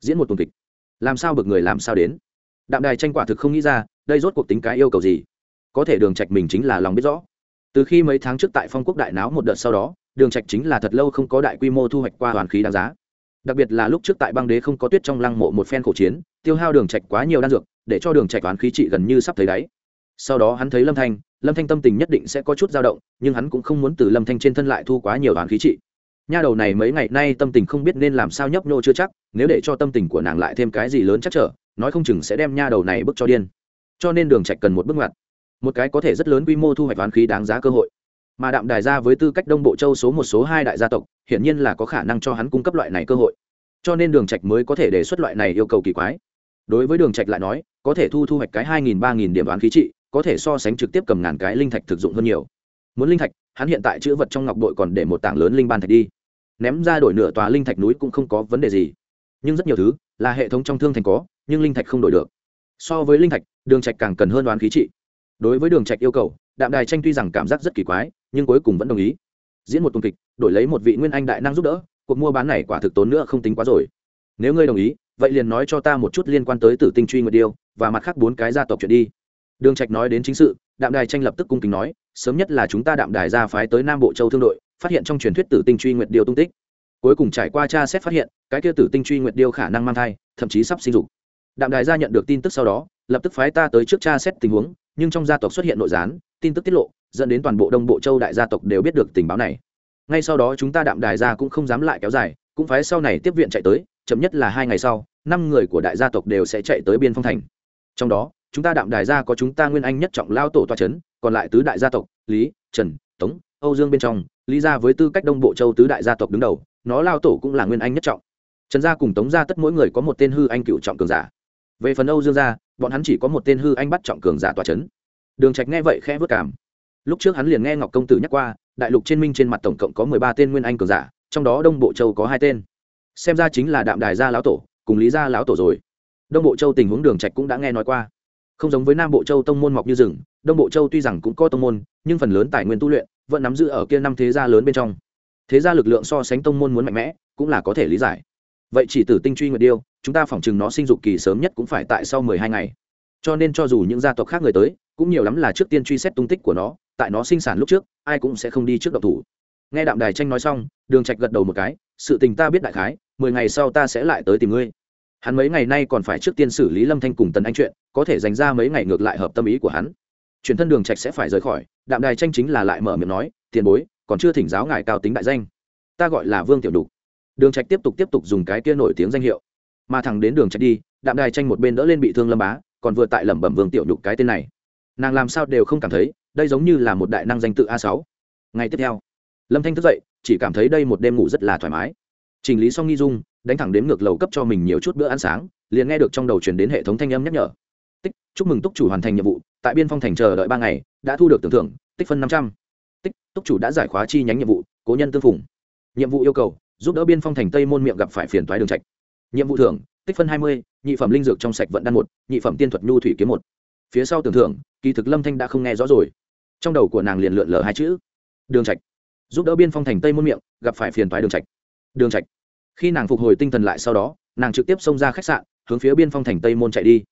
diễn một tuần kịch. Làm sao bực người, làm sao đến? Đạm đài tranh quả thực không nghĩ ra, đây rốt cuộc tính cái yêu cầu gì? Có thể đường trạch mình chính là lòng biết rõ. Từ khi mấy tháng trước tại phong quốc đại náo một đợt sau đó, đường trạch chính là thật lâu không có đại quy mô thu hoạch qua hoàn khí đáng giá. Đặc biệt là lúc trước tại băng đế không có tuyết trong lăng mộ một phen khổ chiến, tiêu hao đường trạch quá nhiều đan dược, để cho đường trạch toán khí trị gần như sắp thấy đáy. Sau đó hắn thấy lâm thanh lâm thanh tâm tình nhất định sẽ có chút dao động, nhưng hắn cũng không muốn từ lâm thanh trên thân lại thu quá nhiều toán khí trị nha đầu này mấy ngày nay tâm tình không biết nên làm sao nhấp nhô chưa chắc, nếu để cho tâm tình của nàng lại thêm cái gì lớn chắc trở, nói không chừng sẽ đem nha đầu này bước cho điên. Cho nên đường trạch cần một bước ngoặt. Một cái có thể rất lớn quy mô thu hoạch toán khí đáng giá cơ hội. Mà đạm đài gia với tư cách đông bộ châu số một, số hai đại gia tộc, hiển nhiên là có khả năng cho hắn cung cấp loại này cơ hội. Cho nên đường trạch mới có thể đề xuất loại này yêu cầu kỳ quái. Đối với đường trạch lại nói, có thể thu thu hoạch cái hai nghìn, ba nghìn điểm đoán khí trị, có thể so sánh trực tiếp cầm ngàn cái linh thạch thực dụng hơn nhiều. Muốn linh thạch, hắn hiện tại chữ vật trong ngọc bội còn để một tảng lớn linh ban thạch đi ném ra đổi nửa tòa linh thạch núi cũng không có vấn đề gì. Nhưng rất nhiều thứ là hệ thống trong thương thành có, nhưng linh thạch không đổi được. So với linh thạch, đường trạch càng cần hơn đoán khí trị. Đối với đường trạch yêu cầu, đạm đài tranh tuy rằng cảm giác rất kỳ quái, nhưng cuối cùng vẫn đồng ý. Diễn một tuần kịch, đổi lấy một vị nguyên anh đại năng giúp đỡ, cuộc mua bán này quả thực tốn nữa không tính quá rồi. Nếu ngươi đồng ý, vậy liền nói cho ta một chút liên quan tới tử tinh truy nguyệt điêu và mặt khác bốn cái gia tộc chuyện đi. Đường trạch nói đến chính sự, đạm đài tranh lập tức cung kính nói, sớm nhất là chúng ta đạm đài ra phái tới nam bộ châu thương đội phát hiện trong truyền thuyết tử tinh truy nguyệt điêu tung tích. Cuối cùng trải qua tra xét phát hiện, cái kia tử tinh truy nguyệt điêu khả năng mang thai, thậm chí sắp sinh dục. Đạm đài gia nhận được tin tức sau đó, lập tức phái ta tới trước tra xét tình huống, nhưng trong gia tộc xuất hiện nội gián, tin tức tiết lộ, dẫn đến toàn bộ đông bộ châu đại gia tộc đều biết được tình báo này. Ngay sau đó chúng ta đạm đài gia cũng không dám lại kéo dài, cũng phái sau này tiếp viện chạy tới, chậm nhất là hai ngày sau, năm người của đại gia tộc đều sẽ chạy tới biên phong thành. Trong đó, chúng ta đạm đài gia có chúng ta nguyên anh nhất trọng lao tổ toa c h ấ n còn lại tứ đại gia tộc, lý, trần, tống, âu dương bên trong lý gia với tư cách đông bộ châu tứ đại gia tộc đứng đầu, nó lao tổ cũng là nguyên anh nhất trọng. Trần gia cùng tống gia tất mỗi người có một tên hư anh cựu trọng cường giả. Về phần âu dương gia, bọn hắn chỉ có một tên hư anh bắt trọng cường giả tòa c h ấ n đường trạch nghe vậy khẽ vất cảm. Lúc trước hắn liền nghe ngọc công tử nhắc qua, đại lục trên minh trên mặt tổng cộng có mười ba tên nguyên anh cường giả, trong đó đông bộ châu có hai tên. Xem ra chính là đạm đài gia lão tổ, cùng lý gia lão tổ rồi. Đông bộ châu tình huống đường trạch cũng đã nghe nói qua không giống với nam bộ châu tông môn mọc như rừng, đông bộ châu tuy rằng cũng có tông môn, nhưng phần lớn tài nguyên tu luyện vẫn nắm giữ ở kia năm thế gia lớn bên trong. Thế gia lực lượng so sánh tông môn muốn mạnh mẽ, cũng là có thể lý giải. Vậy chỉ tử tinh truy nguyệt điêu, chúng ta phỏng chừng nó sinh dục kỳ sớm nhất cũng phải tại sau mười hai ngày. Cho nên cho dù những gia tộc khác người tới, cũng nhiều lắm là trước tiên truy xét tung tích của nó, tại nó sinh sản lúc trước, ai cũng sẽ không đi trước độc thủ. Nghe đạm đài tranh nói xong, đường trạch gật đầu một cái, sự tình ta biết đại khái, mười ngày sau ta sẽ lại tới tìm ngươi hắn mấy ngày nay còn phải trước tiên xử lý lâm thanh cùng tần anh chuyện, có thể dành ra mấy ngày ngược lại hợp tâm ý của hắn. Chuyển thân đường trạch sẽ phải rời khỏi, đạm đài tranh chính là lại mở miệng nói, tiền bối, còn chưa thỉnh giáo ngài cao tính đại danh. Ta gọi là vương tiểu đục. Đường trạch tiếp tục tiếp tục dùng cái kia nổi tiếng danh hiệu. Mà thẳng đến đường trạch đi, đạm đài tranh một bên đỡ lên bị thương lâm bá, còn vừa tại lẩm bẩm vương tiểu đục cái tên này. Nàng làm sao đều không cảm thấy, đây giống như là một đại năng danh tự a sáu. Ngày tiếp theo, lâm thanh thức dậy, chỉ cảm thấy đây một đêm ngủ rất là thoải mái. Chỉnh lý xong nghi dung đánh thẳng đến ngược lầu cấp cho mình nhiều chút bữa ăn sáng, liền nghe được trong đầu chuyển đến hệ thống thanh âm nhắc nhở. Tích, chúc mừng túc chủ hoàn thành nhiệm vụ, tại biên phong thành chờ đợi ba ngày, đã thu được tưởng thưởng, tích phân năm trăm. Tích, túc chủ đã giải khóa chi nhánh nhiệm vụ, cố nhân tương phùng. Nhiệm vụ yêu cầu, giúp đỡ biên phong thành tây môn miệng gặp phải phiền toái đường trạch. Nhiệm vụ thưởng, tích phân hai mươi, nhị phẩm linh dược trong sạch vận đan một, nhị phẩm tiên thuật nhu thủy kiếm một. Phía sau tưởng thưởng, kỳ thực lâm thanh đã không nghe rõ rồi. Trong đầu của nàng liền lượn lờ hai chữ. Đường trạch. Giúp đỡ biên phong thành tây môn miệng, gặp phải phiền toái đường trạch. Đường trạch khi nàng phục hồi tinh thần lại sau đó, nàng trực tiếp xông ra khách sạn, hướng phía biên phong thành tây môn chạy đi.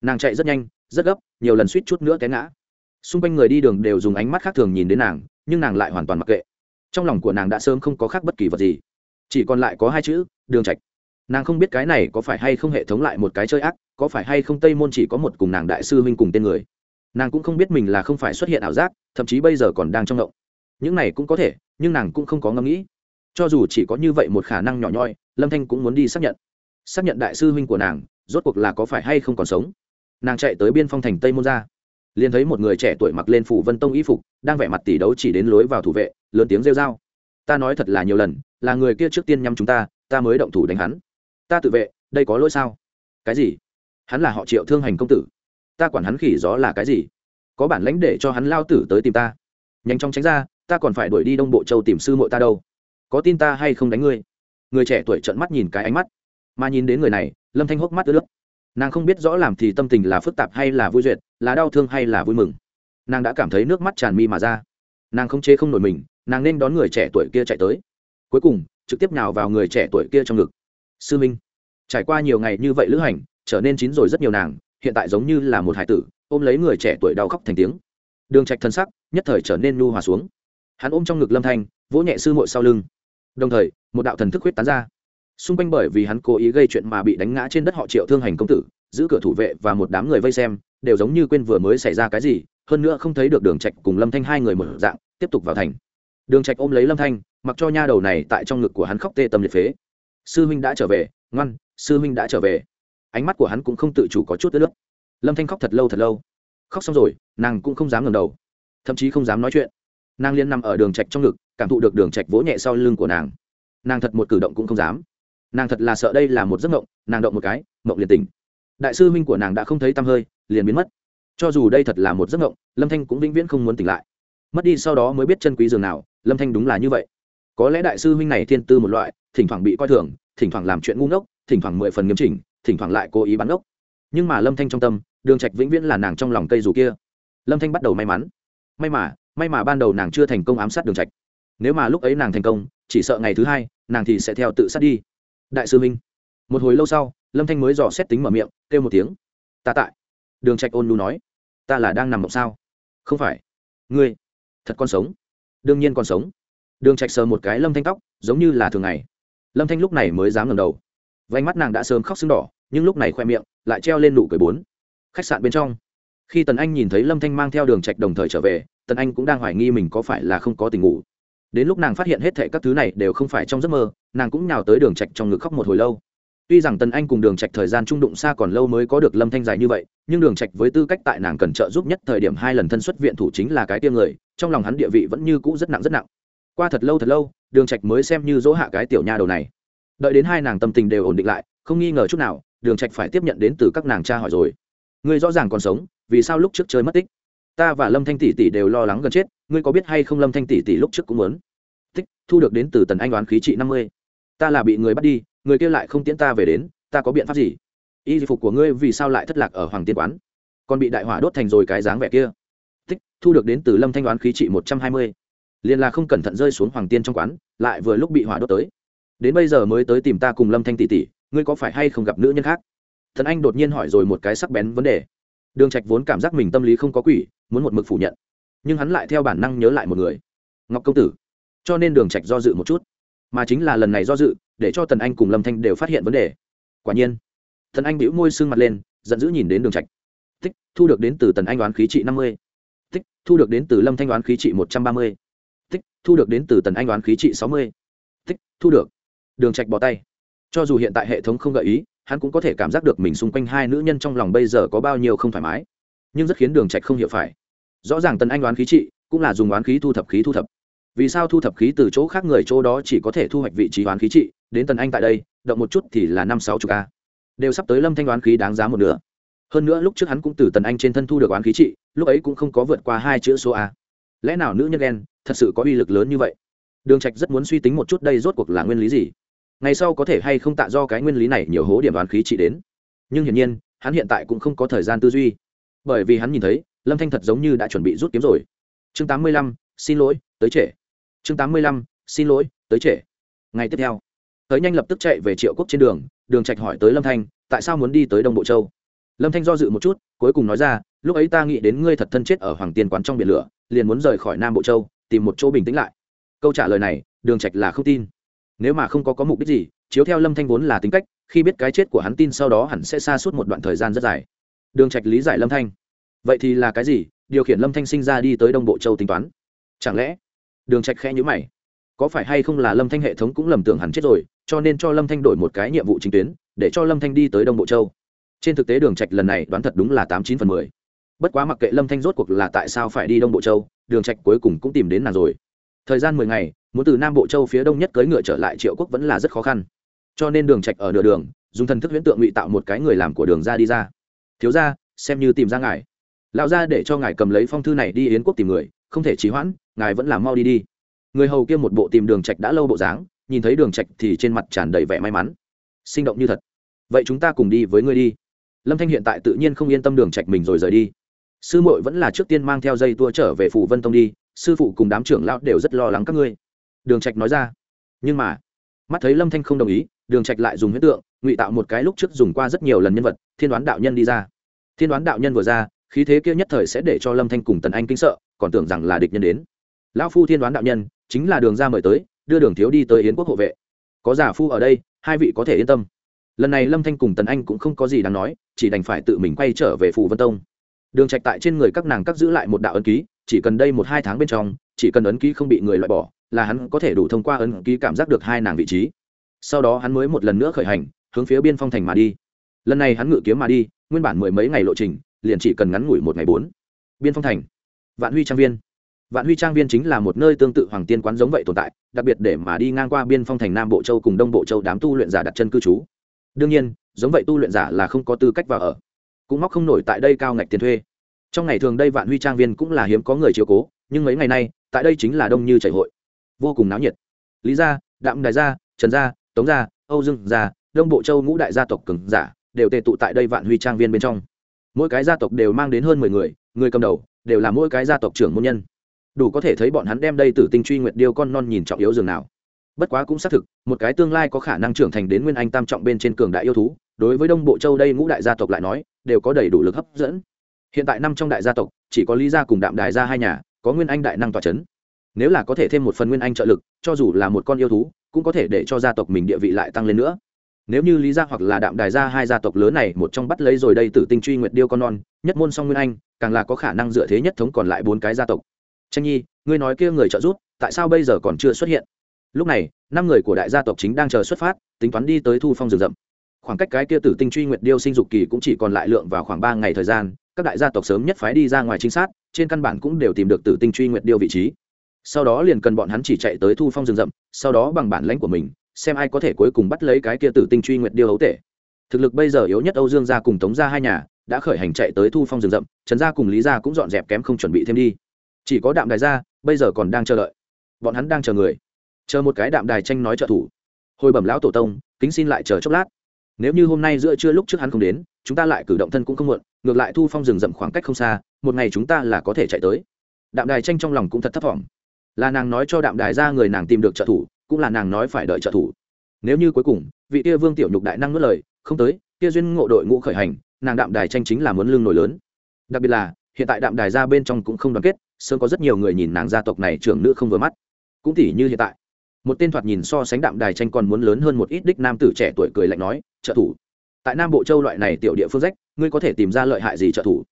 Nàng chạy rất nhanh, rất gấp, nhiều lần suýt chút nữa té ngã. Xung quanh người đi đường đều dùng ánh mắt khác thường nhìn đến nàng, nhưng nàng lại hoàn toàn mặc kệ. Trong lòng của nàng đã sớm không có khác bất kỳ vật gì. Chỉ còn lại có hai chữ, đường trạch. Nàng không biết cái này có phải hay không hệ thống lại một cái chơi ác, có phải hay không tây môn chỉ có một cùng nàng đại sư huynh cùng tên người. Nàng cũng không biết mình là không phải xuất hiện ảo giác, thậm chí bây giờ còn đang trong động. những này cũng có thể, nhưng nàng cũng không có ngẫm nghĩ cho dù chỉ có như vậy một khả năng nhỏ nhoi, lâm thanh cũng muốn đi xác nhận. Xác nhận đại sư huynh của nàng, rốt cuộc là có phải hay không còn sống. Nàng chạy tới biên phong thành tây môn ra liền thấy một người trẻ tuổi mặc lên phủ vân tông y phục, đang vẻ mặt tỷ đấu chỉ đến lối vào thủ vệ, lớn tiếng rêu r a o ta nói thật là nhiều lần, là người kia trước tiên nhắm chúng ta ta mới động thủ đánh hắn. Ta tự vệ, đây có lỗi sao? Cái gì? Hắn là họ triệu thương hành công tử. Ta quản hắn khỉ gió là cái gì? Có bản lãnh để cho hắn lao tử tới tìm ta. Nhanh chóng tránh ra, ta còn phải đuổi đi đông bộ châu tìm sư mội ta đâu có tin ta hay không đánh ngươi? Người trẻ tuổi trợn mắt nhìn cái ánh mắt, mà nhìn đến người này, lâm thanh hốc mắt ướt nước nàng không biết rõ làm thì tâm tình là phức tạp hay là vui duyệt, là đau thương hay là vui mừng. Nàng đã cảm thấy nước mắt tràn mi mà ra. Nàng không chế không nổi mình, nàng nên đón người trẻ tuổi kia chạy tới. Cuối cùng, trực tiếp nào vào người trẻ tuổi kia trong ngực. Sư minh, trải qua nhiều ngày như vậy lữ hành, trở nên chín rồi rất nhiều nàng, hiện tại giống như là một hải tử, ôm lấy người trẻ tuổi đau khóc thành tiếng. Đường trạch thân sắc nhất thời trở nên nu hòa xuống. Hắn ôm trong ngực lâm thanh, vỗ nhẹ sư muội sau lưng đồng thời, một đạo thần thức huyết tán ra. Xung quanh bởi vì hắn cố ý gây chuyện mà bị đánh ngã trên đất họ triệu thương hành công tử, giữ cửa thủ vệ và một đám người vây xem, đều giống như quên vừa mới xảy ra cái gì, hơn nữa không thấy được đường trạch cùng lâm thanh hai người mở dạng, tiếp tục vào thành. Đường trạch ôm lấy lâm thanh, mặc cho nha đầu này tại trong ngực của hắn khóc tê tâm liệt phế. Sư huynh đã trở về, ngoan, sư huynh đã trở về. Ánh mắt của hắn cũng không tự chủ có chút ướt nước lâm thanh khóc thật lâu thật lâu. Khóc xong rồi, nàng cũng không dám ngẩng đầu, thậm chí không dám nói chuyện nàng liên nằm ở đường trạch trong ngực, cảm thụ được đường trạch vỗ nhẹ sau lưng của nàng. Nàng thật một cử động cũng không dám. Nàng thật là sợ đây là một giấc mộng, nàng động một cái, mộng liền tỉnh. Đại sư huynh của nàng đã không thấy tăm hơi, liền biến mất. Cho dù đây thật là một giấc mộng, lâm thanh cũng vĩnh viễn không muốn tỉnh lại. Mất đi sau đó mới biết chân quý giường nào, lâm thanh đúng là như vậy. Có lẽ đại sư huynh này thiên tư một loại, thỉnh thoảng bị coi thường, thỉnh thoảng làm chuyện ngu ngốc, thỉnh thoảng mười phần nghiêm chỉnh, thỉnh thoảng lại cố ý bắn ngốc. Nhưng mà lâm thanh trong tâm, đường trạch vĩnh viễn là nàng trong lòng cây dù kia. Lâm thanh bắt đầu may mắn. May mà may mà ban đầu nàng chưa thành công ám sát đường trạch. Nếu mà lúc ấy nàng thành công, chỉ sợ ngày thứ hai, nàng thì sẽ theo tự sát đi. Đại sư minh. Một hồi lâu sau, lâm thanh mới dò xét tính mở miệng, kêu một tiếng. Ta tại. Đường trạch ôn nhu nói. Ta là đang nằm mộng sao? Không phải. Ngươi, thật còn sống. Đương nhiên còn sống. Đường trạch sờ một cái lâm thanh tóc, giống như là thường ngày. Lâm thanh lúc này mới dám ngẩng đầu. Vành mắt nàng đã sớm khóc sưng đỏ, nhưng lúc này khoe miệng lại treo lên nụ cười bốn. Khách sạn bên trong. Khi tần anh nhìn thấy lâm thanh mang theo đường trạch đồng thời trở về tần anh cũng đang hoài nghi mình có phải là không có tình ngủ. Đến lúc nàng phát hiện hết thệ các thứ này đều không phải trong giấc mơ, nàng cũng nhào tới đường trạch trong ngực khóc một hồi lâu. Tuy rằng tần anh cùng đường trạch thời gian trung đụng xa còn lâu mới có được lâm thanh dài như vậy, nhưng đường trạch với tư cách tại nàng cần trợ giúp nhất thời điểm hai lần thân xuất viện thủ chính là cái tiêm người, trong lòng hắn địa vị vẫn như cũ rất nặng rất nặng. Qua thật lâu thật lâu, đường trạch mới xem như dỗ hạ cái tiểu nha đầu này. Đợi đến hai nàng tâm tình đều ổn định lại, không nghi ngờ chút nào, đường trạch phải tiếp nhận đến từ các nàng cha hỏi rồi. Ngươi rõ ràng còn sống, vì sao lúc trước chơi mất tích? Ta và lâm thanh tỷ tỷ đều lo lắng gần chết, ngươi có biết hay không lâm thanh tỷ tỷ lúc trước cũng muốn thích thu được đến từ tần anh đoán khí trị năm mươi. Ta là bị người bắt đi, người kia lại không tiễn ta về đến, ta có biện pháp gì? Y phục của ngươi vì sao lại thất lạc ở hoàng tiên quán? Còn bị đại hỏa đốt thành rồi cái dáng vẻ kia. Thích thu được đến từ lâm thanh đoán khí trị một trăm hai mươi. Liền là không cẩn thận rơi xuống hoàng tiên trong quán, lại vừa lúc bị hỏa đốt tới. Đến bây giờ mới tới tìm ta cùng lâm thanh tỷ tỷ, ngươi có phải hay không gặp nữ nhân khác? Thần anh đột nhiên hỏi rồi một cái sắc bén vấn đề. Đường trạch vốn cảm giác mình tâm lý không có quỷ muốn một mực phủ nhận. Nhưng hắn lại theo bản năng nhớ lại một người. Ngọc công tử. Cho nên đường trạch do dự một chút. Mà chính là lần này do dự, để cho tần anh cùng lâm thanh đều phát hiện vấn đề. Quả nhiên, tần anh bĩu môi sưng mặt lên, giận dữ nhìn đến đường trạch. Tích, thu được đến từ tần anh đoán khí trị năm mươi. Tích, thu được đến từ lâm thanh đoán khí trị một trăm ba mươi. Tích, thu được đến từ tần anh đoán khí trị sáu mươi. Tích, thu được. Đường trạch bỏ tay. Cho dù hiện tại hệ thống không gợi ý, hắn cũng có thể cảm giác được mình xung quanh hai nữ nhân trong lòng bây giờ có bao nhiêu không thoải mái nhưng rất khiến đường trạch không hiểu phải. Rõ ràng tần anh đoán khí trị, cũng là dùng đoán khí thu thập khí thu thập. Vì sao thu thập khí từ chỗ khác người chỗ đó chỉ có thể thu hoạch vị trí đoán khí trị? Đến tần anh tại đây, động một chút thì là năm sáu chục a. Đều sắp tới lâm thanh đoán khí đáng giá một nửa. Hơn nữa lúc trước hắn cũng từ tần anh trên thân thu được đoán khí trị, lúc ấy cũng không có vượt qua hai chữ số a. Lẽ nào nữ nhân đen thật sự có uy lực lớn như vậy? Đường trạch rất muốn suy tính một chút đây rốt cuộc là nguyên lý gì? Ngày sau có thể hay không tạo do cái nguyên lý này nhiều hố điểm đoán khí trị đến. Nhưng hiển nhiên, hắn hiện tại cũng không có thời gian tư duy bởi vì hắn nhìn thấy, lâm thanh thật giống như đã chuẩn bị rút kiếm rồi. Chương tám mươi lăm, xin lỗi, tới trễ. Chương tám mươi lăm, xin lỗi, tới trễ. Ngày tiếp theo, tới nhanh lập tức chạy về triệu quốc trên đường đường trạch hỏi tới lâm thanh, tại sao muốn đi tới đông bộ châu? Lâm thanh do dự một chút, cuối cùng nói ra, lúc ấy ta nghĩ đến ngươi thật thân chết ở hoàng tiên quán trong biển lửa, liền muốn rời khỏi nam bộ châu, tìm một chỗ bình tĩnh lại. Câu trả lời này, đường trạch là không tin. Nếu mà không có có mục đích gì, chiếu theo lâm thanh vốn là tính cách, khi biết cái chết của hắn tin sau đó hẳn sẽ xa suốt một đoạn thời gian rất dài đường trạch lý giải lâm thanh. Vậy thì là cái gì? Điều khiển lâm thanh sinh ra đi tới đông bộ châu tính toán. Chẳng lẽ? Đường trạch khẽ nhíu mày. Có phải hay không là lâm thanh hệ thống cũng lầm tưởng hắn chết rồi, cho nên cho lâm thanh đổi một cái nhiệm vụ chính tuyến, để cho lâm thanh đi tới đông bộ châu. Trên thực tế đường trạch lần này đoán thật đúng là tám chín phần mười. Bất quá mặc kệ lâm thanh rốt cuộc là tại sao phải đi đông bộ châu, đường trạch cuối cùng cũng tìm đến nàng rồi. Thời gian mười ngày, muốn từ nam bộ châu phía đông nhất cưỡi ngựa trở lại triệu quốc vẫn là rất khó khăn. Cho nên đường trạch ở nửa đường, dùng thần thức huyễn tượng ngụy tạo một cái người làm của đường ra đi ra thiếu ra xem như tìm ra ngài. Lão ra để cho ngài cầm lấy phong thư này đi yến quốc tìm người, không thể trì hoãn, ngài vẫn làm mau đi đi. Người hầu kia một bộ tìm đường trạch đã lâu bộ dáng, nhìn thấy đường trạch thì trên mặt tràn đầy vẻ may mắn. Sinh động như thật. Vậy chúng ta cùng đi với ngươi đi. Lâm thanh hiện tại tự nhiên không yên tâm đường trạch mình rồi rời đi. Sư muội vẫn là trước tiên mang theo dây tua trở về phủ vân tông đi, sư phụ cùng đám trưởng lão đều rất lo lắng các ngươi. Đường trạch nói ra. Nhưng mà, mắt thấy lâm thanh không đồng ý đường trạch lại dùng huyễn tượng, ngụy tạo một cái lúc trước dùng qua rất nhiều lần nhân vật, thiên đoán đạo nhân đi ra. Thiên đoán đạo nhân vừa ra, khí thế kia nhất thời sẽ để cho lâm thanh cùng tần anh kinh sợ, còn tưởng rằng là địch nhân đến. Lão phu thiên đoán đạo nhân, chính là đường ra mời tới, đưa đường thiếu đi tới yến quốc hộ vệ. Có giả phu ở đây, hai vị có thể yên tâm. Lần này lâm thanh cùng tần anh cũng không có gì đáng nói, chỉ đành phải tự mình quay trở về phủ vân tông. Đường trạch tại trên người các nàng cắt giữ lại một đạo ấn ký, chỉ cần đây một hai tháng bên trong, chỉ cần ấn ký không bị người loại bỏ, là hắn có thể đủ thông qua ấn ký cảm giác được hai nàng vị trí sau đó hắn mới một lần nữa khởi hành, hướng phía biên phong thành mà đi. Lần này hắn ngự kiếm mà đi, nguyên bản mười mấy ngày lộ trình, liền chỉ cần ngắn ngủi một ngày bốn. Biên phong thành, vạn huy trang viên. Vạn huy trang viên chính là một nơi tương tự hoàng tiên quán giống vậy tồn tại, đặc biệt để mà đi ngang qua biên phong thành nam bộ châu cùng đông bộ châu đám tu luyện giả đặt chân cư trú. Đương nhiên, giống vậy tu luyện giả là không có tư cách vào ở. Cũng móc không nổi tại đây cao ngạch tiền thuê. Trong ngày thường đây vạn huy trang viên cũng là hiếm có người chiếu cố, nhưng mấy ngày nay, tại đây chính là đông như chảy hội. Vô cùng náo nhiệt. Lý gia, đạm đại gia, trần gia tống gia, âu dương gia, đông bộ châu ngũ đại gia tộc cường giả đều tề tụ tại đây vạn huy trang viên bên trong. Mỗi cái gia tộc đều mang đến hơn mười người người cầm đầu đều là mỗi cái gia tộc trưởng môn nhân. Đủ có thể thấy bọn hắn đem đây từ tinh truy nguyệt điêu con non nhìn trọng yếu dường nào. Bất quá cũng xác thực, một cái tương lai có khả năng trưởng thành đến nguyên anh tam trọng bên trên cường đại yêu thú, đối với đông bộ châu đây ngũ đại gia tộc lại nói, đều có đầy đủ lực hấp dẫn. Hiện tại năm trong đại gia tộc, chỉ có lý gia cùng đạm đài gia hai nhà, có nguyên anh đại năng tòa c h ấ n nếu là có thể thêm một phần nguyên anh trợ lực, cho dù là một con yêu thú cũng có thể để cho gia tộc mình địa vị lại tăng lên nữa. Nếu như lý gia hoặc là đạm đài gia hai gia tộc lớn này một trong bắt lấy rồi đây tử tinh truy nguyệt điêu con non, nhất môn song nguyên anh, càng là có khả năng dựa thế nhất thống còn lại bốn cái gia tộc. Tranh nhi, ngươi nói kia người trợ giúp, tại sao bây giờ còn chưa xuất hiện? Lúc này, năm người của đại gia tộc chính đang chờ xuất phát, tính toán đi tới thu phong rừng rậm. Khoảng cách cái kia tử tinh truy nguyệt điêu sinh dục kỳ cũng chỉ còn lại lượng vào khoảng ba ngày thời gian, các đại gia tộc sớm nhất phái đi ra ngoài trinh sát, trên căn bản cũng đều tìm được tử tinh truy nguyệt điêu vị trí sau đó liền cần bọn hắn chỉ chạy tới thu phong rừng rậm, sau đó bằng bản lãnh của mình, xem ai có thể cuối cùng bắt lấy cái kia tử tinh truy nguyệt điêu hấu tể. Thực lực bây giờ yếu nhất âu dương gia cùng tống gia hai nhà, đã khởi hành chạy tới thu phong rừng rậm, trần gia cùng lý gia cũng dọn dẹp kém không chuẩn bị thêm đi. Chỉ có đạm đài gia bây giờ còn đang chờ đợi. Bọn hắn đang chờ người. Chờ một cái đạm đài tranh nói trợ thủ. Hồi bẩm lão tổ tông, kính xin lại chờ chốc lát. Nếu như hôm nay giữa trưa lúc trước hắn không đến, chúng ta lại cử động thân cũng không muộn, ngược lại thu phong rừng rậm khoảng cách không xa, một ngày chúng ta là có thể chạy tới. Đạm đài tranh trong lòng cũng thật thấp thỏm là nàng nói cho đạm đài ra người nàng tìm được trợ thủ, cũng là nàng nói phải đợi trợ thủ. Nếu như cuối cùng, vị kia vương tiểu nhục đại năng nuốt lời, không tới, kia duyên ngộ đội ngũ khởi hành, nàng đạm đài tranh chính là muốn lương nổi lớn. Đặc biệt là, hiện tại đạm đài ra bên trong cũng không đoàn kết, sớm có rất nhiều người nhìn nàng gia tộc này trưởng nữ không vừa mắt. Cũng tỉ như hiện tại. Một tên thoạt nhìn so sánh đạm đài tranh còn muốn lớn hơn một ít đích nam tử trẻ tuổi cười lạnh nói, trợ thủ, tại nam bộ châu loại này tiểu địa phương rách, ngươi có thể tìm ra lợi hại gì trợ thủ?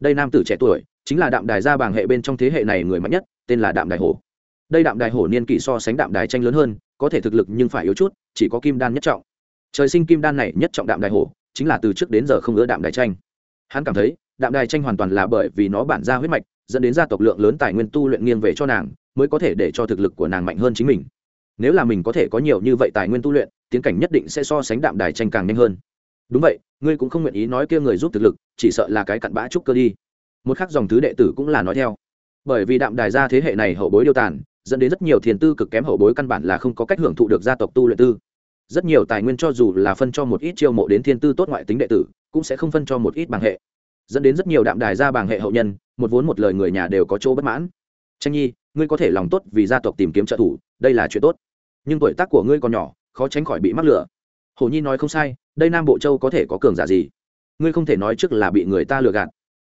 Đây nam tử trẻ tuổi, chính là đạm đài gia bảng hệ bên trong thế hệ này người mạnh nhất, tên là đạm đài hồ đây đạm đài hổ niên kỷ so sánh đạm đài tranh lớn hơn, có thể thực lực nhưng phải yếu chút, chỉ có kim đan nhất trọng. Trời sinh kim đan này nhất trọng đạm đài hổ, chính là từ trước đến giờ không ưa đạm đài tranh. Hắn cảm thấy, đạm đài tranh hoàn toàn là bởi vì nó bản ra huyết mạch, dẫn đến gia tộc lượng lớn tài nguyên tu luyện nghiêng về cho nàng, mới có thể để cho thực lực của nàng mạnh hơn chính mình. Nếu là mình có thể có nhiều như vậy tài nguyên tu luyện, tiến cảnh nhất định sẽ so sánh đạm đài tranh càng nhanh hơn. Đúng vậy, ngươi cũng không nguyện ý nói kia người giúp thực lực, chỉ sợ là cái cặn bã trúc cơ đi. Một khác dòng thứ đệ tử cũng là nói theo. Bởi vì đạm đài gia thế hệ này hậu bối điêu tàn dẫn đến rất nhiều thiền tư cực kém hậu bối căn bản là không có cách hưởng thụ được gia tộc tu luyện tư. Rất nhiều tài nguyên cho dù là phân cho một ít chiêu mộ đến thiên tư tốt ngoại tính đệ tử, cũng sẽ không phân cho một ít bằng hệ. Dẫn đến rất nhiều đạm đài gia bằng hệ hậu nhân, một vốn một lời người nhà đều có chỗ bất mãn. Tranh nhi, ngươi có thể lòng tốt vì gia tộc tìm kiếm trợ thủ, đây là chuyện tốt. Nhưng tuổi tác của ngươi còn nhỏ, khó tránh khỏi bị mắc lửa. Hồ nhi nói không sai, đây nam bộ châu có thể có cường giả gì? Ngươi không thể nói trước là bị người ta lừa gạt.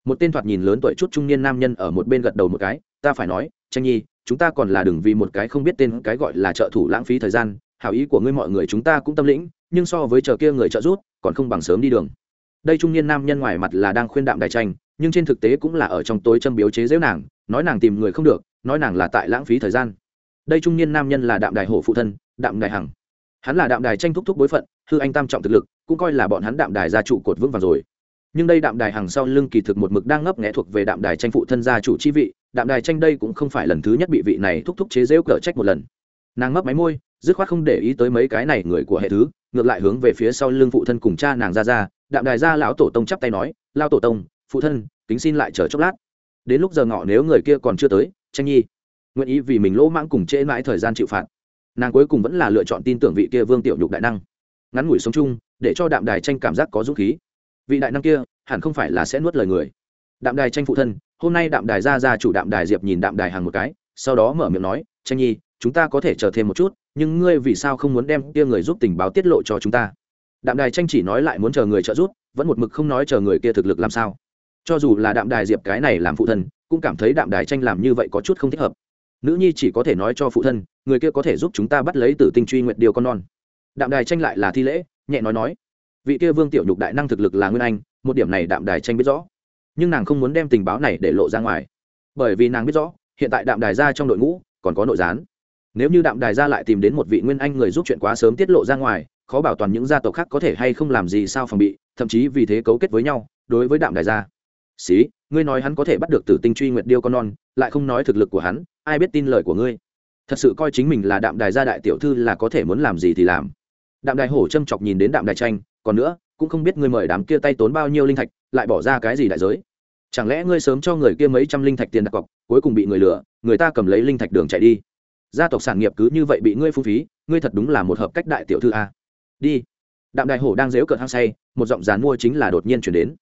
Một tên thoạt nhìn lớn tuổi chút trung niên nam nhân ở một bên gật đầu một cái, ta phải nói, tranh nhi chúng ta còn là đừng vì một cái không biết tên cái gọi là trợ thủ lãng phí thời gian, hảo ý của ngươi mọi người chúng ta cũng tâm lĩnh, nhưng so với chờ kia người trợ rút còn không bằng sớm đi đường. Đây trung niên nam nhân ngoài mặt là đang khuyên đạm đại tranh, nhưng trên thực tế cũng là ở trong tối châm biếu chế giễu nàng, nói nàng tìm người không được, nói nàng là tại lãng phí thời gian. Đây trung niên nam nhân là đạm đài hổ phụ thân, đạm đài hằng. Hắn là đạm đài tranh thúc thúc bối phận, hư anh tam trọng thực lực, cũng coi là bọn hắn đạm đài gia trụ cột vững vàng rồi nhưng đây đạm đài hằng sau lưng kỳ thực một mực đang ngấp nghẽ thuộc về đạm đài tranh phụ thân gia chủ chi vị, đạm đài tranh đây cũng không phải lần thứ nhất bị vị này thúc thúc chế rễu cờ trách một lần. Nàng ngấp máy môi, dứt khoát không để ý tới mấy cái này người của hệ thứ, ngược lại hướng về phía sau lưng phụ thân cùng cha nàng ra ra, đạm đài gia lão tổ tông chắp tay nói lao tổ tông, phụ thân, kính xin lại chờ chốc lát. Đến lúc giờ ngọ nếu người kia còn chưa tới, tranh nhi, nguyện ý vì mình lỗ mãng cùng trễ mãi thời gian chịu phạt. Nàng cuối cùng vẫn là lựa chọn tin tưởng vị kia vương tiểu nhục đại năng. Ngắn ngủi sống chung, để cho đạm đài tranh cảm giác có dũng khí vị đại năng kia hẳn không phải là sẽ nuốt lời người. Đạm đài tranh phụ thân, hôm nay đạm đài ra ra chủ đạm đài diệp nhìn đạm đài hàng một cái, sau đó mở miệng nói, tranh nhi, chúng ta có thể chờ thêm một chút, nhưng ngươi vì sao không muốn đem kia người giúp tình báo tiết lộ cho chúng ta? Đạm đài tranh chỉ nói lại muốn chờ người trợ giúp, vẫn một mực không nói chờ người kia thực lực làm sao. Cho dù là đạm đài diệp cái này làm phụ thân, cũng cảm thấy đạm đài tranh làm như vậy có chút không thích hợp. Nữ nhi chỉ có thể nói cho phụ thân, người kia có thể giúp chúng ta bắt lấy tử tinh truy nguyện điều con non. Đạm đài tranh lại là thi lễ, nhẹ nói nói vị kia vương tiểu nhục đại năng thực lực là nguyên anh, một điểm này đạm đài tranh biết rõ. Nhưng nàng không muốn đem tình báo này để lộ ra ngoài. Bởi vì nàng biết rõ, hiện tại đạm đài ra trong đội ngũ, còn có nội gián. Nếu như đạm đài ra lại tìm đến một vị nguyên anh người giúp chuyện quá sớm tiết lộ ra ngoài, khó bảo toàn những gia tộc khác có thể hay không làm gì sao phòng bị, thậm chí vì thế cấu kết với nhau, đối với đạm đài gia xí, ngươi nói hắn có thể bắt được tử tinh truy nguyệt điêu con non, lại không nói thực lực của hắn, ai biết tin lời của ngươi? Thật sự coi chính mình là đạm đài gia đại tiểu thư là có thể muốn làm gì thì làm. Đạm đài hổ châm chọc nhìn đến đạm đài tranh còn nữa, cũng không biết ngươi mời đám kia tay tốn bao nhiêu linh thạch, lại bỏ ra cái gì đại giới. Chẳng lẽ ngươi sớm cho người kia mấy trăm linh thạch tiền đặt cọc, cuối cùng bị người lừa, người ta cầm lấy linh thạch đường chạy đi. Gia tộc sản nghiệp cứ như vậy bị ngươi phung phí, ngươi thật đúng là một hợp cách đại tiểu thư a. Đi. Đạm đại hổ đang dếu cợt hăng say, một giọng dán mua chính là đột nhiên chuyển đến.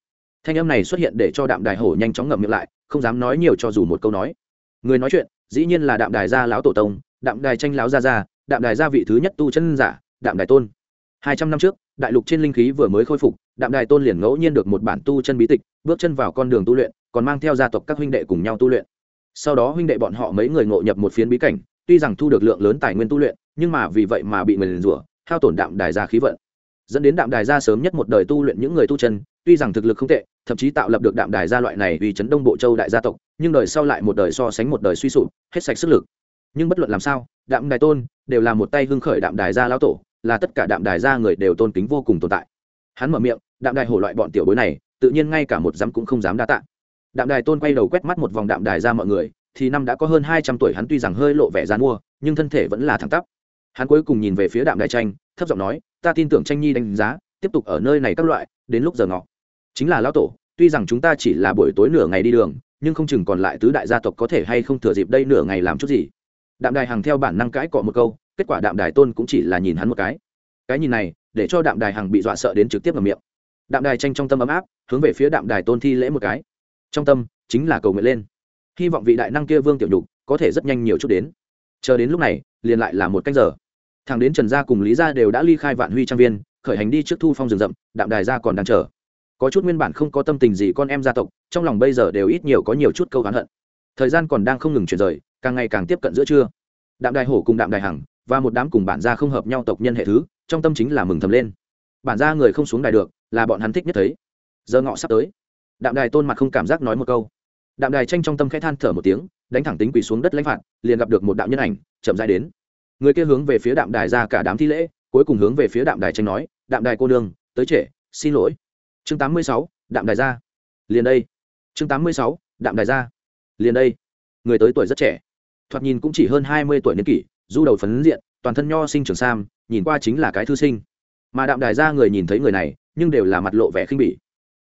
Thanh âm này xuất hiện để cho đạm đại hổ nhanh chóng ngậm miệng lại, không dám nói nhiều cho dù một câu nói. Người nói chuyện, dĩ nhiên là đạm đài gia lão tổ tông, đạm đài tranh lão gia gia, đạm đài gia vị thứ nhất tu chân giả, đạm đài tôn. Hai trăm năm trước đại lục trên linh khí vừa mới khôi phục, đạm đài tôn liền ngẫu nhiên được một bản tu chân bí tịch, bước chân vào con đường tu luyện, còn mang theo gia tộc các huynh đệ cùng nhau tu luyện. Sau đó huynh đệ bọn họ mấy người ngộ nhập một phiến bí cảnh, tuy rằng thu được lượng lớn tài nguyên tu luyện, nhưng mà vì vậy mà bị người rủa, hao tổn đạm đài gia khí vận. Dẫn đến đạm đài gia sớm nhất một đời tu luyện những người tu chân, tuy rằng thực lực không tệ, thậm chí tạo lập được đạm đài gia loại này vì chấn đông bộ châu đại gia tộc, nhưng đời sau lại một đời so sánh một đời suy sụp, hết sạch sức lực. Nhưng bất luận làm sao, đạm đài tôn đều là một tay hưng khởi đạm đài gia lão tổ là tất cả đạm đài gia người đều tôn kính vô cùng tồn tại. Hắn mở miệng, đạm đài hổ loại bọn tiểu bối này, tự nhiên ngay cả một dám cũng không dám đa tạ. Đạm đài tôn quay đầu quét mắt một vòng đạm đài ra mọi người, thì năm đã có hơn hai trăm tuổi hắn tuy rằng hơi lộ vẻ dán mua, nhưng thân thể vẫn là thẳng tắp. Hắn cuối cùng nhìn về phía đạm đài tranh, thấp giọng nói, ta tin tưởng tranh nhi đánh giá, tiếp tục ở nơi này các loại, đến lúc giờ ngọ. Chính là lão tổ, tuy rằng chúng ta chỉ là buổi tối nửa ngày đi đường, nhưng không chừng còn lại tứ đại gia tộc có thể hay không thừa dịp đây nửa ngày làm chút gì. Đạm đài hằng theo bản năng cãi cọ một câu kết quả đạm đài tôn cũng chỉ là nhìn hắn một cái. Cái nhìn này, để cho đạm đài hằng bị dọa sợ đến trực tiếp vào miệng. Đạm đài tranh trong tâm ấm áp, hướng về phía đạm đài tôn thi lễ một cái. Trong tâm, chính là cầu nguyện lên. Hy vọng vị đại năng kia vương tiểu nhục có thể rất nhanh nhiều chút đến. Chờ đến lúc này, liền lại là một cách giờ. Thằng đến trần gia cùng lý gia đều đã ly khai vạn huy trang viên, khởi hành đi trước thu phong rừng rậm, đạm đài gia còn đang chờ. Có chút nguyên bản không có tâm tình gì con em gia tộc, trong lòng bây giờ đều ít nhiều có nhiều chút câu oán hận. Thời gian còn đang không ngừng chuyển rời, càng ngày càng tiếp cận giữa trưa. Đạm đài hổ cùng đạm đài hằng và một đám cùng bản gia không hợp nhau tộc nhân hệ thứ, trong tâm chính là mừng thầm lên. Bản gia người không xuống đài được, là bọn hắn thích nhất thấy. Giờ ngọ sắp tới. Đạm đài tôn mặt không cảm giác nói một câu. Đạm đài tranh trong tâm khẽ than thở một tiếng, đánh thẳng tính quỳ xuống đất lãnh phạt, liền gặp được một đạo nhân ảnh, chậm dài đến. Người kia hướng về phía đạm đài ra cả đám thi lễ, cuối cùng hướng về phía đạm đài tranh nói, đạm đài cô nương, tới trễ, xin lỗi. Chương tám mươi sáu, đạm đài ra. Liền đây. Chương tám mươi sáu, đạm đài ra. Liền đây. Người tới tuổi rất trẻ. Thoạt nhìn cũng chỉ hơn hai mươi tuổi niên kỷ du đầu phấn diện, toàn thân nho sinh trường sam, nhìn qua chính là cái thư sinh. Mà đạm đài ra người nhìn thấy người này, nhưng đều là mặt lộ vẻ khinh bỉ.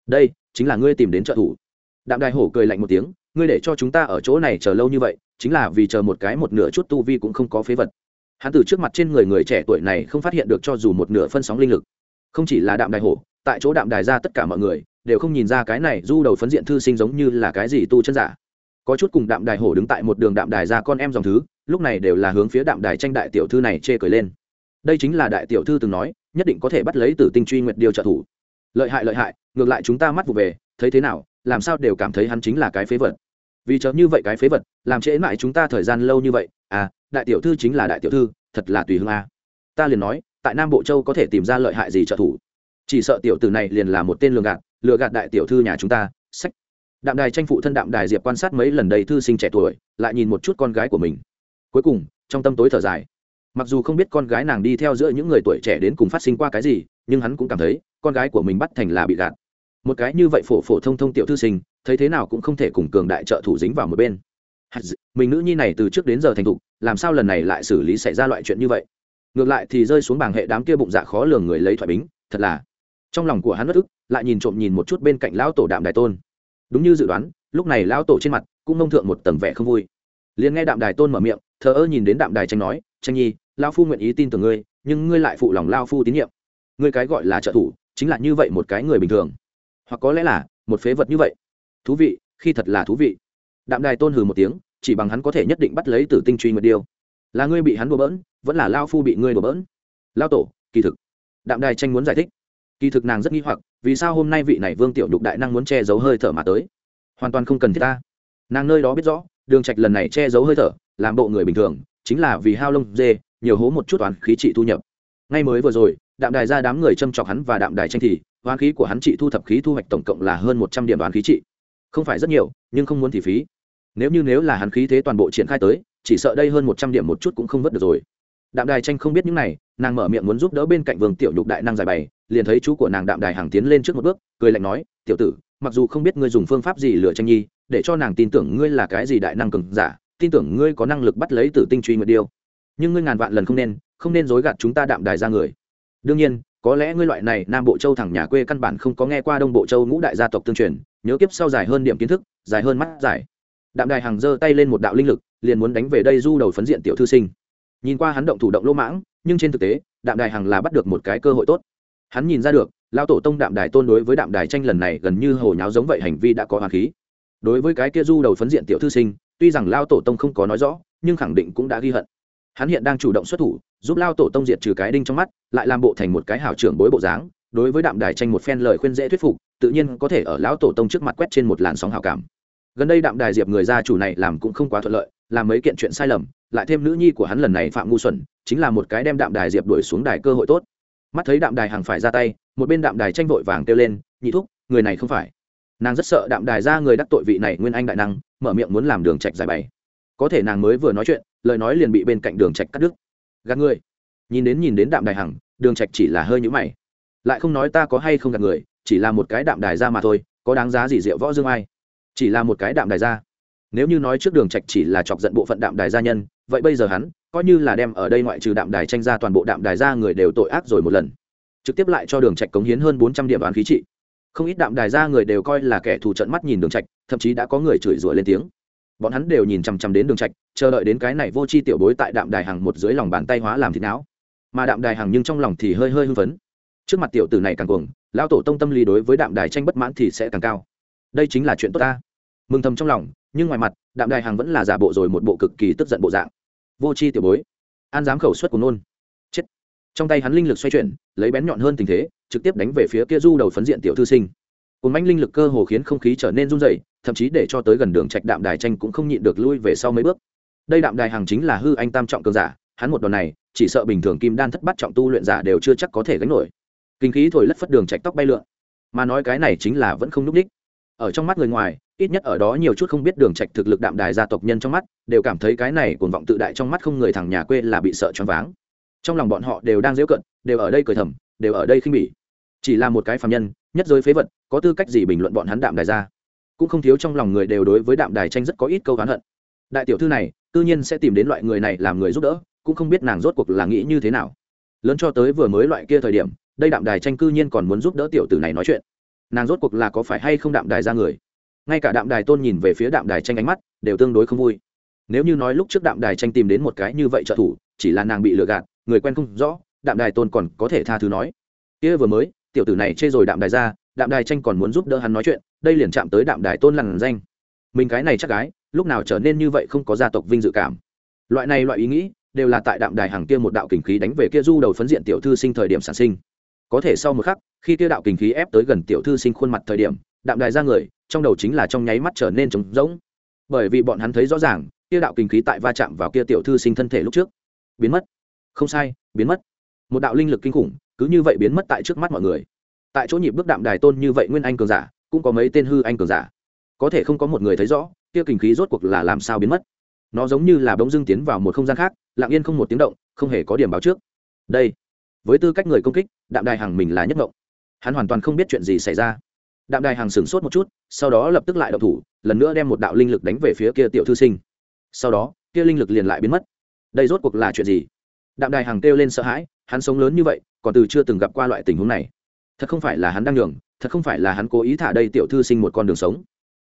Đây, chính là ngươi tìm đến trợ thủ. Đạm đài hổ cười lạnh một tiếng, ngươi để cho chúng ta ở chỗ này chờ lâu như vậy, chính là vì chờ một cái một nửa chút tu vi cũng không có phế vật. Hắn từ trước mặt trên người người trẻ tuổi này không phát hiện được cho dù một nửa phân sóng linh lực. Không chỉ là đạm đài hổ, tại chỗ đạm đài ra tất cả mọi người, đều không nhìn ra cái này du đầu phấn diện thư sinh giống như là cái gì tu chân giả. Có chút cùng đạm đài hổ đứng tại một đường đạm đài ra con em dòng thứ lúc này đều là hướng phía đạm đài tranh đại tiểu thư này chê cười lên. Đây chính là đại tiểu thư từng nói, nhất định có thể bắt lấy tử tinh truy nguyệt điều trợ thủ. Lợi hại lợi hại, ngược lại chúng ta mắt vụ về, thấy thế nào, làm sao đều cảm thấy hắn chính là cái phế vật. Vì chớ như vậy cái phế vật, làm trễ mãi chúng ta thời gian lâu như vậy à đại tiểu thư chính là đại tiểu thư, thật là tùy hương a. Ta liền nói, tại nam bộ châu có thể tìm ra lợi hại gì trợ thủ. Chỉ sợ tiểu tử này liền là một tên lừa gạt lừa gạt đại tiểu thư nhà chúng ta, sách. Đạm đài tranh phụ thân đạm đài diệp quan sát mấy lần đầy thư sinh trẻ tuổi, lại nhìn một chút con gái của mình cuối cùng, trong tâm tối thở dài. Mặc dù không biết con gái nàng đi theo giữa những người tuổi trẻ đến cùng phát sinh qua cái gì, nhưng hắn cũng cảm thấy, con gái của mình bắt thành là bị gạt. Một cái như vậy phổ phổ thông thông tiểu thư sinh, thấy thế nào cũng không thể cùng cường đại trợ thủ dính vào một bên. Mình nữ nhi này từ trước đến giờ thành thục, làm sao lần này lại xử lý xảy ra loại chuyện như vậy? Ngược lại thì rơi xuống bảng hệ đám kia bụng dạ khó lường người lấy thoại bính, thật là. Trong lòng của hắn bất ức, lại nhìn trộm nhìn một chút bên cạnh lão tổ đạm đài tôn. Đúng như dự đoán, lúc này lão tổ trên mặt cũng nông thượng một tầng vẻ không vui. Liền nghe đạm đài tôn mở miệng thờ ơ nhìn đến đạm đài tranh nói, tranh nhi lao phu nguyện ý tin tưởng ngươi, nhưng ngươi lại phụ lòng lao phu tín nhiệm. Ngươi cái gọi là trợ thủ, chính là như vậy một cái người bình thường. Hoặc có lẽ là, một phế vật như vậy. Thú vị, khi thật là thú vị. Đạm đài tôn hừ một tiếng, chỉ bằng hắn có thể nhất định bắt lấy tử tinh truy nguyệt điêu. Là ngươi bị hắn đùa bỡn, vẫn là lao phu bị ngươi đùa bỡn? Lao tổ, kỳ thực. Đạm đài tranh muốn giải thích. Kỳ thực nàng rất nghi hoặc, vì sao hôm nay vị này vương tiểu nhục đại năng muốn che giấu hơi thở mà tới? Hoàn toàn không cần thiết ta. Nàng nơi đó biết rõ, đường trạch lần này che giấu hơi thở làm bộ người bình thường, chính là vì hao lông dê, nhiều hố một chút toán khí trị thu nhập. Ngay mới vừa rồi, đạm đài ra đám người châm chọc hắn và đạm đài tranh thì toán khí của hắn trị thu thập khí thu hoạch tổng cộng là hơn một trăm điểm toán khí trị. Không phải rất nhiều, nhưng không muốn thì phí. Nếu như nếu là hắn khí thế toàn bộ triển khai tới, chỉ sợ đây hơn một trăm điểm một chút cũng không vớt được rồi. Đạm đài tranh không biết những này, nàng mở miệng muốn giúp đỡ bên cạnh vương tiểu nhục đại năng giải bày, liền thấy chú của nàng đạm đài hàng tiến lên trước một bước, cười lạnh nói, tiểu tử, mặc dù không biết ngươi dùng phương pháp gì lựa tranh nhi, để cho nàng tin tưởng ngươi là cái gì đại năng cường giả tin tưởng ngươi có năng lực bắt lấy tử tinh truy nguyệt điêu. Nhưng ngươi ngàn vạn lần không nên không nên dối gạt chúng ta đạm đài ra người. Đương nhiên, có lẽ ngươi loại này nam bộ châu thẳng nhà quê căn bản không có nghe qua đông bộ châu ngũ đại gia tộc tương truyền, nhớ kiếp sau dài hơn điểm kiến thức, dài hơn mắt dài. Đạm đài hàng giơ tay lên một đạo linh lực, liền muốn đánh về đây du đầu phấn diện tiểu thư sinh. Nhìn qua hắn động thủ động lỗ mãng, nhưng trên thực tế, đạm đài hằng là bắt được một cái cơ hội tốt. Hắn nhìn ra được, lao tổ tông đạm đài tôn đối với đạm đài tranh lần này gần như hồ nháo giống vậy hành vi đã có hoàng khí. Đối với cái kia du đầu phấn diện tiểu thư sinh tuy rằng lao tổ tông không có nói rõ, nhưng khẳng định cũng đã ghi hận. Hắn hiện đang chủ động xuất thủ, giúp lao tổ tông diệt trừ cái đinh trong mắt, lại làm bộ thành một cái hảo trưởng bối bộ dáng, đối với đạm đài tranh một phen lời khuyên dễ thuyết phục, tự nhiên có thể ở lão tổ tông trước mặt quét trên một làn sóng hảo cảm. Gần đây đạm đài diệp người gia chủ này làm cũng không quá thuận lợi, làm mấy kiện chuyện sai lầm, lại thêm nữ nhi của hắn lần này phạm ngu xuẩn, chính là một cái đem đạm đài diệp đuổi xuống đài cơ hội tốt. Mắt thấy đạm đài hàng phải ra tay, một bên đạm đài tranh vội vàng kêu lên, nhị thúc, người này không phải. Nàng rất sợ đạm đài ra người đắc tội vị này nguyên anh đại năng mở miệng muốn làm đường trạch giải bày. Có thể nàng mới vừa nói chuyện, lời nói liền bị bên cạnh đường trạch cắt đứt. Gạt người. Nhìn đến nhìn đến đạm đài hằng, đường trạch chỉ là hơi nhũ mày. Lại không nói ta có hay không gạt người, chỉ là một cái đạm đài ra mà thôi, có đáng giá gì rượu võ dương ai? Chỉ là một cái đạm đài ra. Nếu như nói trước đường trạch chỉ là chọc giận bộ phận đạm đài gia nhân, vậy bây giờ hắn, coi như là đem ở đây ngoại trừ đạm đài tranh ra toàn bộ đạm đài gia người đều tội ác rồi một lần. Trực tiếp lại cho đường trạch cống hiến hơn bốn trăm điểm đoán khí trị không ít đạm đài gia người đều coi là kẻ thù trận mắt nhìn đường trạch, thậm chí đã có người chửi rủa lên tiếng. Bọn hắn đều nhìn chằm chằm đến đường trạch, chờ đợi đến cái này vô chi tiểu bối tại đạm đài hàng một dưới lòng bàn tay hóa làm thịt não. Mà đạm đài hàng nhưng trong lòng thì hơi hơi hưng phấn. Trước mặt tiểu tử này càng cuồng, lão tổ tông tâm lý đối với đạm đài tranh bất mãn thì sẽ càng cao. Đây chính là chuyện tốt ta. Mừng thầm trong lòng, nhưng ngoài mặt, đạm đài hàng vẫn là giả bộ rồi một bộ cực kỳ tức giận bộ dạng. Vô chi tiểu bối, an dám khẩu suất của nôn. Chết. Trong tay hắn linh lực xoay chuyển, lấy bén nhọn hơn tình thế trực tiếp đánh về phía kia du đầu phấn diện tiểu thư sinh. Cồn bánh linh lực cơ hồ khiến không khí trở nên run dày thậm chí để cho tới gần đường trạch đạm đài tranh cũng không nhịn được lui về sau mấy bước. Đây đạm đài hàng chính là hư anh tam trọng cường giả, hắn một đòn này, chỉ sợ bình thường kim đan thất bát trọng tu luyện giả đều chưa chắc có thể gánh nổi. Kinh khí thổi lất phất đường trạch tóc bay lượn. Mà nói cái này chính là vẫn không núp đích. Ở trong mắt người ngoài, ít nhất ở đó nhiều chút không biết đường trạch thực lực đạm đài gia tộc nhân trong mắt, đều cảm thấy cái này cuồng vọng tự đại trong mắt không người thằng nhà quê là bị sợ choáng váng. Trong lòng bọn họ đều đang díu cận, đều ở đây cười thầm đều ở đây khinh bỉ. Chỉ là một cái phàm nhân, nhất giới phế vật, có tư cách gì bình luận bọn hắn đạm đài ra? cũng không thiếu trong lòng người đều đối với đạm đài tranh rất có ít câu oán hận. Đại tiểu thư này tự nhiên sẽ tìm đến loại người này làm người giúp đỡ, cũng không biết nàng rốt cuộc là nghĩ như thế nào. Lớn cho tới vừa mới loại kia thời điểm, đây đạm đài tranh cư nhiên còn muốn giúp đỡ tiểu tử này nói chuyện. Nàng rốt cuộc là có phải hay không đạm đài ra người? Ngay cả đạm đài tôn nhìn về phía đạm đài tranh ánh mắt, đều tương đối không vui. Nếu như nói lúc trước đạm đài tranh tìm đến một cái như vậy trợ thủ, chỉ là nàng bị lừa gạt, người quen không rõ đạm đài tôn còn có thể tha thứ nói. Kia vừa mới, tiểu tử này chê rồi đạm đài ra, đạm đài tranh còn muốn giúp đỡ hắn nói chuyện, đây liền chạm tới đạm đài tôn lằn danh. Mình cái này chắc gái, lúc nào trở nên như vậy không có gia tộc vinh dự cảm. Loại này loại ý nghĩ, đều là tại đạm đài hàng kia một đạo kình khí đánh về kia du đầu phấn diện tiểu thư sinh thời điểm sản sinh. Có thể sau một khắc, khi kia đạo kình khí ép tới gần tiểu thư sinh khuôn mặt thời điểm, đạm đài ra người, trong đầu chính là trong nháy mắt trở nên trống rỗng. Bởi vì bọn hắn thấy rõ ràng, kia đạo kình khí tại va chạm vào kia tiểu thư sinh thân thể lúc trước. Biến mất. Không sai, biến mất một đạo linh lực kinh khủng cứ như vậy biến mất tại trước mắt mọi người. Tại chỗ nhịp bước đạm đài tôn như vậy nguyên anh cường giả cũng có mấy tên hư anh cường giả. Có thể không có một người thấy rõ kia kinh khí rốt cuộc là làm sao biến mất. Nó giống như là bỗng dưng tiến vào một không gian khác lặng yên không một tiếng động không hề có điểm báo trước. Đây với tư cách người công kích đạm đài hằng mình là nhất động, hắn hoàn toàn không biết chuyện gì xảy ra. Đạm đài hàng sửng sốt một chút sau đó lập tức lại đậu thủ lần nữa đem một đạo linh lực đánh về phía kia tiểu thư sinh. Sau đó kia linh lực liền lại biến mất. Đây rốt cuộc là chuyện gì? Đạm đài hàng kêu lên sợ hãi hắn sống lớn như vậy, còn từ chưa từng gặp qua loại tình huống này. Thật không phải là hắn đang nhường, thật không phải là hắn cố ý thả đây tiểu thư sinh một con đường sống.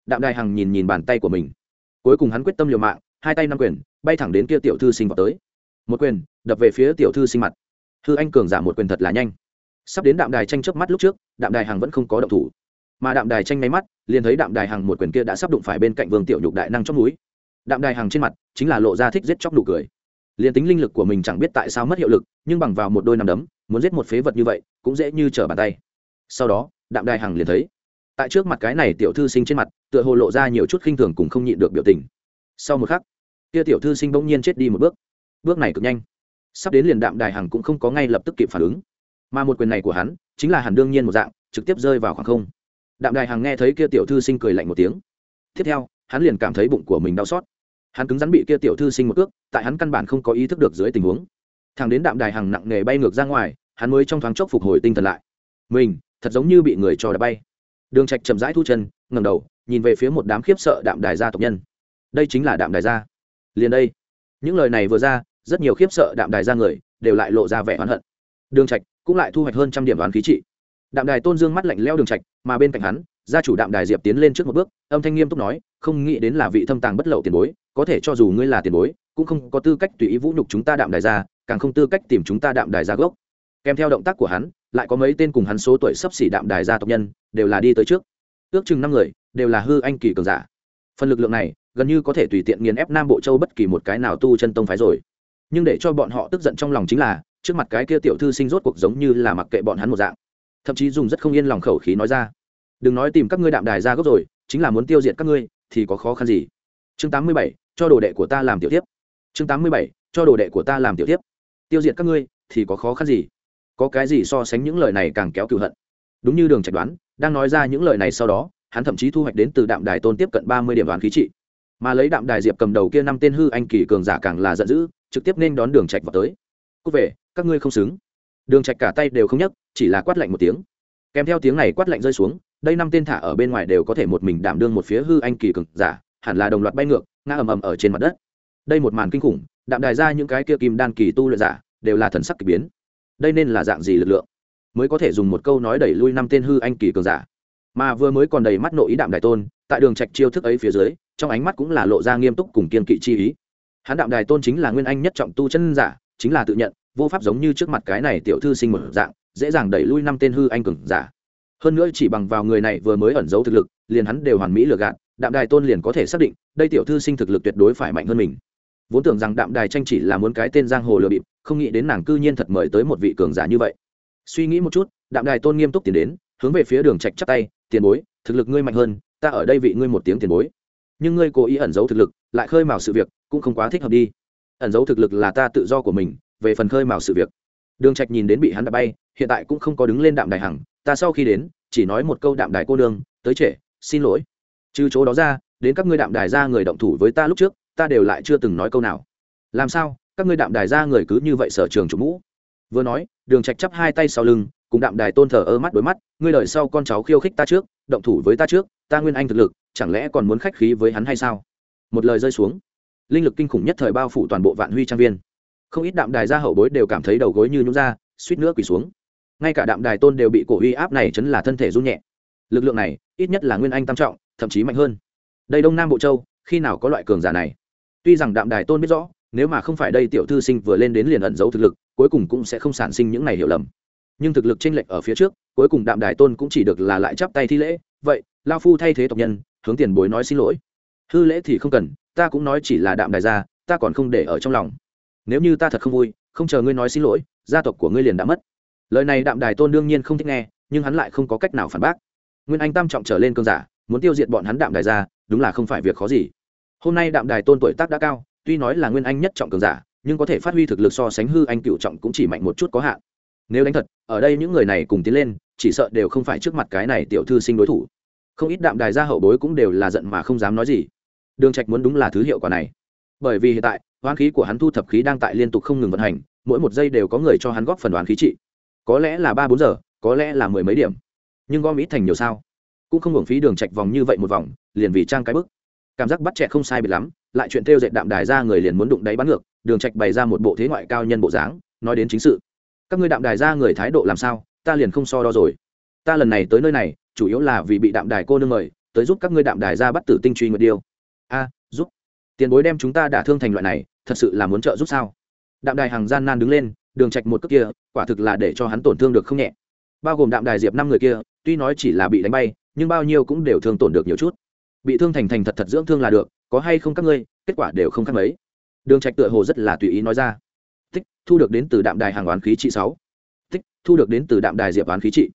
Đạm đài hằng nhìn nhìn bàn tay của mình. Cuối cùng hắn quyết tâm liều mạng, hai tay năm quyền, bay thẳng đến kia tiểu thư sinh vào tới. Một quyền, đập về phía tiểu thư sinh mặt. Thư anh cường giả một quyền thật là nhanh. Sắp đến đạm đài tranh chớp mắt lúc trước, đạm đài hằng vẫn không có động thủ. Mà đạm đài tranh nháy mắt, liền thấy đạm đài hằng một quyền kia đã sắp đụng phải bên cạnh vương tiểu nhục đại năng chóc núi đạm đài hằng trên mặt chính là lộ ra thích giết chóc nụ cười liền tính linh lực của mình chẳng biết tại sao mất hiệu lực, nhưng bằng vào một đôi nằm đấm, muốn giết một phế vật như vậy, cũng dễ như trở bàn tay. Sau đó, đạm đài hằng liền thấy, tại trước mặt cái này tiểu thư sinh trên mặt, tựa hồ lộ ra nhiều chút khinh thường cùng không nhịn được biểu tình. Sau một khắc, kia tiểu thư sinh bỗng nhiên chết đi một bước. Bước này cực nhanh. Sắp đến liền đạm đài hằng cũng không có ngay lập tức kịp phản ứng. Mà một quyền này của hắn, chính là hẳn đương nhiên một dạng, trực tiếp rơi vào khoảng không. Đạm đài hằng nghe thấy kia tiểu thư sinh cười lạnh một tiếng. Tiếp theo, hắn liền cảm thấy bụng của mình đau xót hắn cứng rắn bị kia tiểu thư sinh một cước, tại hắn căn bản không có ý thức được dưới tình huống. Thằng đến đạm đài hằng nặng nghề bay ngược ra ngoài, hắn mới trong thoáng chốc phục hồi tinh thần lại. Mình, thật giống như bị người cho đã bay. Đường trạch chậm rãi thu chân, ngẩng đầu, nhìn về phía một đám khiếp sợ đạm đài gia tộc nhân. Đây chính là đạm đài gia. Liền đây. Những lời này vừa ra, rất nhiều khiếp sợ đạm đài gia người đều lại lộ ra vẻ oán hận. Đường trạch cũng lại thu hoạch hơn trăm điểm đoán khí trị. Đạm đài tôn dương mắt lạnh leo đường trạch, mà bên cạnh hắn, gia chủ đạm đài diệp tiến lên trước một bước, âm thanh nghiêm túc nói không nghĩ đến là vị thâm tàng bất lậu tiền bối, có thể cho dù ngươi là tiền bối, cũng không có tư cách tùy ý vũ nhục chúng ta đạm đài gia càng không tư cách tìm chúng ta đạm đài gia gốc. Kèm theo động tác của hắn, lại có mấy tên cùng hắn số tuổi sắp xỉ đạm đài gia tộc nhân, đều là đi tới trước. Ước chừng năm người, đều là hư anh kỳ cường giả. Phần lực lượng này, gần như có thể tùy tiện nghiền ép nam bộ châu bất kỳ một cái nào tu chân tông phái rồi. Nhưng để cho bọn họ tức giận trong lòng chính là, trước mặt cái kia tiểu thư sinh rốt cuộc giống như là mặc kệ bọn hắn một dạng. Thậm chí dùng rất không yên lòng khẩu khí nói ra. Đừng nói tìm các ngươi đạm đài ra gốc rồi, chính là muốn tiêu diệt các ngươi thì có khó khăn gì? Chương tám mươi bảy, cho đồ đệ của ta làm tiểu tiếp chương tám mươi bảy, cho đồ đệ của ta làm tiểu tiếp tiêu diệt các ngươi, thì có khó khăn gì? Có cái gì so sánh những lời này càng kéo cựu hận? Đúng như đường trạch đoán, đang nói ra những lời này sau đó, hắn thậm chí thu hoạch đến từ đạm đài tôn tiếp cận ba mươi điểm đoán khí trị. Mà lấy đạm đài diệp cầm đầu kia năm tên hư anh kỳ cường giả càng là giận dữ, trực tiếp nên đón đường trạch vào tới. Cút về, các ngươi không xứng. Đường trạch cả tay đều không nhấc, chỉ là quát lạnh một tiếng. Kèm theo tiếng này quát lạnh rơi xuống đây năm tên thả ở bên ngoài đều có thể một mình đảm đương một phía hư anh kỳ cường giả, hẳn là đồng loạt bay ngược, ngã ầm ầm ở trên mặt đất. Đây một màn kinh khủng, đạm đài ra những cái kia kim đan kỳ tu luyện giả, đều là thần sắc kỳ biến. Đây nên là dạng gì lực lượng? Mới có thể dùng một câu nói đẩy lui năm tên hư anh kỳ cường giả. Mà vừa mới còn đầy mắt nội ý đạm đài tôn, tại đường trạch chiêu thức ấy phía dưới, trong ánh mắt cũng là lộ ra nghiêm túc cùng kiên kỵ chi ý. Hắn đạm đài tôn chính là nguyên anh nhất trọng tu chân giả, chính là tự nhận, vô pháp giống như trước mặt cái này tiểu thư sinh mở dạng, dễ dàng đẩy lui năm tên hư anh cường giả hơn nữa chỉ bằng vào người này vừa mới ẩn giấu thực lực, liền hắn đều hoàn mỹ lừa gạt, đạm đài tôn liền có thể xác định, đây tiểu thư sinh thực lực tuyệt đối phải mạnh hơn mình. Vốn tưởng rằng đạm đài tranh chỉ là muốn cái tên giang hồ lừa bịp, không nghĩ đến nàng cư nhiên thật mời tới một vị cường giả như vậy. Suy nghĩ một chút, đạm đài tôn nghiêm túc tiến đến, hướng về phía đường trạch chắp tay, tiền bối, thực lực ngươi mạnh hơn, ta ở đây vị ngươi một tiếng tiền bối. Nhưng ngươi cố ý ẩn giấu thực lực, lại khơi mào sự việc, cũng không quá thích hợp đi. Ẩn giấu thực lực là ta tự do của mình, về phần khơi mào sự việc. Đường trạch nhìn đến bị hắn đã bay, hiện tại cũng không có đứng lên đạm đài hằng ta sau khi đến, chỉ nói một câu đạm đài cô nương, tới trễ, xin lỗi. Trừ chỗ đó ra, đến các ngươi đạm đài ra người động thủ với ta lúc trước, ta đều lại chưa từng nói câu nào. Làm sao, các ngươi đạm đài ra người cứ như vậy sở trường chủ mũ? Vừa nói, đường trạch chắp hai tay sau lưng, cùng đạm đài tôn thờ ơ mắt đối mắt, ngươi đợi sau con cháu khiêu khích ta trước, động thủ với ta trước, ta nguyên anh thực lực, chẳng lẽ còn muốn khách khí với hắn hay sao? Một lời rơi xuống, linh lực kinh khủng nhất thời bao phủ toàn bộ vạn huy trang viên. Không ít đạm đài gia hậu bối đều cảm thấy đầu gối như nhún ra, suýt nữa quỳ xuống ngay cả đạm đài tôn đều bị cổ uy áp này chấn là thân thể run nhẹ. Lực lượng này, ít nhất là nguyên anh tam trọng, thậm chí mạnh hơn. Đây đông nam bộ châu, khi nào có loại cường giả này? Tuy rằng đạm đài tôn biết rõ, nếu mà không phải đây tiểu thư sinh vừa lên đến liền ẩn giấu thực lực, cuối cùng cũng sẽ không sản sinh những này hiểu lầm. Nhưng thực lực chênh lệch ở phía trước, cuối cùng đạm đài tôn cũng chỉ được là lại chắp tay thi lễ. Vậy, lao phu thay thế tộc nhân, hướng tiền bối nói xin lỗi. Hư lễ thì không cần, ta cũng nói chỉ là đạm đài gia ta còn không để ở trong lòng. Nếu như ta thật không vui, không chờ ngươi nói xin lỗi, gia tộc của ngươi liền đã mất lời này đạm đài tôn đương nhiên không thích nghe, nhưng hắn lại không có cách nào phản bác. Nguyên anh tam trọng trở lên cơn giả, muốn tiêu diệt bọn hắn đạm đài ra, đúng là không phải việc khó gì. Hôm nay đạm đài tôn tuổi tác đã cao, tuy nói là nguyên anh nhất trọng cường giả, nhưng có thể phát huy thực lực so sánh hư anh cựu trọng cũng chỉ mạnh một chút có hạn. Nếu đánh thật, ở đây những người này cùng tiến lên, chỉ sợ đều không phải trước mặt cái này tiểu thư sinh đối thủ. Không ít đạm đài gia hậu bối cũng đều là giận mà không dám nói gì. Đường trạch muốn đúng là thứ hiệu quả này. Bởi vì hiện tại, hoán khí của hắn thu thập khí đang tại liên tục không ngừng vận hành, mỗi một giây đều có người cho hắn góp phần đoán khí trị có lẽ là ba bốn giờ, có lẽ là mười mấy điểm. Nhưng gom ít thành nhiều sao? Cũng không hưởng phí đường chạch vòng như vậy một vòng, liền vì trang cái bức. Cảm giác bắt trẻ không sai biệt lắm, lại chuyện theo dệt đạm đài ra người liền muốn đụng đáy bắn ngược, đường trạch bày ra một bộ thế ngoại cao nhân bộ dáng, nói đến chính sự. Các ngươi đạm đài ra người thái độ làm sao? Ta liền không so đo rồi. Ta lần này tới nơi này, chủ yếu là vì bị đạm đài cô nương mời, tới giúp các ngươi đạm đài ra bắt tử tinh truy nguyệt điêu. A, giúp. Tiền bối đem chúng ta đả thương thành loại này, thật sự là muốn trợ giúp sao? Đạm đài hàng gian nan đứng lên đường trạch một cước kia, quả thực là để cho hắn tổn thương được không nhẹ. Bao gồm đạm đài diệp năm người kia, tuy nói chỉ là bị đánh bay, nhưng bao nhiêu cũng đều thương tổn được nhiều chút. Bị thương thành thành thật thật dưỡng thương là được, có hay không các ngươi, kết quả đều không khác mấy. Đường trạch tựa hồ rất là tùy ý nói ra. Tích, thu được đến từ đạm đài hàng oán khí trị sáu. Tích, thu được đến từ đạm đài diệp oán khí trị.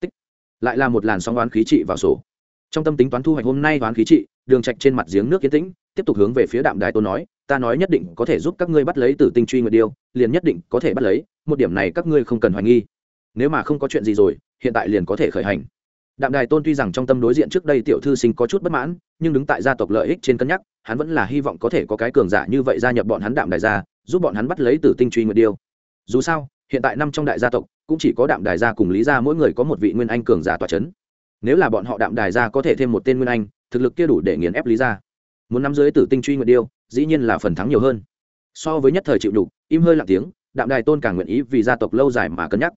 Tích, lại là một làn sóng oán khí trị vào sổ. Trong tâm tính toán thu hoạch hôm nay oán khí trị đường trạch trên mặt giếng nước yên tĩnh, tiếp tục hướng về phía đạm đài tôn nói, ta nói nhất định có thể giúp các ngươi bắt lấy tử tinh truy nguyệt điêu, liền nhất định có thể bắt lấy, một điểm này các ngươi không cần hoài nghi. Nếu mà không có chuyện gì rồi, hiện tại liền có thể khởi hành. Đạm đài tôn tuy rằng trong tâm đối diện trước đây tiểu thư sinh có chút bất mãn, nhưng đứng tại gia tộc lợi ích trên cân nhắc, hắn vẫn là hy vọng có thể có cái cường giả như vậy gia nhập bọn hắn đạm đài gia giúp bọn hắn bắt lấy tử tinh truy nguyệt điêu. Dù sao, hiện tại năm trong đại gia tộc, cũng chỉ có đạm đài gia cùng lý gia mỗi người có một vị nguyên anh cường giả tòa c h ấ n nếu là bọn họ đạm đài gia có thể thêm một tên nguyên anh thực lực kia đủ để nghiền ép lý ra muốn nắm dưới tử tinh truy nguyệt điêu, dĩ nhiên là phần thắng nhiều hơn. So với nhất thời chịu đủ im hơi lặng tiếng, đạm đài tôn càng nguyện ý vì gia tộc lâu dài mà cân nhắc.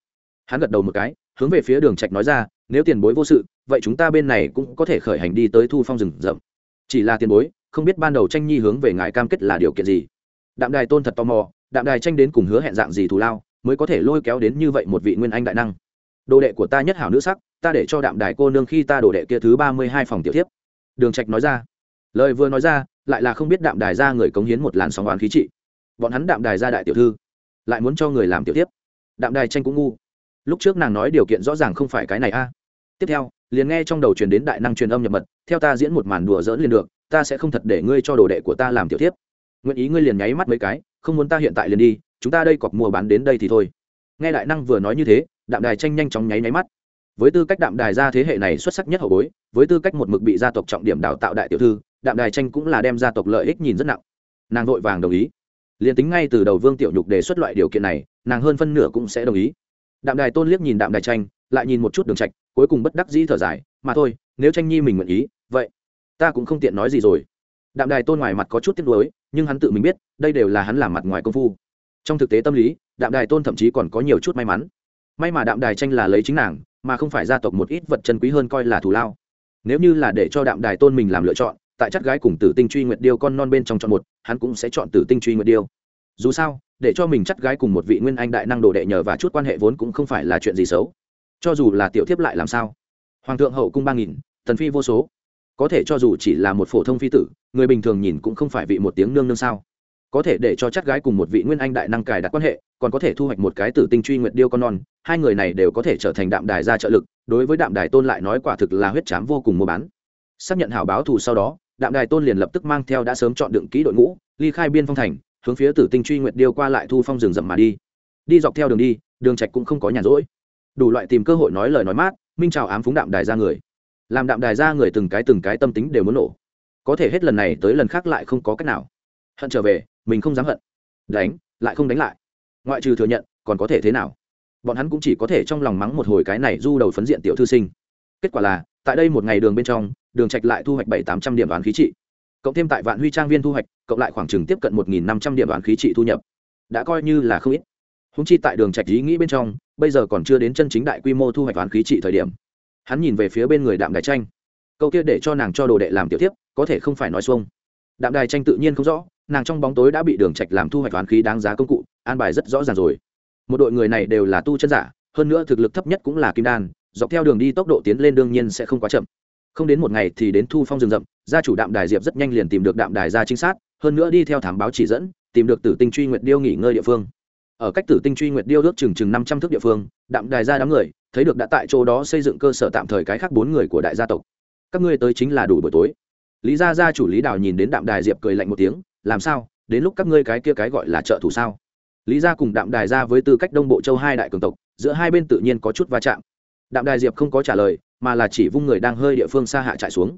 Hắn gật đầu một cái, hướng về phía đường trạch nói ra, nếu tiền bối vô sự, vậy chúng ta bên này cũng có thể khởi hành đi tới thu phong rừng rậm. Chỉ là tiền bối, không biết ban đầu tranh nhi hướng về ngài cam kết là điều kiện gì. Đạm đài tôn thật tò mò, đạm đài tranh đến cùng hứa hẹn dạng gì thù lao, mới có thể lôi kéo đến như vậy một vị nguyên anh đại năng. Đồ đệ của ta nhất hảo nữ sắc, ta để cho đạm đài cô nương khi ta đồ đệ kia thứ ba mươi hai phòng tiểu thiếp đường trạch nói ra. Lời vừa nói ra, lại là không biết đạm đài ra người cống hiến một làn sóng oán khí trị. Bọn hắn đạm đài ra đại tiểu thư, lại muốn cho người làm tiểu tiếp. đạm đài tranh cũng ngu. Lúc trước nàng nói điều kiện rõ ràng không phải cái này a. Tiếp theo, liền nghe trong đầu truyền đến đại năng truyền âm nhập mật, theo ta diễn một màn đùa dỡn liền được, ta sẽ không thật để ngươi cho đồ đệ của ta làm tiểu tiếp nguyện ý ngươi liền nháy mắt mấy cái, không muốn ta hiện tại liền đi, chúng ta đây cọc mua bán đến đây thì thôi. Nghe đại năng vừa nói như thế, đạm đài tranh nhanh chóng nháy nháy mắt với tư cách đạm đài gia thế hệ này xuất sắc nhất hậu bối, với tư cách một mực bị gia tộc trọng điểm đào tạo đại tiểu thư, đạm đài tranh cũng là đem gia tộc lợi ích nhìn rất nặng. Nàng vội vàng đồng ý. Liền tính ngay từ đầu vương tiểu nhục đề xuất loại điều kiện này, nàng hơn phân nửa cũng sẽ đồng ý. Đạm đài tôn liếc nhìn đạm đài tranh, lại nhìn một chút đường trạch, cuối cùng bất đắc dĩ thở dài, mà thôi, nếu tranh nhi mình nguyện ý, vậy ta cũng không tiện nói gì rồi. Đạm đài tôn ngoài mặt có chút tiếc nuối, nhưng hắn tự mình biết, đây đều là hắn làm mặt ngoài công phu. Trong thực tế tâm lý, đạm đài tôn thậm chí còn có nhiều chút may mắn. May mà đạm đài tranh là lấy chính nàng mà không phải gia tộc một ít vật chân quý hơn coi là thù lao. Nếu như là để cho đạm đài tôn mình làm lựa chọn, tại chắc gái cùng tử tinh truy nguyệt điêu con non bên trong chọn một, hắn cũng sẽ chọn tử tinh truy nguyệt điêu. Dù sao, để cho mình chắc gái cùng một vị nguyên anh đại năng đồ đệ nhờ và chút quan hệ vốn cũng không phải là chuyện gì xấu. Cho dù là tiểu thiếp lại làm sao? Hoàng thượng hậu cung ba nghìn, thần phi vô số. Có thể cho dù chỉ là một phổ thông phi tử, người bình thường nhìn cũng không phải vị một tiếng nương nương sao. Có thể để cho chắc gái cùng một vị nguyên anh đại năng cài đặt quan hệ, còn có thể thu hoạch một cái tử tinh truy nguyệt điêu con non hai người này đều có thể trở thành đạm đài ra trợ lực, đối với đạm đài tôn lại nói quả thực là huyết chám vô cùng mua bán. Xác nhận hảo báo thù sau đó, đạm đài tôn liền lập tức mang theo đã sớm chọn đựng kỹ đội ngũ, ly khai biên phong thành, hướng phía tử tinh truy nguyệt điêu qua lại thu phong rừng rậm mà đi. Đi dọc theo đường đi, đường trạch cũng không có nhàn rỗi. Đủ loại tìm cơ hội nói lời nói mát, minh chào ám phúng đạm đài ra người. Làm đạm đài ra người từng cái từng cái tâm tính đều muốn nổ. Có thể hết lần này tới lần khác lại không có cách nào. Hận trở về, mình không dám hận. Đánh, lại không đánh lại. Ngoại trừ thừa nhận, còn có thể thế nào? Bọn hắn cũng chỉ có thể trong lòng mắng một hồi cái này du đầu phấn diện tiểu thư sinh. Kết quả là, tại đây một ngày đường bên trong, đường trạch lại thu hoạch bảy, tám trăm điểm đoán khí trị. Cộng thêm tại vạn huy trang viên thu hoạch, cộng lại khoảng chừng tiếp cận một nghìn năm trăm điểm đoán khí trị thu nhập. Đã coi như là không ít. Húng chi tại đường trạch ý nghĩ bên trong, bây giờ còn chưa đến chân chính đại quy mô thu hoạch đoán khí trị thời điểm. Hắn nhìn về phía bên người đạm đài tranh. Câu kia để cho nàng cho đồ đệ làm tiểu tiếp có thể không phải nói xuông. Đạm đài tranh tự nhiên không rõ, nàng trong bóng tối đã bị đường trạch làm thu hoạch đoán khí đáng giá công cụ, an bài rất rõ ràng rồi một đội người này đều là tu chân giả, hơn nữa thực lực thấp nhất cũng là kim đan, dọc theo đường đi tốc độ tiến lên đương nhiên sẽ không quá chậm. Không đến một ngày thì đến thu phong rừng rậm, gia chủ đạm đài diệp rất nhanh liền tìm được đạm đài gia trinh sát, hơn nữa đi theo thám báo chỉ dẫn, tìm được tử tinh truy nguyệt điêu nghỉ ngơi địa phương. Ở cách tử tinh truy nguyệt điêu ước chừng chừng năm trăm thước địa phương, đạm đài gia đám người, thấy được đã tại chỗ đó xây dựng cơ sở tạm thời cái khác bốn người của đại gia tộc. Các ngươi tới chính là đủ buổi tối. Lý gia gia chủ lý đào nhìn đến đạm đài diệp cười lạnh một tiếng, làm sao? Đến lúc các ngươi cái kia cái gọi là trợ thủ sao? Lý gia cùng đạm đài gia với tư cách đông bộ châu hai đại cường tộc, giữa hai bên tự nhiên có chút va chạm. Đạm đài diệp không có trả lời, mà là chỉ vung người đang hơi địa phương xa hạ chạy xuống.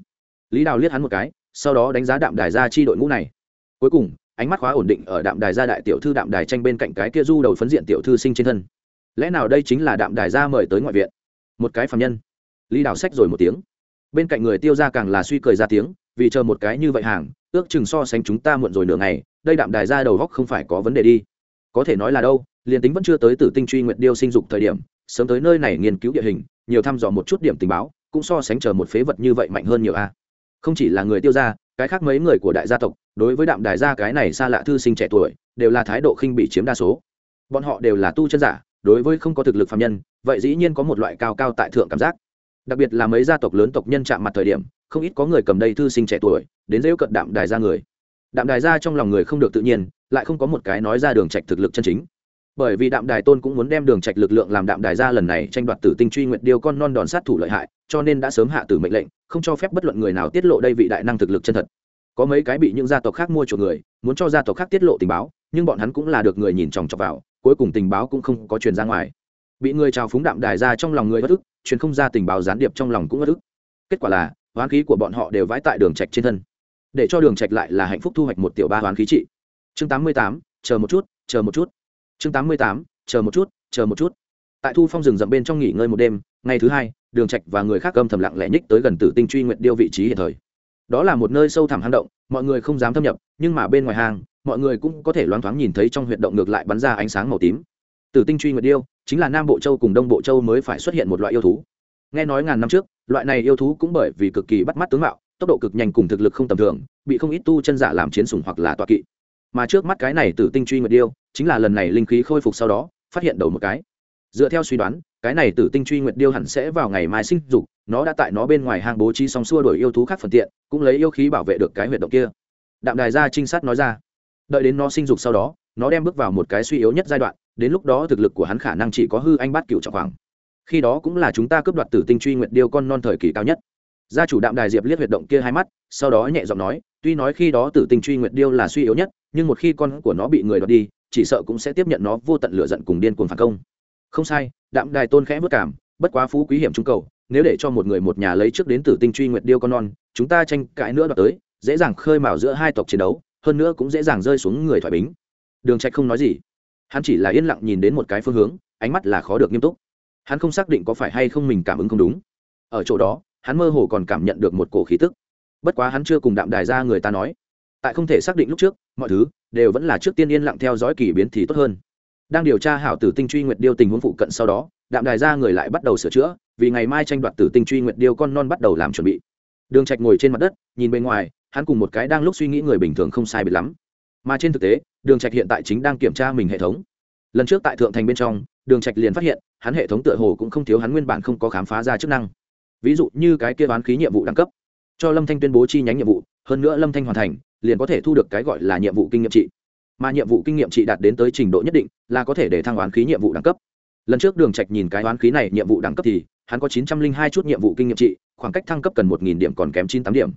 Lý đào liếc hắn một cái, sau đó đánh giá đạm đài gia chi đội ngũ này. Cuối cùng, ánh mắt khóa ổn định ở đạm đài gia đại tiểu thư đạm đài tranh bên cạnh cái kia du đầu phấn diện tiểu thư sinh trên thân. Lẽ nào đây chính là đạm đài gia mời tới ngoại viện? Một cái phạm nhân. Lý đào xách rồi một tiếng. Bên cạnh người tiêu ra càng là suy cười ra tiếng, vì chờ một cái như vậy hàng, ước chừng so sánh chúng ta muộn rồi nửa ngày, đây đạm đài gia đầu góc không phải có vấn đề đi có thể nói là đâu, liền tính vẫn chưa tới tử tinh truy nguyện điêu sinh dục thời điểm, sớm tới nơi này nghiên cứu địa hình, nhiều thăm dò một chút điểm tình báo, cũng so sánh chờ một phế vật như vậy mạnh hơn nhiều a. Không chỉ là người tiêu gia, cái khác mấy người của đại gia tộc, đối với đạm đài gia cái này xa lạ thư sinh trẻ tuổi, đều là thái độ khinh bị chiếm đa số. Bọn họ đều là tu chân giả, đối với không có thực lực phạm nhân, vậy dĩ nhiên có một loại cao cao tại thượng cảm giác. Đặc biệt là mấy gia tộc lớn tộc nhân chạm mặt thời điểm, không ít có người cầm đây thư sinh trẻ tuổi, đến dễ cận đạm đài ra người đạm đài ra trong lòng người không được tự nhiên, lại không có một cái nói ra đường trạch thực lực chân chính. Bởi vì đạm đài tôn cũng muốn đem đường trạch lực lượng làm đạm đài ra lần này tranh đoạt tử tinh truy nguyện điêu con non đòn sát thủ lợi hại, cho nên đã sớm hạ tử mệnh lệnh, không cho phép bất luận người nào tiết lộ đây vị đại năng thực lực chân thật. Có mấy cái bị những gia tộc khác mua chuộc người, muốn cho gia tộc khác tiết lộ tình báo, nhưng bọn hắn cũng là được người nhìn chòng chọc vào, cuối cùng tình báo cũng không có truyền ra ngoài. Bị người trào phúng đạm đài ra trong lòng người bất ức, truyền không ra tình báo gián điệp trong lòng cũng bất ức. Kết quả là hoán khí của bọn họ đều vãi tại đường trạch trên thân để cho đường trạch lại là hạnh phúc thu hoạch một tiểu ba hoán khí trị. Chương 88, chờ một chút chờ một chút. Chương 88, chờ một chút chờ một chút. Tại thu phong rừng rậm bên trong nghỉ ngơi một đêm ngày thứ hai đường trạch và người khác âm thầm lặng lẽ nhích tới gần tử tinh truy nguyện điêu vị trí hiện thời. Đó là một nơi sâu thẳm hang động mọi người không dám thâm nhập nhưng mà bên ngoài hang mọi người cũng có thể loáng thoáng nhìn thấy trong huyệt động ngược lại bắn ra ánh sáng màu tím. Tử tinh truy nguyệt điêu chính là nam bộ châu cùng đông bộ châu mới phải xuất hiện một loại yêu thú. Nghe nói ngàn năm trước loại này yêu thú cũng bởi vì cực kỳ bắt mắt tướng mạo tốc độ cực nhanh cùng thực lực không tầm thường, bị không ít tu chân giả làm chiến sủng hoặc là tọa kỵ. Mà trước mắt cái này tử tinh truy nguyệt điêu, chính là lần này linh khí khôi phục sau đó, phát hiện đầu một cái. Dựa theo suy đoán, cái này tử tinh truy nguyệt điêu hẳn sẽ vào ngày mai sinh dục, nó đã tại nó bên ngoài hang bố trí xong xua đổi yêu thú khác phần tiện, cũng lấy yêu khí bảo vệ được cái huyệt động kia. Đạm đài gia trinh sát nói ra. Đợi đến nó sinh dục sau đó, nó đem bước vào một cái suy yếu nhất giai đoạn, đến lúc đó thực lực của hắn khả năng chỉ có hư anh bát cựu trọng hoàng. Khi đó cũng là chúng ta cướp đoạt tử tinh truy nguyệt điêu con non thời kỳ cao nhất gia chủ đạm đài diệp liếc huyệt động kia hai mắt, sau đó nhẹ giọng nói, tuy nói khi đó tử tinh truy nguyệt điêu là suy yếu nhất, nhưng một khi con của nó bị người đoạt đi, chỉ sợ cũng sẽ tiếp nhận nó vô tận lửa giận cùng điên cuồng phản công. Không sai, đạm đài tôn khẽ vất cảm, bất quá phú quý hiểm trung cầu, nếu để cho một người một nhà lấy trước đến tử tinh truy nguyệt điêu con non, chúng ta tranh cãi nữa đoạt tới, dễ dàng khơi mào giữa hai tộc chiến đấu, hơn nữa cũng dễ dàng rơi xuống người thoại bính. Đường trạch không nói gì. Hắn chỉ là yên lặng nhìn đến một cái phương hướng, ánh mắt là khó được nghiêm túc. Hắn không xác định có phải hay không mình cảm ứng không đúng. Ở chỗ đó hắn mơ hồ còn cảm nhận được một cổ khí tức. Bất quá hắn chưa cùng đạm đài ra người ta nói. Tại không thể xác định lúc trước, mọi thứ đều vẫn là trước tiên yên lặng theo dõi kỳ biến thì tốt hơn. Đang điều tra hảo tử tinh truy nguyệt điêu tình huống phụ cận sau đó, đạm đài ra người lại bắt đầu sửa chữa, vì ngày mai tranh đoạt tử tinh truy nguyệt điêu con non bắt đầu làm chuẩn bị. Đường trạch ngồi trên mặt đất, nhìn bên ngoài, hắn cùng một cái đang lúc suy nghĩ người bình thường không sai biệt lắm. Mà trên thực tế, đường trạch hiện tại chính đang kiểm tra mình hệ thống. Lần trước tại thượng thành bên trong, đường trạch liền phát hiện, hắn hệ thống tựa hồ cũng không thiếu hắn nguyên bản không có khám phá ra chức năng ví dụ như cái kia bán khí nhiệm vụ đẳng cấp. Cho lâm thanh tuyên bố chi nhánh nhiệm vụ, hơn nữa lâm thanh hoàn thành, liền có thể thu được cái gọi là nhiệm vụ kinh nghiệm trị. Mà nhiệm vụ kinh nghiệm trị đạt đến tới trình độ nhất định, là có thể để thăng oán khí nhiệm vụ đẳng cấp. Lần trước đường trạch nhìn cái oán khí này nhiệm vụ đẳng cấp thì, hắn có chín trăm linh hai chút nhiệm vụ kinh nghiệm trị, khoảng cách thăng cấp cần một nghìn điểm còn kém chín tám điểm.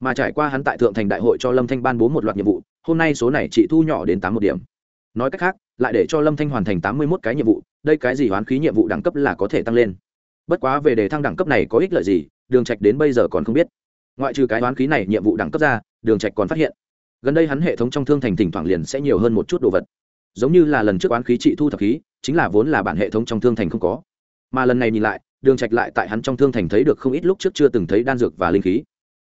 Mà trải qua hắn tại thượng thành đại hội cho lâm thanh ban bố một loạt nhiệm vụ, hôm nay số này chị thu nhỏ đến tám một điểm. Nói cách khác, lại để cho lâm thanh hoàn thành tám mươi một cái nhiệm vụ, đây cái gì oán khí nhiệm vụ đẳng cấp là có thể tăng lên bất quá về đề thăng đẳng cấp này có ích lợi gì, đường trạch đến bây giờ còn không biết. Ngoại trừ cái đoán khí này nhiệm vụ đẳng cấp ra, đường trạch còn phát hiện, gần đây hắn hệ thống trong thương thành thỉnh thoảng liền sẽ nhiều hơn một chút đồ vật. Giống như là lần trước oán khí trị thu thập khí, chính là vốn là bản hệ thống trong thương thành không có. Mà lần này nhìn lại, đường trạch lại tại hắn trong thương thành thấy được không ít lúc trước chưa từng thấy đan dược và linh khí.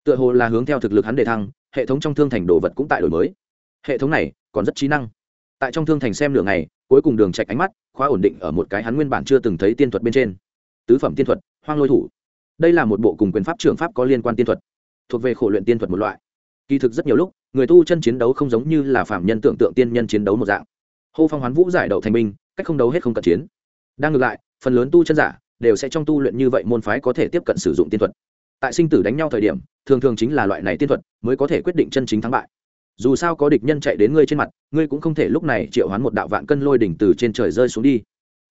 Tựa hồ là hướng theo thực lực hắn đề thăng, hệ thống trong thương thành đồ vật cũng tại đổi mới. Hệ thống này còn rất trí năng. Tại trong thương thành xem nửa ngày, cuối cùng đường trạch ánh mắt khóa ổn định ở một cái hắn nguyên bản chưa từng thấy tiên thuật bên trên tứ phẩm tiên thuật, hoang lôi thủ. Đây là một bộ cùng quyền pháp trường pháp có liên quan tiên thuật, thuộc về khổ luyện tiên thuật một loại. Kỳ thực rất nhiều lúc, người tu chân chiến đấu không giống như là phạm nhân tưởng tượng tiên nhân chiến đấu một dạng. Hô phong hoán vũ giải đậu thành binh, cách không đấu hết không cận chiến. Đang ngược lại, phần lớn tu chân giả đều sẽ trong tu luyện như vậy môn phái có thể tiếp cận sử dụng tiên thuật. Tại sinh tử đánh nhau thời điểm, thường thường chính là loại này tiên thuật mới có thể quyết định chân chính thắng bại. Dù sao có địch nhân chạy đến ngươi trên mặt, ngươi cũng không thể lúc này triệu hoán một đạo vạn cân lôi đỉnh từ trên trời rơi xuống đi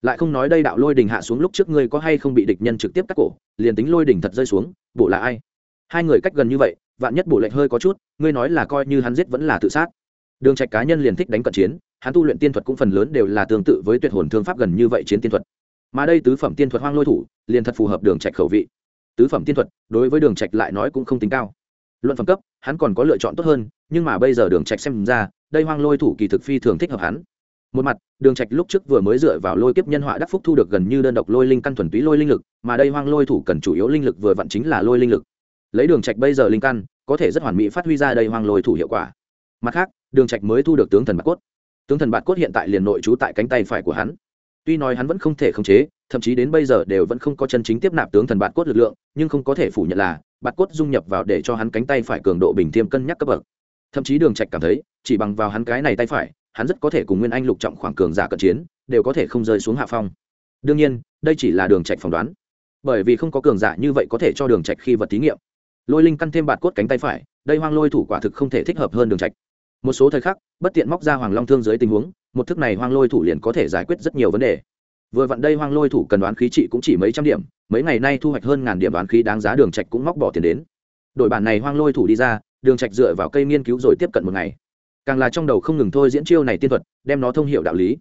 lại không nói đây đạo lôi đỉnh hạ xuống lúc trước ngươi có hay không bị địch nhân trực tiếp cắt cổ, liền tính lôi đỉnh thật rơi xuống bộ là ai? Hai người cách gần như vậy, vạn nhất bộ lệnh hơi có chút, ngươi nói là coi như hắn giết vẫn là tự sát. Đường trạch cá nhân liền thích đánh cận chiến, hắn tu luyện tiên thuật cũng phần lớn đều là tương tự với tuyệt hồn thương pháp gần như vậy chiến tiên thuật. Mà đây tứ phẩm tiên thuật hoang lôi thủ, liền thật phù hợp đường trạch khẩu vị. Tứ phẩm tiên thuật, đối với đường trạch lại nói cũng không tính cao. Luận phẩm cấp, hắn còn có lựa chọn tốt hơn, nhưng mà bây giờ đường trạch xem ra, đây hoang lôi thủ kỳ thực phi thường thích hợp hắn một mặt, đường trạch lúc trước vừa mới dựa vào lôi kiếp nhân họa đắc phúc thu được gần như đơn độc lôi linh căn thuần túy lôi linh lực, mà đây hoang lôi thủ cần chủ yếu linh lực vừa vặn chính là lôi linh lực. Lấy đường trạch bây giờ linh căn, có thể rất hoàn mỹ phát huy ra đây hoang lôi thủ hiệu quả. Mặt khác, đường trạch mới thu được tướng thần bạc cốt. Tướng thần bạc cốt hiện tại liền nội trú tại cánh tay phải của hắn. Tuy nói hắn vẫn không thể khống chế, thậm chí đến bây giờ đều vẫn không có chân chính tiếp nạp tướng thần bạt cốt lực lượng, nhưng không có thể phủ nhận là, bạt cốt dung nhập vào để cho hắn cánh tay phải cường độ bình thiêm cân nhắc cấp bậc. Thậm chí đường trạch cảm thấy, chỉ bằng vào hắn cái này tay phải hắn rất có thể cùng nguyên anh lục trọng khoảng cường giả cận chiến, đều có thể không rơi xuống hạ phong. Đương nhiên, đây chỉ là đường trạch phỏng đoán. Bởi vì không có cường giả như vậy có thể cho đường trạch khi vật thí nghiệm. Lôi linh căn thêm bạt cốt cánh tay phải, đây hoang lôi thủ quả thực không thể thích hợp hơn đường trạch. Một số thời khắc, bất tiện móc ra hoàng long thương dưới tình huống, một thức này hoang lôi thủ liền có thể giải quyết rất nhiều vấn đề. Vừa vặn đây hoang lôi thủ cần đoán khí trị cũng chỉ mấy trăm điểm, mấy ngày nay thu hoạch hơn ngàn điểm đoán khí đáng giá đường trạch cũng móc bỏ tiền đến. Đội bản này hoang lôi thủ đi ra, đường trạch dựa vào cây nghiên cứu rồi tiếp cận một ngày càng là trong đầu không ngừng thôi diễn chiêu này tiên thuật, đem nó thông hiệu đạo lý.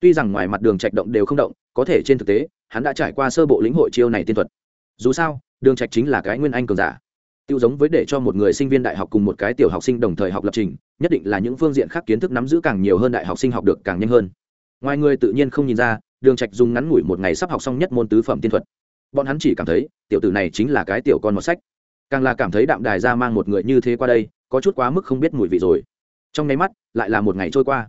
Tuy rằng ngoài mặt đường trạch động đều không động, có thể trên thực tế, hắn đã trải qua sơ bộ lĩnh hội chiêu này tiên thuật. Dù sao, đường trạch chính là cái nguyên anh cường giả. Tiêu giống với để cho một người sinh viên đại học cùng một cái tiểu học sinh đồng thời học lập trình, nhất định là những phương diện khác kiến thức nắm giữ càng nhiều hơn đại học sinh học được càng nhanh hơn. Ngoài người tự nhiên không nhìn ra, đường trạch dùng ngắn ngủi một ngày sắp học xong nhất môn tứ phẩm tiên thuật. Bọn hắn chỉ cảm thấy, tiểu tử này chính là cái tiểu con một sách. Càng là cảm thấy đạm đài ra mang một người như thế qua đây, có chút quá mức không biết mùi vị rồi trong nháy mắt, lại là một ngày trôi qua.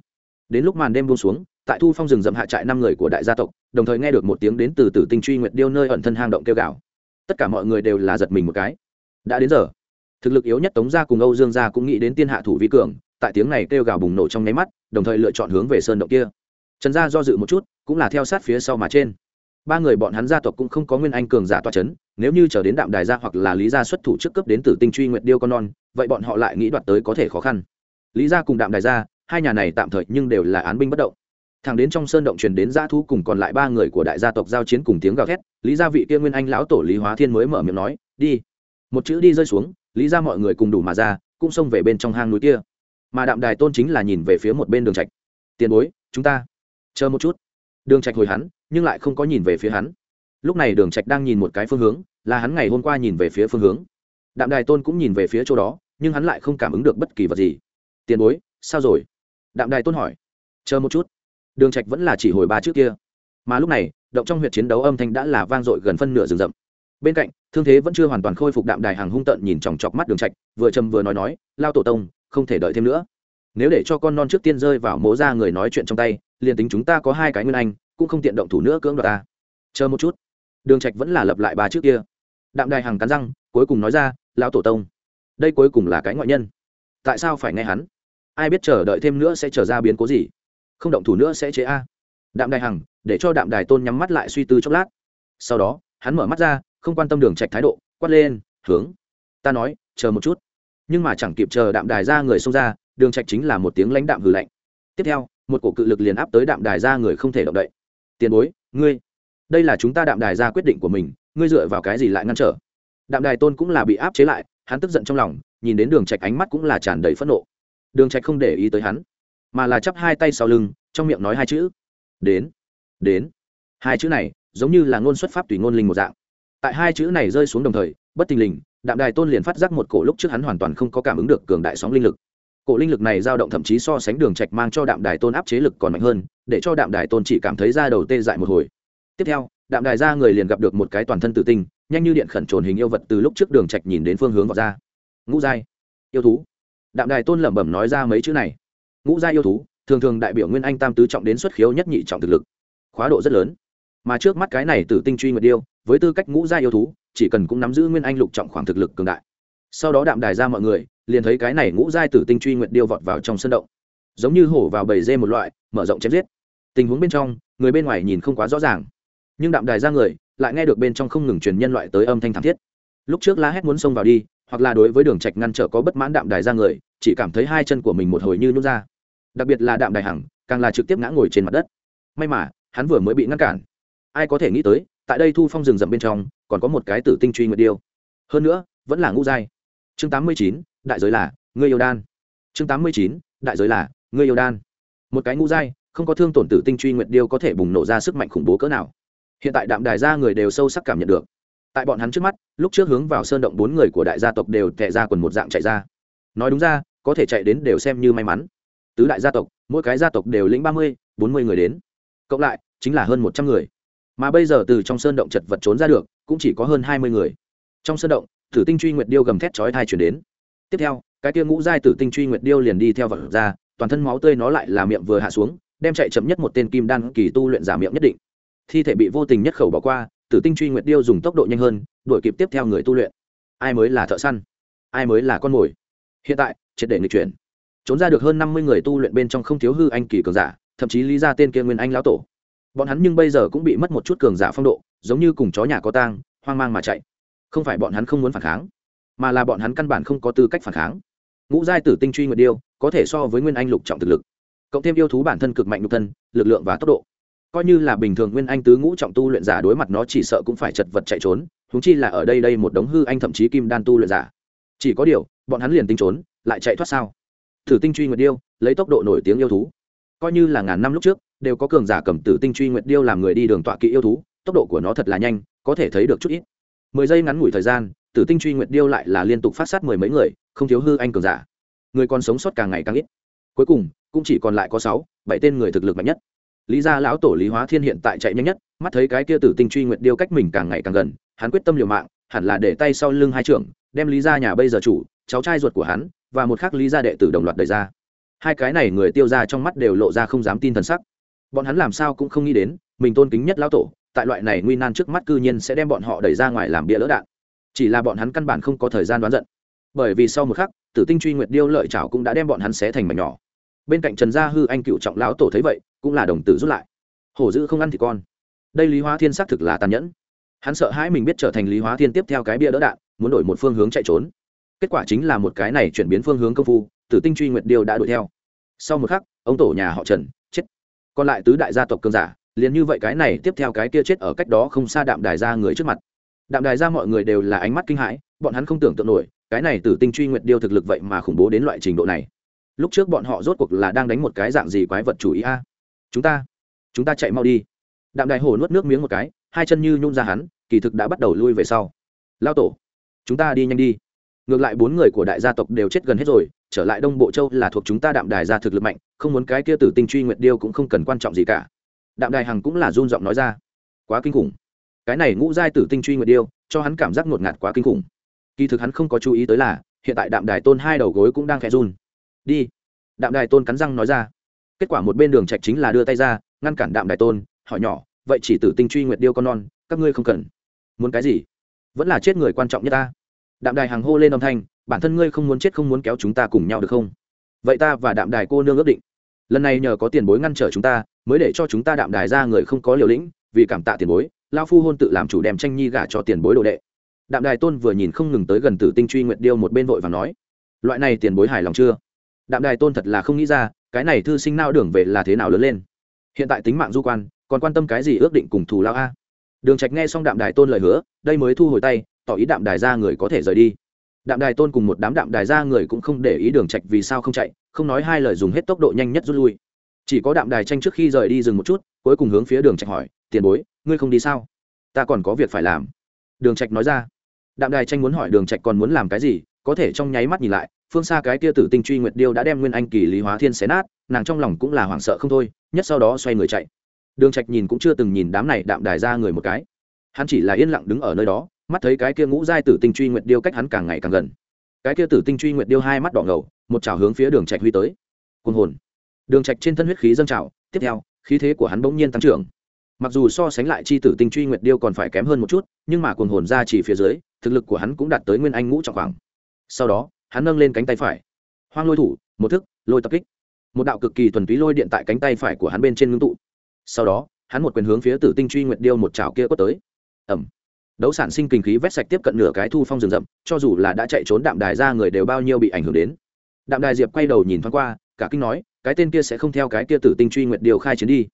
Đến lúc màn đêm buông xuống, tại thu phong rừng rậm hạ trại năm người của đại gia tộc, đồng thời nghe được một tiếng đến từ tử tinh truy nguyệt điêu nơi ẩn thân hang động kêu gào. Tất cả mọi người đều là giật mình một cái. Đã đến giờ, thực lực yếu nhất tống gia cùng âu dương gia cũng nghĩ đến tiên hạ thủ vi cường, tại tiếng này kêu gào bùng nổ trong nháy mắt, đồng thời lựa chọn hướng về sơn động kia. Trần gia do dự một chút, cũng là theo sát phía sau mà trên. Ba người bọn hắn gia tộc cũng không có nguyên anh cường giả toa c h ấ n nếu như chờ đến đạm đài gia hoặc là lý gia xuất thủ trước cấp đến từ tinh truy nguyệt điêu con non, vậy bọn họ lại nghĩ đoạt tới có thể khó khăn lý gia cùng đạm đài gia, hai nhà này tạm thời nhưng đều là án binh bất động. Thằng đến trong sơn động truyền đến gia thú cùng còn lại ba người của đại gia tộc giao chiến cùng tiếng gào thét, lý gia vị kia nguyên anh lão tổ lý hóa thiên mới mở miệng nói, đi. Một chữ đi rơi xuống, lý ra mọi người cùng đủ mà ra, cũng xông về bên trong hang núi kia. Mà đạm đài tôn chính là nhìn về phía một bên đường trạch. Tiền bối, chúng ta chờ một chút. Đường trạch hồi hắn, nhưng lại không có nhìn về phía hắn. Lúc này đường trạch đang nhìn một cái phương hướng, là hắn ngày hôm qua nhìn về phía phương hướng. Đạm đài tôn cũng nhìn về phía chỗ đó, nhưng hắn lại không cảm ứng được bất kỳ vật gì tiền bối, sao rồi? Đạm đài tôn hỏi. Chờ một chút. Đường trạch vẫn là chỉ hồi ba trước kia. Mà lúc này, động trong huyệt chiến đấu âm thanh đã là vang dội gần phân nửa rừng rậm. Bên cạnh, thương thế vẫn chưa hoàn toàn khôi phục đạm đài hàng hung tận nhìn chòng chọc mắt đường trạch, vừa trầm vừa nói nói, lao tổ tông, không thể đợi thêm nữa. Nếu để cho con non trước tiên rơi vào mố ra người nói chuyện trong tay, liền tính chúng ta có hai cái nguyên anh, cũng không tiện động thủ nữa cưỡng đoạt ta. Chờ một chút. Đường trạch vẫn là lập lại ba trước kia. Đạm đài hàng cắn răng, cuối cùng nói ra, lão tổ tông, đây cuối cùng là cái ngoại nhân. Tại sao phải nghe hắn? Ai biết chờ đợi thêm nữa sẽ trở ra biến cố gì. Không động thủ nữa sẽ chế a. Đạm đài hằng, để cho đạm đài tôn nhắm mắt lại suy tư chốc lát. Sau đó, hắn mở mắt ra, không quan tâm đường trạch thái độ, quát lên, hướng, ta nói, chờ một chút. Nhưng mà chẳng kịp chờ đạm đài ra người xông ra, đường trạch chính là một tiếng lãnh đạm hừ lạnh. Tiếp theo, một cổ cự lực liền áp tới đạm đài ra người không thể động đậy. Tiền bối, ngươi, đây là chúng ta đạm đài ra quyết định của mình, ngươi dựa vào cái gì lại ngăn trở? Đạm đài tôn cũng là bị áp chế lại, hắn tức giận trong lòng, nhìn đến đường trạch ánh mắt cũng là tràn đầy phẫn nộ đường trạch không để ý tới hắn, mà là chắp hai tay sau lưng, trong miệng nói hai chữ, đến đến. Hai chữ này giống như là ngôn xuất pháp tùy ngôn linh một dạng. Tại hai chữ này rơi xuống đồng thời, bất thình lình, đạm đài tôn liền phát giác một cổ lúc trước hắn hoàn toàn không có cảm ứng được cường đại sóng linh lực. Cổ linh lực này dao động thậm chí so sánh đường trạch mang cho đạm đài tôn áp chế lực còn mạnh hơn, để cho đạm đài tôn chỉ cảm thấy da đầu tê dại một hồi. Tiếp theo, đạm đài ra người liền gặp được một cái toàn thân tự tinh, nhanh như điện khẩn trồn hình yêu vật từ lúc trước đường trạch nhìn đến phương hướng vào ra. Ngũ giai, yêu thú đạm đài tôn lẩm bẩm nói ra mấy chữ này. Ngũ gia yêu thú, thường thường đại biểu nguyên anh tam tứ trọng đến xuất khiếu nhất nhị trọng thực lực. Khóa độ rất lớn. Mà trước mắt cái này tử tinh truy nguyệt điêu, với tư cách ngũ gia yêu thú, chỉ cần cũng nắm giữ nguyên anh lục trọng khoảng thực lực cường đại. Sau đó đạm đài ra mọi người, liền thấy cái này ngũ giai tử tinh truy nguyệt điêu vọt vào trong sân động. Giống như hổ vào bầy dê một loại, mở rộng chém giết. Tình huống bên trong, người bên ngoài nhìn không quá rõ ràng. Nhưng đạm đài ra người, lại nghe được bên trong không ngừng truyền nhân loại tới âm thanh thảm thiết. Lúc trước la hét muốn xông vào đi, hoặc là đối với đường trạch ngăn trở có bất mãn đạm đài ra người chỉ cảm thấy hai chân của mình một hồi như nhút ra. Đặc biệt là đạm đài hằng, càng là trực tiếp ngã ngồi trên mặt đất. May mà, hắn vừa mới bị ngăn cản. Ai có thể nghĩ tới, tại đây thu phong rừng rậm bên trong, còn có một cái tử tinh truy nguyệt điêu. Hơn nữa, vẫn là ngũ giai. Chương tám mươi chín, đại giới là ngươi yêu đan. Chương tám mươi chín, đại giới là ngươi yêu đan. Một cái ngũ giai, không có thương tổn tử tinh truy nguyệt điêu có thể bùng nổ ra sức mạnh khủng bố cỡ nào. Hiện tại đạm đài gia người đều sâu sắc cảm nhận được. Tại bọn hắn trước mắt, lúc trước hướng vào sơn động bốn người của đại gia tộc đều tệ ra quần một dạng chạy ra nói đúng ra, có thể chạy đến đều xem như may mắn. Tứ đại gia tộc, mỗi cái gia tộc đều lĩnh ba mươi, bốn mươi người đến. Cộng lại, chính là hơn một trăm người. Mà bây giờ từ trong sơn động chật vật trốn ra được, cũng chỉ có hơn hai mươi người. Trong sơn động, tử tinh truy nguyệt điêu gầm thét chói thai chuyển đến. Tiếp theo, cái tia ngũ giai tử tinh truy nguyệt điêu liền đi theo vật ra, toàn thân máu tươi nó lại là miệng vừa hạ xuống, đem chạy chậm nhất một tên kim đan kỳ tu luyện giả miệng nhất định. Thi thể bị vô tình nhất khẩu bỏ qua, tử tinh truy nguyệt điêu dùng tốc độ nhanh hơn, đuổi kịp tiếp theo người tu luyện. Ai mới là thợ săn? Ai mới là con mồi? Hiện tại, triệt để nghịch chuyển. Trốn ra được hơn năm mươi người tu luyện bên trong không thiếu hư anh kỳ cường giả, thậm chí lý ra tên kia nguyên anh lão tổ. Bọn hắn nhưng bây giờ cũng bị mất một chút cường giả phong độ, giống như cùng chó nhà có tang, hoang mang mà chạy. Không phải bọn hắn không muốn phản kháng, mà là bọn hắn căn bản không có tư cách phản kháng. Ngũ giai tử tinh truy nguyệt điêu, có thể so với nguyên anh lục trọng thực lực. Cộng thêm yêu thú bản thân cực mạnh nhục thân, lực lượng và tốc độ. Coi như là bình thường nguyên anh tứ ngũ trọng tu luyện giả đối mặt nó chỉ sợ cũng phải chật vật chạy trốn húng chi là ở đây đây một đống hư anh thậm chí kim đan tu luyện giả chỉ có điều, bọn hắn liền tính trốn, lại chạy thoát sao? Thử tinh truy nguyệt điêu, lấy tốc độ nổi tiếng yêu thú. Coi như là ngàn năm lúc trước, đều có cường giả cầm tử tinh truy nguyệt điêu làm người đi đường tọa kỵ yêu thú, tốc độ của nó thật là nhanh, có thể thấy được chút ít. Mười giây ngắn ngủi thời gian tử tinh truy nguyệt điêu lại là liên tục phát sát mười mấy người, không thiếu hư anh cường giả. Người còn sống sót càng ngày càng ít. Cuối cùng, cũng chỉ còn lại có sáu, bảy tên người thực lực mạnh nhất. Lý gia lão tổ lý hóa thiên hiện tại chạy nhanh nhất, mắt thấy cái kia tử tinh truy nguyệt điêu cách mình càng ngày càng gần, hắn quyết tâm liều mạng, hẳn là để tay sau lưng hai trưởng đem lý gia nhà bây giờ chủ, cháu trai ruột của hắn, và một khắc lý gia đệ tử đồng loạt đẩy ra. Hai cái này người tiêu ra trong mắt đều lộ ra không dám tin thần sắc. Bọn hắn làm sao cũng không nghĩ đến, mình tôn kính nhất lão tổ, tại loại này nguy nan trước mắt cư nhiên sẽ đem bọn họ đẩy ra ngoài làm bia lỡ đạn. Chỉ là bọn hắn căn bản không có thời gian đoán giận. Bởi vì sau một khắc, tử tinh truy nguyệt điêu lợi chảo cũng đã đem bọn hắn xé thành mảnh nhỏ. Bên cạnh trần gia hư anh cựu trọng lão tổ thấy vậy, cũng là đồng tử rút lại. Hổ dữ không ăn thì con. Đây lý hóa thiên xác thực là tàn nhẫn. Hắn sợ hãi mình biết trở thành lý hóa thiên tiếp theo cái bia đỡ đạn muốn đổi một phương hướng chạy trốn. Kết quả chính là một cái này chuyển biến phương hướng công phu, tử tinh truy nguyệt điêu đã đuổi theo. Sau một khắc, ông tổ nhà họ trần, chết. Còn lại tứ đại gia tộc cơn giả, liền như vậy cái này, tiếp theo cái kia chết ở cách đó không xa đạm đài ra người trước mặt. Đạm đài ra mọi người đều là ánh mắt kinh hãi, bọn hắn không tưởng tượng nổi, cái này tử tinh truy nguyệt điêu thực lực vậy mà khủng bố đến loại trình độ này. Lúc trước bọn họ rốt cuộc là đang đánh một cái dạng gì quái vật chủ ý a? Chúng ta chúng ta chạy mau đi. Đạm đài hồ nuốt nước miếng một cái, hai chân như nhung ra hắn, kỳ thực đã bắt đầu lui về sau. Lao tổ chúng ta đi nhanh đi. Ngược lại bốn người của đại gia tộc đều chết gần hết rồi, trở lại đông bộ châu là thuộc chúng ta đạm đài gia thực lực mạnh, không muốn cái kia tử tinh truy nguyệt điêu cũng không cần quan trọng gì cả. Đạm đài hằng cũng là run giọng nói ra. Quá kinh khủng. Cái này ngũ giai tử tinh truy nguyệt điêu, cho hắn cảm giác ngột ngạt quá kinh khủng. Kỳ thực hắn không có chú ý tới là, hiện tại đạm đài tôn hai đầu gối cũng đang khẽ run. Đi. Đạm đài tôn cắn răng nói ra. Kết quả một bên đường trạch chính là đưa tay ra, ngăn cản đạm đài tôn, hỏi nhỏ, vậy chỉ tử tinh truy nguyệt điêu con non, các ngươi không cần. Muốn cái gì? Vẫn là chết người quan trọng nhất ta. Đạm đài hàng hô lên âm thanh, bản thân ngươi không muốn chết không muốn kéo chúng ta cùng nhau được không? Vậy ta và đạm đài cô nương ước định. Lần này nhờ có tiền bối ngăn trở chúng ta, mới để cho chúng ta đạm đài ra người không có liều lĩnh, vì cảm tạ tiền bối lao phu hôn tự làm chủ đem tranh nhi gả cho tiền bối đồ đệ. Đạm đài tôn vừa nhìn không ngừng tới gần tử tinh truy nguyệt điêu một bên vội và nói, loại này tiền bối hài lòng chưa? Đạm đài tôn thật là không nghĩ ra, cái này thư sinh nao đường về là thế nào lớn lên. Hiện tại tính mạng du quan, còn quan tâm cái gì ước định cùng thù lao a? Đường trạch nghe xong đạm đài tôn lời hứa, đây mới thu hồi tay, tỏ ý đạm đài ra người có thể rời đi. Đạm đài tôn cùng một đám đạm đài ra người cũng không để ý đường trạch vì sao không chạy, không nói hai lời dùng hết tốc độ nhanh nhất rút lui. Chỉ có đạm đài tranh trước khi rời đi dừng một chút, cuối cùng hướng phía đường trạch hỏi, tiền bối, ngươi không đi sao? Ta còn có việc phải làm. Đường trạch nói ra. Đạm đài tranh muốn hỏi đường trạch còn muốn làm cái gì, có thể trong nháy mắt nhìn lại, phương xa cái kia tử tinh truy nguyệt điêu đã đem nguyên anh kỳ lý hóa thiên xé nát, nàng trong lòng cũng là hoảng sợ không thôi, nhất sau đó xoay người chạy đường trạch nhìn cũng chưa từng nhìn đám này đạm đài ra người một cái. Hắn chỉ là yên lặng đứng ở nơi đó, mắt thấy cái kia ngũ giai tử tinh truy nguyệt điêu cách hắn càng ngày càng gần. Cái kia tử tinh truy nguyệt điêu hai mắt đỏ ngầu, một chảo hướng phía đường trạch huy tới. Cuồng hồn. Đường trạch trên thân huyết khí dâng trào, tiếp theo, khí thế của hắn bỗng nhiên tăng trưởng. Mặc dù so sánh lại chi tử tinh truy nguyệt điêu còn phải kém hơn một chút, nhưng mà cuồng hồn ra chỉ phía dưới, thực lực của hắn cũng đạt tới nguyên anh ngũ trọng khoảng. Sau đó, hắn nâng lên cánh tay phải. Hoang lôi thủ, một thức, lôi tập kích. Một đạo cực kỳ thuần túy lôi điện tại cánh tay phải của hắn bên trên ngưng tụ sau đó, hắn một quyền hướng phía tử tinh truy nguyệt điêu một chảo kia quất tới. Ẩm đấu sản sinh kinh khí vét sạch tiếp cận nửa cái thu phong rừng rậm, cho dù là đã chạy trốn đạm đài ra người đều bao nhiêu bị ảnh hưởng đến. Đạm đài diệp quay đầu nhìn thoáng qua, cả kinh nói, cái tên kia sẽ không theo cái kia tử tinh truy nguyệt điều khai chiến đi.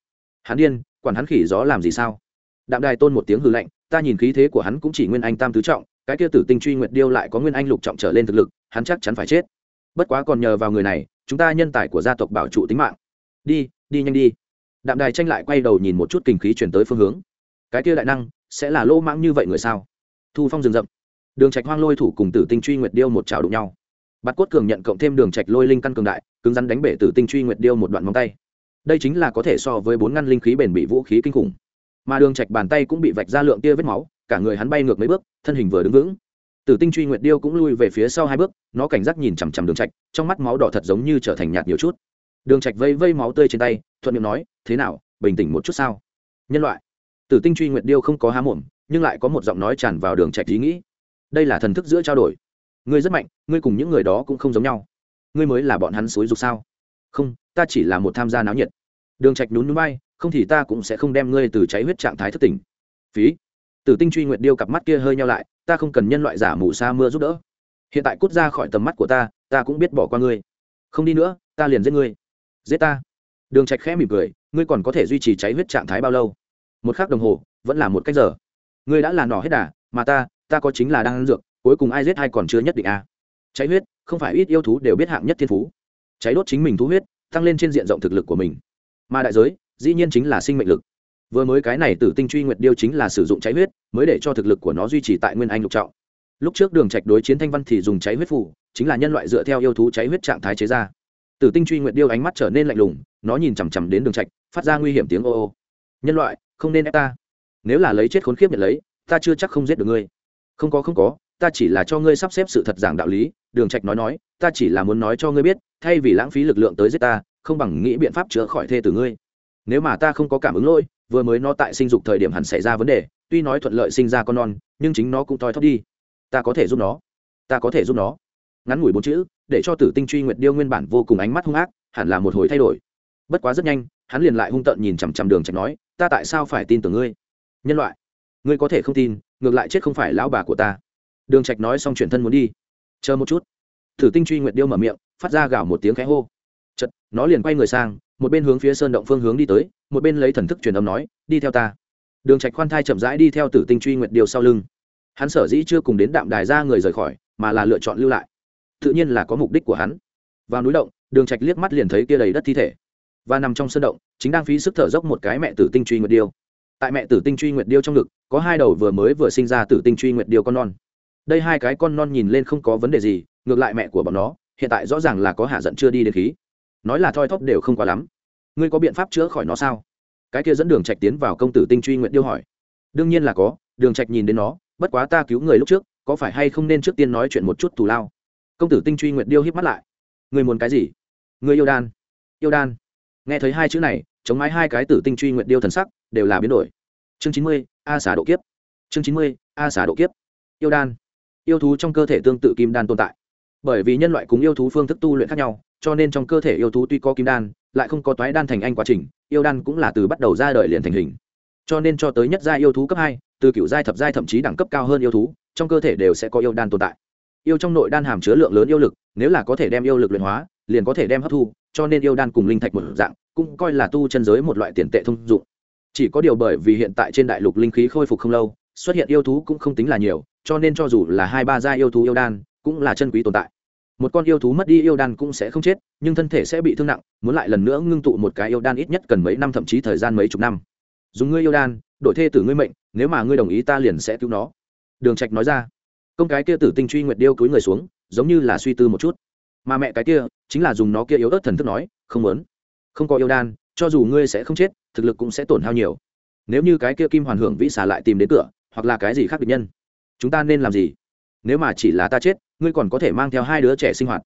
Hắn điên, quản hắn khỉ gió làm gì sao? Đạm đài tôn một tiếng hư lạnh, ta nhìn khí thế của hắn cũng chỉ nguyên anh tam tứ trọng, cái kia tử tinh truy nguyệt điêu lại có nguyên anh lục trọng trở lên thực lực, hắn chắc chắn phải chết. Bất quá còn nhờ vào người này, chúng ta nhân tài của gia tộc bảo trụ tính mạng. Đi đi nhanh đi đạm đài tranh lại quay đầu nhìn một chút kinh khí chuyển tới phương hướng. Cái kia đại năng, sẽ là lô mãng như vậy người sao? Thu phong rừng rậm đường trạch hoang lôi thủ cùng tử tinh truy nguyệt điêu một chảo đụng nhau. Bát cốt cường nhận cộng thêm đường trạch lôi linh căn cường đại, cứng rắn đánh bể tử tinh truy nguyệt điêu một đoạn móng tay. Đây chính là có thể so với bốn ngăn linh khí bền bị vũ khí kinh khủng. Mà đường trạch bàn tay cũng bị vạch ra lượng tia vết máu, cả người hắn bay ngược mấy bước, thân hình vừa đứng vững. Tử tinh truy nguyệt điêu cũng lui về phía sau hai bước, nó cảnh giác nhìn chằm chằm đường trạch, trong mắt máu đỏ thật giống như trở thành nhạt nhiều chút. Đường trạch vây vây máu tươi trên tay, thuận miệng nói thế nào, bình tĩnh một chút sao? Nhân loại. Tử tinh truy nguyệt điêu không có há mồm, nhưng lại có một giọng nói tràn vào đường trạch ý nghĩ. Đây là thần thức giữa trao đổi. Ngươi rất mạnh, ngươi cùng những người đó cũng không giống nhau. Ngươi mới là bọn hắn xối dục sao? Không, ta chỉ là một tham gia náo nhiệt. Đường trạch nhún nhún bay không thì ta cũng sẽ không đem ngươi từ cháy huyết trạng thái thức tỉnh. Phí. Tử tinh truy nguyệt điêu cặp mắt kia hơi nhau lại, ta không cần nhân loại giả mù sa mưa giúp đỡ. Hiện tại cút ra khỏi tầm mắt của ta ta cũng biết bỏ qua ngươi. Không đi nữa, ta liền giết ngươi. Giết ta đường trạch khẽ mỉm cười, ngươi còn có thể duy trì cháy huyết trạng thái bao lâu? Một khắc đồng hồ, vẫn là một cách giờ. Ngươi đã là nỏ hết đà, mà ta ta có chính là đang ăn dược, cuối cùng ai giết ai còn chưa nhất định a. À. cháy huyết, không phải ít yêu thú đều biết hạng nhất thiên phú. Cháy đốt chính mình thú huyết, tăng lên trên diện rộng thực lực của mình. Mà đại giới, dĩ nhiên chính là sinh mệnh lực. Vừa mới cái này tử tinh truy nguyệt điêu chính là sử dụng cháy huyết, mới để cho thực lực của nó duy trì tại nguyên anh lục trọng. Lúc trước đường trạch đối chiến thanh văn thì dùng cháy huyết phủ chính là nhân loại dựa theo yêu thú cháy huyết trạng thái chế ra tử tinh truy nguyệt điêu ánh mắt trở nên lạnh lùng, nó nhìn chằm chằm đến đường trạch, phát ra nguy hiểm tiếng ô ô. Nhân loại, không nên ép ta. Nếu là lấy chết khốn khiếp nhận lấy, ta chưa chắc không giết được ngươi. Không có không có, ta chỉ là cho ngươi sắp xếp sự thật giảng đạo lý, đường trạch nói nói, ta chỉ là muốn nói cho ngươi biết, thay vì lãng phí lực lượng tới giết ta, không bằng nghĩ biện pháp chữa khỏi thê tử ngươi. Nếu mà ta không có cảm ứng lỗi, vừa mới nó tại sinh dục thời điểm hẳn xảy ra vấn đề, tuy nói thuận lợi sinh ra con non, nhưng chính nó cũng toi thóp đi. Ta có thể giúp nó. Ta có thể giúp nó ngắn ngủi bốn chữ, để cho tử tinh truy nguyệt điêu nguyên bản vô cùng ánh mắt hung ác, hẳn là một hồi thay đổi. Bất quá rất nhanh, hắn liền lại hung tợn nhìn chằm chằm đường trạch nói, ta tại sao phải tin tưởng ngươi? Nhân loại, ngươi có thể không tin, ngược lại chết không phải lão bà của ta. Đường trạch nói xong chuyển thân muốn đi. Chờ một chút. Tử tinh truy nguyệt điêu mở miệng, phát ra gào một tiếng khẽ hô. Chật nó liền quay người sang, một bên hướng phía sơn động phương hướng đi tới, một bên lấy thần thức truyền âm nói, đi theo ta. Đường trạch khoan thai chậm rãi đi theo tử tinh truy nguyệt điêu sau lưng. Hắn sở dĩ chưa cùng đến đạm đài ra người rời khỏi, mà là lựa chọn lưu lại tự nhiên là có mục đích của hắn. Vào núi động, đường trạch liếc mắt liền thấy kia đầy đất thi thể. Và nằm trong sơn động, chính đang phí sức thở dốc một cái mẹ tử tinh truy nguyệt điêu. Tại mẹ tử tinh truy nguyệt điêu trong ngực, có hai đầu vừa mới vừa sinh ra tử tinh truy nguyệt điêu con non. Đây hai cái con non nhìn lên không có vấn đề gì, ngược lại mẹ của bọn nó, hiện tại rõ ràng là có hạ giận chưa đi đến khí. Nói là thoi thóp đều không quá lắm. Ngươi có biện pháp chữa khỏi nó sao? Cái kia dẫn đường trạch tiến vào công tử tinh truy nguyện điêu hỏi. Đương nhiên là có, đường trạch nhìn đến nó, bất quá ta cứu người lúc trước, có phải hay không nên trước tiên nói chuyện một chút thù lao? Công tử tinh truy Nguyệt điêu híp mắt lại. Người muốn cái gì? Người yêu đan. Yêu đan. Nghe thấy hai chữ này, chống mái hai cái tử tinh truy Nguyệt điêu thần sắc đều là biến đổi. Chương chín mươi, a xả độ kiếp. Chương chín mươi, a xả độ kiếp. Yêu đan. Yêu thú trong cơ thể tương tự kim đan tồn tại. Bởi vì nhân loại cùng yêu thú phương thức tu luyện khác nhau, cho nên trong cơ thể yêu thú tuy có kim đan, lại không có toái đan thành anh quá trình, yêu đan cũng là từ bắt đầu ra đời liền thành hình. Cho nên cho tới nhất gia yêu thú cấp hai, từ cựu giai thập giai thậm chí đẳng cấp cao hơn yêu thú, trong cơ thể đều sẽ có yêu đan tồn tại yêu trong nội đan hàm chứa lượng lớn yêu lực, nếu là có thể đem yêu lực luyện hóa, liền có thể đem hấp thu, cho nên yêu đan cùng linh thạch một dạng, cũng coi là tu chân giới một loại tiền tệ thông dụng. Chỉ có điều bởi vì hiện tại trên đại lục linh khí khôi phục không lâu, xuất hiện yêu thú cũng không tính là nhiều, cho nên cho dù là hai ba gia yêu thú yêu đan, cũng là chân quý tồn tại. Một con yêu thú mất đi yêu đan cũng sẽ không chết, nhưng thân thể sẽ bị thương nặng, muốn lại lần nữa ngưng tụ một cái yêu đan ít nhất cần mấy năm thậm chí thời gian mấy chục năm. Dùng ngươi yêu đan, đổi thê tử ngươi mệnh, nếu mà ngươi đồng ý ta liền sẽ cứu nó. Đường trạch nói ra công cái kia tử tinh truy nguyệt điêu cúi người xuống, giống như là suy tư một chút. Mà mẹ cái kia, chính là dùng nó kia yếu ớt thần thức nói, không muốn. Không có yêu đan, cho dù ngươi sẽ không chết, thực lực cũng sẽ tổn hao nhiều. Nếu như cái kia kim hoàn hưởng vĩ xà lại tìm đến cửa, hoặc là cái gì khác địch nhân, chúng ta nên làm gì? Nếu mà chỉ là ta chết, ngươi còn có thể mang theo hai đứa trẻ sinh hoạt.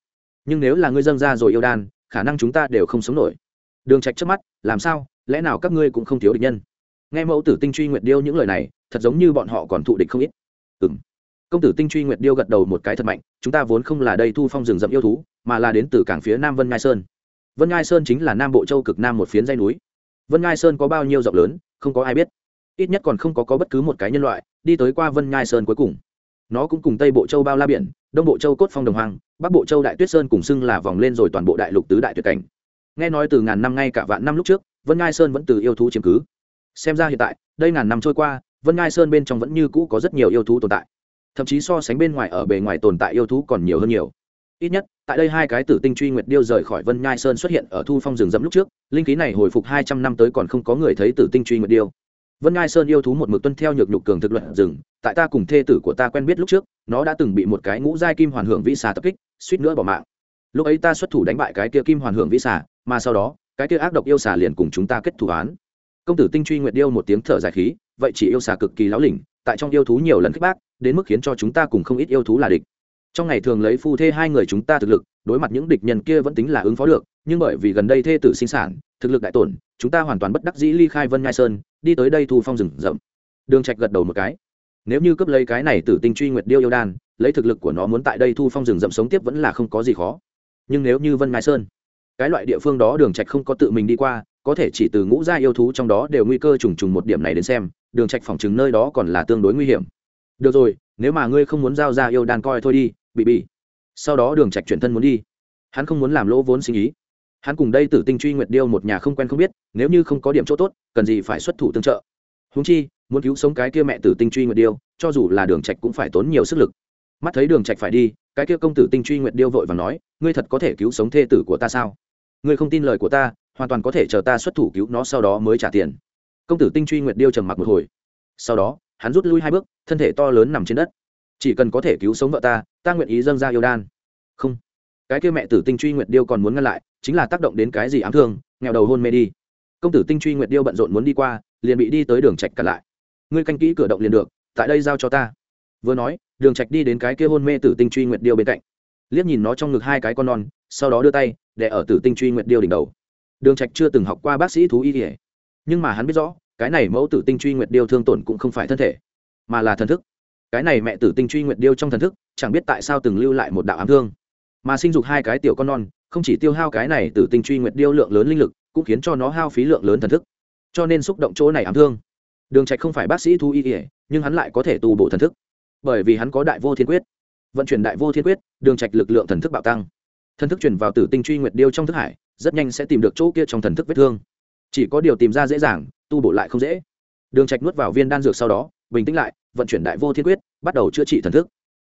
Nhưng nếu là ngươi dâng ra rồi yêu đan, khả năng chúng ta đều không sống nổi. Đường trạch trước mắt, làm sao? Lẽ nào các ngươi cũng không thiếu địch nhân? Nghe mẫu tử tinh truy nguyệt điêu những lời này, thật giống như bọn họ còn thụ địch không ít. Ừm công tử tinh truy nguyệt điêu gật đầu một cái thật mạnh, chúng ta vốn không là đây thu phong rừng rậm yêu thú, mà là đến từ cảng phía nam vân ngai sơn. Vân ngai sơn chính là nam bộ châu cực nam một phiến dây núi. Vân ngai sơn có bao nhiêu rộng lớn, không có ai biết. Ít nhất còn không có có bất cứ một cái nhân loại, đi tới qua vân ngai sơn cuối cùng. Nó cũng cùng tây bộ châu bao la biển, đông bộ châu cốt phong đồng hoàng bắc bộ châu đại tuyết sơn cùng xưng là vòng lên rồi toàn bộ đại lục tứ đại tuyệt cảnh. Nghe nói từ ngàn năm ngay cả vạn năm lúc trước, vân ngai sơn vẫn từ yêu thú chiếm cứ. Xem ra hiện tại, đây ngàn năm trôi qua, vân ngai sơn bên trong vẫn như cũ có rất nhiều yêu thú tồn tại thậm chí so sánh bên ngoài ở bề ngoài tồn tại yêu thú còn nhiều hơn nhiều. Ít nhất, tại đây hai cái tử tinh truy nguyệt điêu rời khỏi vân nhai sơn xuất hiện ở thu phong rừng rậm lúc trước, linh khí này hồi phục hai trăm năm tới còn không có người thấy tử tinh truy nguyệt điêu. Vân nhai sơn yêu thú một mực tuân theo nhược nhục cường thực luận rừng, tại ta cùng thê tử của ta quen biết lúc trước, nó đã từng bị một cái ngũ giai kim hoàn hưởng vĩ xà tập kích, suýt nữa bỏ mạng. Lúc ấy ta xuất thủ đánh bại cái kia kim hoàn hưởng vĩ xà, mà sau đó, cái kia ác độc yêu xà liền cùng chúng ta kết thủ án. Công tử tinh truy nguyệt điêu một tiếng thở dài khí, vậy chỉ yêu xà cực kỳ láo lỉnh, tại trong yêu thú nhiều lần khích bác đến mức khiến cho chúng ta cùng không ít yêu thú là địch. Trong ngày thường lấy phu thê hai người chúng ta thực lực, đối mặt những địch nhân kia vẫn tính là ứng phó được, nhưng bởi vì gần đây thê tử sinh sản, thực lực đại tổn, chúng ta hoàn toàn bất đắc dĩ ly khai vân ngai sơn, đi tới đây thu phong rừng rậm. Đường trạch gật đầu một cái. Nếu như cấp lấy cái này tử tinh truy nguyệt điêu yêu đan, lấy thực lực của nó muốn tại đây thu phong rừng rậm sống tiếp vẫn là không có gì khó. Nhưng nếu như vân ngai sơn, cái loại địa phương đó đường trạch không có tự mình đi qua, có thể chỉ từ ngũ gia yêu thú trong đó đều nguy cơ trùng trùng một điểm này đến xem, đường trạch phòng chứng nơi đó còn là tương đối nguy hiểm được rồi, nếu mà ngươi không muốn giao ra yêu đan coi thôi đi, bị bị. Sau đó đường trạch chuyển thân muốn đi. Hắn không muốn làm lỗ vốn sinh ý hắn cùng đây tử tinh truy nguyệt điêu một nhà không quen không biết, nếu như không có điểm chỗ tốt, cần gì phải xuất thủ tương trợ. Huống chi, muốn cứu sống cái kia mẹ tử tinh truy nguyệt điêu, cho dù là đường trạch cũng phải tốn nhiều sức lực. Mắt thấy đường trạch phải đi, cái kia công tử tinh truy nguyệt điêu vội vàng nói, ngươi thật có thể cứu sống thê tử của ta sao? Ngươi không tin lời của ta, hoàn toàn có thể chờ ta xuất thủ cứu nó sau đó mới trả tiền. Công tử tinh truy nguyệt điêu trầm mặc một hồi. Sau đó hắn rút lui hai bước, thân thể to lớn nằm trên đất. Chỉ cần có thể cứu sống vợ ta ta nguyện ý dâng ra yêu đan. Không. Cái kia mẹ tử tinh truy nguyệt điêu còn muốn ngăn lại, chính là tác động đến cái gì ám thương, nghèo đầu hôn mê đi. Công tử tinh truy nguyệt điêu bận rộn muốn đi qua, liền bị đi tới đường trạch cản lại. Ngươi canh kỹ cửa động liền được, tại đây giao cho ta. Vừa nói, đường trạch đi đến cái kia hôn mê tử tinh truy nguyệt điêu bên cạnh. Liếc nhìn nó trong ngực hai cái con non, sau đó đưa tay, để ở tử tinh truy nguyệt điêu đỉnh đầu. Đường trạch chưa từng học qua bác sĩ thú y ỉa nhưng mà hắn biết rõ cái này mẫu tử tinh truy nguyệt điêu thương tổn cũng không phải thân thể, mà là thần thức. Cái này mẹ tử tinh truy nguyệt điêu trong thần thức, chẳng biết tại sao từng lưu lại một đạo ám thương. Mà sinh dục hai cái tiểu con non, không chỉ tiêu hao cái này tử tinh truy nguyệt điêu lượng lớn linh lực, cũng khiến cho nó hao phí lượng lớn thần thức. Cho nên xúc động chỗ này ám thương. Đường trạch không phải bác sĩ thu y ỉa nhưng hắn lại có thể tu bổ thần thức. Bởi vì hắn có đại vô thiên quyết. Vận chuyển đại vô thiên quyết, đường trạch lực lượng thần thức bạo tăng. Thần thức truyền vào tử tinh truy nguyệt điêu trong thức hải, rất nhanh sẽ tìm được chỗ kia trong thần thức vết thương. Chỉ có điều tìm ra dễ dàng tu bổ lại không dễ. Đường trạch nuốt vào viên đan dược sau đó, bình tĩnh lại, vận chuyển đại vô thiên quyết, bắt đầu chữa trị thần thức.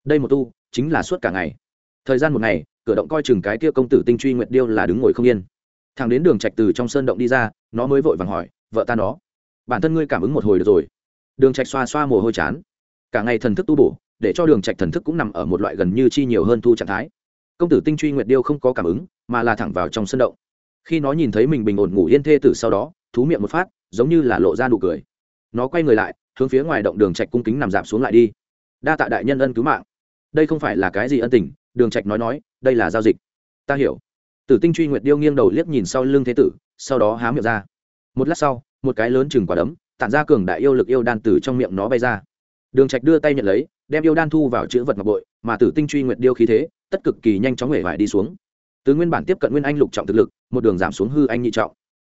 Đây một tu, chính là suốt cả ngày. Thời gian một ngày, cửa động coi chừng cái kia công tử tinh truy nguyệt điêu là đứng ngồi không yên. Thằng đến đường trạch từ trong sơn động đi ra, nó mới vội vàng hỏi, vợ ta nó, bản thân ngươi cảm ứng một hồi được rồi? Đường trạch xoa xoa mồ hôi chán. Cả ngày thần thức tu bổ, để cho đường trạch thần thức cũng nằm ở một loại gần như chi nhiều hơn thu trạng thái. Công tử tinh truy nguyệt điêu không có cảm ứng, mà là thẳng vào trong sân động. Khi nó nhìn thấy mình bình ổn ngủ yên thê tử sau đó, thú miệng một phát giống như là lộ ra nụ cười. Nó quay người lại, hướng phía ngoài động đường trạch cung kính nằm giảm xuống lại đi. Đa tạ đại nhân ân cứu mạng. Đây không phải là cái gì ân tình, đường trạch nói nói, đây là giao dịch. Ta hiểu. Tử tinh truy nguyệt điêu nghiêng đầu liếc nhìn sau lưng thế tử, sau đó há miệng ra. Một lát sau, một cái lớn chừng quả đấm, tản ra cường đại yêu lực yêu đan từ trong miệng nó bay ra. Đường trạch đưa tay nhận lấy, đem yêu đan thu vào chữ vật ngọc bội, mà tử tinh truy nguyệt điêu khí thế, tất cực kỳ nhanh chóng hể vải đi xuống. Từ nguyên bản tiếp cận nguyên anh lục trọng thực lực, một đường giảm xuống hư anh nhị trọng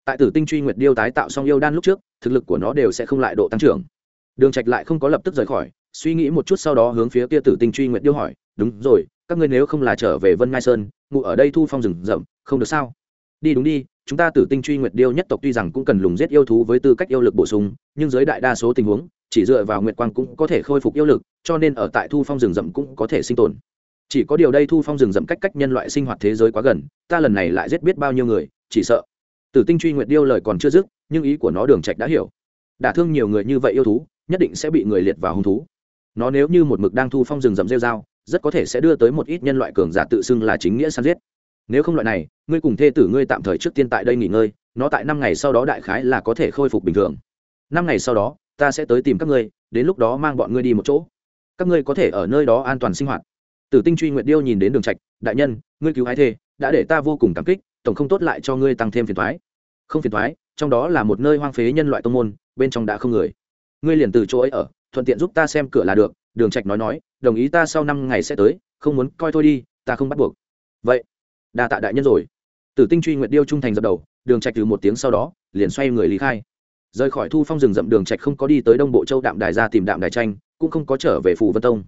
tại tử tinh truy nguyệt điêu tái tạo xong yêu đan lúc trước, thực lực của nó đều sẽ không lại độ tăng trưởng. Đường trạch lại không có lập tức rời khỏi, suy nghĩ một chút sau đó hướng phía kia tử tinh truy nguyệt điêu hỏi, đúng rồi, các ngươi nếu không là trở về vân mai sơn, ngủ ở đây thu phong rừng rậm, không được sao? Đi đúng đi, chúng ta tử tinh truy nguyệt điêu nhất tộc tuy rằng cũng cần lùng giết yêu thú với tư cách yêu lực bổ sung, nhưng dưới đại đa số tình huống, chỉ dựa vào nguyệt quang cũng có thể khôi phục yêu lực, cho nên ở tại thu phong rừng rậm cũng có thể sinh tồn. Chỉ có điều đây thu phong rừng rậm cách cách nhân loại sinh hoạt thế giới quá gần, ta lần này lại giết biết bao nhiêu người, chỉ sợ tử tinh truy nguyệt điêu lời còn chưa dứt, nhưng ý của nó đường trạch đã hiểu. Đả thương nhiều người như vậy yêu thú, nhất định sẽ bị người liệt vào hung thú. Nó nếu như một mực đang thu phong rừng rậm rêu dao rất có thể sẽ đưa tới một ít nhân loại cường giả tự xưng là chính nghĩa săn giết. Nếu không loại này, ngươi cùng thê tử ngươi tạm thời trước tiên tại đây nghỉ ngơi, nó tại năm ngày sau đó đại khái là có thể khôi phục bình thường. Năm ngày sau đó, ta sẽ tới tìm các ngươi, đến lúc đó mang bọn ngươi đi một chỗ. Các ngươi có thể ở nơi đó an toàn sinh hoạt. Tử tinh truy nguyệt điêu nhìn đến đường trạch, đại nhân, ngươi cứu hai thê, đã để ta vô cùng cảm kích, tổng không tốt lại cho ngươi tăng thêm phiền toái không phiền thoái trong đó là một nơi hoang phế nhân loại tông môn, bên trong đã không người. Ngươi liền từ chỗ ấy ở, thuận tiện giúp ta xem cửa là được, đường trạch nói nói, đồng ý ta sau năm ngày sẽ tới, không muốn coi thôi đi, ta không bắt buộc. Vậy, đa tạ đại nhân rồi. Tử tinh truy nguyệt điêu trung thành dập đầu, đường trạch từ một tiếng sau đó, liền xoay người lý khai. Rời khỏi thu phong rừng rậm, đường trạch không có đi tới đông bộ châu đạm đài ra tìm đạm đài tranh, cũng không có trở về phủ vân tông,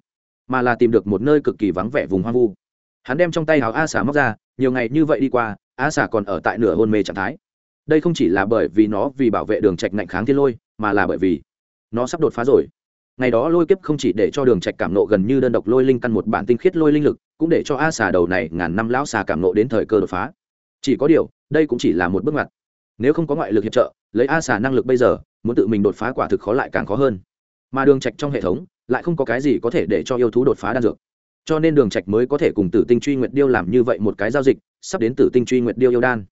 mà là tìm được một nơi cực kỳ vắng vẻ vùng hoang vu. Hắn đem trong tay hào a xả móc ra, nhiều ngày như vậy đi qua, a xả còn ở tại nửa hôn mê trạng thái đây không chỉ là bởi vì nó vì bảo vệ đường trạch ngạnh kháng thiên lôi, mà là bởi vì nó sắp đột phá rồi. Ngày đó lôi kiếp không chỉ để cho đường trạch cảm nộ gần như đơn độc lôi linh căn một bản tinh khiết lôi linh lực, cũng để cho a xà đầu này ngàn năm lão xà cảm nộ đến thời cơ đột phá. Chỉ có điều, đây cũng chỉ là một bước ngoặt. Nếu không có ngoại lực hiệp trợ, lấy a xà năng lực bây giờ, muốn tự mình đột phá quả thực khó lại càng khó hơn. Mà đường trạch trong hệ thống, lại không có cái gì có thể để cho yêu thú đột phá đan dược. Cho nên đường trạch mới có thể cùng tử tinh truy nguyệt điêu làm như vậy một cái giao dịch, sắp đến tử tinh truy nguyệt điêu yêu đan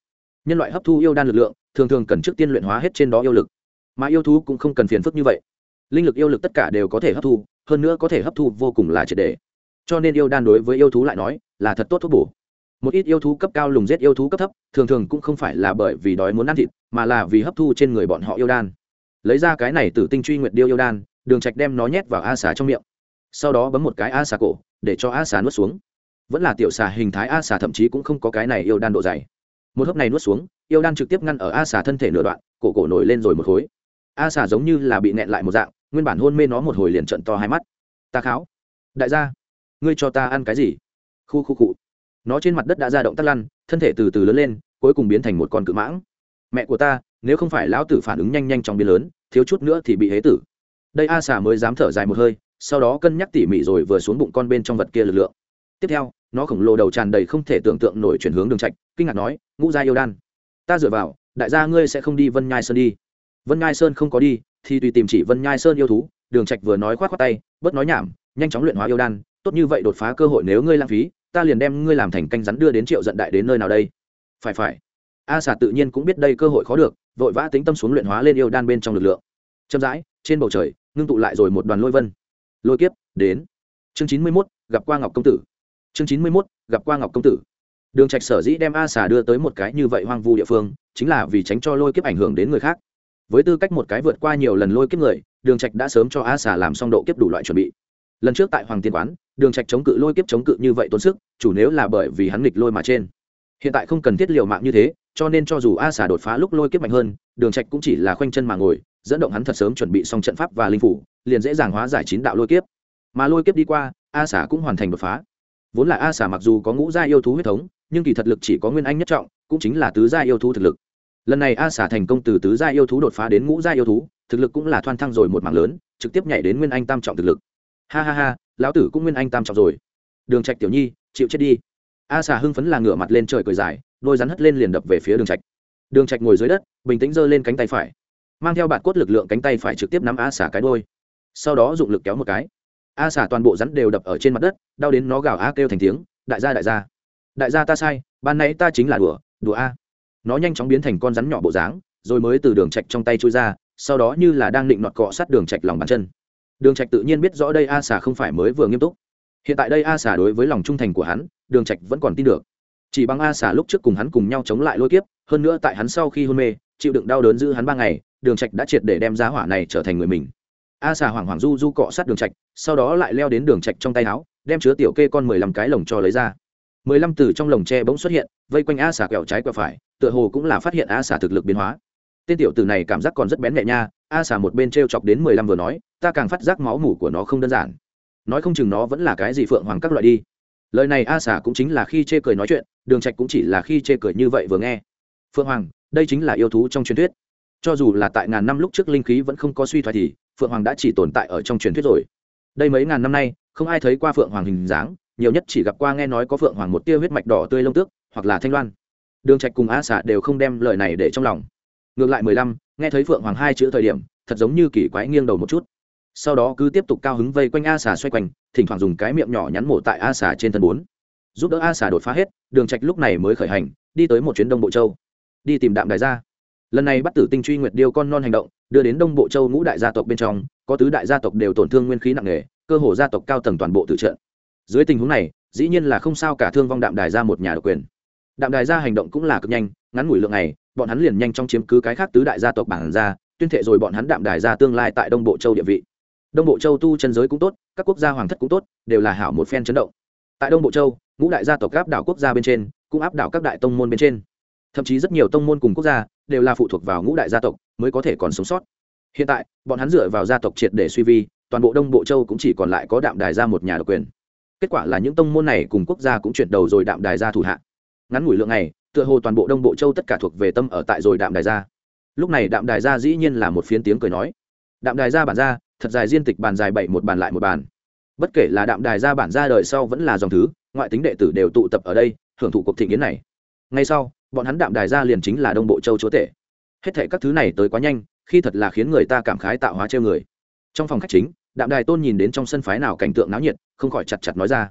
nhân loại hấp thu yêu đan lực lượng, thường thường cần trước tiên luyện hóa hết trên đó yêu lực. Mà yêu thú cũng không cần phiền phức như vậy. Linh lực yêu lực tất cả đều có thể hấp thu, hơn nữa có thể hấp thu vô cùng là triệt đề. Cho nên yêu đan đối với yêu thú lại nói là thật tốt thuốc bổ. Một ít yêu thú cấp cao lùng giết yêu thú cấp thấp, thường thường cũng không phải là bởi vì đói muốn ăn thịt, mà là vì hấp thu trên người bọn họ yêu đan. Lấy ra cái này từ tinh truy nguyệt điêu yêu đan, đường trạch đem nó nhét vào a xà trong miệng. Sau đó bấm một cái a xà cổ, để cho a xà nuốt xuống. Vẫn là tiểu xà hình thái a xà thậm chí cũng không có cái này yêu đan độ dày một hớp này nuốt xuống, yêu đan trực tiếp ngăn ở a xà thân thể nửa đoạn, cổ cổ nổi lên rồi một khối. A xà giống như là bị nẹn lại một dạng, nguyên bản hôn mê nó một hồi liền trận to hai mắt. Ta kháo. Đại gia, ngươi cho ta ăn cái gì? Khu khu cụ nó trên mặt đất đã ra động tắt lăn, thân thể từ từ lớn lên, cuối cùng biến thành một con cự mãng. Mẹ của ta, nếu không phải lão tử phản ứng nhanh nhanh trong biến lớn, thiếu chút nữa thì bị hế tử. Đây a xà mới dám thở dài một hơi, sau đó cân nhắc tỉ mỉ rồi vừa xuống bụng con bên trong vật kia lực lượng. Tiếp theo nó khổng lồ đầu tràn đầy không thể tưởng tượng nổi chuyển hướng đường trạch kinh ngạc nói ngũ gia yêu đan ta dựa vào đại gia ngươi sẽ không đi vân nhai sơn đi. Vân nhai sơn không có đi thì tùy tìm chỉ vân nhai sơn yêu thú. Đường trạch vừa nói khoát khoát tay bớt nói nhảm nhanh chóng luyện hóa yêu đan tốt như vậy đột phá cơ hội nếu ngươi lãng phí ta liền đem ngươi làm thành canh rắn đưa đến triệu giận đại đến nơi nào đây? Phải phải. A xà tự nhiên cũng biết đây cơ hội khó được vội vã tính tâm xuống luyện hóa lên yêu đan bên trong lực lượng. Chậm rãi trên bầu trời ngưng tụ lại rồi một đoàn lôi vân. Lôi kiếp đến. Chương chín mươi 91, gặp qua ngọc công tử chương chín mươi 91, gặp qua ngọc công tử. Đường trạch sở dĩ đem a xà đưa tới một cái như vậy hoang vu địa phương chính là vì tránh cho lôi kiếp ảnh hưởng đến người khác. Với tư cách một cái vượt qua nhiều lần lôi kiếp người đường trạch đã sớm cho a xà làm xong độ kiếp đủ loại chuẩn bị. Lần trước tại hoàng tiên quán đường trạch chống cự lôi kiếp chống cự như vậy tốn sức chủ nếu là bởi vì hắn nghịch lôi mà trên. Hiện tại không cần thiết liều mạng như thế cho nên cho dù a xà đột phá lúc lôi kiếp mạnh hơn đường trạch cũng chỉ là khoanh chân mà ngồi dẫn động hắn thật sớm chuẩn bị xong trận pháp và linh phủ liền dễ dàng hóa giải chín đạo lôi kiếp. Mà lôi kiếp đi qua a xà cũng hoàn thành đột phá vốn là a xà mặc dù có ngũ gia yêu thú huyết thống, nhưng kỳ thật lực chỉ có nguyên anh nhất trọng, cũng chính là tứ gia yêu thú thực lực. Lần này a xà thành công từ tứ gia yêu thú đột phá đến ngũ gia yêu thú, thực lực cũng là thoan thăng rồi một mảng lớn, trực tiếp nhảy đến nguyên anh tam trọng thực lực. Ha ha ha, lão tử cũng nguyên anh tam trọng rồi. Đường trạch tiểu nhi, chịu chết đi. A xà hưng phấn là ngửa mặt lên trời cười dài, đôi rắn hất lên liền đập về phía đường trạch. Đường trạch ngồi dưới đất, bình tĩnh giơ lên cánh tay phải, mang theo bạt cốt lực lượng cánh tay phải trực tiếp nắm a xà cái đôi sau đó dụng lực kéo một cái a xả toàn bộ rắn đều đập ở trên mặt đất, đau đến nó gào a kêu thành tiếng, đại gia đại gia đại gia ta sai, ban nãy ta chính là đùa đùa a. Nó nhanh chóng biến thành con rắn nhỏ bộ dáng, rồi mới từ đường trạch trong tay chui ra, sau đó như là đang định nọt cọ sát đường trạch lòng bàn chân. Đường trạch tự nhiên biết rõ đây a xả không phải mới vừa nghiêm túc. Hiện tại đây a xả đối với lòng trung thành của hắn, đường trạch vẫn còn tin được. Chỉ bằng a xả lúc trước cùng hắn cùng nhau chống lại lôi kiếp, hơn nữa tại hắn sau khi hôn mê, chịu đựng đau đớn giữ hắn ba ngày, đường trạch đã triệt để đem giá hỏa này trở thành người mình a xà hoảng hoảng du du cọ sát đường trạch, sau đó lại leo đến đường trạch trong tay áo, đem chứa tiểu kê con mười lăm cái lồng cho lấy ra. Mười lăm từ trong lồng tre bỗng xuất hiện, vây quanh a xà quẹo trái quẹo phải, tựa hồ cũng là phát hiện a xà thực lực biến hóa. Tên tiểu tử này cảm giác còn rất bén nhẹ nha, a xà một bên t r e o chọc đến mười lăm vừa nói, ta càng phát giác máu mủ của nó không đơn giản. Nói không chừng nó vẫn là cái gì phượng hoàng các loại đi. Lời này a xà cũng chính là khi chê cười nói chuyện, đường trạch cũng chỉ là khi chê cười như vậy vừa nghe. Phượng hoàng, đây chính là yêu thú trong truyền thuyết. Cho dù là tại ngàn năm lúc trước linh khí vẫn không có suy thoái thì phượng hoàng đã chỉ tồn tại ở trong truyền thuyết rồi. Đây mấy ngàn năm nay, không ai thấy qua phượng hoàng hình dáng, nhiều nhất chỉ gặp qua nghe nói có phượng hoàng một tia huyết mạch đỏ tươi lông tước, hoặc là thanh loan. Đường trạch cùng a xạ đều không đem lời này để trong lòng. Ngược lại mười lăm, nghe thấy phượng hoàng hai chữ thời điểm, thật giống như kỳ quái nghiêng đầu một chút. Sau đó cứ tiếp tục cao hứng vây quanh a xà xoay quanh, thỉnh thoảng dùng cái miệng nhỏ nhắn mổ tại a xà trên thân bốn. Giúp đỡ a xà đột phá hết, đường trạch lúc này mới khởi hành, đi tới một chuyến đông bộ châu. Đi tìm đạm đại gia lần này bắt tử tinh truy nguyệt điêu con non hành động đưa đến đông bộ châu ngũ đại gia tộc bên trong, có tứ đại gia tộc đều tổn thương nguyên khí nặng nề, cơ hồ gia tộc cao tầng toàn bộ tự trận. Dưới tình huống này, dĩ nhiên là không sao cả thương vong đạm đài ra một nhà độc quyền. Đạm đài ra hành động cũng là cực nhanh, ngắn ngủi lượng này bọn hắn liền nhanh trong chiếm cứ cái khác tứ đại gia tộc bản ra tuyên thệ rồi bọn hắn đạm đài ra tương lai tại đông bộ châu địa vị. Đông bộ châu tu chân giới cũng tốt, các quốc gia hoàng thất cũng tốt, đều là hảo một phen chấn động. Tại đông bộ châu, ngũ đại gia tộc áp đảo quốc gia bên trên, cũng áp đảo các đại tông môn bên trên thậm chí rất nhiều tông môn cùng quốc gia đều là phụ thuộc vào ngũ đại gia tộc mới có thể còn sống sót. Hiện tại, bọn hắn dựa vào gia tộc triệt để suy vi, toàn bộ đông bộ châu cũng chỉ còn lại có đạm đài ra một nhà độc quyền. Kết quả là những tông môn này cùng quốc gia cũng chuyển đầu rồi đạm đài ra thủ hạ. Ngắn ngủi lượng này tựa hồ toàn bộ đông bộ châu tất cả thuộc về tâm ở tại rồi đạm đài ra lúc này đạm đài ra dĩ nhiên là một phiến tiếng cười nói. Đạm đài ra bản ra thật dài diên tịch bàn dài bảy một bàn lại một bàn. Bất kể là đạm đài ra bản ra đời sau vẫn là dòng thứ, ngoại tính đệ tử đều tụ tập ở đây, hưởng thụ cuộc thị kiến này. Ngay sau bọn hắn đạm đài ra liền chính là đông bộ châu chúa tể. Hết thệ các thứ này tới quá nhanh, khi thật là khiến người ta cảm khái tạo hóa treo người. Trong phòng khách chính, đạm đài tôn nhìn đến trong sân phái nào cảnh tượng náo nhiệt, không khỏi chặt chặt nói ra.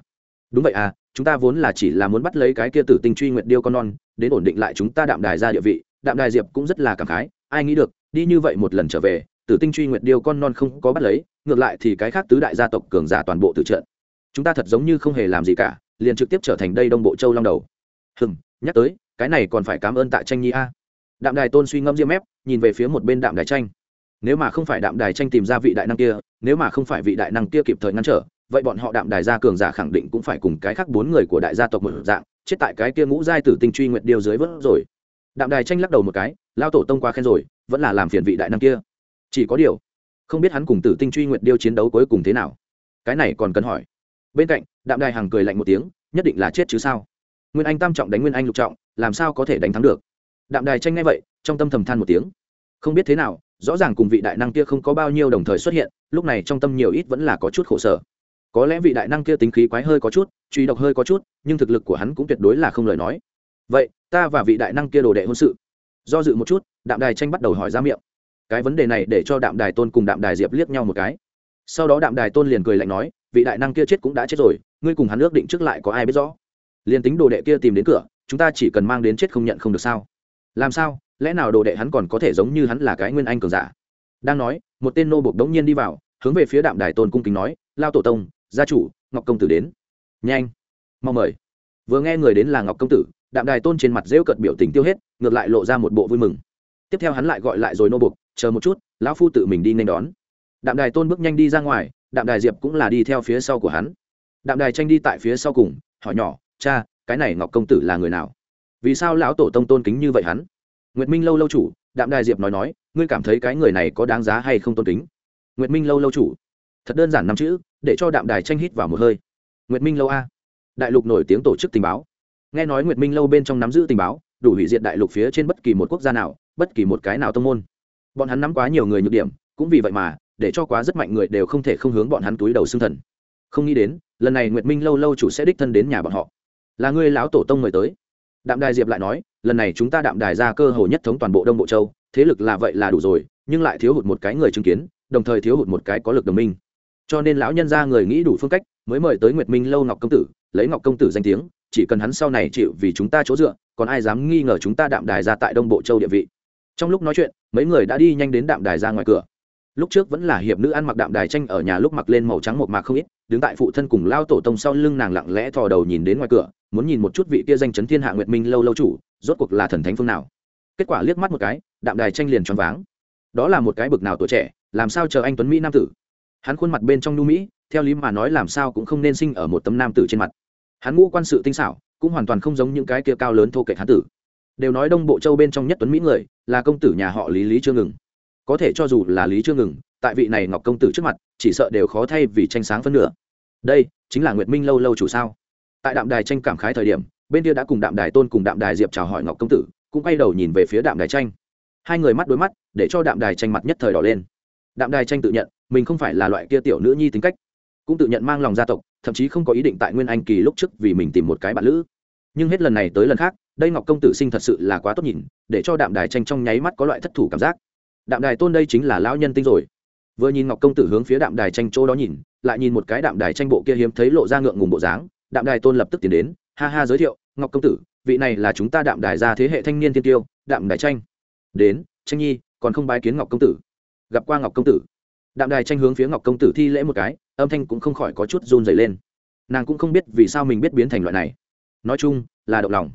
Đúng vậy à chúng ta vốn là chỉ là muốn bắt lấy cái kia tử tinh truy nguyện điêu con non, đến ổn định lại chúng ta đạm đài ra địa vị, đạm đài diệp cũng rất là cảm khái, ai nghĩ được, đi như vậy một lần trở về, tử tinh truy nguyện điêu con non không có bắt lấy, ngược lại thì cái khác tứ đại gia tộc cường giả toàn bộ tự trận. Chúng ta thật giống như không hề làm gì cả, liền trực tiếp trở thành đây đông bộ châu long đầu. Hừm, nhắc tới cái này còn phải cảm ơn tạ tranh nhi a. Đạm đài tôn suy ngẫm diêm mép, nhìn về phía một bên đạm đài tranh. Nếu mà không phải đạm đài tranh tìm ra vị đại năng kia, nếu mà không phải vị đại năng kia kịp thời ngăn trở, vậy bọn họ đạm đài gia cường giả khẳng định cũng phải cùng cái khác bốn người của đại gia tộc một dạng, chết tại cái kia ngũ giai tử tinh truy nguyện điều dưới vớt rồi. Đạm đài tranh lắc đầu một cái, lao tổ tông qua khen rồi, vẫn là làm phiền vị đại năng kia. Chỉ có điều, không biết hắn cùng tử tinh truy nguyện điêu chiến đấu cuối cùng thế nào. Cái này còn cần hỏi. Bên cạnh, đạm đài hằng cười lạnh một tiếng, nhất định là chết chứ sao? Nguyên anh tam trọng đánh nguyên anh lục trọng, làm sao có thể đánh thắng được? Đạm đài tranh ngay vậy, trong tâm thầm than một tiếng. Không biết thế nào, rõ ràng cùng vị đại năng kia không có bao nhiêu đồng thời xuất hiện, lúc này trong tâm nhiều ít vẫn là có chút khổ sở. Có lẽ vị đại năng kia tính khí quái hơi có chút, truy độc hơi có chút, nhưng thực lực của hắn cũng tuyệt đối là không lời nói. Vậy, ta và vị đại năng kia đồ đệ hôn sự. Do dự một chút, đạm đài tranh bắt đầu hỏi ra miệng. Cái vấn đề này để cho đạm đài tôn cùng đạm đài diệp liếc nhau một cái. Sau đó đạm đài tôn liền cười lạnh nói, vị đại năng kia chết cũng đã chết rồi, ngươi cùng hắn ước định trước lại có ai biết rõ? Liền tính đồ đệ kia tìm đến cửa, chúng ta chỉ cần mang đến chết không nhận không được sao? Làm sao? Lẽ nào đồ đệ hắn còn có thể giống như hắn là cái nguyên anh cường giả? Đang nói, một tên nô bộc đống nhiên đi vào, hướng về phía đạm đài tôn cung kính nói, lao tổ tông, gia chủ, ngọc công tử đến. Nhanh, mau mời. Vừa nghe người đến là ngọc công tử, đạm đài tôn trên mặt rêu cợt biểu tình tiêu hết, ngược lại lộ ra một bộ vui mừng. Tiếp theo hắn lại gọi lại rồi nô bục chờ một chút, lão phu tự mình đi nên đón. Đạm đài tôn bước nhanh đi ra ngoài, đạm đài diệp cũng là đi theo phía sau của hắn. Đạm đài tranh đi tại phía sau cùng, hỏi nhỏ cha, cái này ngọc công tử là người nào? Vì sao lão tổ tông tôn kính như vậy hắn? Nguyệt minh lâu lâu chủ, đạm đài diệp nói nói, ngươi cảm thấy cái người này có đáng giá hay không tôn kính? Nguyệt minh lâu lâu chủ, thật đơn giản năm chữ, để cho đạm đài tranh hít vào một hơi. Nguyệt minh lâu a, đại lục nổi tiếng tổ chức tình báo. Nghe nói nguyệt minh lâu bên trong nắm giữ tình báo, đủ hủy diệt đại lục phía trên bất kỳ một quốc gia nào, bất kỳ một cái nào tông môn. Bọn hắn nắm quá nhiều người nhược điểm, cũng vì vậy mà, để cho quá rất mạnh người đều không thể không hướng bọn hắn túi đầu xương thần. Không nghĩ đến, lần này nguyệt minh lâu lâu chủ sẽ đích thân đến nhà bọn họ là ngươi lão tổ tông mời tới. Đạm đài diệp lại nói, lần này chúng ta đạm đài ra cơ hồ nhất thống toàn bộ đông bộ châu, thế lực là vậy là đủ rồi, nhưng lại thiếu hụt một cái người chứng kiến, đồng thời thiếu hụt một cái có lực đồng minh. Cho nên lão nhân ra người nghĩ đủ phương cách, mới mời tới nguyệt minh lâu ngọc công tử, lấy ngọc công tử danh tiếng, chỉ cần hắn sau này chịu vì chúng ta chỗ dựa, còn ai dám nghi ngờ chúng ta đạm đài ra tại đông bộ châu địa vị. Trong lúc nói chuyện, mấy người đã đi nhanh đến đạm đài ra ngoài cửa lúc trước vẫn là hiệp nữ ăn mặc đạm đài tranh ở nhà lúc mặc lên màu trắng một mạc không ít, đứng tại phụ thân cùng lao tổ tông sau lưng nàng lặng lẽ thò đầu nhìn đến ngoài cửa, muốn nhìn một chút vị kia danh chấn thiên hạ nguyệt minh lâu lâu chủ, rốt cuộc là thần thánh phương nào. Kết quả liếc mắt một cái, đạm đài tranh liền choáng váng. Đó là một cái bực nào tuổi trẻ, làm sao chờ anh tuấn mỹ nam tử? Hắn khuôn mặt bên trong nhu mỹ, theo lý mà nói làm sao cũng không nên sinh ở một tấm nam tử trên mặt. Hắn ngũ quan sự tinh xảo, cũng hoàn toàn không giống những cái kia cao lớn thô kệch hán tử. Đều nói đông bộ châu bên trong nhất tuấn mỹ người, là công tử nhà họ lý lý chưa ngừng có thể cho dù là lý chưa ngừng, tại vị này ngọc công tử trước mặt, chỉ sợ đều khó thay vì tranh sáng phân nửa. Đây chính là nguyệt minh lâu lâu chủ sao? Tại đạm đài tranh cảm khái thời điểm, bên kia đã cùng đạm đài tôn cùng đạm đài diệp chào hỏi ngọc công tử, cũng quay đầu nhìn về phía đạm đài tranh. Hai người mắt đối mắt, để cho đạm đài tranh mặt nhất thời đỏ lên. Đạm đài tranh tự nhận, mình không phải là loại kia tiểu nữ nhi tính cách, cũng tự nhận mang lòng gia tộc, thậm chí không có ý định tại nguyên anh kỳ lúc trước vì mình tìm một cái bạn lữ. Nhưng hết lần này tới lần khác, đây ngọc công tử sinh thật sự là quá tốt nhìn, để cho đạm đài tranh trong nháy mắt có loại thất thủ cảm giác đạm đài tôn đây chính là lão nhân tinh rồi. Vừa nhìn ngọc công tử hướng phía đạm đài tranh chỗ đó nhìn, lại nhìn một cái đạm đài tranh bộ kia hiếm thấy lộ ra ngượng ngùng bộ dáng. Đạm đài tôn lập tức tiến đến, ha ha, giới thiệu, ngọc công tử, vị này là chúng ta đạm đài ra thế hệ thanh niên tiên tiêu, đạm đài tranh. Đến, tranh nhi, còn không bái kiến ngọc công tử. Gặp qua ngọc công tử. Đạm đài tranh hướng phía ngọc công tử thi lễ một cái, âm thanh cũng không khỏi có chút run dày lên. Nàng cũng không biết vì sao mình biết biến thành loại này. Nói chung, là động lòng,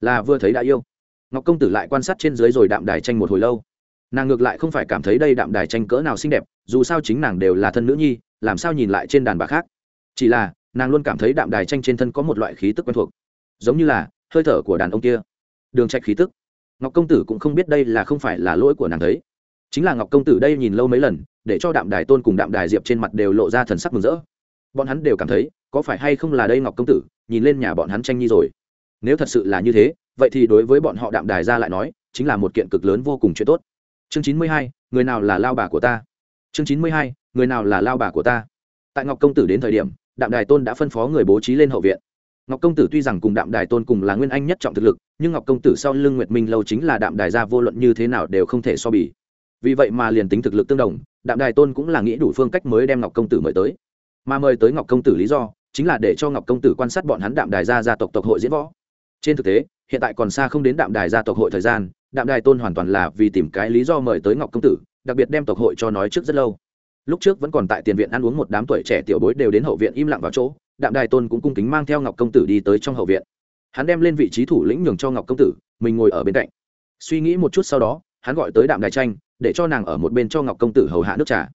là vừa thấy đã yêu. Ngọc công tử lại quan sát trên dưới rồi đạm đài tranh một hồi lâu nàng ngược lại không phải cảm thấy đây đạm đài tranh cỡ nào xinh đẹp, dù sao chính nàng đều là thân nữ nhi, làm sao nhìn lại trên đàn bà khác. Chỉ là, nàng luôn cảm thấy đạm đài tranh trên thân có một loại khí tức quen thuộc. Giống như là, hơi thở của đàn ông kia. Đường trạch khí tức. Ngọc công tử cũng không biết đây là không phải là lỗi của nàng thấy chính là ngọc công tử đây nhìn lâu mấy lần, để cho đạm đài tôn cùng đạm đài diệp trên mặt đều lộ ra thần sắc mừng rỡ. Bọn hắn đều cảm thấy, có phải hay không là đây ngọc công tử, nhìn lên nhà bọn hắn tranh nhi rồi. Nếu thật sự là như thế, vậy thì đối với bọn họ đạm đài ra lại nói, chính là một kiện cực lớn vô cùng chuyện tốt chương chín mươi hai, người nào là lao bà của ta? Chương chín mươi hai, người nào là lao bà của ta? Tại ngọc công tử đến thời điểm, đạm đài tôn đã phân phó người bố trí lên hậu viện. Ngọc công tử tuy rằng cùng đạm đài tôn cùng là nguyên anh nhất trọng thực lực, nhưng ngọc công tử sau lưng nguyệt minh lâu chính là đạm đài gia vô luận như thế nào đều không thể so bì. Vì vậy mà liền tính thực lực tương đồng, đạm đài tôn cũng là nghĩ đủ phương cách mới đem ngọc công tử mời tới. Mà mời tới ngọc công tử lý do, chính là để cho ngọc công tử quan sát bọn hắn đạm đài gia gia tộc tộc hội diễn võ. Trên thực tế hiện tại còn xa không đến đạm đài gia tộc hội thời gian, đạm đài tôn hoàn toàn là vì tìm cái lý do mời tới ngọc công tử, đặc biệt đem tộc hội cho nói trước rất lâu. Lúc trước vẫn còn tại tiền viện ăn uống một đám tuổi trẻ tiểu bối đều đến hậu viện im lặng vào chỗ, đạm đài tôn cũng cung kính mang theo ngọc công tử đi tới trong hậu viện. Hắn đem lên vị trí thủ lĩnh nhường cho ngọc công tử, mình ngồi ở bên cạnh. Suy nghĩ một chút sau đó, hắn gọi tới đạm đài tranh, để cho nàng ở một bên cho ngọc công tử hầu hạ nước trà.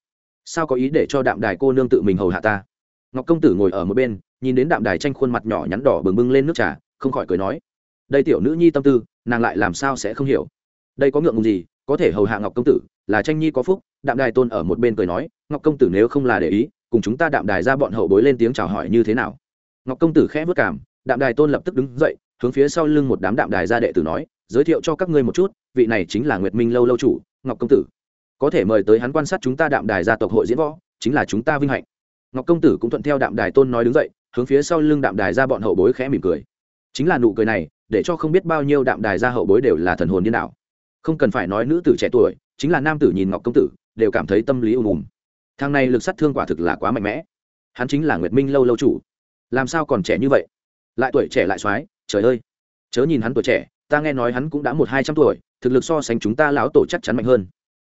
Sao có ý để cho đạm đài cô nương tự mình hầu hạ ta? Ngọc công tử ngồi ở một bên, nhìn đến đạm đài tranh khuôn mặt nhỏ nhắn đỏ bừng bưng lên nước trà, không khỏi cười nói đây tiểu nữ nhi tâm tư, nàng lại làm sao sẽ không hiểu? Đây có ngượng ngùng gì, có thể hầu hạ ngọc công tử, là tranh nhi có phúc, đạm đài tôn ở một bên cười nói, ngọc công tử nếu không là để ý, cùng chúng ta đạm đài ra bọn hậu bối lên tiếng chào hỏi như thế nào? Ngọc công tử khẽ vất cảm đạm đài tôn lập tức đứng dậy, hướng phía sau lưng một đám đạm đài gia đệ tử nói, giới thiệu cho các ngươi một chút, vị này chính là nguyệt minh lâu lâu chủ, ngọc công tử. Có thể mời tới hắn quan sát chúng ta đạm đài gia tộc hội diễn võ, chính là chúng ta vinh hạnh. Ngọc công tử cũng thuận theo đạm đài tôn nói đứng dậy, hướng phía sau lưng đạm đài ra bọn hậu bối khẽ mỉm cười chính là nụ cười này, để cho không biết bao nhiêu đạm đài ra hậu bối đều là thần hồn điên đảo. Không cần phải nói nữ tử trẻ tuổi, chính là nam tử nhìn ngọc công tử, đều cảm thấy tâm lý ùm ùm. Thang này lực sát thương quả thực là quá mạnh mẽ. Hắn chính là nguyệt minh lâu lâu chủ. Làm sao còn trẻ như vậy? Lại tuổi trẻ lại soái trời ơi. Chớ nhìn hắn tuổi trẻ, ta nghe nói hắn cũng đã một hai trăm tuổi, thực lực so sánh chúng ta lão tổ chắc chắn mạnh hơn.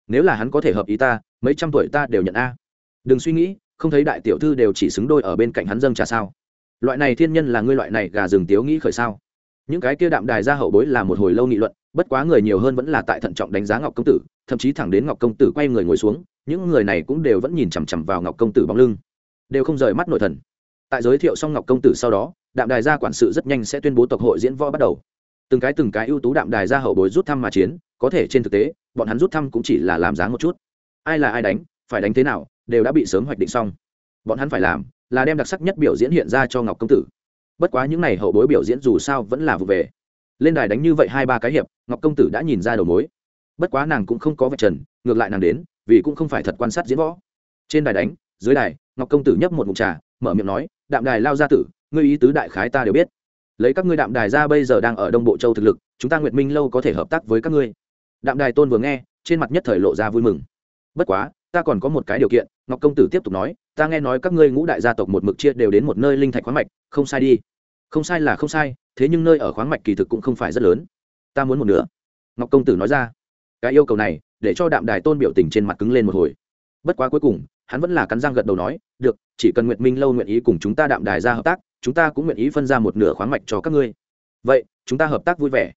Nếu là hắn có thể hợp ý ta, mấy trăm tuổi ta đều nhận a. Đừng suy nghĩ, không thấy đại tiểu thư đều chỉ xứng đôi ở bên cạnh hắn dâng trà sao loại này thiên nhân là ngươi loại này gà rừng tiếu nghĩ khởi sao? Những cái kia đạm đài ra hậu bối là một hồi lâu nghị luận, bất quá người nhiều hơn vẫn là tại thận trọng đánh giá ngọc công tử, thậm chí thẳng đến ngọc công tử quay người ngồi xuống, những người này cũng đều vẫn nhìn chằm chằm vào ngọc công tử bóng lưng. Đều không rời mắt nội thần. Tại giới thiệu xong ngọc công tử sau đó, đạm đài gia quản sự rất nhanh sẽ tuyên bố tộc hội diễn võ bắt đầu. Từng cái từng cái ưu tú đạm đài gia hậu bối rút thăm mà chiến, có thể trên thực tế, bọn hắn rút thăm cũng chỉ là làm dáng một chút. Ai là ai đánh, phải đánh thế nào, đều đã bị sớm hoạch định xong. Bọn hắn phải làm là đem đặc sắc nhất biểu diễn hiện ra cho ngọc công tử. Bất quá những n à y hậu bối biểu diễn dù sao vẫn là vụ về. Lên đài đánh như vậy hai ba cái hiệp, ngọc công tử đã nhìn ra đầu mối. Bất quá nàng cũng không có vật trần, ngược lại nàng đến, vì cũng không phải thật quan sát diễn võ. Trên đài đánh, dưới đài, ngọc công tử nhấp một mục trà, mở miệng nói, đạm đài lao gia tử, ngươi ý tứ đại khái ta đều biết. Lấy các ngươi đạm đài ra bây giờ đang ở đông bộ châu thực lực, chúng ta nguyệt minh lâu có thể hợp tác với các ngươi. Đạm đài tôn vừa nghe, trên mặt nhất thời lộ ra vui mừng. Bất quá ta còn có một cái điều kiện, ngọc công tử tiếp tục nói, ta nghe nói các ngươi ngũ đại gia tộc một mực chia đều đến một nơi linh thạch khoáng mạch, không sai đi. Không sai là không sai, thế nhưng nơi ở khoáng mạch kỳ thực cũng không phải rất lớn. Ta muốn một nửa. Ngọc công tử nói ra. Cái yêu cầu này, để cho đạm đài tôn biểu tình trên mặt cứng lên một hồi. Bất quá cuối cùng, hắn vẫn là cắn răng gật đầu nói, được, chỉ cần nguyệt minh lâu nguyện ý cùng chúng ta đạm đài ra hợp tác, chúng ta cũng nguyện ý phân ra một nửa khoáng mạch cho các ngươi. Vậy, chúng ta hợp tác vui vẻ.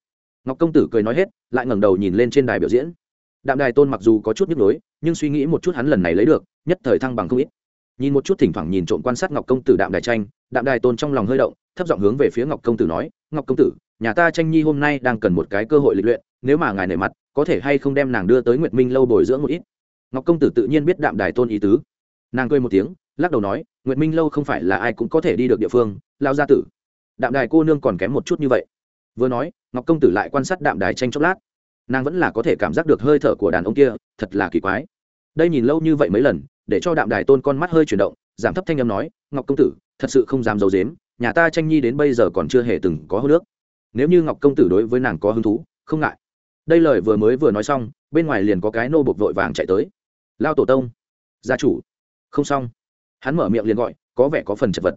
Ngọc công tử cười nói hết, lại ngẩng đầu nhìn lên trên đài biểu diễn đạm đài tôn mặc dù có chút nhức nhối, nhưng suy nghĩ một chút hắn lần này lấy được, nhất thời thăng bằng không ít. Nhìn một chút thỉnh thoảng nhìn trộm quan sát ngọc công tử đạm đài tranh, đạm đài tôn trong lòng hơi động, thấp giọng hướng về phía ngọc công tử nói, ngọc công tử, nhà ta tranh nhi hôm nay đang cần một cái cơ hội lịch luyện, nếu mà ngài nể mặt, có thể hay không đem nàng đưa tới nguyệt minh lâu bồi dưỡng một ít? Ngọc công tử tự nhiên biết đạm đài tôn ý tứ. Nàng cười một tiếng, lắc đầu nói, nguyệt minh lâu không phải là ai cũng có thể đi được địa phương lao gia tử. Đạm đài cô nương còn kém một chút như vậy. Vừa nói, ngọc công tử lại quan sát đạm đài tranh chốc lát nàng vẫn là có thể cảm giác được hơi thở của đàn ông kia, thật là kỳ quái. Đây nhìn lâu như vậy mấy lần, để cho đạm đài tôn con mắt hơi chuyển động, giảm thấp thanh â m nói, ngọc công tử, thật sự không dám d i ấ u dếm nhà ta tranh nhi đến bây giờ còn chưa hề từng có hô nước nếu như ngọc công tử đối với nàng có hứng thú, không ngại. Đây lời vừa mới vừa nói xong, bên ngoài liền có cái nô bộc vội vàng chạy tới. Lao tổ tông, gia chủ. Không xong. Hắn mở miệng liền gọi, có vẻ có phần chật vật.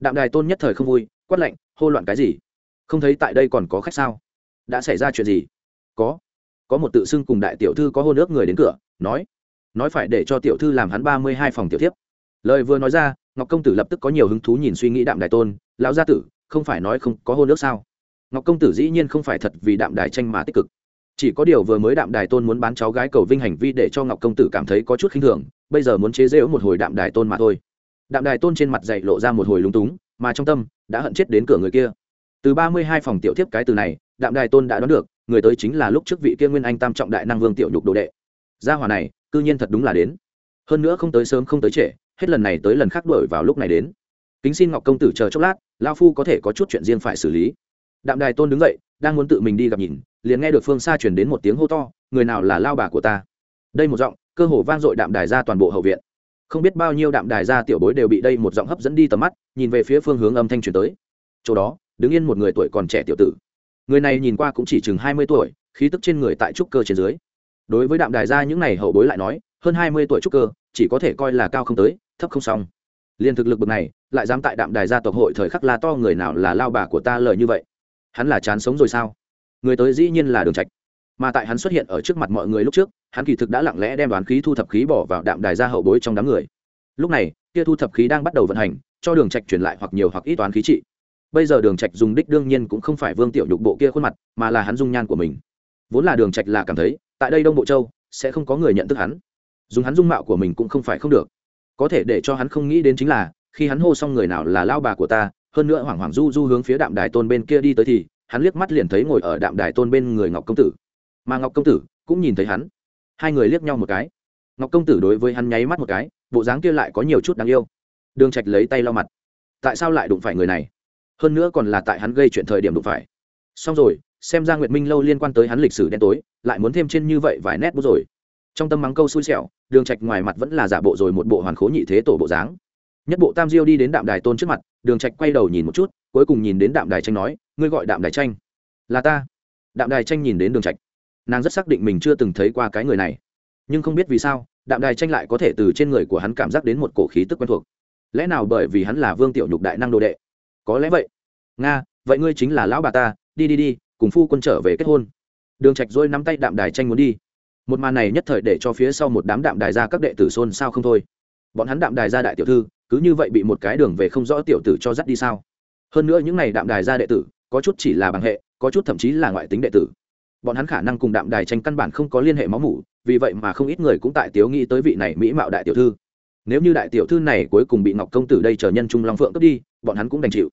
Đạm đài tôn nhất thời không vui, quát lạnh, hô loạn cái gì? Không thấy tại đây còn có khách sao? Đã xảy ra chuyện gì? Có có một tự xưng cùng đại tiểu thư có hôn ước người đến cửa, nói nói phải để cho tiểu thư làm hắn ba mươi hai phòng tiểu tiếp lời vừa nói ra, ngọc công tử lập tức có nhiều hứng thú nhìn suy nghĩ đạm đại tôn, lão gia tử, không phải nói không có hôn ước sao? Ngọc công tử dĩ nhiên không phải thật vì đạm đài tranh mà tích cực. Chỉ có điều vừa mới đạm đài tôn muốn bán cháu gái cầu vinh hành vi để cho ngọc công tử cảm thấy có chút khinh thường, bây giờ muốn chế giễu một hồi đạm đài tôn mà thôi. Đạm đài tôn trên mặt dậy lộ ra một hồi lúng túng, mà trong tâm đã hận chết đến cửa người kia. Từ ba mươi hai phòng tiểu tiếp cái từ này, đạm đài tôn đã đoán được người tới chính là lúc trước vị kia nguyên anh tam trọng đại năng vương tiểu nhục đồ đệ. Gia hòa này, cư nhiên thật đúng là đến. Hơn nữa không tới sớm không tới trễ, hết lần này tới lần khác đổi vào lúc này đến. Kính xin ngọc công tử chờ chốc lát lao phu có thể có chút chuyện riêng phải xử lý. Đạm đài tôn đứng dậy, đang muốn tự mình đi gặp nhìn, liền nghe được phương xa chuyển đến một tiếng hô to, người nào là lao bà của ta? Đây một giọng, cơ hồ vang dội đạm đài ra toàn bộ hậu viện. Không biết bao nhiêu đạm đài ra tiểu bối đều bị đây một giọng hấp dẫn đi tầm mắt, nhìn về phía phương hướng âm thanh truyền tới. Chỗ đó, đứng yên một người tuổi còn trẻ tiểu tử người này nhìn qua cũng chỉ chừng hai mươi tuổi, khí tức trên người tại trúc cơ trên dưới. Đối với đạm đài gia những n à y hậu bối lại nói, hơn hai mươi tuổi trúc cơ, chỉ có thể coi là cao không tới, thấp không xong. Liền thực lực bậc này, lại dám tại đạm đài gia tộc hội thời khắc la to người nào là lao bà của ta lời như vậy? Hắn là chán sống rồi sao? Người tới dĩ nhiên là đường trạch. Mà tại hắn xuất hiện ở trước mặt mọi người lúc trước, hắn kỳ thực đã lặng lẽ đem đoán khí thu thập khí bỏ vào đạm đài gia hậu bối trong đám người. Lúc này, kia thu thập khí đang bắt đầu vận hành, cho đường trạch truyền lại hoặc nhiều hoặc ít toán khí trị bây giờ đường trạch dùng đích đương nhiên cũng không phải vương tiểu nhục bộ kia khuôn mặt, mà là hắn dung nhan của mình. Vốn là đường trạch là cảm thấy, tại đây đông bộ châu, sẽ không có người nhận thức hắn. Dùng hắn dung mạo của mình cũng không phải không được. Có thể để cho hắn không nghĩ đến chính là, khi hắn hô xong người nào là lao bà của ta, hơn nữa hoảng hoảng du du hướng phía đạm đài tôn bên kia đi tới thì, hắn liếc mắt liền thấy ngồi ở đạm đài tôn bên người ngọc công tử. Mà ngọc công tử cũng nhìn thấy hắn. Hai người liếc nhau một cái. Ngọc công tử đối với hắn nháy mắt một cái, bộ dáng kia lại có nhiều chút đáng yêu. Đường trạch lấy tay lau mặt. Tại sao lại đụng phải người này? Hơn nữa còn là tại hắn gây chuyện thời điểm đụng phải. Xong rồi, xem ra nguyệt minh lâu liên quan tới hắn lịch sử đen tối, lại muốn thêm trên như vậy vài nét bút rồi. Trong tâm mắng câu xui xẻo, đường trạch ngoài mặt vẫn là giả bộ rồi một bộ hoàn khố nhị thế tổ bộ dáng. Nhất bộ tam diêu đi đến đạm đài tôn trước mặt, đường trạch quay đầu nhìn một chút, cuối cùng nhìn đến đạm đài tranh nói, ngươi gọi đạm đài tranh? Là ta. Đạm đài tranh nhìn đến đường trạch, nàng rất xác định mình chưa từng thấy qua cái người này. Nhưng không biết vì sao, đạm đài tranh lại có thể từ trên người của hắn cảm giác đến một cổ khí tức quen thuộc. Lẽ nào bởi vì hắn là vương tiểu nhục đại năng đồ đệ có lẽ vậy. Nga, vậy ngươi chính là lão bà ta, đi đi đi, cùng phu quân trở về kết hôn. Đường trạch dôi nắm tay đạm đài tranh muốn đi. Một màn này nhất thời để cho phía sau một đám đạm đài ra các đệ tử xôn xao không thôi. Bọn hắn đạm đài ra đại tiểu thư, cứ như vậy bị một cái đường về không rõ tiểu tử cho dắt đi sao? Hơn nữa những này đạm đài ra đệ tử, có chút chỉ là bằng hệ, có chút thậm chí là ngoại tính đệ tử. Bọn hắn khả năng cùng đạm đài tranh căn bản không có liên hệ máu mủ, vì vậy mà không ít người cũng tại tiếu nghĩ tới vị này mỹ mạo đại tiểu thư nếu như đại tiểu thư này cuối cùng bị ngọc công tử đây chờ nhân trung long phượng cướp đi, bọn hắn cũng đành chịu.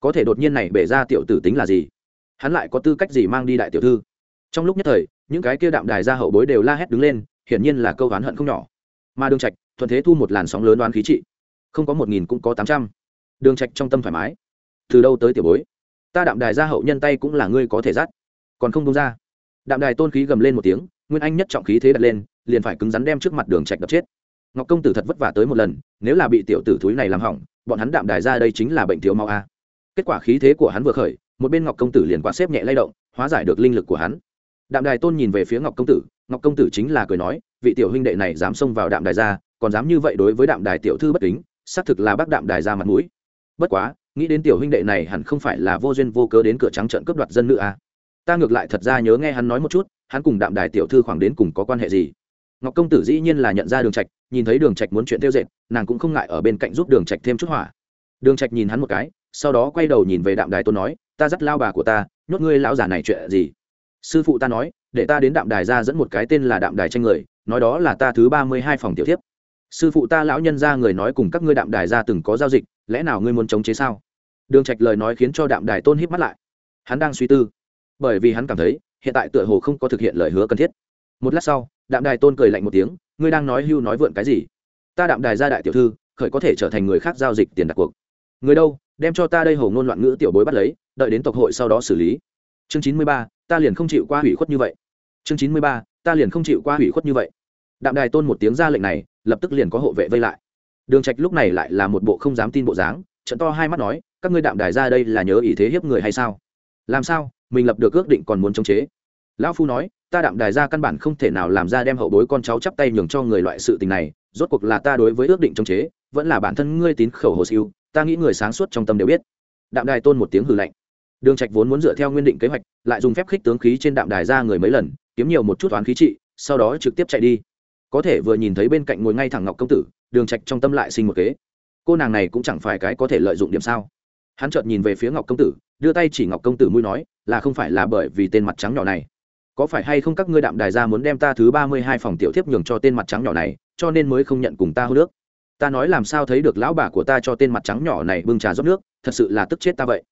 Có thể đột nhiên này bể ra tiểu tử tính là gì? Hắn lại có tư cách gì mang đi đại tiểu thư? Trong lúc nhất thời, những cái kia đạm đài ra hậu bối đều la hét đứng lên, hiển nhiên là câu oán hận không nhỏ. Mà đường trạch, thuận thế thu một làn sóng lớn đoán khí trị. Không có một nghìn cũng có tám trăm. Đường trạch trong tâm thoải mái. Từ đâu tới tiểu bối? Ta đạm đài ra hậu nhân tay cũng là ngươi có thể dắt. Còn không đúng ra. Đạm đài tôn khí gầm lên một tiếng, nguyên anh nhất trọng khí thế đặt lên, liền phải cứng rắn đem trước mặt đường trạch đập chết ngọc công tử thật vất vả tới một lần, nếu là bị tiểu tử thúi này làm hỏng, bọn hắn đạm đài ra đây chính là bệnh thiếu máu a. Kết quả khí thế của hắn vừa khởi, một bên ngọc công tử liền quá xếp nhẹ lay động, hóa giải được linh lực của hắn. Đạm đài tôn nhìn về phía ngọc công tử, ngọc công tử chính là cười nói, vị tiểu huynh đệ này dám xông vào đạm đài ra, còn dám như vậy đối với đạm đài tiểu thư bất kính, xác thực là bác đạm đài ra mặt mũi. Bất quá, nghĩ đến tiểu huynh đệ này hẳn không phải là vô duyên vô cớ đến cửa trắng trận cướp đoạt dân nữ à. ta ngược lại thật ra nhớ nghe hắn nói một chút, hắn cùng đạm đài tiểu thư khoảng đến cùng có quan hệ gì? Ngọc công tử dĩ nhiên là nhận ra đường trạch nhìn thấy đường trạch muốn chuyện tiêu dệt, nàng cũng không ngại ở bên cạnh giúp đường trạch thêm chút hỏa. Đường trạch nhìn hắn một cái, sau đó quay đầu nhìn về đạm đài tôn nói, ta dắt lao bà của ta, nhốt ngươi lão già này chuyện gì? Sư phụ ta nói, để ta đến đạm đài ra dẫn một cái tên là đạm đài tranh người, nói đó là ta thứ ba mươi hai phòng tiểu thiếp. Sư phụ ta lão nhân ra người nói cùng các ngươi đạm đài ra từng có giao dịch, lẽ nào ngươi muốn chống chế sao? Đường trạch lời nói khiến cho đạm đài tôn híp mắt lại. Hắn đang suy tư, bởi vì hắn cảm thấy, hiện tại tựa hồ không có thực hiện lời hứa cần thiết một lát sau, đạm đài tôn cười lạnh một tiếng, ngươi đang nói hưu nói vượn cái gì? Ta đạm đài gia đại tiểu thư, khởi có thể trở thành người khác giao dịch tiền đặt cuộc. Người đâu, đem cho ta đây hồ ngôn loạn ngữ tiểu bối bắt lấy, đợi đến tộc hội sau đó xử lý. Chương chín mươi ba, ta liền không chịu qua hủy khuất như vậy. Chương chín mươi ba, ta liền không chịu qua hủy khuất như vậy. Đạm đài tôn một tiếng ra lệnh này, lập tức liền có hộ vệ vây lại. Đường trạch lúc này lại là một bộ không dám tin bộ dáng, trận to hai mắt nói, các ngươi đạm đài ra đây là nhớ ý thế hiếp người hay sao? Làm sao, mình lập được ước định còn muốn chống chế? Lão phu nói ta đạm đài ra căn bản không thể nào làm ra đem hậu bối con cháu chắp tay nhường cho người loại sự tình này, rốt cuộc là ta đối với ước định chống chế, vẫn là bản thân ngươi tín khẩu hồ siêu, ta nghĩ người sáng suốt trong tâm đều biết. Đạm đài tôn một tiếng hừ lạnh. Đường trạch vốn muốn dựa theo nguyên định kế hoạch, lại dùng phép khích tướng khí trên đạm đài ra người mấy lần, kiếm nhiều một chút toán khí trị, sau đó trực tiếp chạy đi. Có thể vừa nhìn thấy bên cạnh ngồi ngay thẳng ngọc công tử, đường trạch trong tâm lại sinh một kế. Cô nàng này cũng chẳng phải cái có thể lợi dụng điểm sao? Hắn chợt nhìn về phía ngọc công tử, đưa tay chỉ ngọc công tử mũi nói, là không phải là bởi vì tên mặt trắng nhỏ này có phải hay không các ngươi đạm đài ra muốn đem ta thứ ba mươi hai phòng tiểu thiếp nhường cho tên mặt trắng nhỏ này, cho nên mới không nhận cùng ta hô nước? Ta nói làm sao thấy được lão bà của ta cho tên mặt trắng nhỏ này bưng trà rót nước, thật sự là tức chết ta vậy.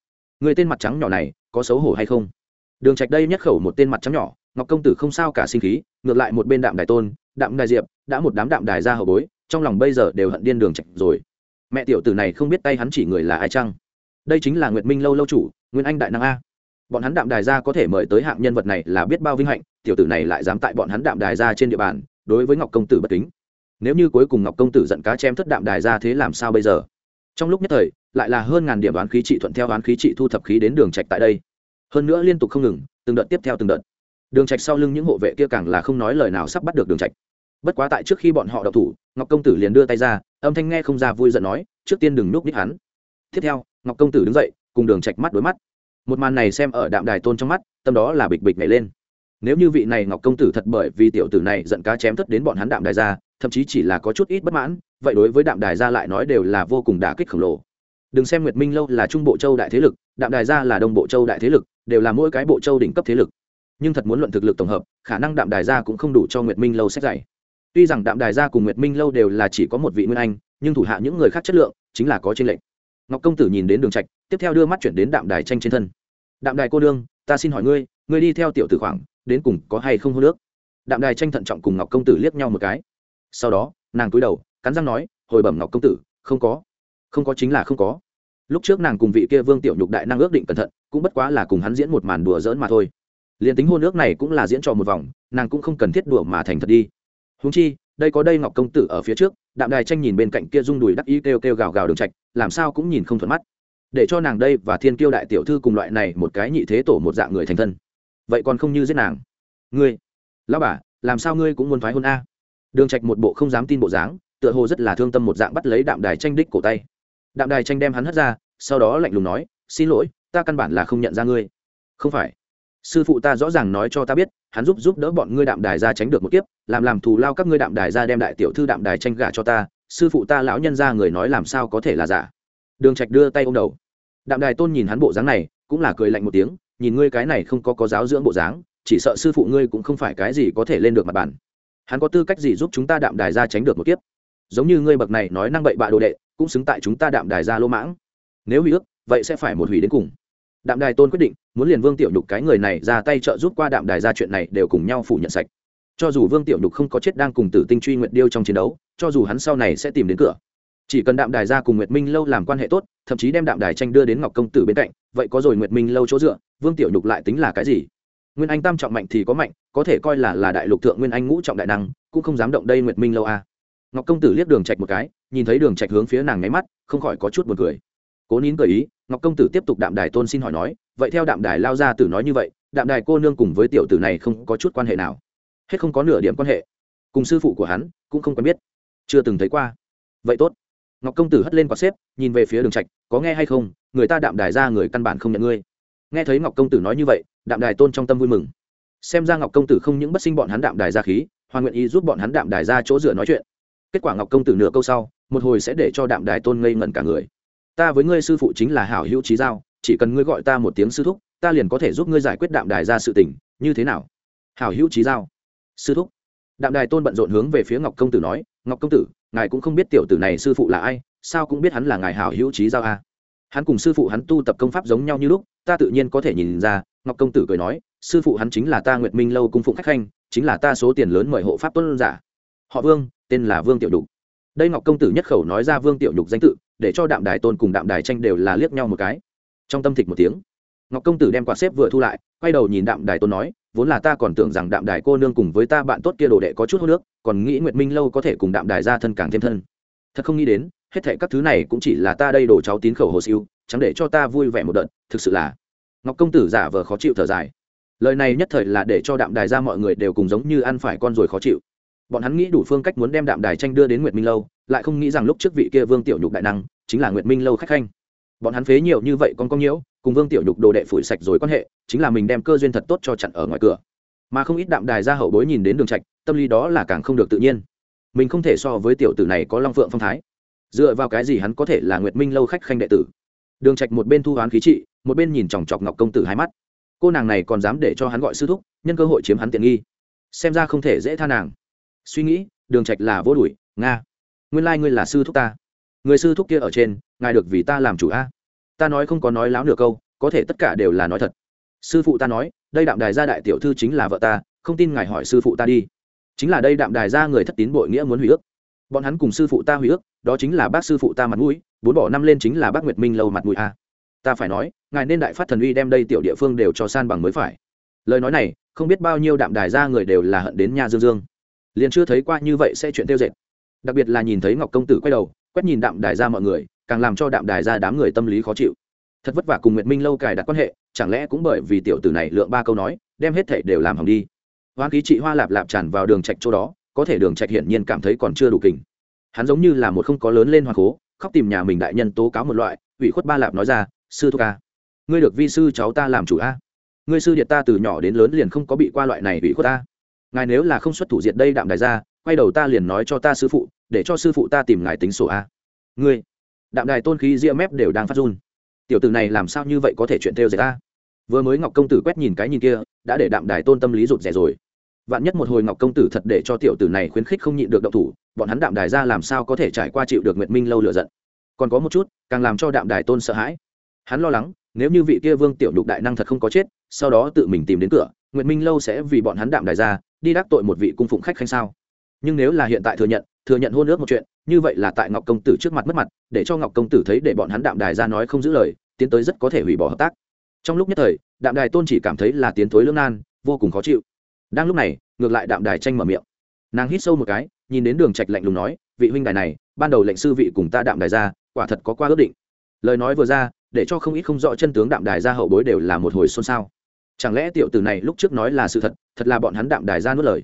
Người tên mặt trắng nhỏ này, có xấu hổ hay không? Đường trạch đây nhất khẩu một tên mặt trắng nhỏ, ngọc công tử không sao cả sinh khí, ngược lại một bên đạm đài tôn, đạm đài diệp, đã một đám đạm đài ra hậu bối, trong lòng bây giờ đều hận điên đường trạch rồi. Mẹ tiểu tử này không biết tay hắn chỉ người là ai chăng? Đây chính là nguyệt minh lâu lâu chủ, nguyên anh đại năng a bọn hắn đạm đài ra có thể mời tới hạng nhân vật này là biết bao vinh hạnh, tiểu tử này lại dám tại bọn hắn đạm đài ra trên địa bàn, đối với ngọc công tử bất kính. Nếu như cuối cùng ngọc công tử giận cá chém thất đạm đài ra thế làm sao bây giờ? Trong lúc nhất thời, lại là hơn ngàn điểm đoán khí trị thuận theo đoán khí trị thu thập khí đến đường trạch tại đây. Hơn nữa liên tục không ngừng, từng đợt tiếp theo từng đợt. Đường trạch sau lưng những hộ vệ kia càng là không nói lời nào sắp bắt được đường trạch. Bất quá tại trước khi bọn họ đậu thủ, ngọc công tử liền đưa tay ra, âm thanh nghe không ra vui giận nói, trước tiên đừng núp đích hắn. Tiếp theo, ngọc công tử đứng dậy, cùng đường trạch mắt đối mắt một màn này xem ở đạm đài tôn trong mắt, tâm đó là bịch bịch nhảy lên. Nếu như vị này ngọc công tử thật bởi vì tiểu tử này giận cá chém thất đến bọn hắn đạm đài ra, thậm chí chỉ là có chút ít bất mãn, vậy đối với đạm đài gia lại nói đều là vô cùng đả kích khổng lồ. Đừng xem nguyệt minh lâu là trung bộ châu đại thế lực, đạm đài gia là đông bộ châu đại thế lực, đều là mỗi cái bộ châu đỉnh cấp thế lực. Nhưng thật muốn luận thực lực tổng hợp, khả năng đạm đài gia cũng không đủ cho nguyệt minh lâu xét dạy. Tuy rằng đạm đài gia cùng nguyệt minh lâu đều là chỉ có một vị nguyên anh, nhưng thủ hạ những người khác chất lượng chính là có trên lệnh ngọc công tử nhìn đến đường trạch, tiếp theo đưa mắt chuyển đến đạm đài tranh trên thân. Đạm đài cô đương, ta xin hỏi ngươi ngươi đi theo tiểu tử khoảng, đến cùng có hay không hô nước? Đạm đài tranh thận trọng cùng ngọc công tử liếc nhau một cái. Sau đó, nàng cúi đầu, cắn răng nói, hồi bẩm ngọc công tử, không có. Không có chính là không có. Lúc trước nàng cùng vị kia vương tiểu nhục đại năng ước định cẩn thận, cũng bất quá là cùng hắn diễn một màn đùa giỡn mà thôi. Liền tính hôn ước này cũng là diễn trò một vòng, nàng cũng không cần thiết đùa mà thành thật đi. Húng chi, đây có đây ngọc công tử ở phía trước đạm đài tranh nhìn bên cạnh kia rung đùi đắc ý kêu kêu gào gào đường trạch, làm sao cũng nhìn không thuận mắt. Để cho nàng đây và thiên kiêu đại tiểu thư cùng loại này một cái nhị thế tổ một dạng người thành thân. Vậy còn không như giết nàng? Ngươi, lão bà, làm sao ngươi cũng muốn thoái hôn a? Đường trạch một bộ không dám tin bộ dáng, tựa hồ rất là thương tâm một dạng bắt lấy đạm đài tranh đích cổ tay. Đạm đài tranh đem hắn hất ra, sau đó lạnh lùng nói, xin lỗi, ta căn bản là không nhận ra ngươi. Không phải sư phụ ta rõ ràng nói cho ta biết, hắn giúp giúp đỡ bọn ngươi đạm đài ra tránh được một kiếp, làm làm thù lao các ngươi đạm đài ra đem đại tiểu thư đạm đài tranh gả cho ta, sư phụ ta lão nhân ra người nói làm sao có thể là giả. Đường trạch đưa tay ôm đầu. Đạm đài tôn nhìn hắn bộ dáng này, cũng là cười lạnh một tiếng, nhìn ngươi cái này không có có giáo dưỡng bộ dáng, chỉ sợ sư phụ ngươi cũng không phải cái gì có thể lên được mặt bàn. hắn có tư cách gì giúp chúng ta đạm đài ra tránh được một kiếp? Giống như ngươi bậc này nói năng bậy bạ đồ đệ, cũng xứng tại chúng ta đạm đài ra lô mãng. Nếu hủy ước vậy sẽ phải một hủy đến cùng đạm đài tôn quyết định, muốn liền vương tiểu nhục cái người này ra tay trợ giúp qua đạm đài ra chuyện này đều cùng nhau phủ nhận sạch. Cho dù vương tiểu nhục không có chết đang cùng tử tinh truy Nguyệt điêu trong chiến đấu, cho dù hắn sau này sẽ tìm đến cửa. Chỉ cần đạm đài ra cùng nguyệt minh lâu làm quan hệ tốt, thậm chí đem đạm đài tranh đưa đến ngọc công tử bên cạnh, vậy có rồi nguyệt minh lâu chỗ dựa, vương tiểu nhục lại tính là cái gì? Nguyên anh tam trọng mạnh thì có mạnh, có thể coi là là đại lục thượng nguyên anh ngũ trọng đại năng, cũng không dám động đây nguyệt minh lâu a. À. ngọc công tử liếc đường trạch một cái, nhìn thấy đường trạch hướng phía nàng nháy mắt, không khỏi có chút buồn cười cố nín cười ý, ngọc công tử tiếp tục đạm đài tôn xin hỏi nói, vậy theo đạm đài lao ra tử nói như vậy, đạm đài cô nương cùng với tiểu tử này không có chút quan hệ nào. Hết không có nửa điểm quan hệ. Cùng sư phụ của hắn cũng không quen biết. Chưa từng thấy qua. Vậy tốt. Ngọc công tử hất lên quạt xếp, nhìn về phía đường trạch, có nghe hay không? Người ta đạm đài ra người căn bản không nhận ngươi. Nghe thấy ngọc công tử nói như vậy, đạm đài tôn trong tâm vui mừng. Xem ra ngọc công tử không những bất sinh bọn hắn đạm đài ra khí, hoàn nguyện ý giúp bọn hắn đạm đài ra chỗ dựa nói chuyện. Kết quả ngọc công tử nửa câu sau, một hồi sẽ để cho đạm đài tôn ngây ngẩn cả người ta với ngươi sư phụ chính là hảo hữu trí giao, chỉ cần ngươi gọi ta một tiếng sư thúc, ta liền có thể giúp ngươi giải quyết đạm đài ra sự tình, như thế nào? Hảo hữu trí giao. Sư thúc. Đạm đài tôn bận rộn hướng về phía ngọc công tử nói, ngọc công tử, ngài cũng không biết tiểu tử này sư phụ là ai, sao cũng biết hắn là ngài hảo hữu trí giao a? Hắn cùng sư phụ hắn tu tập công pháp giống nhau như lúc, ta tự nhiên có thể nhìn ra, ngọc công tử cười nói, sư phụ hắn chính là ta nguyệt minh lâu cung phụng khách khanh, chính là ta số tiền lớn mời hộ pháp tuân giả. Họ vương, tên là vương tiểu đục đây ngọc công tử nhất khẩu nói ra vương tiểu nhục danh tự để cho đạm đài tôn cùng đạm đài tranh đều là liếc nhau một cái. Trong tâm thịch một tiếng, ngọc công tử đem quạt xếp vừa thu lại, quay đầu nhìn đạm đài tôn nói, vốn là ta còn tưởng rằng đạm đài cô nương cùng với ta bạn tốt kia đồ đệ có chút hô nước, còn nghĩ nguyệt minh lâu có thể cùng đạm đài ra thân càng thêm thân. Thật không nghĩ đến, hết thệ các thứ này cũng chỉ là ta đây đổ cháu tín khẩu hồ siêu, chẳng để cho ta vui vẻ một đợt, thực sự là. Ngọc công tử giả vờ khó chịu thở dài. Lời này nhất thời là để cho đạm đài ra mọi người đều cùng giống như ăn phải con rồi khó chịu bọn hắn nghĩ đủ phương cách muốn đem đạm đài tranh đưa đến nguyệt minh lâu, lại không nghĩ rằng lúc trước vị kia vương tiểu nhục đại năng chính là nguyệt minh lâu khách khanh. Bọn hắn phế nhiều như vậy con có nhiễu, cùng vương tiểu nhục đồ đệ phủi sạch rồi quan hệ, chính là mình đem cơ duyên thật tốt cho chặn ở ngoài cửa. Mà không ít đạm đài ra hậu bối nhìn đến đường trạch, tâm lý đó là càng không được tự nhiên. Mình không thể so với tiểu tử này có long phượng phong thái. Dựa vào cái gì hắn có thể là nguyệt minh lâu khách khanh đệ tử? Đường trạch một bên thu hoán khí trị, một bên nhìn chòng chọc ngọc công tử hai mắt. Cô nàng này còn dám để cho hắn gọi sư thúc, nhân cơ hội chiếm hắn tiện nghi. Xem ra không thể dễ tha nàng suy nghĩ, đường trạch là vô đuổi, nga. Nguyên lai like ngươi là sư thúc ta. Người sư thúc kia ở trên, ngài được vì ta làm chủ a. Ta nói không có nói láo nửa câu, có thể tất cả đều là nói thật. Sư phụ ta nói, đây đạm đài gia đại tiểu thư chính là vợ ta, không tin ngài hỏi sư phụ ta đi. Chính là đây đạm đài gia người thất tín bội nghĩa muốn hủy ước. Bọn hắn cùng sư phụ ta hủy ước, đó chính là bác sư phụ ta mặt mũi, bốn bỏ năm lên chính là bác nguyệt minh lâu mặt mũi a. Ta phải nói, ngài nên đại phát thần uy đem đây tiểu địa phương đều cho san bằng mới phải. Lời nói này, không biết bao nhiêu đạm đài gia người đều là hận đến nhà dương dương liền chưa thấy qua như vậy sẽ chuyện tiêu dệt. Đặc biệt là nhìn thấy ngọc công tử quay đầu, quét nhìn đạm đài ra mọi người, càng làm cho đạm đài ra đám người tâm lý khó chịu. Thật vất vả cùng nguyệt minh lâu cài đặt quan hệ, chẳng lẽ cũng bởi vì tiểu tử này lượng ba câu nói, đem hết thể đều làm hỏng đi. Hoang khí trị hoa lạp lạp tràn vào đường trạch chỗ đó, có thể đường trạch hiển nhiên cảm thấy còn chưa đủ kình. Hắn giống như là một không có lớn lên hoàng cố, khóc tìm nhà mình đại nhân tố cáo một loại, ủy khuất ba lạp nói ra, sư thúc ca, ngươi được vi sư cháu ta làm chủ a. Ngươi sư điện ta từ nhỏ đến lớn liền không có bị qua loại này ủy khuất ta ngài nếu là không xuất thủ diệt đây đạm đài ra, quay đầu ta liền nói cho ta sư phụ, để cho sư phụ ta tìm ngài tính sổ a. Ngươi, đạm đài tôn khí ria mép đều đang phát run. Tiểu tử này làm sao như vậy có thể chuyện theo dệt ta vừa mới ngọc công tử quét nhìn cái nhìn kia, đã để đạm đài tôn tâm lý rụt rè rồi. Vạn nhất một hồi ngọc công tử thật để cho tiểu tử này khuyến khích không nhịn được động thủ, bọn hắn đạm đài ra làm sao có thể trải qua chịu được nguyệt minh lâu lựa giận? Còn có một chút, càng làm cho đạm đài tôn sợ hãi. Hắn lo lắng, nếu như vị kia vương tiểu nhục đại năng thật không có chết, sau đó tự mình tìm đến cửa, nguyệt minh lâu sẽ vì bọn hắn đạm đài ra đi đắc tội một vị cung phụng khách khanh sao? Nhưng nếu là hiện tại thừa nhận thừa nhận hôn ước một chuyện, như vậy là tại ngọc công tử trước mặt mất mặt, để cho ngọc công tử thấy để bọn hắn đạm đài ra nói không giữ lời, tiến tới rất có thể hủy bỏ hợp tác. Trong lúc nhất thời, đạm đài tôn chỉ cảm thấy là tiến thối lương nan, vô cùng khó chịu. Đang lúc này, ngược lại đạm đài tranh mở miệng. Nàng hít sâu một cái, nhìn đến đường trạch lạnh lùng nói, vị huynh đài này, ban đầu lệnh sư vị cùng ta đạm đài ra, quả thật có qua ước định. Lời nói vừa ra, để cho không ít không rõ chân tướng đạm đài ra hậu bối đều là một hồi xôn xao chẳng lẽ tiểu tử này lúc trước nói là sự thật thật là bọn hắn đạm đài ra nuốt lời?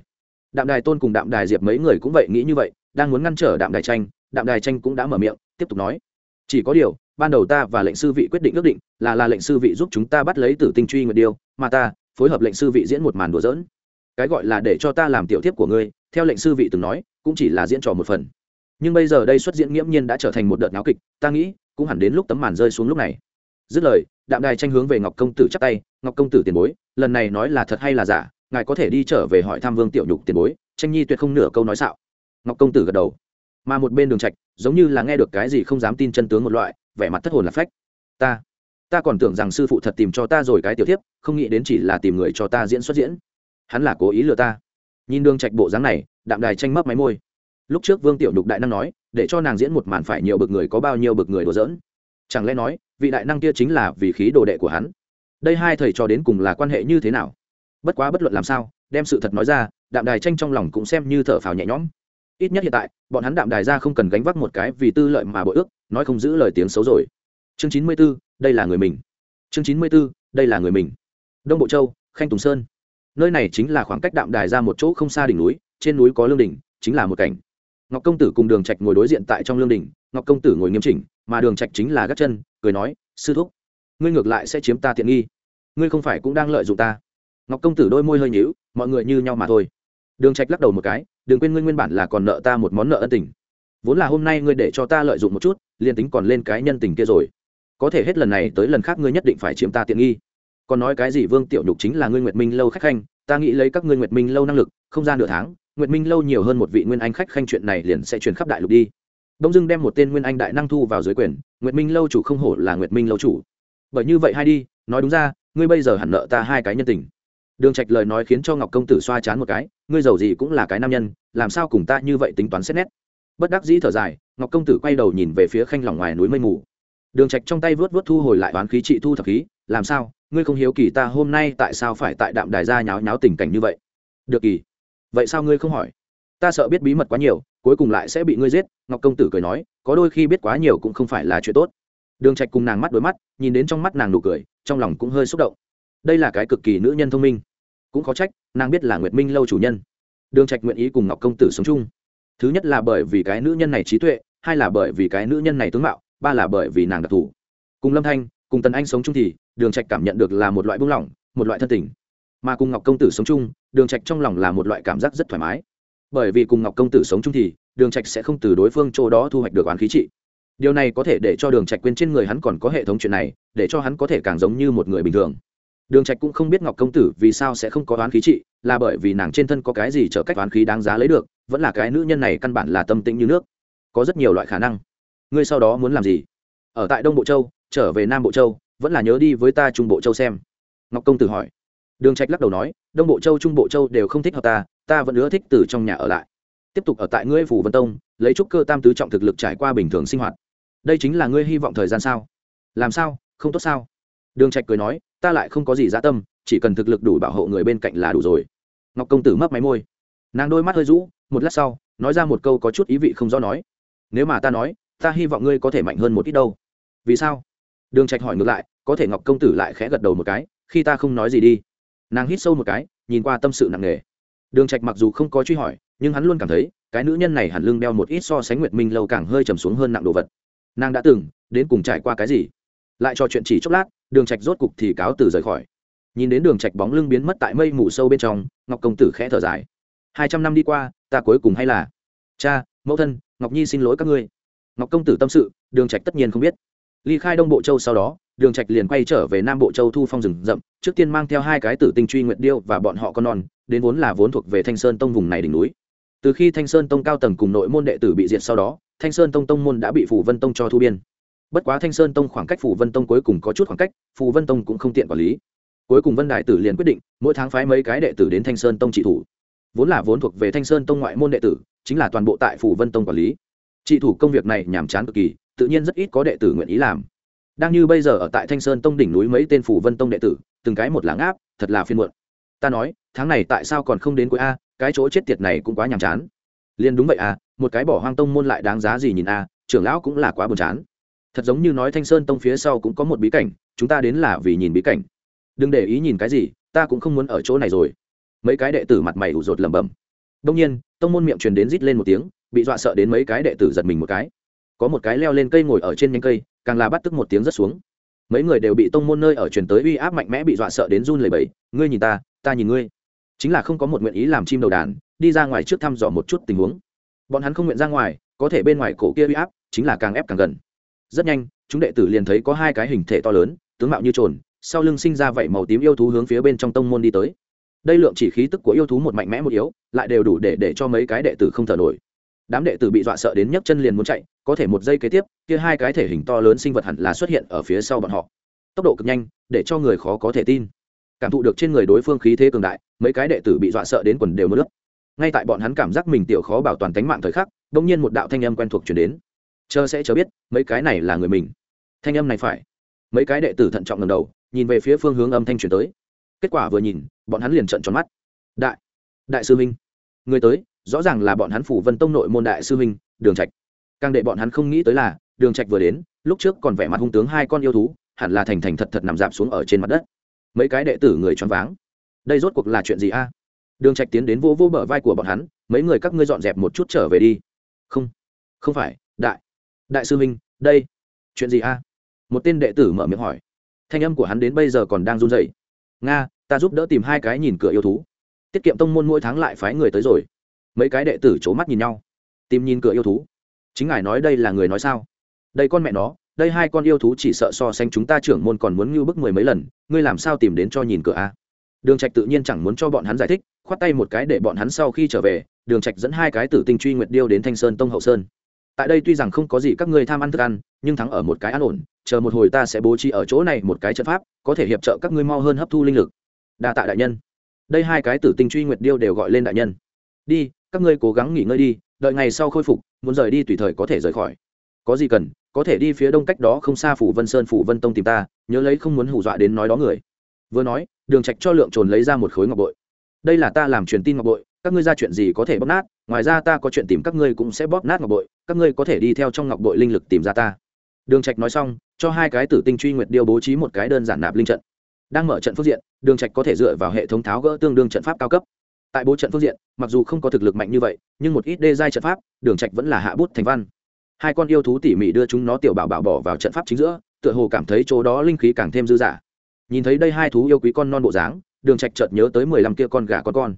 Đạm đài tôn cùng đạm đài diệp mấy người cũng vậy nghĩ như vậy, đang muốn ngăn trở đạm đài tranh, đạm đài tranh cũng đã mở miệng, tiếp tục nói. Chỉ có điều, ban đầu ta và lệnh sư vị quyết định ước định, là là lệnh sư vị giúp chúng ta bắt lấy tử tinh truy nguyệt điêu, mà ta phối hợp lệnh sư vị diễn một màn đùa dỡn cái gọi là để cho ta làm tiểu tiếp của ngươi, theo lệnh sư vị từng nói, cũng chỉ là diễn trò một phần. Nhưng bây giờ đây xuất diễn nghiễm nhiên đã trở thành một đợt náo kịch, ta nghĩ, cũng hẳn đến lúc tấm màn rơi xuống lúc này. Dứt lời đạm đài tranh hướng về ngọc công tử chắc tay, ngọc công tử tiền bối, lần này nói là thật hay là giả, ngài có thể đi trở về hỏi thăm vương tiểu nhục tiền bối, tranh nhi tuyệt không nửa câu nói xạo. Ngọc công tử gật đầu. Mà một bên đường trạch, giống như là nghe được cái gì không dám tin chân tướng một loại, vẻ mặt thất hồn là phách. Ta ta còn tưởng rằng sư phụ thật tìm cho ta rồi cái tiểu tiếp không nghĩ đến chỉ là tìm người cho ta diễn xuất diễn. Hắn là cố ý lừa ta. Nhìn đường trạch bộ dáng này, đạm đài tranh mấp máy môi. Lúc trước vương tiểu nhục đại năng nói, để cho nàng diễn một màn phải nhiều bực người có bao nhiêu bực người đùa giỡn chẳng lẽ nói, vị đại năng kia chính là vì khí đồ đệ của hắn? Đây hai thầy trò đến cùng là quan hệ như thế nào? Bất quá bất luận làm sao, đem sự thật nói ra, đạm đài tranh trong lòng cũng xem như thở phào nhẹ nhõm. Ít nhất hiện tại, bọn hắn đạm đài ra không cần gánh vác một cái vì tư lợi mà bội ước, nói không giữ lời tiếng xấu rồi. Chương chín mươi b ố đây là người mình. Chương chín mươi b ố đây là người mình. Đông bộ châu, khanh tùng sơn. Nơi này chính là khoảng cách đạm đài ra một chỗ không xa đỉnh núi, trên núi có lương đỉnh, chính là một cảnh ngọc công tử cùng đường trạch ngồi đối diện tại trong lương đỉnh ngọc công tử ngồi nghiêm chỉnh, mà đường trạch chính là gác chân, cười nói, sư thúc, ngươi ngược lại sẽ chiếm ta tiện nghi. Ngươi không phải cũng đang lợi dụng ta. Ngọc công tử đôi môi hơi nhíu, mọi người như nhau mà thôi. Đường trạch lắc đầu một cái, đừng quên ngươi nguyên bản là còn nợ ta một món nợ ân tình. Vốn là hôm nay ngươi để cho ta lợi dụng một chút, liền tính còn lên cái nhân tình kia rồi. Có thể hết lần này tới lần khác ngươi nhất định phải chiếm ta tiện nghi. Còn nói cái gì vương tiểu nhục chính là ngươi nguyệt minh lâu khách khanh, ta nghĩ lấy các ngươi nguyệt minh lâu năng lực, không ra nửa tháng nguyệt minh lâu nhiều hơn một vị nguyên anh khách khanh chuyện này liền sẽ truyền khắp đại lục đi. Đông dưng đem một tên nguyên anh đại năng thu vào dưới quyền, nguyệt minh lâu chủ không hổ là nguyệt minh lâu chủ. Bởi như vậy hay đi, nói đúng ra, ngươi bây giờ hẳn nợ ta hai cái nhân tình. Đường trạch lời nói khiến cho ngọc công tử xoa chán một cái, ngươi giàu gì cũng là cái nam nhân, làm sao cùng ta như vậy tính toán xét nét? Bất đắc dĩ thở dài, ngọc công tử quay đầu nhìn về phía khanh lòng ngoài núi mây mù. Đường trạch trong tay vớt vớt thu hồi lại oán khí trị thu thập khí, làm sao? Ngươi không hiếu kỳ ta hôm nay tại sao phải tại đạm đài gia nháo nháo tình cảnh như vậy? Được kỳ vậy sao ngươi không hỏi? Ta sợ biết bí mật quá nhiều, cuối cùng lại sẽ bị ngươi giết, ngọc công tử cười nói, có đôi khi biết quá nhiều cũng không phải là chuyện tốt. Đường trạch cùng nàng mắt đối mắt, nhìn đến trong mắt nàng nụ cười, trong lòng cũng hơi xúc động. Đây là cái cực kỳ nữ nhân thông minh. Cũng khó trách, nàng biết là nguyệt minh lâu chủ nhân. Đường trạch nguyện ý cùng ngọc công tử sống chung. Thứ nhất là bởi vì cái nữ nhân này trí tuệ, hai là bởi vì cái nữ nhân này tướng mạo, ba là bởi vì nàng đặc thù. Cùng lâm thanh, cùng tần anh sống chung thì, đường trạch cảm nhận được là một loại buông lỏng, một loại thân tình. Mà cùng ngọc công tử sống chung đường trạch trong lòng là một loại cảm giác rất thoải mái. Bởi vì cùng ngọc công tử sống chung thì, đường trạch sẽ không từ đối phương chỗ đó thu hoạch được oán khí trị. Điều này có thể để cho đường trạch quên trên người hắn còn có hệ thống chuyện này, để cho hắn có thể càng giống như một người bình thường. Đường trạch cũng không biết ngọc công tử vì sao sẽ không có oán khí trị, là bởi vì nàng trên thân có cái gì trở cách oán khí đáng giá lấy được, vẫn là cái nữ nhân này căn bản là tâm tĩnh như nước. Có rất nhiều loại khả năng. Ngươi sau đó muốn làm gì? Ở tại đông bộ châu, trở về nam bộ châu, vẫn là nhớ đi với ta trung bộ châu xem. Ngọc công tử hỏi đường trạch lắc đầu nói, đông bộ châu, trung bộ châu đều không thích hợp ta ta vẫn ưa thích từ trong nhà ở lại. Tiếp tục ở tại ngươi phủ vân tông, lấy trúc cơ tam tứ trọng thực lực trải qua bình thường sinh hoạt. Đây chính là ngươi hy vọng thời gian sao? Làm sao? Không tốt sao? Đường trạch cười nói, ta lại không có gì dạ tâm, chỉ cần thực lực đủ bảo hộ người bên cạnh là đủ rồi. Ngọc công tử mấp máy môi. Nàng đôi mắt hơi rũ, một lát sau, nói ra một câu có chút ý vị không rõ nói, nếu mà ta nói, ta hy vọng ngươi có thể mạnh hơn một ít đâu. Vì sao? Đường trạch hỏi ngược lại, có thể ngọc công tử lại khẽ gật đầu một cái, khi ta không nói gì đi nàng hít sâu một cái, nhìn qua tâm sự nặng nề. Đường trạch mặc dù không có truy hỏi, nhưng hắn luôn cảm thấy, cái nữ nhân này hẳn lưng đeo một ít so sánh nguyệt minh lâu càng hơi trầm xuống hơn nặng đồ vật. Nàng đã từng, đến cùng trải qua cái gì? Lại trò chuyện chỉ chốc lát, đường trạch rốt cục thì cáo từ rời khỏi. Nhìn đến đường trạch bóng lưng biến mất tại mây mù sâu bên trong, ngọc công tử khẽ thở dài. Hai trăm năm đi qua, ta cuối cùng hay là? Cha, mẫu thân, ngọc nhi xin lỗi các ngươi. Ngọc công tử tâm sự, đường trạch tất nhiên không biết. Ly khai đông bộ châu sau đó đường trạch liền quay trở về nam bộ châu thu phong rừng rậm, trước tiên mang theo hai cái tử tinh truy nguyệt điêu và bọn họ con non, đến vốn là vốn thuộc về thanh sơn tông vùng này đỉnh núi. Từ khi thanh sơn tông cao tầng cùng nội môn đệ tử bị diệt sau đó, thanh sơn tông tông môn đã bị phủ vân tông cho thu biên. Bất quá thanh sơn tông khoảng cách phủ vân tông cuối cùng có chút khoảng cách phủ vân tông cũng không tiện quản lý. Cuối cùng vân đại tử liền quyết định, mỗi tháng phái mấy cái đệ tử đến thanh sơn tông trị thủ. Vốn là vốn thuộc về thanh sơn tông ngoại môn đệ tử, chính là toàn bộ tại phủ vân tông quản lý. Trị thủ công việc này nhàm chán cực kỳ, tự nhiên rất ít có đệ tử nguyện ý làm đang như bây giờ ở tại thanh sơn tông đỉnh núi mấy tên phủ vân tông đệ tử, từng cái một láng áp, thật là phiên muộn. Ta nói, tháng này tại sao còn không đến cuối a, cái chỗ chết tiệt này cũng quá nhàm chán. Liền đúng vậy à một cái bỏ hoang tông môn lại đáng giá gì nhìn a, trưởng lão cũng là quá buồn chán. Thật giống như nói thanh sơn tông phía sau cũng có một bí cảnh, chúng ta đến là vì nhìn bí cảnh. Đừng để ý nhìn cái gì, ta cũng không muốn ở chỗ này rồi. Mấy cái đệ tử mặt mày ủ rột lẩm bẩm. Đông nhiên, tông môn miệng truyền đến rít lên một tiếng, bị dọa sợ đến mấy cái đệ tử giật mình một cái. Có một cái leo lên cây ngồi ở trên nhánh cây càng là bắt tức một tiếng rất xuống. Mấy người đều bị tông môn nơi ở truyền tới uy áp mạnh mẽ bị dọa sợ đến run lẩy bẩy, ngươi nhìn ta ta nhìn ngươi. Chính là không có một nguyện ý làm chim đầu đàn, đi ra ngoài trước thăm dò một chút tình huống. Bọn hắn không nguyện ra ngoài, có thể bên ngoài cổ kia uy áp chính là càng ép càng gần. Rất nhanh, chúng đệ tử liền thấy có hai cái hình thể to lớn, tướng mạo như trồn, sau lưng sinh ra vảy màu tím yêu thú hướng phía bên trong tông môn đi tới. Đây lượng chỉ khí tức của yêu thú một mạnh mẽ một yếu, lại đều đủ để để cho mấy cái đệ tử không thở nổi đám đệ tử bị dọa sợ đến nhấc chân liền muốn chạy, có thể một giây kế tiếp, kia hai cái thể hình to lớn sinh vật hẳn là xuất hiện ở phía sau bọn họ. Tốc độ cực nhanh, để cho người khó có thể tin. Cảm thụ được trên người đối phương khí thế cường đại, mấy cái đệ tử bị dọa sợ đến quần đều mất nước ngay tại bọn hắn cảm giác mình tiểu khó bảo toàn tính mạng thời khắc, bỗng nhiên một đạo thanh âm quen thuộc chuyển đến. Chờ sẽ chờ biết, mấy cái này là người mình. Thanh âm này phải. Mấy cái đệ tử thận trọng lần đầu, nhìn về phía phương hướng âm thanh chuyển tới. Kết quả vừa nhìn, bọn hắn liền trợn tròn mắt. Đại đại sư minh, người tới rõ ràng là bọn hắn phủ vân tông nội môn đại sư huynh, đường trạch. Càng để bọn hắn không nghĩ tới là, đường trạch vừa đến, lúc trước còn vẻ mặt hung tướng hai con yêu thú, hẳn là thành thành thật thật nằm dạp xuống ở trên mặt đất. Mấy cái đệ tử người choáng váng. Đây rốt cuộc là chuyện gì a? À? Đường trạch tiến đến vô vô bờ vai của bọn hắn, mấy người các ngươi dọn dẹp một chút trở về đi. Không không phải, đại đại sư huynh, đây, chuyện gì a? À? Một tên đệ tử mở miệng hỏi. Thanh âm của hắn đến bây giờ còn đang run rẩy. Nga, ta giúp đỡ tìm hai cái nhìn cửa yêu thú. Tiết kiệm tông môn mỗi tháng lại phái người tới rồi mấy cái đệ tử c h ố mắt nhìn nhau, tìm nhìn cửa yêu thú. Chính ngài nói đây là người nói sao? Đây con mẹ nó, đây hai con yêu thú chỉ sợ so sánh chúng ta trưởng môn còn muốn ngưu bức mười mấy lần, ngươi làm sao tìm đến cho nhìn cửa a? Đường trạch tự nhiên chẳng muốn cho bọn hắn giải thích, khoát tay một cái để bọn hắn sau khi trở về, đường trạch dẫn hai cái tử tinh truy nguyệt điêu đến thanh sơn tông hậu sơn. Tại đây tuy rằng không có gì các ngươi tham ăn thức ăn, nhưng thắng ở một cái an ổn, chờ một hồi ta sẽ bố trí ở chỗ này một cái trận pháp, có thể hiệp trợ các ngươi mau hơn hấp thu linh lực. Đa tạ đại nhân. Đây hai cái tử tinh truy nguyệt điêu đều gọi lên đại nhân. Đi các ngươi cố gắng nghỉ ngơi đi, đợi ngày sau khôi phục, muốn rời đi tùy thời có thể rời khỏi. Có gì cần, có thể đi phía đông cách đó không xa phủ vân sơn, phủ vân tông tìm ta, nhớ lấy không muốn hù dọa đến nói đó người. Vừa nói, đường trạch cho lượng trồn lấy ra một khối ngọc bội. Đây là ta làm truyền tin ngọc bội, các ngươi ra chuyện gì có thể bóp nát, ngoài ra ta có chuyện tìm các ngươi cũng sẽ bóp nát ngọc bội, các ngươi có thể đi theo trong ngọc bội linh lực tìm ra ta. Đường trạch nói xong, cho hai cái tử tinh truy nguyệt điêu bố trí một cái đơn giản nạp linh trận. Đang mở trận phương diện, đường trạch có thể dựa vào hệ thống tháo gỡ tương đương trận pháp cao cấp tại bố trận phương diện, mặc dù không có thực lực mạnh như vậy, nhưng một ít đê giai trận pháp, đường trạch vẫn là hạ bút thành văn. Hai con yêu thú tỉ mỉ đưa chúng nó tiểu bảo bảo bỏ vào trận pháp chính giữa, tựa hồ cảm thấy chỗ đó linh khí càng thêm dư dả. Nhìn thấy đây hai thú yêu quý con non bộ dáng, đường trạch chợt nhớ tới mười lăm kia con gà con con.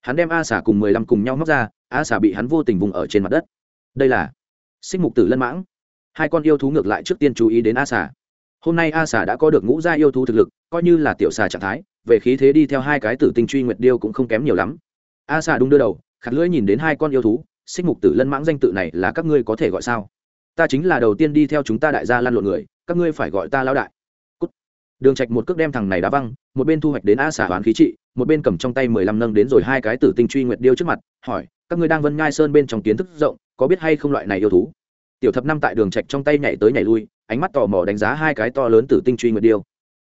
Hắn đem a xà cùng mười lăm cùng nhau móc ra, a xà bị hắn vô tình vùng ở trên mặt đất. Đây là xích mục tử lân mãng. Hai con yêu thú ngược lại trước tiên chú ý đến a xà. Hôm nay a xà đã có được ngũ gia yêu thú thực lực coi như là tiểu xà trạng thái, về khí thế đi theo hai cái tử tinh truy nguyệt điêu cũng không kém nhiều lắm. A xà đung đưa đầu khát lưỡi nhìn đến hai con yêu thú, xích mục tử lân mãng danh tự này là các ngươi có thể gọi sao? Ta chính là đầu tiên đi theo chúng ta đại gia lan lộn người, các ngươi phải gọi ta lao đại. Cút. đường trạch một cước đem thằng này đá văng, một bên thu hoạch đến a xà hoán khí trị, một bên cầm trong tay mười lăm nâng đến rồi hai cái tử tinh truy nguyệt điêu trước mặt, hỏi, các ngươi đang vân ngai sơn bên trong kiến thức rộng, có biết hay không loại này yêu thú? Tiểu thập năm tại đường trạch trong tay nhảy tới nhảy lui, ánh mắt tò mò đánh giá hai cái to lớn tử tinh truy nguyệt điêu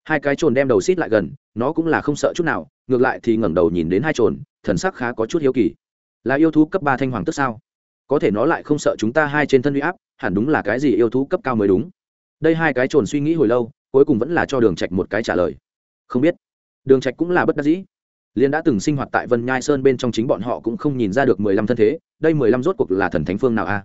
hai cái trồn đem đầu xít lại gần, nó cũng là không sợ chút nào, ngược lại thì ngẩng đầu nhìn đến hai trồn thần sắc khá có chút hiếu kỳ. Là yêu thú cấp ba thanh hoàng tức sao? Có thể nó lại không sợ chúng ta hai trên thân uy áp, hẳn đúng là cái gì yêu thú cấp cao mới đúng. Đây hai cái trồn suy nghĩ hồi lâu, cuối cùng vẫn là cho đường trạch một cái trả lời. Không biết. Đường trạch cũng là bất đắc dĩ. Liên đã từng sinh hoạt tại vân nhai sơn bên trong chính bọn họ cũng không nhìn ra được mười lăm thân thế, đây mười lăm rốt cuộc là thần thánh phương nào a?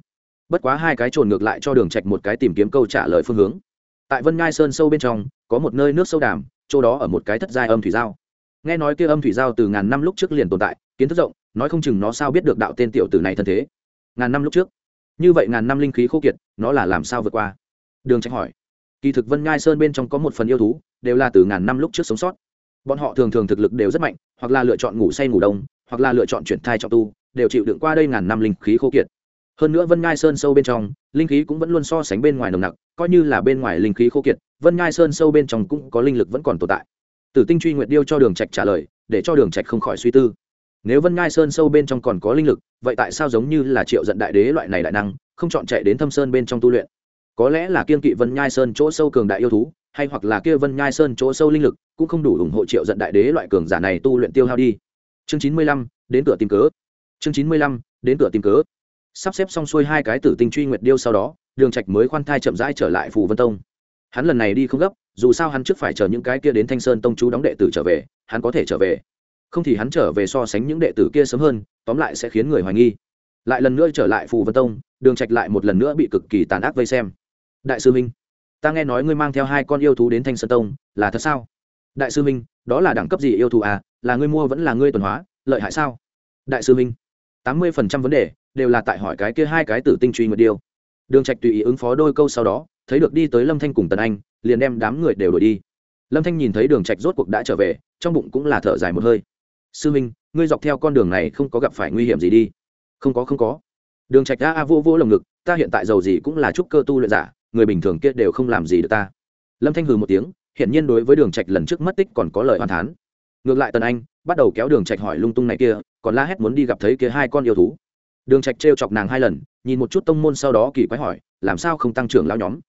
Bất quá hai cái trồn ngược lại cho đường trạch một cái tìm kiếm câu trả lời phương hướng. Tại vân Nhai sơn sâu bên trong có một nơi nước sâu đàm, chỗ đó ở một cái thất giai âm thủy giao. Nghe nói kia âm thủy giao từ ngàn năm lúc trước liền tồn tại, kiến thức rộng, nói không chừng nó sao biết được đạo tên tiểu tử này thân thế. Ngàn năm lúc trước. Như vậy ngàn năm linh khí khô kiệt, nó là làm sao vượt qua? Đường tránh hỏi. Kỳ thực vân ngai sơn bên trong có một phần yêu thú, đều là từ ngàn năm lúc trước sống sót. Bọn họ thường thường thực lực đều rất mạnh, hoặc là lựa chọn ngủ say ngủ đông, hoặc là lựa chọn chuyển thai trọng tu, đều chịu đựng qua đây ngàn năm linh khí khô kiệt hơn nữa vân ngai sơn sâu bên trong, linh khí cũng vẫn luôn so sánh bên ngoài nồng nặc, coi như là bên ngoài linh khí khô kiệt, vân ngai sơn sâu bên trong cũng có linh lực vẫn còn tồn tại. Tử tinh truy nguyện điêu cho đường trạch trả lời, để cho đường trạch không khỏi suy tư. Nếu vân ngai sơn sâu bên trong còn có linh lực, vậy tại sao giống như là triệu giận đại đế loại này đại năng, không chọn chạy đến thâm sơn bên trong tu luyện? Có lẽ là kiên kỵ vân nhai sơn chỗ sâu cường đại yêu thú, hay hoặc là kia vân nhai sơn chỗ sâu linh lực, cũng không đủ ủng hộ triệu giận đại đế loại cường giả này tu luyện tiêu hao đi. Chương chín mươi lăm, đến cửa tìm cớ. Chương chín mươi lăm, đến cửa tìm cớ sắp xếp xong xuôi hai cái tử tinh truy nguyệt điêu sau đó, đường trạch mới khoan thai chậm rãi trở lại phù vân tông. Hắn lần này đi không gấp, dù sao hắn trước phải chờ những cái kia đến thanh sơn tông chú đóng đệ tử trở về, hắn có thể trở về. Không thì hắn trở về so sánh những đệ tử kia sớm hơn, tóm lại sẽ khiến người hoài nghi. Lại lần nữa trở lại phù vân tông, đường trạch lại một lần nữa bị cực kỳ tàn ác vây xem. Đại sư minh, ta nghe nói ngươi mang theo hai con yêu thú đến thanh sơn tông, là thật sao? Đại sư minh, đó là đẳng cấp gì yêu thú à? Là ngươi mua vẫn là ngươi tuần hóa, lợi hại sao? Đại sư minh, tám mươi phần trăm vấn đề đều là tại hỏi cái kia hai cái tử tinh truy nguyệt điêu. Đường trạch tùy ý ứng phó đôi câu sau đó, thấy được đi tới lâm thanh cùng tần anh, liền đem đám người đều đuổi đi. Lâm thanh nhìn thấy đường trạch rốt cuộc đã trở về, trong bụng cũng là thở dài một hơi. Sư minh, ngươi dọc theo con đường này không có gặp phải nguy hiểm gì đi. Không có không có. Đường trạch a a vô vô lồng ngực, ta hiện tại giàu gì cũng là trúc cơ tu luyện giả, người bình thường kia đều không làm gì được ta. Lâm thanh hừ một tiếng hiện nhiên đối với đường trạch lần trước mất tích còn có lời hoàn thán. Ngược lại tần anh, bắt đầu kéo đường trạch hỏi lung tung này kia, còn la hét muốn đi gặp thấy kia hai con yêu thú đường trạch trêu chọc nàng hai lần, nhìn một chút tông môn sau đó kỳ quái hỏi, làm sao không tăng trưởng lão nhóm?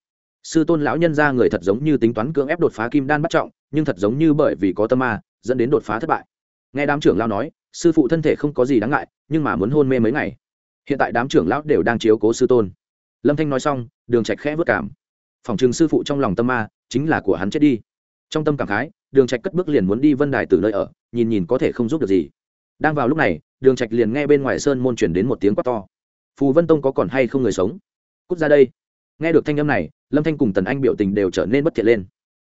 Sư tôn lão nhân ra người thật giống như tính toán cưỡng ép đột phá kim đan bắt trọng, nhưng thật giống như bởi vì có tâm ma, dẫn đến đột phá thất bại. Nghe đám trưởng lão nói, sư phụ thân thể không có gì đáng ngại, nhưng mà muốn hôn mê mấy ngày. Hiện tại đám trưởng lão đều đang chiếu cố sư tôn. Lâm thanh nói xong, đường trạch khẽ vất cảm. Phòng trường sư phụ trong lòng tâm ma, chính là của hắn chết đi. Trong tâm cảm khái, đường trạch cất bước liền muốn đi vân đài từ nơi ở, nhìn nhìn có thể không giúp được gì. Đang vào lúc này đường trạch liền nghe bên ngoài sơn môn truyền đến một tiếng quát to. Phù vân tông có còn hay không người sống? Cút ra đây. Nghe được thanh âm này, lâm thanh cùng tần anh biểu tình đều trở nên bất thiện lên.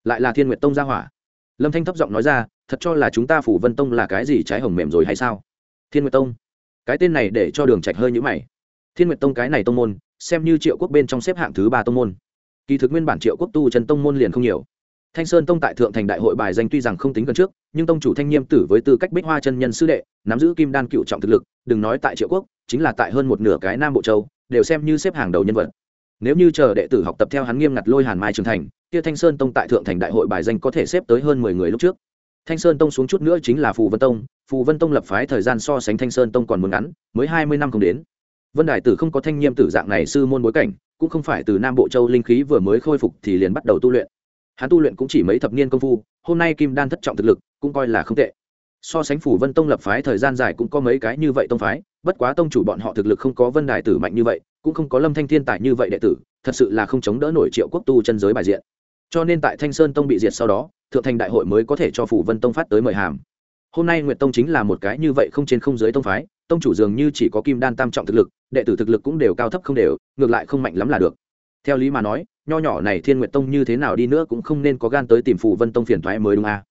Lại là thiên nguyệt tông ra hỏa. Lâm thanh thấp giọng nói ra, thật cho là chúng ta phủ vân tông là cái gì trái hồng mềm rồi hay sao? Thiên nguyệt tông. Cái tên này để cho đường trạch hơi nhũ mày. Thiên nguyệt tông cái này tông môn, xem như triệu quốc bên trong xếp hạng thứ ba tông môn. Kỳ thực nguyên bản triệu quốc tu chân tông môn liền không nhiều thanh sơn tông tại thượng thành đại hội bài danh tuy rằng không tính gần trước, nhưng tông chủ thanh nghiêm tử với tư cách bích hoa chân nhân sư đệ, nắm giữ kim đan cựu trọng thực lực, đừng nói tại triệu quốc, chính là tại hơn một nửa cái nam bộ châu, đều xem như xếp hàng đầu nhân vật. Nếu như chờ đệ tử học tập theo hắn nghiêm ngặt lôi hàn mai trưởng thành, kia thanh sơn tông tại thượng thành đại hội bài danh có thể xếp tới hơn mười người lúc trước. Thanh sơn tông xuống chút nữa chính là phù vân tông, phù vân tông lập phái thời gian so sánh thanh sơn tông còn muốn ngắn, mới hai mươi năm không đến. Vân đại tử không có thanh nghiêm tử dạng này sư môn bối cảnh, cũng không phải từ nam bộ châu linh khí vừa mới khôi phục thì liền bắt đầu tu luyện hắn tu luyện cũng chỉ mấy thập niên công phu, hôm nay kim đan thất trọng thực lực cũng coi là không tệ. So sánh phủ vân tông lập phái thời gian dài cũng có mấy cái như vậy tông phái, bất quá tông chủ bọn họ thực lực không có vân đài tử mạnh như vậy, cũng không có lâm thanh thiên tài như vậy đệ tử, thật sự là không chống đỡ nổi triệu quốc tu chân giới bài diện. Cho nên tại thanh sơn tông bị diệt sau đó, thượng thành đại hội mới có thể cho phủ vân tông phát tới mời hàm. Hôm nay nguyệt tông chính là một cái như vậy không trên không dưới tông phái, tông chủ dường như chỉ có kim đan tam trọng thực lực, đệ tử thực lực cũng đều cao thấp không đều, ngược lại không mạnh lắm là được. Theo lý mà nói nho nhỏ này thiên nguyệt tông như thế nào đi nữa cũng không nên có gan tới tìm phủ vân tông phiền thoái mới đúng à.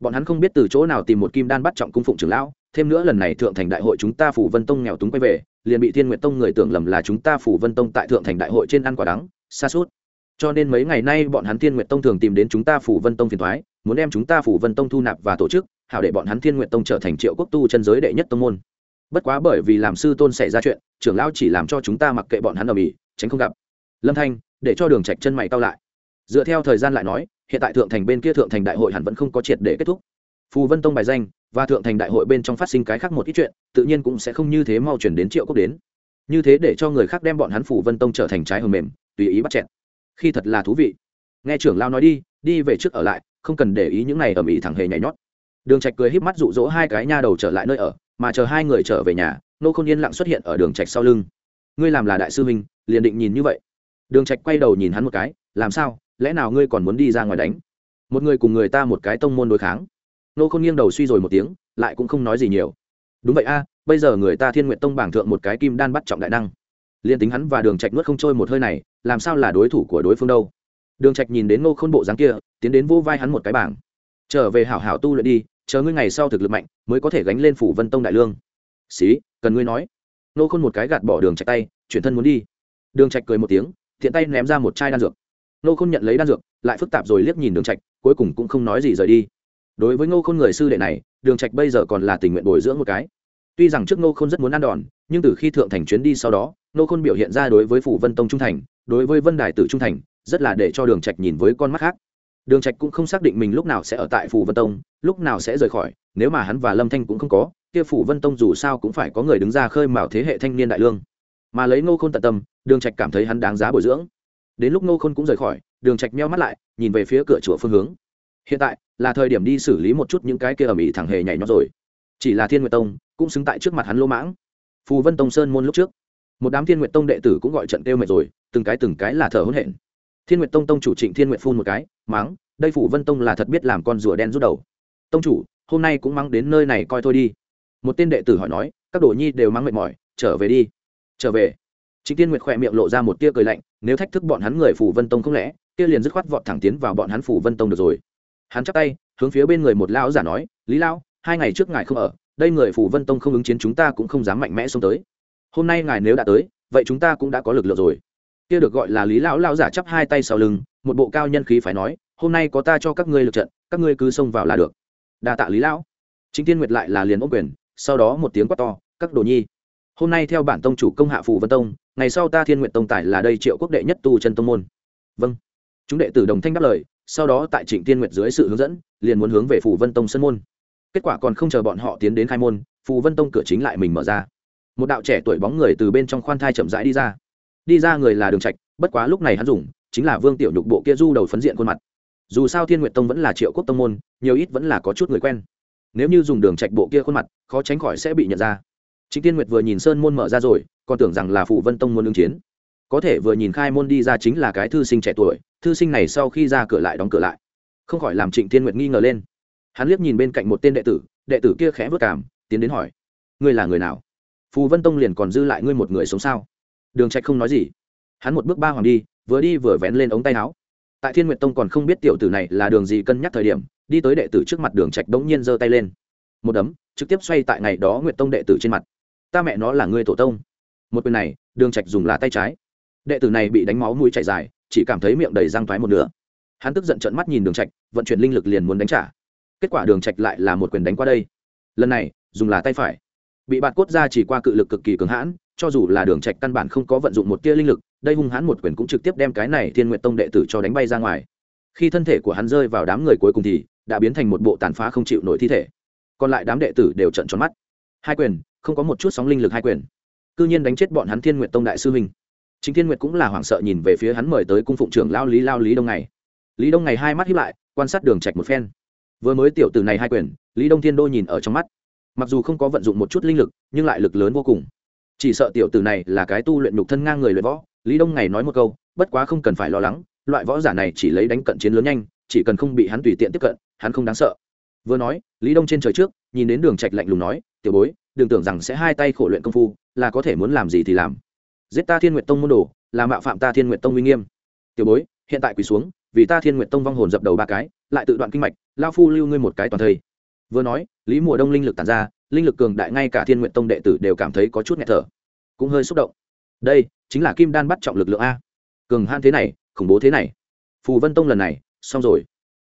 bọn hắn không biết từ chỗ nào tìm một kim đan bắt trọng cung phụng trưởng lão, thêm nữa lần này thượng thành đại hội chúng ta phủ vân tông nghèo túng quay về, liền bị thiên nguyệt tông người tưởng lầm là chúng ta phủ vân tông tại thượng thành đại hội trên ăn quả đắng, xa suốt. Cho nên mấy ngày nay bọn hắn thiên nguyệt tông thường tìm đến chúng ta phủ vân tông phiền thoái muốn đem chúng ta phủ vân tông thu nạp và tổ chức, hảo để bọn hắn thiên nguyệt tông trở thành triệu quốc tu chân giới đệ nhất tông môn. Bất quá bởi vì làm sư tôn xảy ra chuyện, trưởng lão chỉ làm cho chúng ta mặc kệ bọn hắn ở bỉ tránh không gặp. Lâm thanh để cho đường trạch chân mày cao lại. Dựa theo thời gian lại nói, hiện tại thượng thành bên kia thượng thành đại hội hẳn vẫn không có triệt để kết thúc. Phù vân tông bài danh và thượng thành đại hội bên trong phát sinh cái khác một ít chuyện, tự nhiên cũng sẽ không như thế mau chuyển đến triệu quốc đến. Như thế để cho người khác đem bọn hắn phù vân tông trở thành trái hầm mềm, tùy ý bắt chẹn khi thật là thú vị. Nghe trưởng lao nói đi đi về trước ở lại, không cần để ý những này ở mỹ thẳng hề nhảy nhót. Đường trạch cười híp mắt dụ dỗ hai cái nha đầu trở lại nơi ở, mà chờ hai người trở về nhà, nô khôn yên lặng xuất hiện ở đường trạch sau lưng. Ngươi làm là đại sư huynh, liền định nhìn như vậy đường trạch quay đầu nhìn hắn một cái, làm sao? Lẽ nào ngươi còn muốn đi ra ngoài đánh? Một người cùng người ta một cái tông môn đối kháng. Nô khôn nghiêng đầu suy rồi một tiếng, lại cũng không nói gì nhiều. Đúng vậy a, bây giờ người ta thiên nguyện tông bảng thượng một cái kim đan bắt trọng đại năng. Liên tính hắn và đường trạch nuốt không trôi một hơi này, làm sao là đối thủ của đối phương đâu? Đường trạch nhìn đến nô khôn bộ dáng kia, tiến đến vô vai hắn một cái bảng. Trở về hảo hảo tu luyện đi, chờ ngươi ngày sau thực lực mạnh, mới có thể gánh lên phủ vân tông đại lương. Xí, cần ngươi nói. Nô khôn một cái gạt bỏ đường trạch tay, chuyển thân muốn đi. Đường trạch cười một tiếng thiện tay ném ra một chai đan dược. Nô khôn nhận lấy đan dược, lại phức tạp rồi liếc nhìn đường trạch, cuối cùng cũng không nói gì rời đi. Đối với ngô khôn người sư đệ này, đường trạch bây giờ còn là tình nguyện bồi dưỡng một cái. Tuy rằng trước ngô khôn rất muốn ăn đòn, nhưng từ khi thượng thành chuyến đi sau đó, ngô khôn biểu hiện ra đối với phủ vân tông trung thành, đối với vân đài tử trung thành, rất là để cho đường trạch nhìn với con mắt khác. Đường trạch cũng không xác định mình lúc nào sẽ ở tại phủ vân tông, lúc nào sẽ rời khỏi, nếu mà hắn và lâm thanh cũng không có, kia phủ vân tông dù sao cũng phải có người đứng ra khơi mào thế hệ thanh niên đại lương mà lấy ngô khôn tận tâm, đường trạch cảm thấy hắn đáng giá bồi dưỡng. Đến lúc ngô khôn cũng rời khỏi, đường trạch meo mắt lại, nhìn về phía cửa chùa phương hướng. Hiện tại, là thời điểm đi xử lý một chút những cái kia ở mỹ thẳng hề nhảy nhót rồi. Chỉ là thiên nguyệt tông, cũng xứng tại trước mặt hắn lô mãng. Phù vân tông sơn môn lúc trước, một đám thiên nguyệt tông đệ tử cũng gọi trận tiêu mệt rồi, từng cái từng cái là thở hổn hển. Thiên nguyệt tông tông chủ trịnh thiên nguyệt phun một cái, mắng, đây Phù vân tông là thật biết làm con rùa đen rút đầu. Tông chủ, hôm nay cũng mắng đến nơi này coi thôi đi. Một tên đệ tử hỏi nói, các đồ nhi đều mắng mệt mỏi, trở về đi trở về. Trịnh tiên nguyệt khỏe miệng lộ ra một tia cười lạnh, nếu thách thức bọn hắn người phủ vân tông không lẽ, kia liền dứt khoát vọt thẳng tiến vào bọn hắn phủ vân tông được rồi. Hắn chắp tay, hướng phía bên người một lão giả nói, lý lão, hai ngày trước ngài không ở, đây người phủ vân tông không ứng chiến chúng ta cũng không dám mạnh mẽ xông tới. Hôm nay ngài nếu đã tới, vậy chúng ta cũng đã có lực lượng rồi. Kia được gọi là lý lão lão giả chắp hai tay sau lưng, một bộ cao nhân khí phải nói, hôm nay có ta cho các ngươi lực trận, các ngươi cứ xông vào là được. Đa tạ lý lão. Chính tiên nguyệt lại là liền ôm quyền, sau đó một tiếng quát to, các đồ nhi hôm nay theo bản tông chủ công hạ phủ vân tông, ngày sau ta thiên nguyện tông tài là đây triệu quốc đệ nhất tu chân tông môn. Vâng. Chúng đệ tử đồng thanh đáp lời, sau đó tại trịnh tiên nguyệt dưới sự hướng dẫn, liền muốn hướng về phủ vân tông sân môn. Kết quả còn không chờ bọn họ tiến đến khai môn, phù vân tông cửa chính lại mình mở ra. Một đạo trẻ tuổi bóng người từ bên trong khoan thai chậm rãi đi ra. Đi ra người là đường trạch, bất quá lúc này hắn dùng, chính là vương tiểu nhục bộ kia du đầu phấn diện khuôn mặt. Dù sao thiên nguyệt tông vẫn là triệu quốc tông môn, nhiều ít vẫn là có chút người quen. Nếu như dùng đường trạch bộ kia khuôn mặt, khó tránh khỏi sẽ bị nhận ra chính tiên nguyệt vừa nhìn sơn môn mở ra rồi, còn tưởng rằng là phụ vân tông môn ứng chiến. Có thể vừa nhìn khai môn đi ra chính là cái thư sinh trẻ tuổi, thư sinh này sau khi ra cửa lại đóng cửa lại. Không khỏi làm trịnh tiên nguyệt nghi ngờ lên. Hắn liếc nhìn bên cạnh một tên đệ tử đệ tử kia khẽ bước cảm, tiến đến hỏi, ngươi là người nào? Phù vân tông liền còn dư lại ngươi một người sống sao? Đường trạch không nói gì. Hắn một bước ba hoàng đi, vừa đi vừa vén lên ống tay áo. Tại thiên nguyệt tông còn không biết tiểu tử này là đường gì cân nhắc thời điểm, đi tới đệ tử trước mặt đường trạch đống nhiên giơ tay lên. Một đấm, trực tiếp xoay tại ngày đó nguyệt tông đệ tử trên mặt ta mẹ nó là ngươi tổ tông. Một quyền này, đường trạch dùng là tay trái. Đệ tử này bị đánh máu mũi chảy dài, chỉ cảm thấy miệng đầy răng thoái một nửa. Hắn tức giận trợn mắt nhìn đường trạch, vận chuyển linh lực liền muốn đánh trả. Kết quả đường trạch lại là một quyền đánh qua đây. Lần này, dùng là tay phải. Bị bạt cốt ra chỉ qua cự lực cực kỳ cứng hãn, cho dù là đường trạch căn bản không có vận dụng một tia linh lực, đây hung hãn một quyền cũng trực tiếp đem cái này thiên nguyện tông đệ tử cho đánh bay ra ngoài. Khi thân thể của hắn rơi vào đám người cuối cùng thì, đã biến thành một bộ tàn phá không chịu nổi thi thể. Còn lại đám đệ tử đều trợn tròn mắt. Hai quyền không có một chút sóng linh lực hai quyền. Cư nhiên đánh chết bọn hắn thiên nguyện tông đại sư huynh. Chính thiên nguyệt cũng là hoảng sợ nhìn về phía hắn mời tới cung phụng trưởng lao lý lao lý đông ngày. Lý đông ngày hai mắt hiếp lại, quan sát đường trạch một phen. Vừa mới tiểu tử này hai quyền, lý đông thiên đô nhìn ở trong mắt. Mặc dù không có vận dụng một chút linh lực, nhưng lại lực lớn vô cùng. Chỉ sợ tiểu tử này là cái tu luyện nhục thân ngang người luyện võ, lý đông ngày nói một câu, bất quá không cần phải lo lắng, loại võ giả này chỉ lấy đánh cận chiến lớn nhanh, chỉ cần không bị hắn tùy tiện tiếp cận, hắn không đáng sợ. Vừa nói, lý đông trên trời trước, nhìn đến đường trạch lạnh lùng nói, tiểu bối đừng tưởng rằng sẽ hai tay khổ luyện công phu, là có thể muốn làm gì thì làm. Giết ta thiên nguyệt tông môn đồ, là mạo phạm ta thiên nguyệt tông uy nghiêm. Tiểu bối, hiện tại quỳ xuống, vì ta thiên nguyệt tông vong hồn dập đầu ba cái, lại tự đoạn kinh mạch, lao phu lưu ngươi một cái toàn thây. Vừa nói, lý mùa đông linh lực tàn ra, linh lực cường đại ngay cả thiên nguyện tông đệ tử đều cảm thấy có chút nghẹt thở. Cũng hơi xúc động. Đây, chính là kim đan bắt trọng lực lượng a. Cường han thế này, khủng bố thế này. Phù vân tông lần này, xong rồi.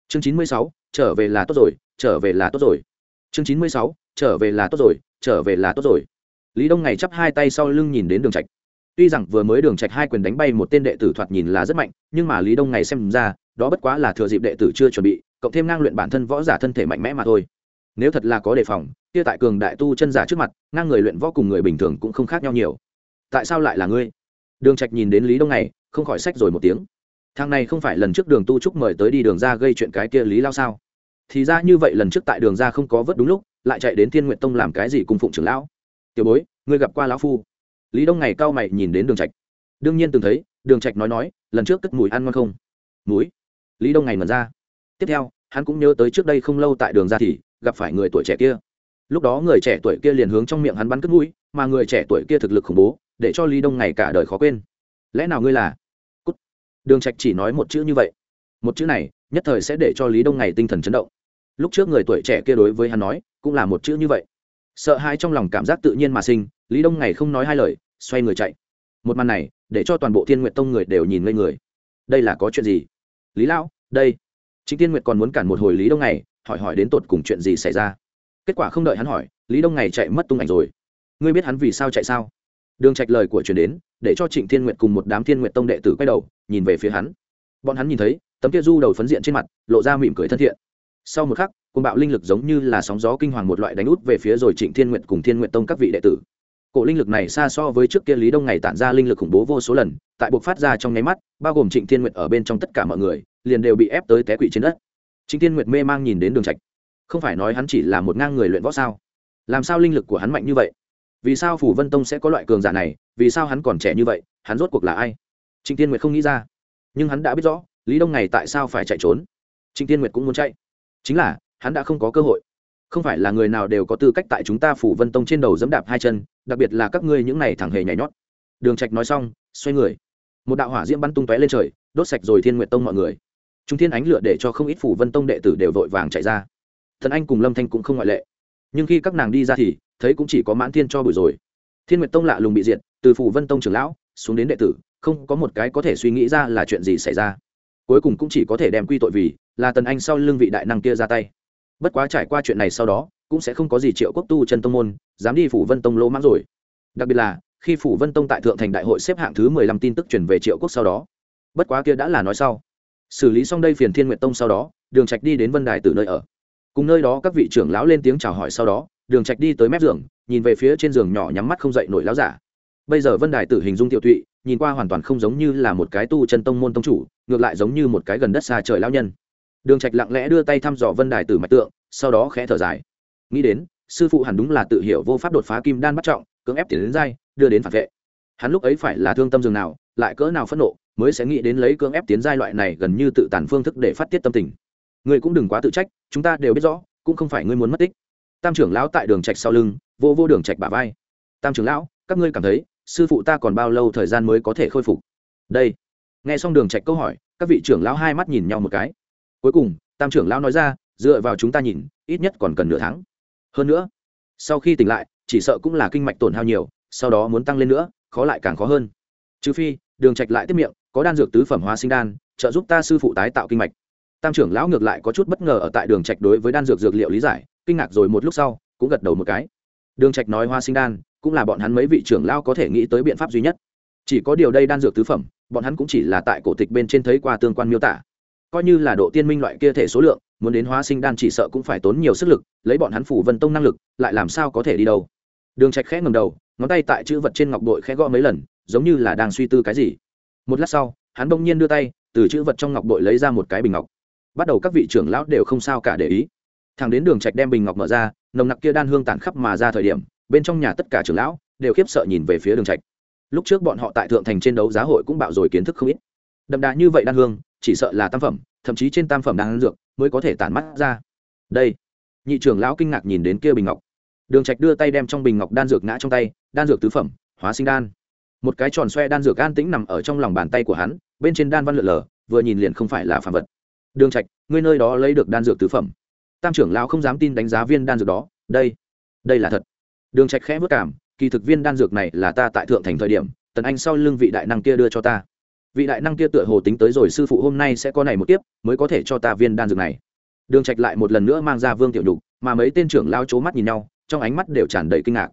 Chương chín mươi sáu, trở về là tốt rồi, trở về là tốt rồi. Chương chín mươi sáu trở về là tốt rồi, trở về là tốt rồi. Lý đông ngày chắp hai tay sau lưng nhìn đến đường trạch. Tuy rằng vừa mới đường trạch hai quyền đánh bay một tên đệ tử thoạt nhìn là rất mạnh, nhưng mà lý đông ngày xem ra, đó bất quá là thừa dịp đệ tử chưa chuẩn bị, cộng thêm ngang luyện bản thân võ giả thân thể mạnh mẽ mà thôi. Nếu thật là có đề phòng, kia tại cường đại tu chân giả trước mặt, ngang người luyện võ cùng người bình thường cũng không khác nhau nhiều. Tại sao lại là ngươi? Đường trạch nhìn đến lý đông này không khỏi sách rồi một tiếng. Thằng này không phải lần trước đường tu trúc mời tới đi đường ra gây chuyện cái kia lý lao sao? Thì ra như vậy lần trước tại đường ra không có vớt đúng lúc lại chạy đến thiên nguyện tông làm cái gì cùng phụng trưởng lão? Tiểu bối, ngươi gặp qua lão phu? Lý đông ngày cao mày nhìn đến đường trạch. Đương nhiên từng thấy, đường trạch nói nói, lần trước cất mùi ăn ngon không? Mũi lý đông ngày mần ra. Tiếp theo, hắn cũng nhớ tới trước đây không lâu tại đường ra thì gặp phải người tuổi trẻ kia. Lúc đó người trẻ tuổi kia liền hướng trong miệng hắn bắn cất mũi, mà người trẻ tuổi kia thực lực khủng bố, để cho lý đông ngày cả đời khó quên. Lẽ nào ngươi là? Cút. đường trạch chỉ nói một chữ như vậy. Một chữ này, nhất thời sẽ để cho lý đông ngày tinh thần chấn động. Lúc trước người tuổi trẻ kia đối với hắn nói cũng là một chữ như vậy. Sợ hãi trong lòng cảm giác tự nhiên mà sinh, lý đông ngày không nói hai lời, xoay người chạy. Một màn này, để cho toàn bộ thiên nguyện tông người đều nhìn ngây người. Đây là có chuyện gì? Lý lão, đây. Chính tiên nguyệt còn muốn cản một hồi lý đông ngày, hỏi hỏi đến tột cùng chuyện gì xảy ra. Kết quả không đợi hắn hỏi, lý đông ngày chạy mất tung ảnh rồi. Ngươi biết hắn vì sao chạy sao? Đường trạch lời của truyền đến, để cho trịnh thiên nguyệt cùng một đám thiên nguyệt tông đệ tử quay đầu, nhìn về phía hắn. Bọn hắn nhìn thấy, tấm kia du đầu phấn diện trên mặt, lộ ra mỉm cười thân thiện. Sau một khắc cùng bạo linh lực giống như là sóng gió kinh hoàng một loại đánh út về phía rồi trịnh thiên nguyện cùng thiên nguyện tông các vị đệ tử. Cổ linh lực này xa so với trước kia lý đông ngày tản ra linh lực khủng bố vô số lần, tại buộc phát ra trong nháy mắt, bao gồm trịnh thiên nguyện ở bên trong tất cả mọi người, liền đều bị ép tới té quỵ trên đất. Trịnh thiên nguyện mê mang nhìn đến đường trạch. Không phải nói hắn chỉ là một ngang người luyện võ sao? Làm sao linh lực của hắn mạnh như vậy? Vì sao phủ vân tông sẽ có loại cường giả này? Vì sao hắn còn trẻ như vậy? Hắn rốt cuộc là ai? Trịnh thiên nguyệt không nghĩ ra. Nhưng hắn đã biết rõ, lý đông ngày tại sao phải chạy trốn. Trịnh thiên nguyệt cũng muốn chạy. Chính là hắn đã không có cơ hội. Không phải là người nào đều có tư cách tại chúng ta phủ vân tông trên đầu dẫm đạp hai chân, đặc biệt là các ngươi những này thẳng hề nhảy nhót. Đường trạch nói xong, xoay người. Một đạo hỏa diễm bắn tung tóe lên trời, đốt sạch rồi thiên nguyệt tông mọi người. Chúng thiên ánh lửa để cho không ít phủ vân tông đệ tử đều vội vàng chạy ra. Thần anh cùng lâm thanh cũng không ngoại lệ. Nhưng khi các nàng đi ra thì, thấy cũng chỉ có mãn thiên cho bụi rồi. Thiên nguyệt tông lạ lùng bị diệt, từ phủ vân tông trưởng lão xuống đến đệ tử, không có một cái có thể suy nghĩ ra là chuyện gì xảy ra. Cuối cùng cũng chỉ có thể đem quy tội vì là tần anh sau lưng vị đại năng kia ra tay bất quá trải qua chuyện này sau đó, cũng sẽ không có gì triệu quốc tu chân tông môn, dám đi phủ vân tông lỗ mãng rồi. Đặc biệt là, khi phủ vân tông tại thượng thành đại hội xếp hạng thứ mười lăm tin tức chuyển về triệu quốc sau đó. Bất quá kia đã là nói sau. Xử lý xong đây phiền thiên nguyện tông sau đó, đường trạch đi đến vân đài từ nơi ở. Cùng nơi đó các vị trưởng lão lên tiếng chào hỏi sau đó, đường trạch đi tới mép giường, nhìn về phía trên giường nhỏ nhắm mắt không dậy nổi lão giả. Bây giờ vân đài tử hình dung tiểu thụy, nhìn qua hoàn toàn không giống như là một cái tu chân tông môn tông chủ, ngược lại giống như một cái gần đất xa trời lão nhân đường trạch lặng lẽ đưa tay thăm dò vân đài tử mạch tượng, sau đó khẽ thở dài. Nghĩ đến, sư phụ hẳn đúng là tự hiểu vô pháp đột phá kim đan bắt trọng, cưỡng ép tiền đến dai đưa đến phản vệ. Hắn lúc ấy phải là thương tâm dường nào, lại cỡ nào phẫn nộ, mới sẽ nghĩ đến lấy cưỡng ép tiến giai loại này gần như tự tàn phương thức để phát tiết tâm tình. Ngươi cũng đừng quá tự trách, chúng ta đều biết rõ, cũng không phải ngươi muốn mất tích. Tam trưởng lão tại đường trạch sau lưng, vô vô đường trạch bả vai. Tam trưởng lão, các ngươi cảm thấy, sư phụ ta còn bao lâu thời gian mới có thể khôi phục? Đây. Nghe xong đường trạch câu hỏi, các vị trưởng lão hai mắt nhìn nhau một cái cuối cùng, tam trưởng lão nói ra, dựa vào chúng ta nhìn, ít nhất còn cần nửa tháng. Hơn nữa, sau khi tỉnh lại, chỉ sợ cũng là kinh mạch tổn hao nhiều, sau đó muốn tăng lên nữa, khó lại càng khó hơn. Trừ phi, đường trạch lại tiếp miệng, có đan dược tứ phẩm hóa sinh đan, trợ giúp ta sư phụ tái tạo kinh mạch. Tam trưởng lão ngược lại có chút bất ngờ ở tại đường trạch đối với đan dược dược liệu lý giải, kinh ngạc rồi một lúc sau, cũng gật đầu một cái. Đường trạch nói hoa sinh đan, cũng là bọn hắn mấy vị trưởng lão có thể nghĩ tới biện pháp duy nhất. Chỉ có điều đây đan dược tứ phẩm, bọn hắn cũng chỉ là tại cổ tịch bên trên thấy qua tương quan miêu tả coi như là độ tiên minh loại kia thể số lượng, muốn đến hóa sinh đan chỉ sợ cũng phải tốn nhiều sức lực, lấy bọn hắn phủ vân tông năng lực, lại làm sao có thể đi đâu. Đường trạch khẽ ngầm đầu, ngón tay tại chữ vật trên ngọc bội khẽ gõ mấy lần, giống như là đang suy tư cái gì. Một lát sau, hắn bỗng nhiên đưa tay, từ chữ vật trong ngọc bội lấy ra một cái bình ngọc. Bắt đầu các vị trưởng lão đều không sao cả để ý. Thằng đến đường trạch đem bình ngọc mở ra, nồng nặc kia đan hương tản khắp mà ra thời điểm, bên trong nhà tất cả trưởng lão đều khiếp sợ nhìn về phía đường trạch. Lúc trước bọn họ tại thượng thành trên đấu giá hội cũng bạo rồi kiến thức không ít. Đậm đà như vậy đan hương chỉ sợ là tam phẩm, thậm chí trên tam phẩm đan dược mới có thể tản mắt ra. Đây, nhị trưởng lão kinh ngạc nhìn đến kia bình ngọc. Đường trạch đưa tay đem trong bình ngọc đan dược ngã trong tay, đan dược tứ phẩm, hóa sinh đan. Một cái tròn xoe đan dược an tĩnh nằm ở trong lòng bàn tay của hắn, bên trên đan văn lượn lờ, vừa nhìn liền không phải là phàm vật. Đường trạch, ngươi nơi đó lấy được đan dược tứ phẩm. Tam trưởng lão không dám tin đánh giá viên đan dược đó. Đây đây là thật. Đường trạch khẽ vất cảm, kỳ thực viên đan dược này là ta tại thượng thành thời điểm, tần anh sau lưng vị đại năng kia đưa cho ta vị đại năng kia tựa hồ tính tới rồi, sư phụ hôm nay sẽ có này một tiếp mới có thể cho ta viên đan dược này. Đường trạch lại một lần nữa mang ra vương tiểu nhục, mà mấy tên trưởng lao chố mắt nhìn nhau, trong ánh mắt đều tràn đầy kinh ngạc.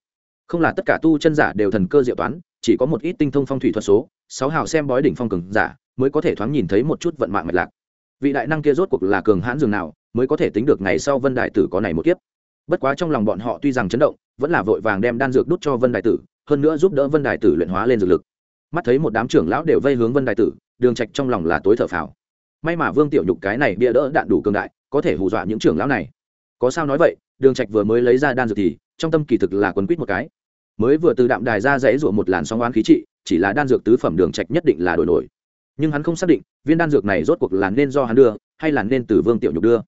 Không là tất cả tu chân giả đều thần cơ diệu toán, chỉ có một ít tinh thông phong thủy thuật số, sáu hào xem bói đỉnh phong cường giả, mới có thể thoáng nhìn thấy một chút vận mạng mạch lạc. Vị đại năng kia rốt cuộc là cường hãn dường nào, mới có thể tính được ngày sau vân đại tử có này một kiếp. Bất quá trong lòng bọn họ tuy rằng chấn động, vẫn là vội vàng đem đan dược đút cho vân đại tử, hơn nữa giúp đỡ vân đại tử luyện hóa lên dược lực mắt thấy một đám trưởng lão đều vây hướng vân đại tử, đường trạch trong lòng là tối thở phào. May mà vương tiểu nhục cái này bia đỡ đạn đủ cường đại, có thể hù dọa những trưởng lão này. Có sao nói vậy, đường trạch vừa mới lấy ra đan dược thì, trong tâm kỳ thực là quấn quýt một cái. Mới vừa từ đạm đài ra dãy ruộng một làn sóng oán khí trị, chỉ là đan dược tứ phẩm đường trạch nhất định là đổi nổi. Nhưng hắn không xác định, viên đan dược này rốt cuộc là nên do hắn đưa, hay là nên từ vương tiểu nhục đưa.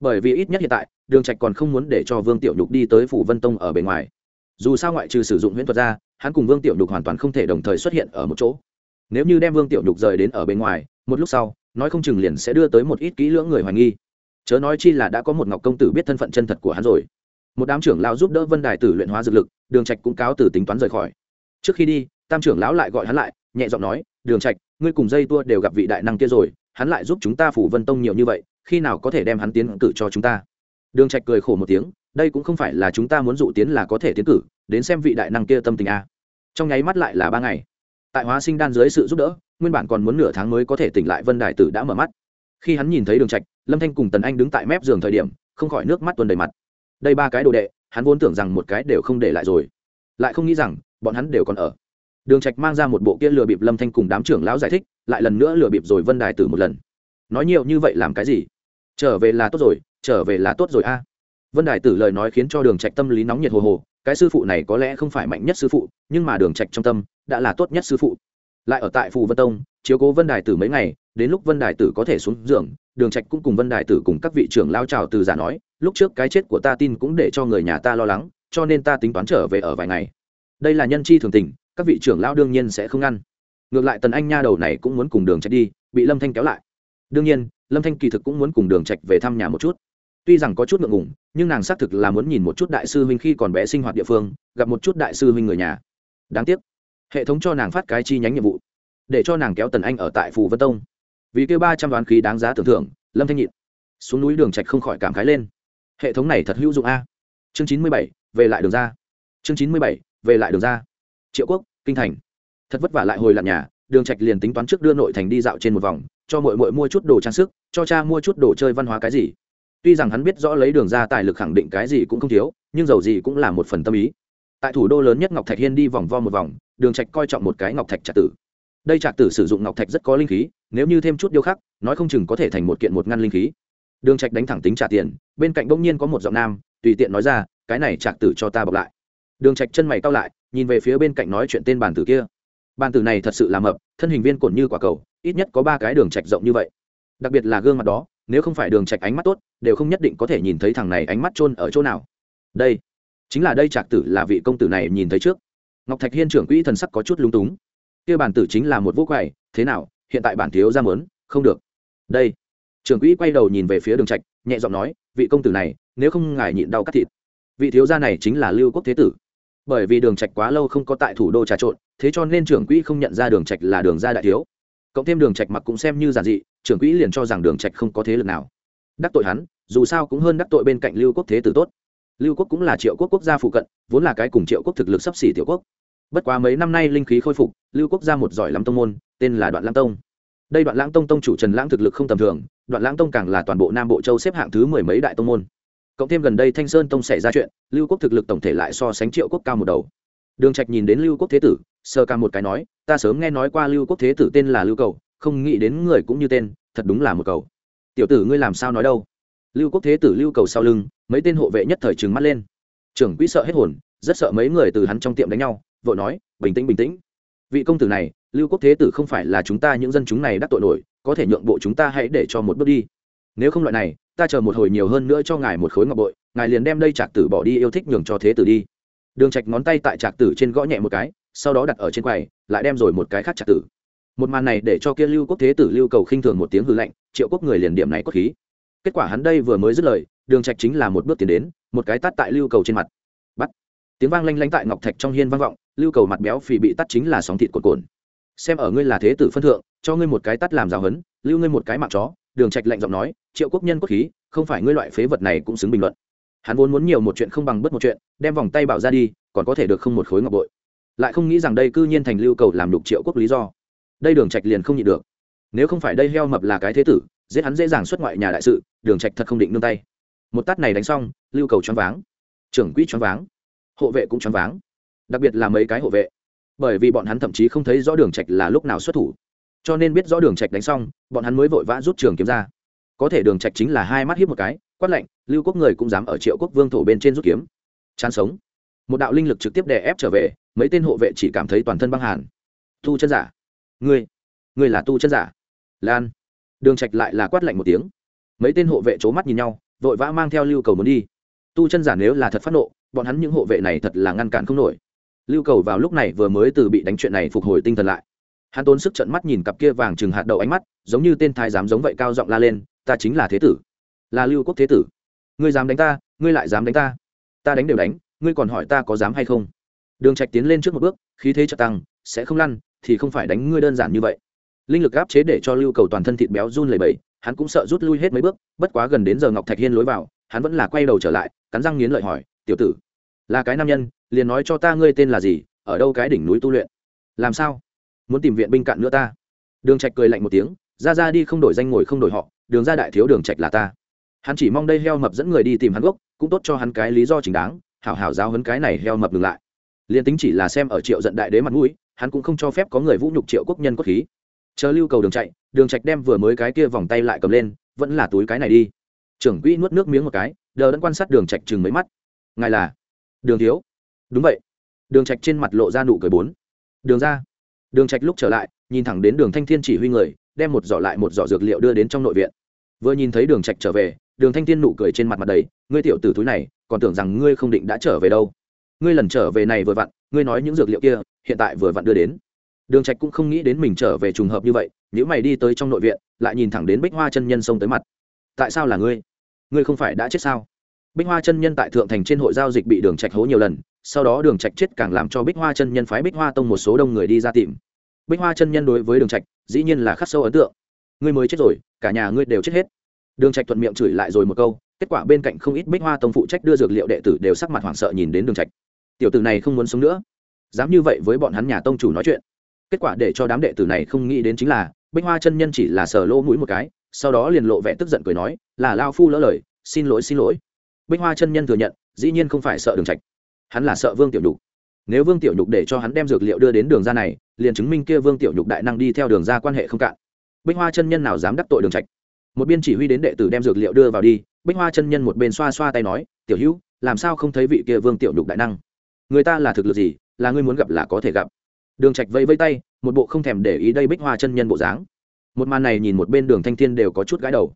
Bởi vì ít nhất hiện tại, đường trạch còn không muốn để cho vương tiểu nhục đi tới phủ vân tông ở bên ngoài. Dù sao ngoại trừ sử dụng huyễn thuật ra hắn cùng vương tiểu nhục hoàn toàn không thể đồng thời xuất hiện ở một chỗ. Nếu như đem vương tiểu nhục rời đến ở bên ngoài, một lúc sau, nói không chừng liền sẽ đưa tới một ít kỹ lưỡng người hoài nghi. Chớ nói chi là đã có một ngọc công tử biết thân phận chân thật của hắn rồi. Một đám trưởng lão giúp đỡ vân đài tử luyện hóa dược lực, đường trạch cũng cáo từ tính toán rời khỏi. Trước khi đi, tam trưởng lão lại gọi hắn lại, nhẹ giọng nói, đường trạch, ngươi cùng dây tua đều gặp vị đại năng kia rồi, hắn lại giúp chúng ta phủ vân tông nhiều như vậy, khi nào có thể đem hắn tiến cử cho chúng ta? Đường trạch cười khổ một tiếng đây cũng không phải là chúng ta muốn dụ tiến là có thể tiến cử, đến xem vị đại năng kia tâm tình a. Trong nháy mắt lại là ba ngày. Tại hóa sinh đan dưới sự giúp đỡ, nguyên bản còn muốn nửa tháng mới có thể tỉnh lại vân đài tử đã mở mắt. Khi hắn nhìn thấy đường trạch, lâm thanh cùng tần anh đứng tại mép giường thời điểm, không khỏi nước mắt tuôn đầy mặt. Đây ba cái đồ đệ, hắn vốn tưởng rằng một cái đều không để lại rồi. Lại không nghĩ rằng, bọn hắn đều còn ở. Đường trạch mang ra một bộ kia lừa bịp lâm thanh cùng đám trưởng lão giải thích, lại lần nữa lừa bịp rồi vân đài tử một lần. Nói nhiều như vậy làm cái gì? Trở về là tốt rồi, trở về là tốt rồi a vân đài tử lời nói khiến cho đường trạch tâm lý nóng nhiệt hồ hồ, cái sư phụ này có lẽ không phải mạnh nhất sư phụ, nhưng mà đường trạch trong tâm đã là tốt nhất sư phụ. Lại ở tại phù vân tông, chiếu cố vân đài tử mấy ngày, đến lúc vân đài tử có thể xuống giường, đường trạch cũng cùng vân đài tử cùng các vị trưởng lao chào từ giả nói, lúc trước cái chết của ta tin cũng để cho người nhà ta lo lắng, cho nên ta tính toán trở về ở vài ngày. Đây là nhân chi thường tình, các vị trưởng lao đương nhiên sẽ không ngăn. Ngược lại tần anh nha đầu này cũng muốn cùng đường trạch đi, bị lâm thanh kéo lại. Đương nhiên, lâm thanh kỳ thực cũng muốn cùng đường trạch về thăm nhà một chút. Tuy rằng có chút ngượng ngùng nhưng nàng xác thực là muốn nhìn một chút đại sư huynh khi còn bé sinh hoạt địa phương, gặp một chút đại sư huynh người nhà. Đáng tiếc, hệ thống cho nàng phát cái chi nhánh nhiệm vụ, để cho nàng kéo tần anh ở tại phù vân tông. Vì kêu ba trăm đoán khí đáng giá tưởng thưởng, lâm thanh nhịn xuống núi đường trạch không khỏi cảm khái lên. Hệ thống này thật hữu dụng a. Chương chín mươi bảy, về lại đường ra. Chương chín mươi bảy, về lại đường ra. Triệu quốc, kinh thành. Thật vất vả lại hồi lặn nhà, đường trạch liền tính toán trước đưa nội thành đi dạo trên một vòng, cho muội muội mua chút đồ trang sức, cho cha mua chút đồ chơi văn hóa cái gì tuy rằng hắn biết rõ lấy đường ra tài lực khẳng định cái gì cũng không thiếu, nhưng dầu gì cũng là một phần tâm ý. Tại thủ đô lớn nhất ngọc thạch hiên đi vòng vo một vòng, đường trạch coi trọng một cái ngọc thạch trạc tử. Đây trạc tử sử dụng ngọc thạch rất có linh khí, nếu như thêm chút điêu khắc, nói không chừng có thể thành một kiện một ngăn linh khí. Đường trạch đánh thẳng tính trả tiền, bên cạnh bỗng nhiên có một giọng nam, tùy tiện nói ra, cái này trạc tử cho ta bọc lại. Đường trạch chân mày cau lại, nhìn về phía bên cạnh nói chuyện tên bàn tử kia. Bàn tử này thật sự là mập, thân hình viên cổn như quả cầu, ít nhất có ba cái đường trạch rộng như vậy. Đặc biệt là gương mặt đó nếu không phải đường trạch ánh mắt tốt, đều không nhất định có thể nhìn thấy thằng này ánh mắt trôn ở chỗ nào. Đây, chính là đây trạc tử là vị công tử này nhìn thấy trước. Ngọc thạch hiên trưởng quỹ thần sắc có chút lung túng. Kia bản tử chính là một vô quầy, thế nào, hiện tại bản thiếu ra mớn không được. Đây, trưởng quỹ quay đầu nhìn về phía đường trạch, nhẹ giọng nói, vị công tử này, nếu không ngài nhịn đau cắt thịt. Vị thiếu gia này chính là lưu quốc thế tử. Bởi vì đường trạch quá lâu không có tại thủ đô trà trộn, thế cho nên trưởng quỹ không nhận ra đường trạch là đường gia đại thiếu cộng thêm đường trạch mặc cũng xem như giản dị, trưởng quỹ liền cho rằng đường trạch không có thế lực nào. Đắc tội hắn, dù sao cũng hơn đắc tội bên cạnh lưu quốc thế tử tốt. Lưu quốc cũng là triệu quốc quốc gia phụ cận, vốn là cái cùng triệu quốc thực lực sắp xỉ tiểu quốc. Bất quá mấy năm nay linh khí khôi phục, lưu quốc ra một giỏi lắm tông môn, tên là đoạn lãng tông. Đây đoạn lãng tông tông chủ trần lãng thực lực không tầm thường, đoạn lãng tông càng là toàn bộ nam bộ châu xếp hạng thứ mười mấy đại tông môn. Cộng thêm gần đây thanh sơn tông xảy ra chuyện, lưu quốc thực lực tổng thể lại so sánh triệu quốc cao một đầu đường trạch nhìn đến lưu quốc thế tử sơ ca một cái nói, ta sớm nghe nói qua lưu quốc thế tử tên là lưu cầu, không nghĩ đến người cũng như tên, thật đúng là một cầu. Tiểu tử ngươi làm sao nói đâu? Lưu quốc thế tử lưu cầu sau lưng, mấy tên hộ vệ nhất thời trừng mắt lên. Trưởng quỹ sợ hết hồn, rất sợ mấy người từ hắn trong tiệm đánh nhau, vội nói, bình tĩnh bình tĩnh. Vị công tử này, lưu quốc thế tử không phải là chúng ta những dân chúng này đắc tội nổi, có thể nhượng bộ chúng ta hãy để cho một bước đi. Nếu không loại này, ta chờ một hồi nhiều hơn nữa cho ngài một khối ngọc bội, ngài liền đem đây trạc tử bỏ đi yêu thích nhường cho thế tử đi đường trạch ngón tay tại trạc tử trên gõ nhẹ một cái, sau đó đặt ở trên quầy, lại đem rồi một cái khác trạc tử. Một màn này để cho kia lưu quốc thế tử lưu cầu khinh thường một tiếng hư lạnh, triệu quốc người liền điểm này có khí. Kết quả hắn đây vừa mới dứt lời, đường trạch chính là một bước tiến đến, một cái tát tại lưu cầu trên mặt. Bắt. Tiếng vang lanh lanh tại ngọc thạch trong hiên vang vọng, lưu cầu mặt béo phì bị tát chính là sóng thịt cuộn cồn xem ở ngươi là thế tử phân thượng, cho ngươi một cái tát làm giáo hấn lưu ngươi một cái mạng chó, đường trạch lạnh giọng nói, triệu quốc nhân quốc khí, không phải ngươi loại phế vật này cũng xứng bình luận hắn vốn muốn nhiều một chuyện không bằng bất một chuyện, đem vòng tay bảo ra đi, còn có thể được không một khối ngọc bội. Lại không nghĩ rằng đây cư nhiên thành lưu cầu làm đục triệu quốc lý do. Đây đường trạch liền không nhịn được. Nếu không phải đây heo mập là cái thế tử, giết hắn dễ dàng xuất ngoại nhà đại sự, đường trạch thật không định nương tay. Một tát này đánh xong, lưu cầu choáng váng. Trưởng quỹ choáng váng. Hộ vệ cũng choáng váng. Đặc biệt là mấy cái hộ vệ. Bởi vì bọn hắn thậm chí không thấy rõ đường trạch là lúc nào xuất thủ. Cho nên biết rõ đường trạch đánh xong, bọn hắn mới vội vã rút trường kiếm ra có thể đường trạch chính là hai mắt hiếp một cái, quát lạnh, lưu quốc người cũng dám ở triệu quốc vương thổ bên trên rút kiếm. Chán sống. Một đạo linh lực trực tiếp đè ép trở về, mấy tên hộ vệ chỉ cảm thấy toàn thân băng hàn. Tu chân giả. Ngươi ngươi là tu chân giả. Lan. Đường trạch lại là quát lạnh một tiếng. Mấy tên hộ vệ c mắt nhìn nhau, vội vã mang theo lưu cầu muốn đi. Tu chân giả nếu là thật phát nộ, bọn hắn những hộ vệ này thật là ngăn cản không nổi. Lưu cầu vào lúc này vừa mới từ bị đánh chuyện này phục hồi tinh thần lại. Hắn tốn sức trận mắt nhìn cặp kia vàng chừng hạt đậu ánh mắt, giống như tên thái giám giống vậy cao giọng la lên ta chính là thế tử. Là lưu quốc thế tử. Ngươi dám đánh ta, ngươi lại dám đánh ta. Ta đánh đều đánh, ngươi còn hỏi ta có dám hay không? Đường trạch tiến lên trước một bước, khí thế chợt tăng, sẽ không lăn, thì không phải đánh ngươi đơn giản như vậy. Linh lực áp chế để cho lưu cầu toàn thân thịt béo run lẩy bẩy, hắn cũng sợ rút lui hết mấy bước, bất quá gần đến giờ ngọc thạch hiên lối vào, hắn vẫn là quay đầu trở lại, cắn răng nghiến lợi hỏi, tiểu tử, là cái nam nhân, liền nói cho ta ngươi tên là gì, ở đâu cái đỉnh núi tu luyện? Làm sao? Muốn tìm viện binh cạn nữa ta? Đường trạch cười lạnh một tiếng, ra ra đi, không đổi danh ngồi không đổi họ đường ra đại thiếu đường trạch là ta. Hắn chỉ mong đây heo mập dẫn người đi tìm hắn gốc, cũng tốt cho hắn cái lý do chính đáng, hảo hảo giáo hấn cái này heo mập ngừng lại. Liền tính chỉ là xem ở triệu giận đại đế mặt mũi, hắn cũng không cho phép có người vũ nhục triệu quốc nhân cốt khí. Chờ lưu cầu đường chạy, đường trạch đem vừa mới cái kia vòng tay lại cầm lên, vẫn là túi cái này đi. Trưởng quỹ nuốt nước miếng một cái, đờ đẫn quan sát đường trạch chừng mấy mắt. Ngài là? Đường thiếu. Đúng vậy. Đường trạch trên mặt lộ ra nụ cười bốn. Đường ra. Đường trạch lúc trở lại, nhìn thẳng đến đường thanh thiên chỉ huy người đem một giỏ lại một giỏ dược liệu đưa đến trong nội viện. Vừa nhìn thấy đường trạch trở về, đường thanh thiên nụ cười trên mặt mặt đầy, ngươi tiểu tử túi này, còn tưởng rằng ngươi không định đã trở về đâu. Ngươi lần trở về này vừa vặn, ngươi nói những dược liệu kia, hiện tại vừa vặn đưa đến. Đường trạch cũng không nghĩ đến mình trở về trùng hợp như vậy nếu mày đi tới trong nội viện, lại nhìn thẳng đến bích hoa chân nhân xông tới mặt. Tại sao là ngươi? Ngươi không phải đã chết sao? Bích hoa chân nhân tại thượng thành trên hội giao dịch bị đường trạch hố nhiều lần, sau đó đường trạch chết càng làm cho bích hoa chân nhân phái bích hoa tông một số đông người đi ra tìm bích hoa chân nhân đối với đường trạch, dĩ nhiên là khắc sâu ấn tượng. Ngươi mới chết rồi, cả nhà ngươi đều chết hết. Đường trạch thuận miệng chửi lại rồi một câu, kết quả bên cạnh không ít bích hoa tông phụ trách đưa dược liệu đệ tử đều sắc mặt hoảng sợ nhìn đến đường trạch. Tiểu tử này không muốn sống nữa. Dám như vậy với bọn hắn nhà tông chủ nói chuyện. Kết quả để cho đám đệ tử này không nghĩ đến chính là, bích hoa chân nhân chỉ là sờ lỗ mũi một cái, sau đó liền lộ vẻ tức giận cười nói, là lao phu lỡ lời, xin lỗi xin lỗi. Bích hoa chân nhân thừa nhận, dĩ nhiên không phải sợ đường trạch. Hắn là sợ vương tiểu nhục. Nếu vương tiểu nhục để cho hắn đem dược liệu đưa đến đường ra này liền chứng minh kia vương tiểu nhục đại năng đi theo đường ra quan hệ không cạn. Bích hoa chân nhân nào dám đắc tội đường trạch? Một biên chỉ huy đến đệ tử đem dược liệu đưa vào đi, bích hoa chân nhân một bên xoa xoa tay nói, tiểu hữu, làm sao không thấy vị kia vương tiểu nhục đại năng? Người ta là thực lực gì, là ngươi muốn gặp là có thể gặp. Đường trạch vẫy vẫy tay, một bộ không thèm để ý đây bích hoa chân nhân bộ dáng. Một màn này nhìn một bên đường thanh thiên đều có chút gãi đầu.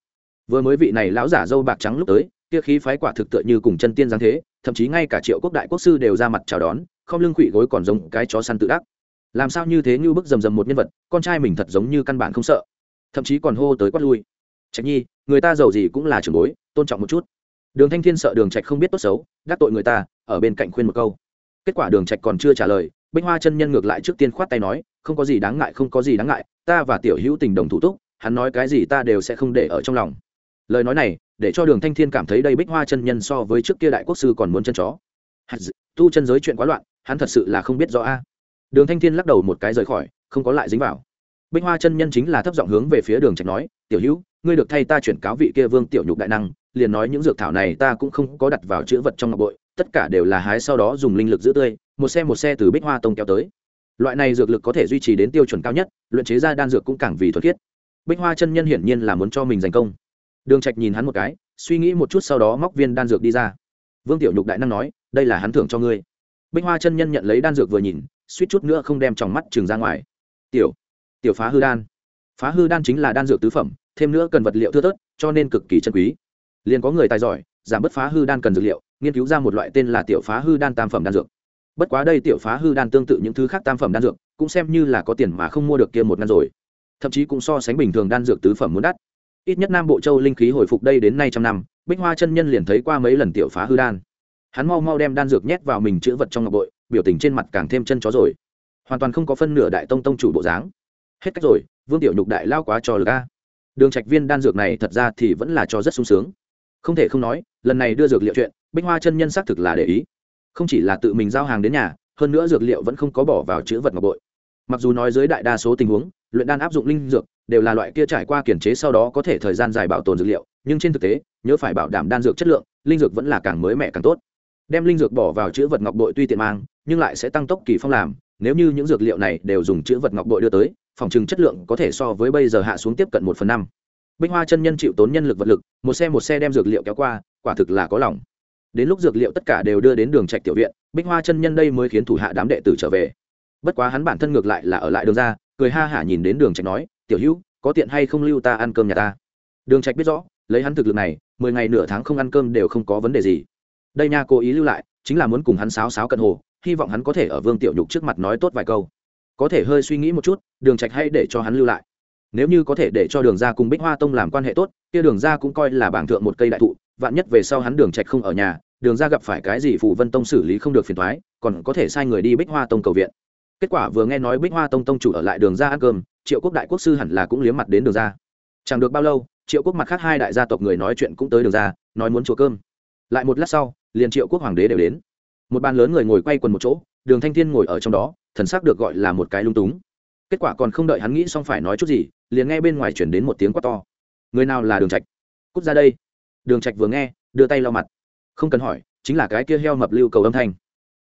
Vừa mới vị này lão giả dâu bạc trắng lúc tới, kia khí phái quả thực tựa như cùng chân tiên giáng thế, thậm chí ngay cả triệu quốc đại quốc sư đều ra mặt chào đón, không lưng quỷ gối còn giống cái chó săn tự đắc làm sao như thế như bức rầm rầm một nhân vật, con trai mình thật giống như căn bản không sợ. Thậm chí còn hô tới quát lui. Trạch nhi, người ta giàu gì cũng là trưởng bối, tôn trọng một chút. Đường thanh thiên sợ đường trạch không biết tốt xấu, đắc tội người ta, ở bên cạnh khuyên một câu. Kết quả đường trạch còn chưa trả lời, bích hoa chân nhân ngược lại trước tiên khoát tay nói, không có gì đáng ngại, không có gì đáng ngại, ta và tiểu hữu tình đồng thủ túc, hắn nói cái gì ta đều sẽ không để ở trong lòng. Lời nói này, để cho đường thanh thiên cảm thấy đây bích hoa chân nhân so với trước kia đại quốc sư còn muốn chân chó. Tu chân giới chuyện quá loạn, hắn thật sự là không biết rõ a đường thanh thiên lắc đầu một cái rời khỏi, không có lại dính vào. Bích hoa chân nhân chính là thấp giọng hướng về phía đường trạch nói, tiểu hữu, ngươi được thay ta chuyển cáo vị kia vương tiểu nhục đại năng, liền nói những dược thảo này ta cũng không có đặt vào chữ vật trong ngọc bội, tất cả đều là hái sau đó dùng linh lực giữ tươi, một xe một xe từ bích hoa tông kéo tới. Loại này dược lực có thể duy trì đến tiêu chuẩn cao nhất, luyện chế ra đan dược cũng càng vì thuật khiết. Bích hoa chân nhân hiển nhiên là muốn cho mình giành công. Đường trạch nhìn hắn một cái, suy nghĩ một chút sau đó móc viên đan dược đi ra. Vương tiểu nhục đại năng nói, đây là hắn thưởng cho ngươi. Bích hoa chân nhân nhận lấy đan dược vừa nhìn suýt chút nữa không đem tròng mắt trường ra ngoài. Tiểu tiểu phá hư đan. Phá hư đan chính là đan dược tứ phẩm, thêm nữa cần vật liệu thưa thớt, cho nên cực kỳ chân quý. Liền có người tài giỏi, giảm bớt phá hư đan cần dược liệu, nghiên cứu ra một loại tên là tiểu phá hư đan tam phẩm đan dược. Bất quá đây tiểu phá hư đan tương tự những thứ khác tam phẩm đan dược, cũng xem như là có tiền mà không mua được kia một ngăn rồi. Thậm chí cũng so sánh bình thường đan dược tứ phẩm muốn đắt. Ít nhất nam bộ châu linh khí hồi phục đây đến nay trăm năm, bích hoa chân nhân liền thấy qua mấy lần tiểu phá hư đan. Hắn mau mau đem đan dược nhét vào mình chữ vật trong ngọc bội biểu tình trên mặt càng thêm chân chó rồi. Hoàn toàn không có phân nửa đại tông tông chủ bộ dáng. Hết cách rồi, vương tiểu nhục đại lao quá cho lực a. Đường trạch viên đan dược này thật ra thì vẫn là cho rất sung sướng. Không thể không nói, lần này đưa dược liệu chuyện, bích hoa chân nhân xác thực là để ý. Không chỉ là tự mình giao hàng đến nhà, hơn nữa dược liệu vẫn không có bỏ vào chữ vật ngọc bội. Mặc dù nói dưới đại đa số tình huống, luyện đan áp dụng linh dược, đều là loại kia trải qua kiểm chế sau đó có thể thời gian dài bảo tồn dược liệu, nhưng trên thực tế, nhớ phải bảo đảm đan dược chất lượng, linh dược vẫn là càng mới mẻ càng tốt. Đem linh dược bỏ vào chữ vật ngọc bội tuy tiện mang nhưng lại sẽ tăng tốc kỳ phong làm, nếu như những dược liệu này đều dùng chữ vật ngọc bội đưa tới, phòng trừng chất lượng có thể so với bây giờ hạ xuống tiếp cận một phần năm. Bích hoa chân nhân chịu tốn nhân lực vật lực, một xe một xe đem dược liệu kéo qua, quả thực là có lòng. Đến lúc dược liệu tất cả đều đưa đến đường trạch tiểu viện, bích hoa chân nhân đây mới khiến thủ hạ đám đệ tử trở về. Bất quá hắn bản thân ngược lại là ở lại đường ra, cười ha hả nhìn đến đường trạch nói, tiểu hữu, có tiện hay không lưu ta ăn cơm nhà ta? Đường trạch biết rõ, lấy hắn thực lực này, mười ngày nửa tháng không ăn cơm đều không có vấn đề gì. Đây nha, cố ý lưu lại, chính là muốn cùng hắn sáo sáo cận hồ hy vọng hắn có thể ở vương tiểu nhục trước mặt nói tốt vài câu. Có thể hơi suy nghĩ một chút, đường trạch hay để cho hắn lưu lại. Nếu như có thể để cho đường ra cùng bích hoa tông làm quan hệ tốt, kia đường ra cũng coi là bảng thượng một cây đại thụ, vạn nhất về sau hắn đường trạch không ở nhà, đường ra gặp phải cái gì phụ vân tông xử lý không được phiền thoái còn có thể sai người đi bích hoa tông cầu viện. Kết quả vừa nghe nói bích hoa tông tông chủ ở lại đường ra ăn cơm, triệu quốc đại quốc sư hẳn là cũng liếm mặt đến đường ra chẳng được bao lâu, triệu quốc mặt khác hai đại gia tộc người nói chuyện cũng tới đường ra nói muốn chùa cơm. Lại một lát sau, liền triệu quốc hoàng đế đều đến một bàn lớn người ngồi quay quần một chỗ, đường thanh thiên ngồi ở trong đó, thần sắc được gọi là một cái lung túng. Kết quả còn không đợi hắn nghĩ xong phải nói chút gì, liền nghe bên ngoài chuyển đến một tiếng quát to. Người nào là đường trạch? Cút ra đây. Đường trạch vừa nghe, đưa tay lau mặt. Không cần hỏi, chính là cái kia heo mập lưu cầu âm thanh.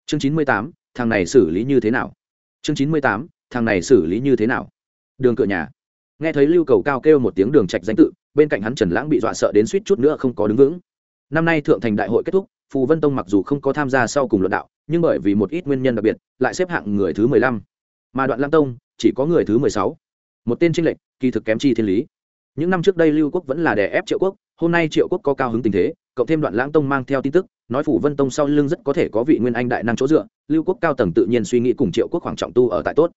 Chương chín mươi tám, thằng này xử lý như thế nào? Chương chín mươi tám, thằng này xử lý như thế nào? Đường cửa nhà. Nghe thấy lưu cầu cao kêu một tiếng đường trạch danh tự, bên cạnh hắn trần lãng bị dọa sợ đến suýt chút nữa không có đứng vững. Năm nay thượng thành đại hội kết thúc phù vân tông mặc dù không có tham gia sau cùng luận đạo, nhưng bởi vì một ít nguyên nhân đặc biệt, lại xếp hạng người thứ mười lăm. Mà đoạn lam tông, chỉ có người thứ mười sáu. Một tên trinh lệnh kỳ thực kém chi thiên lý. Những năm trước đây lưu quốc vẫn là đè ép triệu quốc, hôm nay triệu quốc có cao hứng tình thế, cộng thêm đoạn lãng tông mang theo tin tức, nói phủ vân tông sau lưng rất có thể có vị nguyên anh đại năng chỗ dựa, lưu quốc cao tầng tự nhiên suy nghĩ cùng triệu quốc khoảng trọng tu ở tại tốt.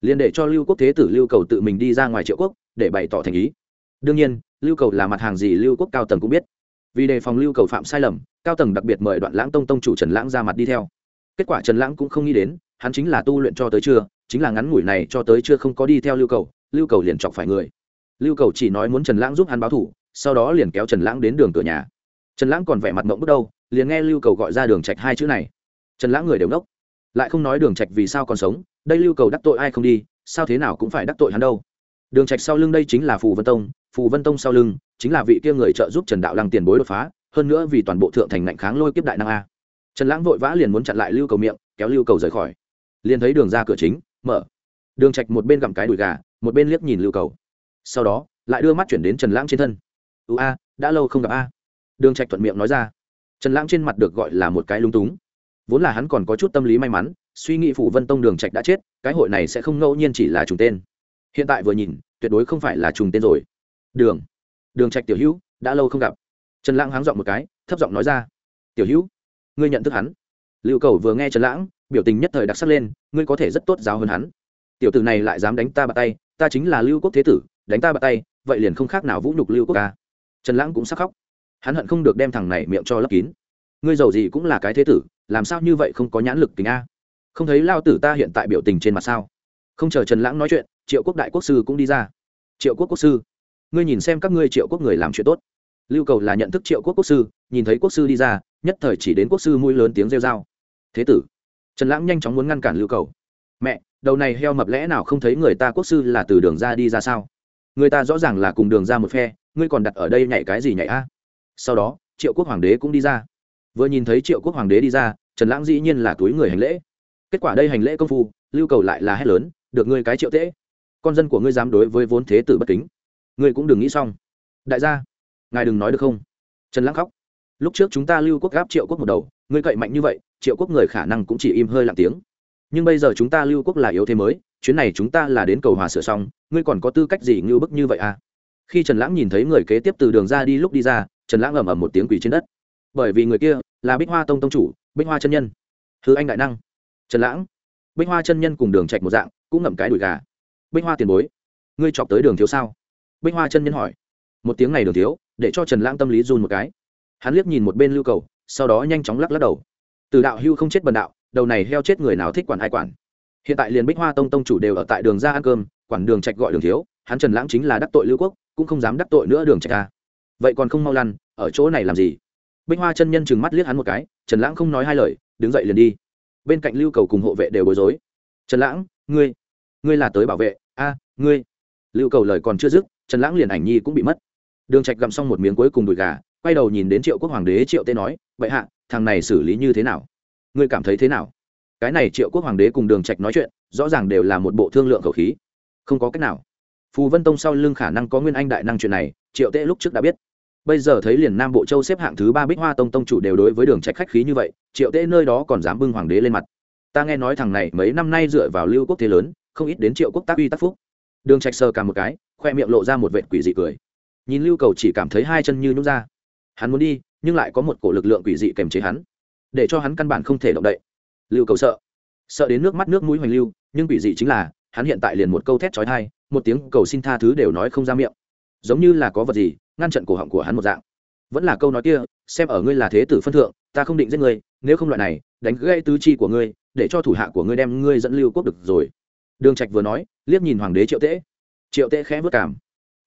Liền để cho lưu quốc thế tử lưu cầu tự mình đi ra ngoài triệu quốc, để bày tỏ thành ý. Đương nhiên, lưu cầu là mặt hàng gì lưu quốc cao tầng cũng biết. Vì đề phòng lưu cầu phạm sai lầm cao tầng đặc biệt mời đoạn lãng tông tông chủ trần lãng ra mặt đi theo kết quả trần lãng cũng không nghĩ đến hắn chính là tu luyện cho tới chưa chính là ngắn ngủi này cho tới chưa không có đi theo lưu cầu lưu cầu liền chọc phải người lưu cầu chỉ nói muốn trần lãng giúp hắn báo thủ sau đó liền kéo trần lãng đến đường cửa nhà trần lãng còn vẻ mặt mộng bước đâu liền nghe lưu cầu gọi ra đường trạch hai chữ này trần lãng người đều nốc lại không nói đường trạch vì sao còn sống đây lưu cầu đắc tội ai không đi sao thế nào cũng phải đắc tội hắn đâu đường trạch sau lưng đây chính là phù vân tông phù vân tông sau lưng chính là vị kia người trợ giúp trần đạo lăng tiền bối đột phá hơn nữa vì toàn bộ thượng thành ngạnh kháng lôi kiếp đại năng a. Trần lãng vội vã liền muốn chặn lại lưu cầu miệng, kéo lưu cầu rời khỏi. Liền thấy đường ra cửa chính, mở. Đường trạch một bên gặm cái đùi gà, một bên liếc nhìn lưu cầu. Sau đó, lại đưa mắt chuyển đến trần lãng trên thân. Ưu a, đã lâu không gặp a. Đường trạch thuận miệng nói ra. Trần lãng trên mặt được gọi là một cái lung túng. Vốn là hắn còn có chút tâm lý may mắn, suy nghĩ phủ vân tông đường trạch đã chết, cái hội này sẽ không ngẫu nhiên chỉ là trùng tên. Hiện tại vừa nhìn, tuyệt đối không phải là trùng tên rồi. Đường đường trạch tiểu hữu, đã lâu không gặp trần lãng háng dọn một cái, thấp giọng nói ra, tiểu hữu, ngươi nhận thức hắn. Lưu cầu vừa nghe trần lãng, biểu tình nhất thời đặc sắc lên, ngươi có thể rất tốt giáo hơn hắn. Tiểu tử này lại dám đánh ta bạt tay, ta chính là lưu quốc thế tử, đánh ta bạt tay, vậy liền không khác nào vũ nhục lưu quốc ca trần lãng cũng sắc khóc. Hắn hận không được đem thằng này miệng cho lấp kín. Ngươi giàu gì cũng là cái thế tử, làm sao như vậy không có nhãn lực tình a? Không thấy lao tử ta hiện tại biểu tình trên mặt sao? Không chờ trần lãng nói chuyện, triệu quốc đại quốc sư cũng đi ra. Triệu quốc quốc sư, ngươi nhìn xem các ngươi triệu quốc người làm chuyện tốt lưu cầu là nhận thức triệu quốc quốc sư, nhìn thấy quốc sư đi ra, nhất thời chỉ đến quốc sư mũi lớn tiếng rêu r a o thế tử. Trần lãng nhanh chóng muốn ngăn cản lưu cầu. Mẹ, đầu này heo mập lẽ nào không thấy người ta quốc sư là từ đường ra đi ra sao? Người ta rõ ràng là cùng đường ra một phe, ngươi còn đặt ở đây nhảy cái gì nhảy a? Sau đó, triệu quốc hoàng đế cũng đi ra. Vừa nhìn thấy triệu quốc hoàng đế đi ra, trần lãng dĩ nhiên là túi người hành lễ. Kết quả đây hành lễ công phu, lưu cầu lại là hét lớn, được ngươi cái triệu tễ. Con dân của ngươi dám đối với vốn thế tử bất kính. Ngươi cũng đừng nghĩ xong. Đại gia ngài đừng nói được không? Trần lãng khóc. Lúc trước chúng ta lưu quốc gáp triệu quốc một đầu, ngươi cậy mạnh như vậy, triệu quốc người khả năng cũng chỉ im hơi lặng tiếng. Nhưng bây giờ chúng ta lưu quốc là yếu thế mới, chuyến này chúng ta là đến cầu hòa sửa xong, ngươi còn có tư cách gì ngưu bức như vậy à? Khi trần lãng nhìn thấy người kế tiếp từ đường ra đi lúc đi ra, trần lãng ầm ầm một tiếng quỳ trên đất. Bởi vì người kia là bích hoa tông tông chủ, bích hoa chân nhân. Thứ anh đại năng. Trần lãng. Bích hoa chân nhân cùng đường trạch một dạng, cũng ngậm cái đùi gà. Bích hoa tiền bối, ngươi chọc tới đường thiếu sao? Bích hoa chân nhân hỏi một tiếng này đường thiếu, để cho trần lãng tâm lý run một cái. Hắn liếc nhìn một bên lưu cầu, sau đó nhanh chóng lắc lắc đầu. Từ đạo hưu không chết bần đạo, đầu này heo chết người nào thích quản ai quản. Hiện tại liền bích hoa tông tông chủ đều ở tại đường ra ăn cơm, quản đường trạch gọi đường thiếu, hắn trần lãng chính là đắc tội lưu quốc, cũng không dám đắc tội nữa đường trạch ca vậy còn không mau lăn, ở chỗ này làm gì? Bích hoa chân nhân chừng mắt liếc hắn một cái, trần lãng không nói hai lời, đứng dậy liền đi. Bên cạnh lưu cầu cùng hộ vệ đều bối rối. Trần lãng, ngươi ngươi là tới bảo vệ, a, ngươi. Lưu cầu lời còn chưa dứt, trần lãng liền ảnh nhi cũng bị mất đường trạch gặm xong một miếng cuối cùng đùi gà, quay đầu nhìn đến triệu quốc hoàng đế triệu tê nói vậy hạ, thằng này xử lý như thế nào? Ngươi cảm thấy thế nào? Cái này triệu quốc hoàng đế cùng đường trạch nói chuyện, rõ ràng đều là một bộ thương lượng khẩu khí. Không có cách nào. Phù vân tông sau lưng khả năng có nguyên anh đại năng chuyện này, triệu tê lúc trước đã biết. Bây giờ thấy liền nam bộ châu xếp hạng thứ ba bích hoa tông tông chủ đều đối với đường trạch khách khí như vậy, triệu tê nơi đó còn dám bưng hoàng đế lên mặt. Ta nghe nói thằng này mấy năm nay dựa vào lưu quốc thế lớn, không ít đến triệu quốc tác uy tác phúc. Đường trạch sờ cả một cái, khoe miệng lộ ra một vệt quỷ dị cười nhìn lưu cầu chỉ cảm thấy hai chân như nhút ra. Hắn muốn đi, nhưng lại có một cổ lực lượng quỷ dị kềm chế hắn, để cho hắn căn bản không thể động đậy. Lưu cầu sợ. Sợ đến nước mắt nước mũi hoành lưu, nhưng quỷ dị chính là, hắn hiện tại liền một câu thét chói tai, một tiếng cầu xin tha thứ đều nói không ra miệng. Giống như là có vật gì, ngăn chặn cổ họng của hắn một dạng. Vẫn là câu nói kia, xem ở ngươi là thế tử phân thượng, ta không định giết ngươi, nếu không loại này, đánh gãy tứ chi của ngươi, để cho thủ hạ của ngươi đem ngươi dẫn lưu quốc được rồi. Đường trạch vừa nói, liếc nhìn hoàng đế triệu tễ. Triệu tễ khẽ vất cảm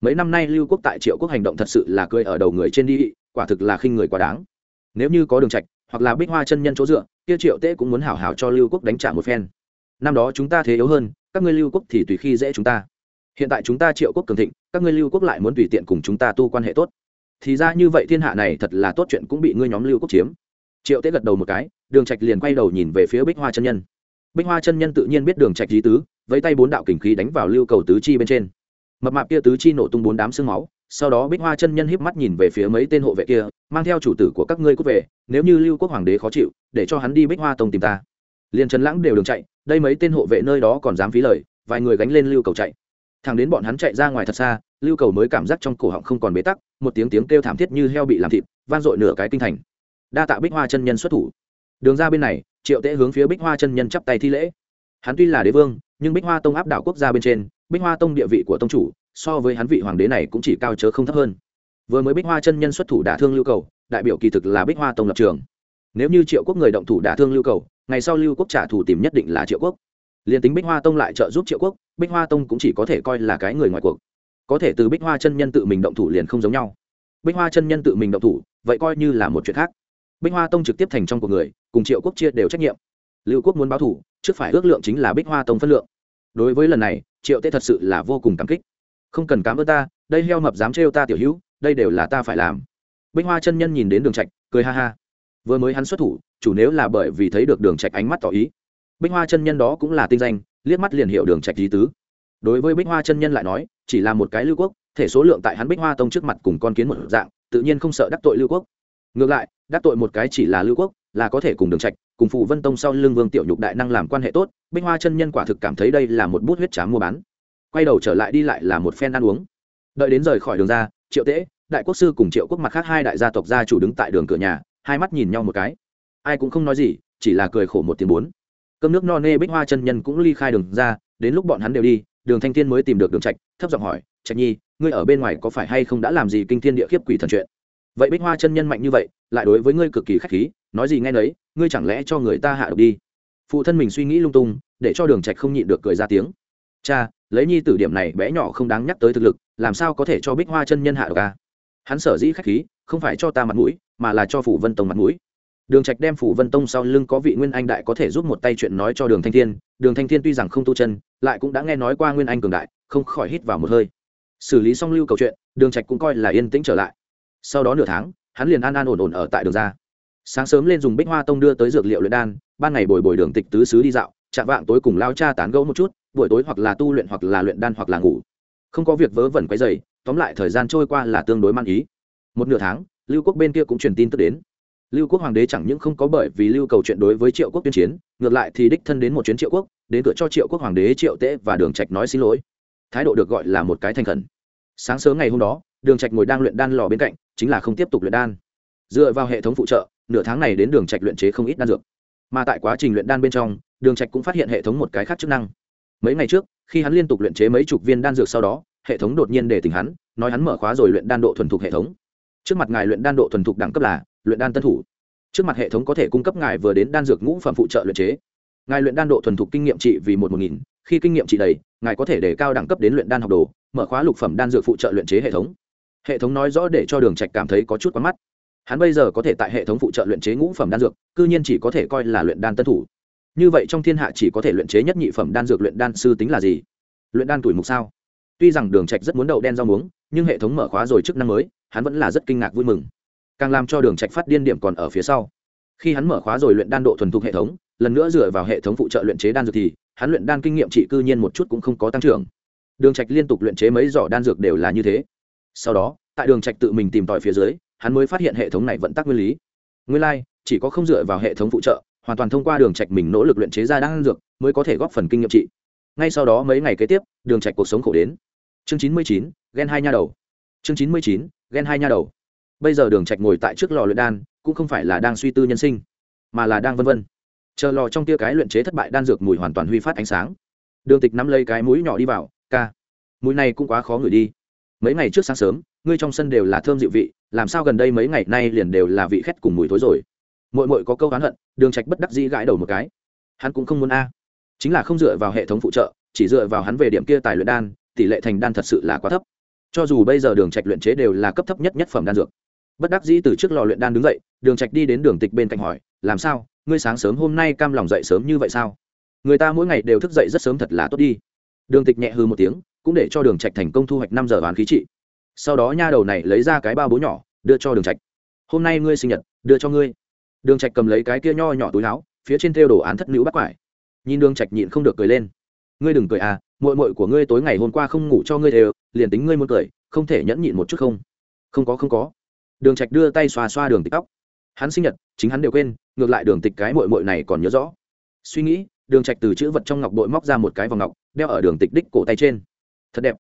mấy năm nay lưu quốc tại triệu quốc hành động thật sự là cười ở đầu người trên đi, quả thực là khinh người quá đáng. Nếu như có đường trạch, hoặc là bích hoa chân nhân chỗ dựa, kia triệu Tế cũng muốn hảo hảo cho lưu quốc đánh trả một phen. Năm đó chúng ta thế yếu hơn, các ngươi lưu quốc thì tùy khi dễ chúng ta. Hiện tại chúng ta triệu quốc cường thịnh, các ngươi lưu quốc lại muốn tùy tiện cùng chúng ta tu quan hệ tốt. Thì ra như vậy thiên hạ này thật là tốt chuyện cũng bị ngươi nhóm lưu quốc chiếm. Triệu tế gật đầu một cái, đường trạch liền quay đầu nhìn về phía bích hoa chân nhân. Bích hoa chân nhân tự nhiên biết đường trạch lý tứ với tay bốn đạo kình khí đánh vào lưu cầu tứ chi bên trên mập mạp kia tứ chi nổ tung bốn đám xương máu, sau đó bích hoa chân nhân híp mắt nhìn về phía mấy tên hộ vệ kia, mang theo chủ tử của các ngươi cút về, nếu như lưu quốc hoàng đế khó chịu, để cho hắn đi bích hoa tông tìm ta. Liền trần lãng đều đường chạy, đây mấy tên hộ vệ nơi đó còn dám phí lời, vài người gánh lên lưu cầu chạy. Thằng đến bọn hắn chạy ra ngoài thật xa, lưu cầu mới cảm giác trong cổ họng không còn bế tắc, một tiếng tiếng kêu thảm thiết như heo bị làm thịt, vang dội nửa cái kinh thành. Đa tạ bích hoa chân nhân xuất thủ. Đường ra bên này, triệu tễ hướng phía bích hoa chân nhân chắp tay thi lễ. Hắn tuy là đế vương, nhưng bích hoa tông áp đảo quốc gia bên trên bích hoa tông địa vị của tông chủ, so với hắn vị hoàng đế này cũng chỉ cao chớ không thấp hơn. Vừa mới bích hoa chân nhân xuất thủ đả thương lưu cầu, đại biểu kỳ thực là bích hoa tông lập trường. Nếu như triệu quốc người động thủ đả thương lưu cầu, ngày sau lưu quốc trả thù tìm nhất định là triệu quốc. Liền tính bích hoa tông lại trợ giúp triệu quốc, bích hoa tông cũng chỉ có thể coi là cái người ngoài cuộc. Có thể từ bích hoa chân nhân tự mình động thủ liền không giống nhau. Bích hoa chân nhân tự mình động thủ, vậy coi như là một chuyện khác. Bích hoa tông trực tiếp thành trong cuộc người, cùng triệu quốc chia đều trách nhiệm. Lưu quốc muốn báo thủ trước phải ước lượng chính là bích hoa tông phân lượng. Đối với lần này triệu tê thật sự là vô cùng cảm kích. Không cần cảm ơn ta, đây heo mập dám trêu ta tiểu hữu, đây đều là ta phải làm. Bích hoa chân nhân nhìn đến đường trạch, cười ha ha. Vừa mới hắn xuất thủ, chủ nếu là bởi vì thấy được đường trạch ánh mắt tỏ ý. Bích hoa chân nhân đó cũng là tinh danh, liếc mắt liền hiểu đường trạch lý tứ. Đối với bích hoa chân nhân lại nói, chỉ là một cái lưu quốc, thể số lượng tại hắn bích hoa tông trước mặt cùng con kiến một dạng, tự nhiên không sợ đắc tội lưu quốc. Ngược lại, đắc tội một cái chỉ là lưu quốc là có thể cùng đường trạch, cùng phụ vân tông sau lưng vương tiểu nhục đại năng làm quan hệ tốt, bích hoa chân nhân quả thực cảm thấy đây là một bút huyết trám mua bán. Quay đầu trở lại đi lại là một phen ăn uống. Đợi đến rời khỏi đường ra, triệu tễ, đại quốc sư cùng triệu quốc mặt khác hai đại gia tộc gia chủ đứng tại đường cửa nhà, hai mắt nhìn nhau một cái. Ai cũng không nói gì, chỉ là cười khổ một tiếng bốn. Cơm nước no nê bích hoa chân nhân cũng ly khai đường ra, đến lúc bọn hắn đều đi, đường thanh thiên mới tìm được đường trạch, thấp giọng hỏi, trạch nhi, ngươi ở bên ngoài có phải hay không đã làm gì kinh thiên địa khiếp quỷ thần chuyện? Vậy bích hoa chân nhân mạnh như vậy, lại đối với ngươi cực kỳ khách khí, nói gì nghe nấy, ngươi chẳng lẽ cho người ta hạ độc đi? Phụ thân mình suy nghĩ lung tung, để cho đường trạch không nhịn được cười ra tiếng. Cha, lấy nhi tử điểm này bé nhỏ không đáng nhắc tới thực lực, làm sao có thể cho bích hoa chân nhân hạ độc a hắn sở dĩ khách khí, không phải cho ta mặt mũi, mà là cho phủ vân tông mặt mũi. Đường trạch đem phủ vân tông sau lưng có vị nguyên anh đại có thể giúp một tay chuyện nói cho đường thanh thiên. Đường thanh thiên tuy rằng không tu chân, lại cũng đã nghe nói qua nguyên anh cường đại, không khỏi hít vào một hơi. Xử lý xong lưu cầu chuyện, đường trạch cũng coi là yên tĩnh trở lại sau đó nửa tháng, hắn liền an an ổn ổn ở tại đường ra. Sáng sớm lên dùng bích hoa tông đưa tới dược liệu luyện đan, ban ngày bồi bồi đường tịch tứ xứ đi dạo, chạm vạng tối cùng lao cha tán gẫu một chút, buổi tối hoặc là tu luyện hoặc là luyện đan hoặc là ngủ. Không có việc vớ vẩn quấy dày tóm lại thời gian trôi qua là tương đối man ý. Một nửa tháng, lưu quốc bên kia cũng truyền tin tức đến. Lưu quốc hoàng đế chẳng những không có bởi vì lưu cầu chuyện đối với triệu quốc tuyên chiến, ngược lại thì đích thân đến một chuyến triệu quốc, đến cửa cho triệu quốc hoàng đế triệu tễ và đường trạch nói xin lỗi. Thái độ được gọi là một cái thành khẩn. Sáng sớm ngày hôm đó, đường trạch ngồi đang luyện đan lò bên cạnh chính là không tiếp tục luyện đan. Dựa vào hệ thống phụ trợ, nửa tháng này đến đường trạch luyện chế không ít đan dược. Mà tại quá trình luyện đan bên trong, đường trạch cũng phát hiện hệ thống một cái khác chức năng. Mấy ngày trước, khi hắn liên tục luyện chế mấy chục viên đan dược sau đó, hệ thống đột nhiên để tỉnh hắn, nói hắn mở khóa rồi luyện đan độ thuần thục hệ thống. Trước mặt ngài luyện đan độ thuần thục đẳng cấp là luyện đan tân thủ. Trước mặt hệ thống có thể cung cấp ngài vừa đến đan dược ngũ phẩm phụ trợ luyện chế. Ngài luyện đan độ thuần thục kinh nghiệm trị vì một một nghìn, khi kinh nghiệm trị đầy, ngài có thể để cao đẳng cấp đến luyện đan học đồ, mở khóa lục phẩm đan dược phụ trợ luyện chế hệ thống hệ thống nói rõ để cho đường trạch cảm thấy có chút quá mắt. Hắn bây giờ có thể tại hệ thống phụ trợ luyện chế ngũ phẩm đan dược, cư nhiên chỉ có thể coi là luyện đan tân thủ. Như vậy trong thiên hạ chỉ có thể luyện chế nhất nhị phẩm đan dược luyện đan sư tính là gì? Luyện đan tuổi mục sao? Tuy rằng đường trạch rất muốn đậu đen rau muống, nhưng hệ thống mở khóa rồi chức năng mới, hắn vẫn là rất kinh ngạc vui mừng. Càng làm cho đường trạch phát điên điểm còn ở phía sau. Khi hắn mở khóa rồi luyện đan độ thuần thục hệ thống, lần nữa dựa vào hệ thống phụ trợ luyện chế đan dược thì, hắn luyện đan kinh nghiệm trị cư nhiên một chút cũng không có tăng trưởng. Đường trạch liên tục luyện chế mấy giỏ đan dược đều là như thế sau đó tại đường trạch tự mình tìm tòi phía dưới hắn mới phát hiện hệ thống này vận tắc nguyên lý. Nguyên lai like, chỉ có không dựa vào hệ thống phụ trợ hoàn toàn thông qua đường trạch mình nỗ lực luyện chế ra đan dược mới có thể góp phần kinh nghiệm trị. Ngay sau đó mấy ngày kế tiếp đường trạch cuộc sống khổ đến. Chương chín mươi chín gen hai nha đầu. Chương chín mươi chín gen hai nha đầu. Bây giờ đường trạch ngồi tại trước lò luyện đan cũng không phải là đang suy tư nhân sinh mà là đang vân vân. Chờ lò trong tia cái luyện chế thất bại đan dược mùi hoàn toàn huy phát ánh sáng. Đường tịch nắm lấy cái mũi nhỏ đi vào ca mũi này cũng quá khó ngửi đi mấy ngày trước sáng sớm, ngươi trong sân đều là thơm dịu vị, làm sao gần đây mấy ngày nay liền đều là vị khét cùng mùi thối rồi? Mội mội có câu oán hận, đường trạch bất đắc dĩ gãi đầu một cái. Hắn cũng không muốn a. Chính là không dựa vào hệ thống phụ trợ, chỉ dựa vào hắn về điểm kia tài luyện đan, tỷ lệ thành đan thật sự là quá thấp. Cho dù bây giờ đường trạch luyện chế đều là cấp thấp nhất nhất phẩm đan dược. Bất đắc dĩ từ trước lò luyện đan đứng dậy, đường trạch đi đến đường tịch bên cạnh hỏi, làm sao? Ngươi sáng sớm hôm nay cam lòng dậy sớm như vậy sao? Người ta mỗi ngày đều thức dậy rất sớm thật là tốt đi. Đường tịch nhẹ hư một tiếng cũng để cho đường trạch thành công thu hoạch năm giờ bán khí trị. Sau đó nha đầu này lấy ra cái bao bố nhỏ, đưa cho đường trạch. Hôm nay ngươi sinh nhật, đưa cho ngươi. Đường trạch cầm lấy cái kia nho nhỏ túi áo, phía trên thêu đồ án thất nữ bắt quải. Nhìn đường trạch nhịn không được cười lên. Ngươi đừng cười à muội muội của ngươi tối ngày hôm qua không ngủ cho ngươi đều, liền tính ngươi muốn cười, không thể nhẫn nhịn một chút không? Không có không có. Đường trạch đưa tay xoa xoa đường tịch tóc. Hắn sinh nhật, chính hắn đều quên, ngược lại đường tịch cái muội muội này còn nhớ rõ. Suy nghĩ, đường trạch từ chữ vật trong ngọc bội móc ra một cái vòng ngọc, đeo ở đường tịch đích cổ tay trên thật đẹp.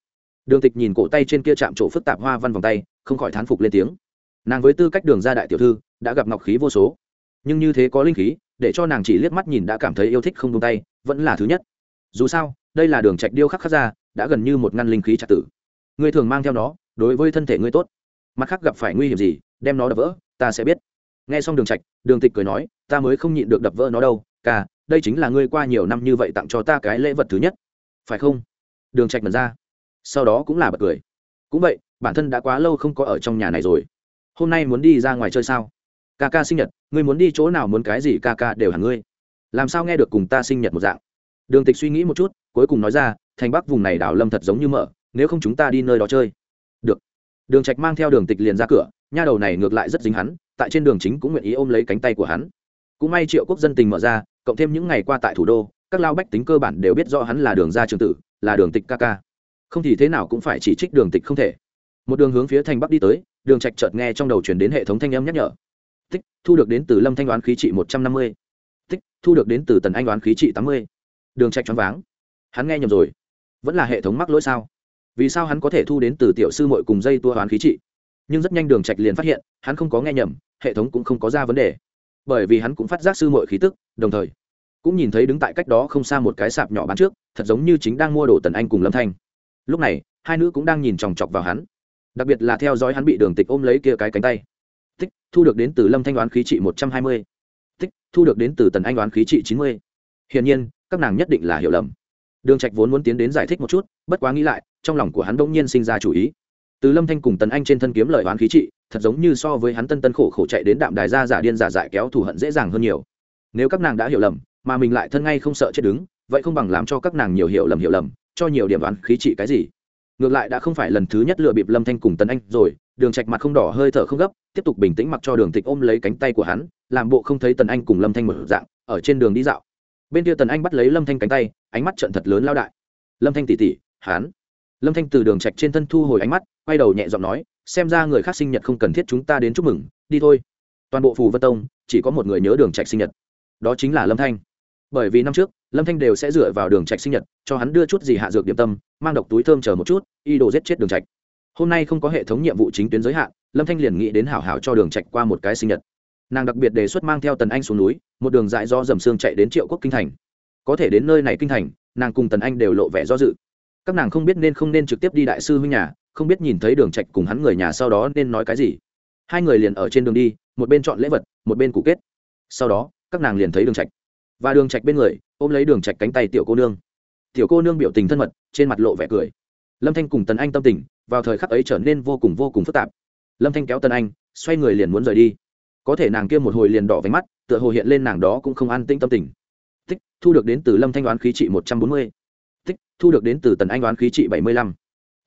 Đường tịch nhìn cổ tay trên kia chạm trổ phức tạp hoa văn vòng tay, không khỏi thán phục lên tiếng. Nàng với tư cách đường gia đại tiểu thư, đã gặp ngọc khí vô số. Nhưng như thế có linh khí, để cho nàng chỉ liếc mắt nhìn đã cảm thấy yêu thích không tung tay, vẫn là thứ nhất. Dù sao, đây là đường trạch điêu khắc khắc ra, đã gần như một ngăn linh khí trạc tử ngươi thường mang theo nó, đối với thân thể ngươi tốt. Mặt khác gặp phải nguy hiểm gì, đem nó đập vỡ, ta sẽ biết. Nghe xong đường trạch, đường tịch cười nói, ta mới không nhịn được đập vỡ nó đâu, ca, đây chính là ngươi qua nhiều năm như vậy tặng cho ta cái lễ vật thứ nhất. Phải không? Đường trạch mật ra sau đó cũng là bật cười. Cũng vậy, bản thân đã quá lâu không có ở trong nhà này rồi. Hôm nay muốn đi ra ngoài chơi sao? Ca ca sinh nhật, ngươi muốn đi chỗ nào muốn cái gì ca ca đều hẳn ngươi. Làm sao nghe được cùng ta sinh nhật một dạng? Đường tịch suy nghĩ một chút, cuối cùng nói ra, thành bắc vùng này đảo lâm thật giống như mở, nếu không chúng ta đi nơi đó chơi. Được. Đường trạch mang theo đường tịch liền ra cửa, nha đầu này ngược lại rất dính hắn, tại trên đường chính cũng nguyện ý ôm lấy cánh tay của hắn. Cũng may triệu quốc dân tình mở ra, cộng thêm những ngày qua tại thủ đô, các lao bách tính cơ bản đều biết rõ hắn là đường ra trường tử, là đường tịch ca ca không thì thế nào cũng phải chỉ trích đường tịch không thể. Một đường hướng phía thành bắc đi tới, đường trạch chợt nghe trong đầu truyền đến hệ thống thanh âm nhắc nhở. Tích, thu được đến từ lâm thanh đoán khí trị một trăm năm mươi. Tích, thu được đến từ tần anh đoán khí trị tám mươi. Đường trạch choáng váng. Hắn nghe nhầm rồi. Vẫn là hệ thống mắc lỗi sao? Vì sao hắn có thể thu đến từ tiểu sư muội cùng dây tua đoán khí trị? Nhưng rất nhanh đường trạch liền phát hiện, hắn không có nghe nhầm, hệ thống cũng không có ra vấn đề. Bởi vì hắn cũng phát giác sư muội khí tức, đồng thời cũng nhìn thấy đứng tại cách đó không xa một cái sạp nhỏ bán trước, thật giống như chính đang mua đồ tần anh cùng lâm thanh lúc này, hai nữ cũng đang nhìn chòng chọc vào hắn. Đặc biệt là theo dõi hắn bị đường tịch ôm lấy kia cái cánh tay. Tích, thu được đến từ lâm thanh đoán khí trị một trăm hai mươi. Tích, thu được đến từ tần anh đoán khí trị chín mươi. Hiển nhiên, các nàng nhất định là hiểu lầm. Đường trạch vốn muốn tiến đến giải thích một chút, bất quá nghĩ lại, trong lòng của hắn bỗng nhiên sinh ra chủ ý. Từ lâm thanh cùng tần anh trên thân kiếm lợi đoán khí trị, thật giống như so với hắn tân tân khổ khổ chạy đến đạm đài ra giả điên giả dại kéo thù hận dễ dàng hơn nhiều. Nếu các nàng đã hiểu lầm, mà mình lại thân ngay không sợ chết đứng, vậy không bằng làm cho các nàng nhiều hiểu lầm hiểu lầm cho nhiều điểm đoán khí trị cái gì. Ngược lại đã không phải lần thứ nhất lựa bịp lâm thanh cùng tần anh rồi, đường trạch mặt không đỏ hơi thở không gấp, tiếp tục bình tĩnh mặc cho đường tịch ôm lấy cánh tay của hắn, làm bộ không thấy tần anh cùng lâm thanh mở dạng, ở trên đường đi dạo. Bên kia tần anh bắt lấy lâm thanh cánh tay, ánh mắt trận thật lớn lao đại. Lâm thanh tỉ tỉ, hắn. Lâm thanh từ đường trạch trên thân thu hồi ánh mắt, quay đầu nhẹ giọng nói, xem ra người khác sinh nhật không cần thiết chúng ta đến chúc mừng, đi thôi. Toàn bộ phù vân tông, chỉ có một người nhớ đường trạch sinh nhật. Đó chính là lâm thanh bởi vì năm trước, lâm thanh đều sẽ dựa vào đường trạch sinh nhật, cho hắn đưa chút gì hạ dược điểm tâm, mang độc túi thơm chờ một chút, y đồ giết chết đường trạch. Hôm nay không có hệ thống nhiệm vụ chính tuyến giới hạn, lâm thanh liền nghĩ đến hảo hảo cho đường trạch qua một cái sinh nhật. Nàng đặc biệt đề xuất mang theo tần anh xuống núi, một đường dại do dầm xương chạy đến triệu quốc kinh thành. Có thể đến nơi này kinh thành, nàng cùng tần anh đều lộ vẻ do dự. Các nàng không biết nên không nên trực tiếp đi đại sư huynh nhà, không biết nhìn thấy đường trạch cùng hắn người nhà sau đó nên nói cái gì. Hai người liền ở trên đường đi, một bên chọn lễ vật, một bên cụ kết. Sau đó, các nàng liền thấy đường trạch và đường trạch bên người, ôm lấy đường trạch cánh tay tiểu cô nương. Tiểu cô nương biểu tình thân mật, trên mặt lộ vẻ cười. Lâm thanh cùng tần anh tâm tình, vào thời khắc ấy trở nên vô cùng vô cùng phức tạp. Lâm thanh kéo tần anh, xoay người liền muốn rời đi. Có thể nàng kia một hồi liền đỏ váy mắt, tựa hồ hiện lên nàng đó cũng không an tĩnh tâm tình. Tích, thu được đến từ lâm thanh đoán khí trị một trăm bốn mươi. Tích, thu được đến từ tần anh đoán khí trị bảy mươi lăm.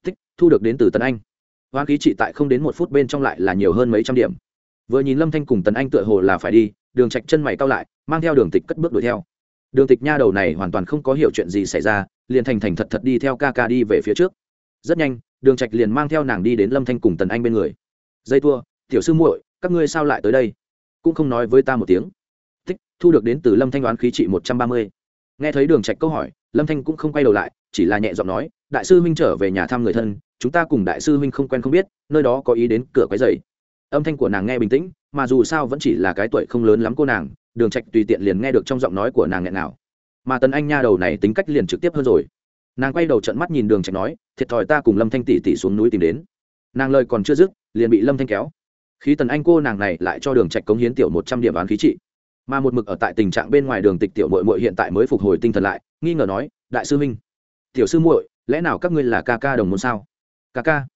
Tích, thu được đến từ tần anh. Đoán khí trị tại không đến một phút bên trong lại là nhiều hơn mấy trăm điểm. Vừa nhìn lâm thanh cùng tần anh tựa hồ là phải đi đường trạch chân mày cao lại, mang theo đường tịch cất bước đuổi theo. Đường tịch nha đầu này hoàn toàn không có hiểu chuyện gì xảy ra, liền thành thành thật thật đi theo ca ca đi về phía trước. Rất nhanh, đường trạch liền mang theo nàng đi đến lâm thanh cùng tần anh bên người. Dây tua tiểu sư muội, các ngươi sao lại tới đây? Cũng không nói với ta một tiếng. Tích, thu được đến từ lâm thanh đoán khí trị một trăm ba mươi. Nghe thấy đường trạch câu hỏi, lâm thanh cũng không quay đầu lại, chỉ là nhẹ giọng nói, đại sư huynh trở về nhà thăm người thân, chúng ta cùng đại sư huynh không quen không biết, nơi đó có ý đến cửa quấy rầy. Âm thanh của nàng nghe bình tĩnh mà dù sao vẫn chỉ là cái tuổi không lớn lắm cô nàng, đường trạch tùy tiện liền nghe được trong giọng nói của nàng nghẹn nào mà tần anh nha đầu này tính cách liền trực tiếp hơn rồi. Nàng quay đầu trận mắt nhìn đường trạch nói, thiệt thòi ta cùng lâm thanh tỷ tỷ xuống núi tìm đến. Nàng lời còn chưa dứt, liền bị lâm thanh kéo. Khí tần anh cô nàng này lại cho đường trạch cống hiến tiểu một trăm điểm án khí trị. Mà một mực ở tại tình trạng bên ngoài đường tịch tiểu muội muội hiện tại mới phục hồi tinh thần lại, nghi ngờ nói, đại sư minh tiểu sư muội, lẽ nào các ngươi là ca ca đồng môn sao? Ca ca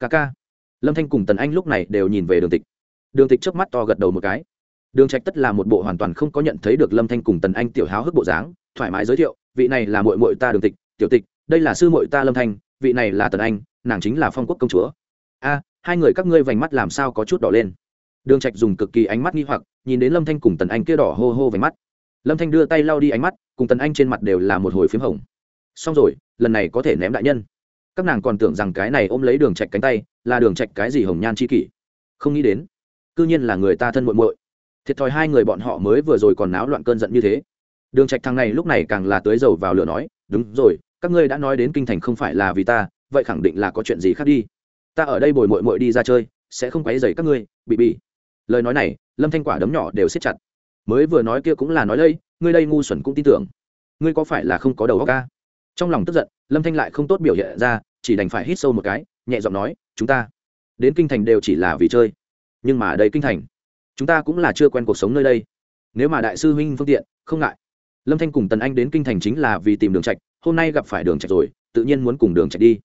ca ca. Lâm thanh cùng tần anh lúc này đều nhìn về đường tịch đường tịch trước mắt to gật đầu một cái. Đường trạch tất là một bộ hoàn toàn không có nhận thấy được lâm thanh cùng tần anh tiểu háo hức bộ dáng, thoải mái giới thiệu, vị này là muội muội ta đường tịch, tiểu tịch, đây là sư muội ta lâm thanh, vị này là tần anh, nàng chính là phong quốc công chúa. A, hai người các ngươi vành mắt làm sao có chút đỏ lên? Đường trạch dùng cực kỳ ánh mắt nghi hoặc, nhìn đến lâm thanh cùng tần anh kia đỏ hô hô vành mắt. Lâm thanh đưa tay lau đi ánh mắt, cùng tần anh trên mặt đều là một hồi phím hồng. Xong rồi, lần này có thể ném đại nhân. Các nàng còn tưởng rằng cái này ôm lấy đường trạch cánh tay, là đường trạch cái gì hồng nhan chi kỷ? Không nghĩ đến cư nhiên là người ta thân muội muội. Thiệt thòi hai người bọn họ mới vừa rồi còn náo loạn cơn giận như thế. Đường trạch thằng này lúc này càng là tới dầu vào lửa nói đúng rồi các ngươi đã nói đến kinh thành không phải là vì ta vậy khẳng định là có chuyện gì khác đi. Ta ở đây bồi muội muội đi ra chơi sẽ không quấy rầy các ngươi bị bị. Lời nói này lâm thanh quả đấm nhỏ đều siết chặt. Mới vừa nói kia cũng là nói lây, ngươi đây ngu xuẩn cũng tin tưởng. Ngươi có phải là không có đầu óc ca? Trong lòng tức giận lâm thanh lại không tốt biểu hiện ra chỉ đành phải hít sâu một cái nhẹ giọng nói chúng ta đến kinh thành đều chỉ là vì chơi nhưng mà đây kinh thành, chúng ta cũng là chưa quen cuộc sống nơi đây. Nếu mà đại sư huynh phương tiện, không ngại. Lâm thanh cùng tần anh đến kinh thành chính là vì tìm đường trạch, hôm nay gặp phải đường trạch rồi, tự nhiên muốn cùng đường trạch đi.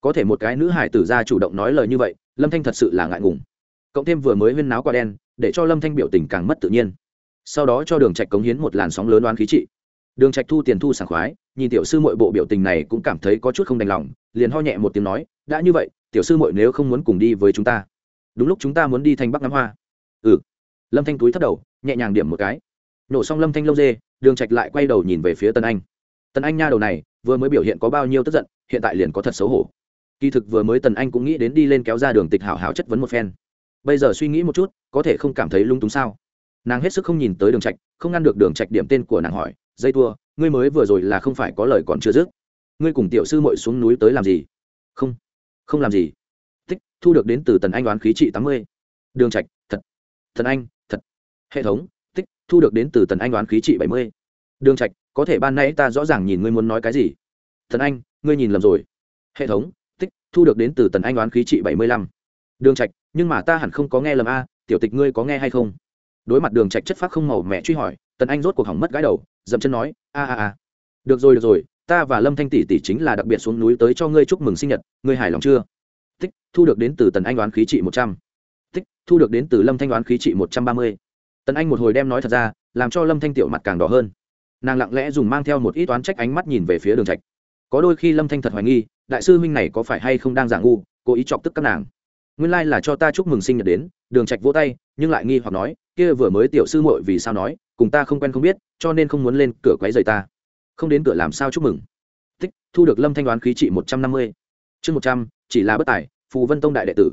Có thể một cái nữ hải tử ra chủ động nói lời như vậy, lâm thanh thật sự là ngại ngùng. Cộng thêm vừa mới huyên náo qua đen, để cho lâm thanh biểu tình càng mất tự nhiên. Sau đó cho đường trạch cống hiến một làn sóng lớn oán khí trị. Đường trạch thu tiền thu sảng khoái, nhìn tiểu sư muội bộ biểu tình này cũng cảm thấy có chút không đành lòng, liền ho nhẹ một tiếng nói, đã như vậy, tiểu sư muội nếu không muốn cùng đi với chúng ta đúng lúc chúng ta muốn đi thành bắc ngắm hoa. Ừ. Lâm thanh túi thấp đầu, nhẹ nhàng điểm một cái. Nổ xong lâm thanh lâu dê, đường trạch lại quay đầu nhìn về phía tân anh. Tân anh nha đầu này, vừa mới biểu hiện có bao nhiêu tức giận, hiện tại liền có thật xấu hổ. Kỳ thực vừa mới tần anh cũng nghĩ đến đi lên kéo ra đường tịch hảo hảo chất vấn một phen. Bây giờ suy nghĩ một chút, có thể không cảm thấy lung túng sao? Nàng hết sức không nhìn tới đường trạch, không ngăn được đường trạch điểm tên của nàng hỏi, dây tua, ngươi mới vừa rồi là không phải có lời còn chưa dứt. Ngươi cùng tiểu sư muội xuống núi tới làm gì? Không không làm gì thu được đến từ tần anh đoán khí trị tám mươi. Đường trạch, thật thần anh, thật. Hệ thống, tích, thu được đến từ tần anh đoán khí trị bảy mươi. Đường trạch, có thể ban nãy ta rõ ràng nhìn ngươi muốn nói cái gì? Thần anh, ngươi nhìn lầm rồi. Hệ thống, tích, thu được đến từ tần anh đoán khí trị bảy mươi lăm. Đường trạch, nhưng mà ta hẳn không có nghe lầm a, tiểu tịch ngươi có nghe hay không? Đối mặt đường trạch chất phát không màu mẹ truy hỏi, tần anh rốt cuộc hỏng mất gái đầu, dậm chân nói, a a a. Được rồi được rồi, ta và lâm thanh tỷ tỷ chính là đặc biệt xuống núi tới cho ngươi chúc mừng sinh nhật, ngươi hài lòng chưa? Tích, thu được đến từ tần anh đoán khí trị một trăm. Tích, thu được đến từ lâm thanh đoán khí trị một trăm ba mươi. Tần anh một hồi đem nói thật ra, làm cho lâm thanh tiểu mặt càng đỏ hơn. Nàng lặng lẽ dùng mang theo một ít toán trách ánh mắt nhìn về phía đường trạch. Có đôi khi lâm thanh thật hoài nghi, đại sư huynh này có phải hay không đang giả ngu, cố ý chọc tức các nàng. Nguyên lai là cho ta chúc mừng sinh nhật đến, đường trạch vỗ tay, nhưng lại nghi hoặc nói, kia vừa mới tiểu sư muội vì sao nói, cùng ta không quen không biết, cho nên không muốn lên cửa quấy rầy ta. Không đến cửa làm sao chúc mừng. Tích, thu được lâm thanh đoán khí trị một trăm năm mươi. Chương một trăm chỉ là bất tài, phù vân tông đại đệ tử.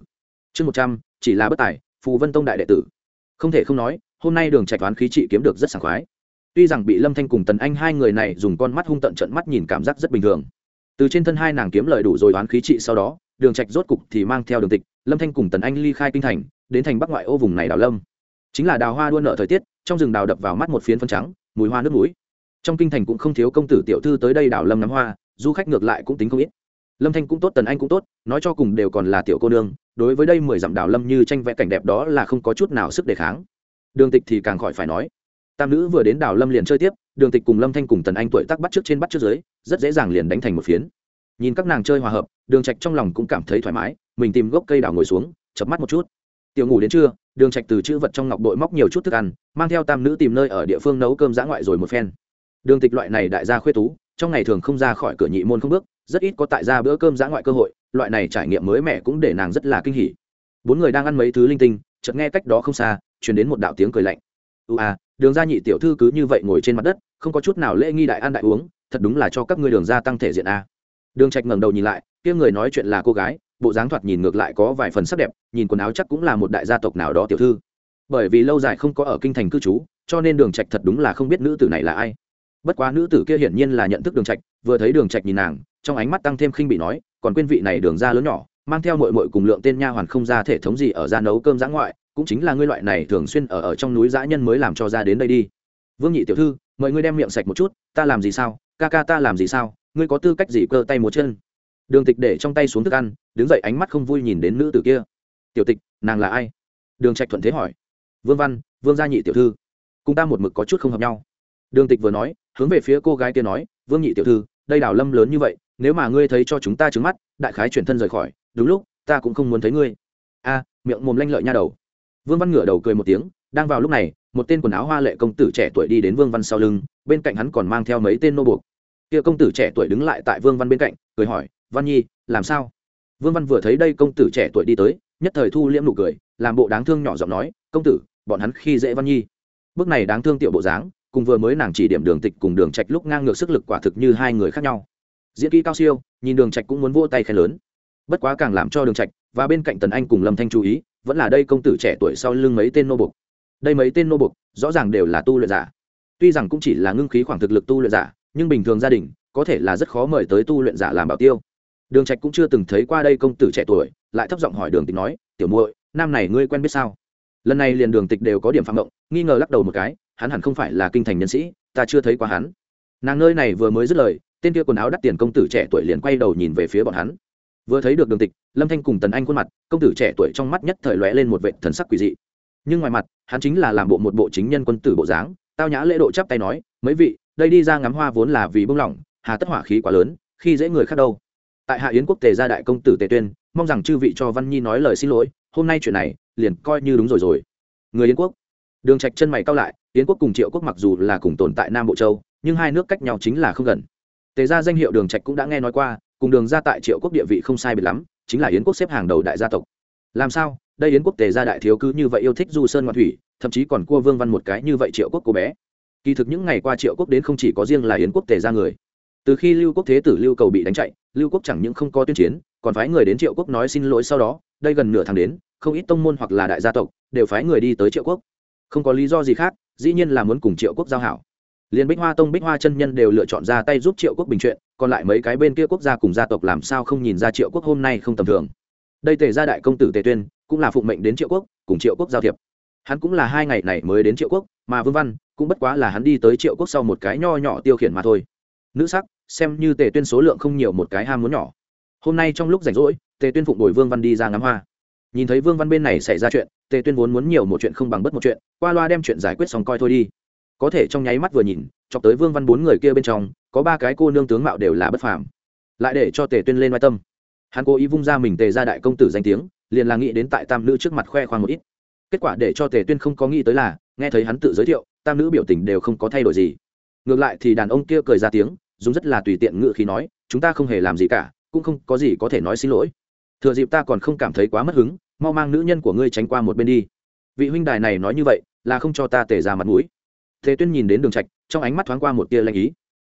Chương một trăm, chỉ là bất tài, phù vân tông đại đệ tử. Không thể không nói, hôm nay đường trạch toán khí trị kiếm được rất sảng khoái. Tuy rằng bị lâm thanh cùng tần anh hai người này dùng con mắt hung tận trận mắt nhìn cảm giác rất bình thường. Từ trên thân hai nàng kiếm lời đủ rồi toán khí trị sau đó, đường trạch rốt cục thì mang theo đường tịch, lâm thanh cùng tần anh ly khai kinh thành, đến thành bắc ngoại ô vùng này đào lâm. Chính là đào hoa đua nợ thời tiết, trong rừng đào đập vào mắt một phiến phân trắng, mùi hoa nước mũi. Trong kinh thành cũng không thiếu công tử tiểu thư tới đây đào lâm ngắm hoa, du khách ngược lại cũng tính không ít lâm thanh cũng tốt, tần anh cũng tốt, nói cho cùng đều còn là tiểu cô nương, đối với đây mười dặm đảo lâm như tranh vẽ cảnh đẹp đó là không có chút nào sức đề kháng. Đường tịch thì càng khỏi phải nói, tam nữ vừa đến đảo lâm liền chơi tiếp, đường tịch cùng lâm thanh cùng tần anh tuổi tác bắt trước trên bắt trước dưới, rất dễ dàng liền đánh thành một phiến. Nhìn các nàng chơi hòa hợp, đường trạch trong lòng cũng cảm thấy thoải mái, mình tìm gốc cây đào ngồi xuống chập mắt một chút. Tiểu ngủ đến trưa, đường trạch từ chữ vật trong ngọc đội móc nhiều chút thức ăn, mang theo tam nữ tìm nơi ở địa phương nấu cơm dã ngoại rồi một phen. Đường tịch loại này đại gia khuê tú, trong ngày thường không ra khỏi cửa nhị môn không bước rất ít có tại ra bữa cơm giã ngoại cơ hội, loại này trải nghiệm mới mẻ cũng để nàng rất là kinh hỉ. Bốn người đang ăn mấy thứ linh tinh, chợt nghe cách đó không xa, truyền đến một đạo tiếng cười lạnh. U à đường gia nhị tiểu thư cứ như vậy ngồi trên mặt đất, không có chút nào lễ nghi đại ăn đại uống, thật đúng là cho các ngươi đường gia tăng thể diện a. Đường trạch ngẩng đầu nhìn lại, kia người nói chuyện là cô gái, bộ dáng thoạt nhìn ngược lại có vài phần sắc đẹp, nhìn quần áo chắc cũng là một đại gia tộc nào đó tiểu thư. Bởi vì lâu dài không có ở kinh thành cư trú, cho nên đường trạch thật đúng là không biết nữ tử này là ai. Bất quá nữ tử kia hiển nhiên là nhận thức đường trạch, vừa thấy đường trạch nhìn nàng trong ánh mắt tăng thêm khinh bị nói, còn quên vị này đường gia lớn nhỏ, mang theo mội mội cùng lượng tên nha hoàn không ra thể thống gì ở ra nấu cơm giã ngoại, cũng chính là ngươi loại này thường xuyên ở ở trong núi dã nhân mới làm cho ra đến đây đi. Vương nhị tiểu thư, mời ngươi đem miệng sạch một chút, ta làm gì sao? Ca ca ta làm gì sao? Ngươi có tư cách gì cơ tay một chân? Đường tịch để trong tay xuống thức ăn, đứng dậy ánh mắt không vui nhìn đến nữ tử kia. Tiểu tịch, nàng là ai? Đường trạch thuận thế hỏi. Vương văn, vương gia nhị tiểu thư. Cùng ta một mực có chút không hợp nhau. Đường tịch vừa nói, hướng về phía cô gái kia nói, vương nhị tiểu thư, đây đào lâm lớn như vậy nếu mà ngươi thấy cho chúng ta trứng mắt, đại khái chuyển thân rời khỏi, đúng lúc, ta cũng không muốn thấy ngươi. A, miệng mồm lanh lợi nha đầu. Vương văn ngửa đầu cười một tiếng, đang vào lúc này, một tên quần áo hoa lệ công tử trẻ tuổi đi đến vương văn sau lưng, bên cạnh hắn còn mang theo mấy tên nô buộc. Kia công tử trẻ tuổi đứng lại tại vương văn bên cạnh, cười hỏi, văn nhi, làm sao? Vương văn vừa thấy đây công tử trẻ tuổi đi tới, nhất thời thu liễm nụ cười, làm bộ đáng thương nhỏ giọng nói, công tử, bọn hắn khi dễ văn nhi. Bước này đáng thương tiểu bộ dáng, cùng vừa mới nàng chỉ điểm đường tịch cùng đường trạch lúc ngang ngược sức lực quả thực như hai người khác nhau diễn kỹ cao siêu, nhìn đường trạch cũng muốn vỗ tay khen lớn. Bất quá càng làm cho đường trạch và bên cạnh tần anh cùng lâm thanh chú ý, vẫn là đây công tử trẻ tuổi sau lưng mấy tên nô bục đây mấy tên nô bục rõ ràng đều là tu luyện giả. Tuy rằng cũng chỉ là ngưng khí khoảng thực lực tu luyện giả, nhưng bình thường gia đình, có thể là rất khó mời tới tu luyện giả làm bảo tiêu. Đường trạch cũng chưa từng thấy qua đây công tử trẻ tuổi, lại thấp giọng hỏi đường tịch nói, tiểu muội nam này ngươi quen biết sao? Lần này liền đường tịch đều có điểm phạm động nghi ngờ lắc đầu một cái, hắn hẳn không phải là kinh thành nhân sĩ, ta chưa thấy qua hắn. Nàng nơi này vừa mới dứt lời tên kia quần áo đắt tiền công tử trẻ tuổi liền quay đầu nhìn về phía bọn hắn. Vừa thấy được đường tịch, lâm thanh cùng tần anh khuôn mặt, công tử trẻ tuổi trong mắt nhất thời lóe lên một vệ thần sắc quỷ dị. Nhưng ngoài mặt, hắn chính là làm bộ một bộ chính nhân quân tử bộ dáng, tao nhã lễ độ chắp tay nói, mấy vị, đây đi ra ngắm hoa vốn là vì bông lỏng, hà tất hỏa khí quá lớn, khi dễ người khác đâu. Tại hạ yến quốc tề gia đại công tử tề tuyên, mong rằng chư vị cho văn nhi nói lời xin lỗi, hôm nay chuyện này, liền coi như đúng rồi rồi. Người yến quốc. Đường trạch chân mày cao lại, yến quốc cùng triệu quốc mặc dù là cùng tồn tại nam bộ châu, nhưng hai nước cách nhau chính là không gần tề gia danh hiệu đường trạch cũng đã nghe nói qua, cùng đường gia tại triệu quốc địa vị không sai biệt lắm, chính là yến quốc xếp hàng đầu đại gia tộc. Làm sao? Đây yến quốc tề gia đại thiếu cứ như vậy yêu thích du sơn ngoạn thủy, thậm chí còn cua vương văn một cái như vậy triệu quốc cô bé. Kỳ thực những ngày qua triệu quốc đến không chỉ có riêng là yến quốc tề gia người. Từ khi lưu quốc thế tử lưu cầu bị đánh chạy, lưu quốc chẳng những không có tuyên chiến, còn phái người đến triệu quốc nói xin lỗi sau đó, đây gần nửa tháng đến, không ít tông môn hoặc là đại gia tộc đều phái người đi tới triệu quốc. Không có lý do gì khác, dĩ nhiên là muốn cùng triệu quốc giao hảo liền bích hoa tông bích hoa chân nhân đều lựa chọn ra tay giúp triệu quốc bình chuyện, còn lại mấy cái bên kia quốc gia cùng gia tộc làm sao không nhìn ra triệu quốc hôm nay không tầm thường. Đây tề gia đại công tử tề tuyên, cũng là phụng mệnh đến triệu quốc, cùng triệu quốc giao thiệp. Hắn cũng là hai ngày này mới đến triệu quốc, mà vương văn, cũng bất quá là hắn đi tới triệu quốc sau một cái nho nhỏ tiêu khiển mà thôi. Nữ sắc, xem như tề tuyên số lượng không nhiều một cái ham muốn nhỏ. Hôm nay trong lúc rảnh rỗi, tề tuyên phụng đổi vương văn đi ra ngắm hoa. Nhìn thấy vương văn bên này xảy ra chuyện, tề tuyên vốn muốn nhiều một chuyện không bằng bất một chuyện, qua loa đem chuyện giải quyết xong coi thôi đi có thể trong nháy mắt vừa nhìn, chọc tới vương văn bốn người kia bên trong, có ba cái cô nương tướng mạo đều là bất phàm. Lại để cho tề tuyên lên mai tâm. Hắn cố ý vung ra mình tề ra đại công tử danh tiếng, liền là nghĩ đến tại tam nữ trước mặt khoe khoang một ít. Kết quả để cho tề tuyên không có nghĩ tới là, nghe thấy hắn tự giới thiệu, tam nữ biểu tình đều không có thay đổi gì. Ngược lại thì đàn ông kia cười ra tiếng, dùng rất là tùy tiện ngự khi nói, chúng ta không hề làm gì cả, cũng không có gì có thể nói xin lỗi. Thừa dịp ta còn không cảm thấy quá mất hứng, mau mang nữ nhân của ngươi tránh qua một bên đi. Vị huynh đài này nói như vậy, là không cho ta tề ra mặt mũi thế tuyên nhìn đến đường trạch, trong ánh mắt thoáng qua một tia lanh ý.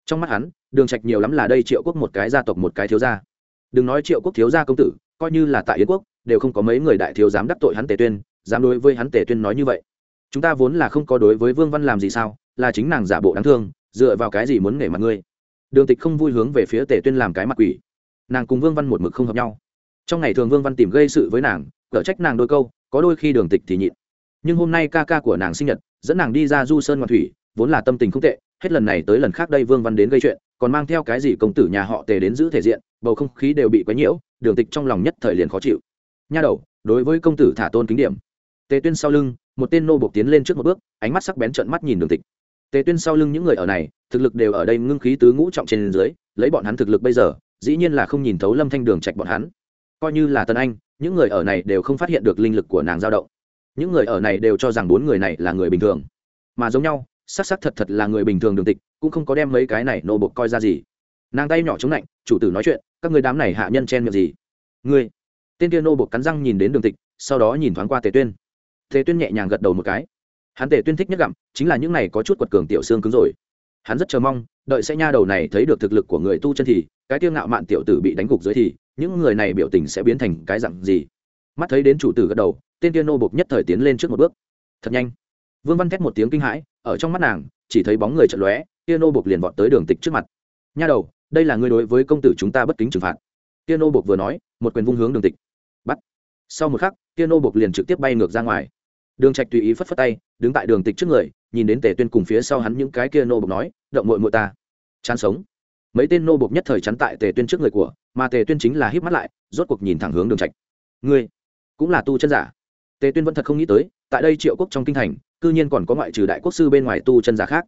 Trong mắt hắn, đường trạch nhiều lắm là đây triệu quốc một cái gia tộc một cái thiếu gia. Đừng nói triệu quốc thiếu gia công tử, coi như là tại yến quốc, đều không có mấy người đại thiếu dám đắc tội hắn tề tuyên, dám đối với hắn tề tuyên nói như vậy. Chúng ta vốn là không có đối với vương văn làm gì sao, là chính nàng giả bộ đáng thương, dựa vào cái gì muốn nể mặt ngươi. Đường tịch không vui hướng về phía tề tuyên làm cái mặt quỷ. Nàng cùng vương văn một mực không hợp nhau. Trong ngày thường vương văn tìm gây sự với nàng cở trách nàng đôi câu, có đôi khi đường tịch thì nhịn. Nhưng hôm nay ca ca của nàng sinh nhật dẫn nàng đi ra du sơn ngoạn thủy, vốn là tâm tình không tệ, hết lần này tới lần khác đây vương văn đến gây chuyện, còn mang theo cái gì công tử nhà họ tề đến giữ thể diện, bầu không khí đều bị quấy nhiễu, đường tịch trong lòng nhất thời liền khó chịu. Nha đầu, đối với công tử thả tôn kính điểm. Tề tuyên sau lưng, một tên nô bộc tiến lên trước một bước, ánh mắt sắc bén trợn mắt nhìn đường tịch. Tề tuyên sau lưng những người ở này, thực lực đều ở đây ngưng khí tứ ngũ trọng trên dưới, lấy bọn hắn thực lực bây giờ, dĩ nhiên là không nhìn thấu lâm thanh đường trạch bọn hắn. Coi như là tân anh, những người ở này đều không phát hiện được linh lực của nàng dao động những người ở này đều cho rằng bốn người này là người bình thường. Mà giống nhau sắc sắc thật thật là người bình thường đường tịch, cũng không có đem mấy cái này nô bộc coi ra gì. Nàng tay nhỏ chống lạnh, chủ tử nói chuyện, các người đám này hạ nhân chen miệng gì? Ngươi. Tên kia nô bộc cắn răng nhìn đến đường tịch, sau đó nhìn thoáng qua tề tuyên. Tề tuyên nhẹ nhàng gật đầu một cái. Hắn tề tuyên thích nhất gặm, chính là những này có chút quật cường tiểu xương cứng rồi. Hắn rất chờ mong, đợi sẽ nha đầu này thấy được thực lực của người tu chân thì, cái tiêu ngạo mạn tiểu tử bị đánh gục dưới thì, những người này biểu tình sẽ biến thành cái dặn gì? Mắt thấy đến chủ tử gật đầu tên tiên nô bộc nhất thời tiến lên trước một bước. Thật nhanh. Vương văn thét một tiếng kinh hãi, ở trong mắt nàng, chỉ thấy bóng người chật lóe tiên nô bộc liền vọt tới đường tịch trước mặt. Nha đầu, đây là ngươi đối với công tử chúng ta bất kính trừng phạt. Tiên nô bộc vừa nói, một quyền vung hướng đường tịch. Bắt. Sau một khắc tiên nô bộc liền trực tiếp bay ngược ra ngoài. Đường trạch tùy ý phất phất tay, đứng tại đường tịch trước người, nhìn đến tề tuyên cùng phía sau hắn những cái kia nô bộc nói, động muội muội ta. Chán sống. Mấy tên nô bộc nhất thời chắn tại tề tuyên trước người của, mà tề tuyên chính là híp mắt lại, rốt cuộc nhìn thẳng hướng đường trạch. Ngươi cũng là tu chân giả tề tuyên vẫn thật không nghĩ tới, tại đây triệu quốc trong kinh thành, cư nhiên còn có ngoại trừ đại quốc sư bên ngoài tu chân giả khác.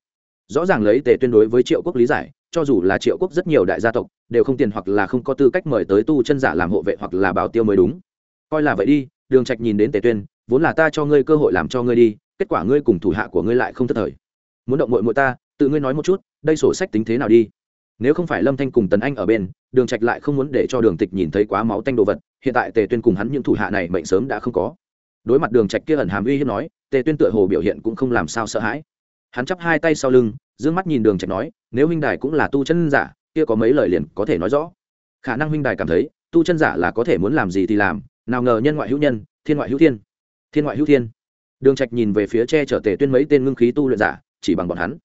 Rõ ràng lấy tề tuyên đối với triệu quốc lý giải, cho dù là triệu quốc rất nhiều đại gia tộc, đều không tiền hoặc là không có tư cách mời tới tu chân giả làm hộ vệ hoặc là bảo tiêu mới đúng. Coi là vậy đi, đường trạch nhìn đến tề tuyên, vốn là ta cho ngươi cơ hội làm cho ngươi đi, kết quả ngươi cùng thủ hạ của ngươi lại không thất thời. Muốn động muội muội ta, tự ngươi nói một chút, đây sổ sách tính thế nào đi? Nếu không phải lâm thanh cùng tần anh ở bên, đường trạch lại không muốn để cho đường tịch nhìn thấy quá máu tanh đồ vật, hiện tại tề tuyên cùng hắn những thủ hạ này mệnh sớm đã không có đối mặt đường trạch kia ẩn hàm uy hiếp nói, tề tuyên tựa hồ biểu hiện cũng không làm sao sợ hãi. Hắn chắp hai tay sau lưng, dương mắt nhìn đường trạch nói, nếu huynh đài cũng là tu chân giả, kia có mấy lời liền có thể nói rõ. Khả năng huynh đài cảm thấy, tu chân giả là có thể muốn làm gì thì làm, nào ngờ nhân ngoại hữu nhân, thiên ngoại hữu thiên. Thiên ngoại hữu thiên. Đường trạch nhìn về phía che chở tề tuyên mấy tên ngưng khí tu luyện giả, chỉ bằng bọn hắn.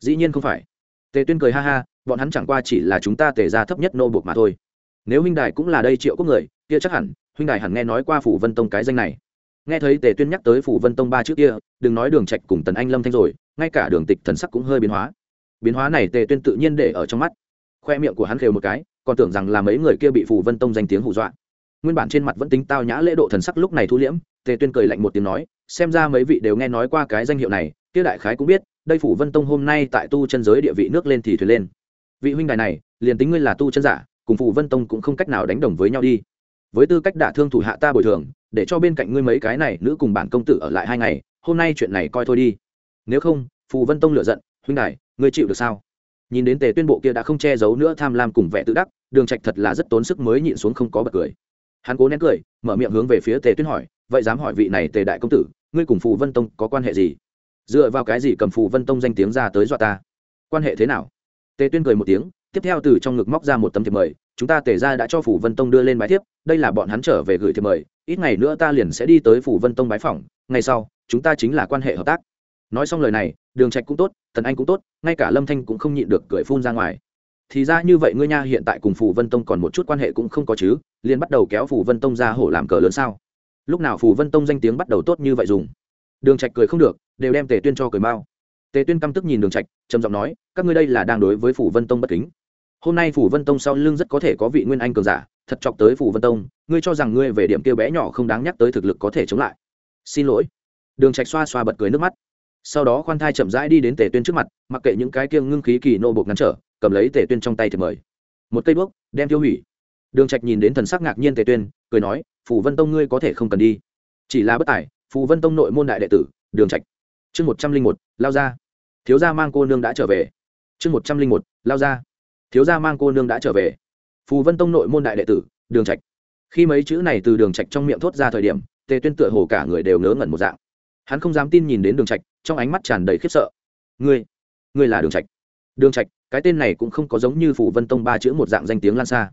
Dĩ nhiên không phải. Tề tuyên cười ha ha, bọn hắn chẳng qua chỉ là chúng ta tề ra thấp nhất nô buộc mà thôi. Nếu huynh đài cũng là đây triệu quốc người, kia chắc hẳn, huynh đài hẳn nghe nói qua phủ vân tông cái danh này nghe thấy tề tuyên nhắc tới phủ vân tông ba trước kia, đừng nói đường trạch cùng tần anh lâm thanh rồi, ngay cả đường tịch thần sắc cũng hơi biến hóa. Biến hóa này tề tuyên tự nhiên để ở trong mắt. Khoe miệng của hắn khều một cái, còn tưởng rằng là mấy người kia bị phủ vân tông danh tiếng hù dọa. Nguyên bản trên mặt vẫn tính tao nhã lễ độ thần sắc lúc này thu liễm, tề tuyên cười lạnh một tiếng nói, xem ra mấy vị đều nghe nói qua cái danh hiệu này, kia đại khái cũng biết, đây phủ vân tông hôm nay tại tu chân giới địa vị nước lên thì thuyền lên. Vị huynh đài này, liền tính ngươi là tu chân giả, cùng phủ vân tông cũng không cách nào đánh đồng với nhau đi với tư cách đả thương thủ hạ ta bồi thường, để cho bên cạnh ngươi mấy cái này nữ cùng bản công tử ở lại hai ngày, hôm nay chuyện này coi thôi đi. Nếu không, phù vân tông lựa giận, huynh đại ngươi chịu được sao? Nhìn đến tề tuyên bộ kia đã không che giấu nữa tham lam cùng vẻ tự đắc, đường trạch thật là rất tốn sức mới nhịn xuống không có bật cười. Hắn cố nén cười, mở miệng hướng về phía tề tuyên hỏi, vậy dám hỏi vị này tề đại công tử, ngươi cùng phù vân tông có quan hệ gì? Dựa vào cái gì cầm phù vân tông danh tiếng ra tới dọa ta? Quan hệ thế nào? Tề tuyên cười một tiếng, tiếp theo từ trong ngực móc ra một tấm thiệp mời chúng ta tề ra đã cho phủ vân tông đưa lên bài thiếp, đây là bọn hắn trở về gửi thiệp mời, ít ngày nữa ta liền sẽ đi tới phủ vân tông bái phỏng, ngày sau, chúng ta chính là quan hệ hợp tác. Nói xong lời này, đường trạch cũng tốt tần anh cũng tốt, ngay cả lâm thanh cũng không nhịn được cười phun ra ngoài. Thì ra như vậy ngươi nha, hiện tại cùng phủ vân tông còn một chút quan hệ cũng không có chứ, liền bắt đầu kéo phủ vân tông ra hổ làm cờ lớn sao? Lúc nào phủ vân tông danh tiếng bắt đầu tốt như vậy dùng? Đường trạch cười không được, đều đem tề tuyên cho cười mau. Tề tuyên căm tức nhìn đường trạch, trầm giọng nói, các ngươi đây là đang đối với phủ vân tông bất kính hôm nay phủ vân tông sau lưng rất có thể có vị nguyên anh cường giả, thật chọc tới phủ vân tông, ngươi cho rằng ngươi về điểm kia bé nhỏ không đáng nhắc tới thực lực có thể chống lại. Xin lỗi. Đường trạch xoa xoa bật cười nước mắt. Sau đó khoan thai chậm rãi đi đến tề tuyên trước mặt, mặc kệ những cái kiêng ngưng khí kỳ nô buộc ngăn trở, cầm lấy tề tuyên trong tay thì mời. Một cây bước đem tiêu hủy. Đường trạch nhìn đến thần sắc ngạc nhiên tề tuyên, cười nói, phủ vân tông ngươi có thể không cần đi. Chỉ là bất tài, Phủ vân tông nội môn đại đệ tử, đường trạch. Chương một trăm linh một, lao ra. Thiếu gia mang cô nương đã trở về. Chương một trăm linh một, lao ra thiếu gia mang cô nương đã trở về. Phù vân tông nội môn đại đệ tử, đường trạch. Khi mấy chữ này từ đường trạch trong miệng thốt ra thời điểm, tề tuyên tựa hồ cả người đều ngớ ngẩn một dạng. Hắn không dám tin nhìn đến đường trạch, trong ánh mắt tràn đầy khiếp sợ. Ngươi ngươi là đường trạch? Đường trạch, cái tên này cũng không có giống như phù vân tông ba chữ một dạng danh tiếng lan xa.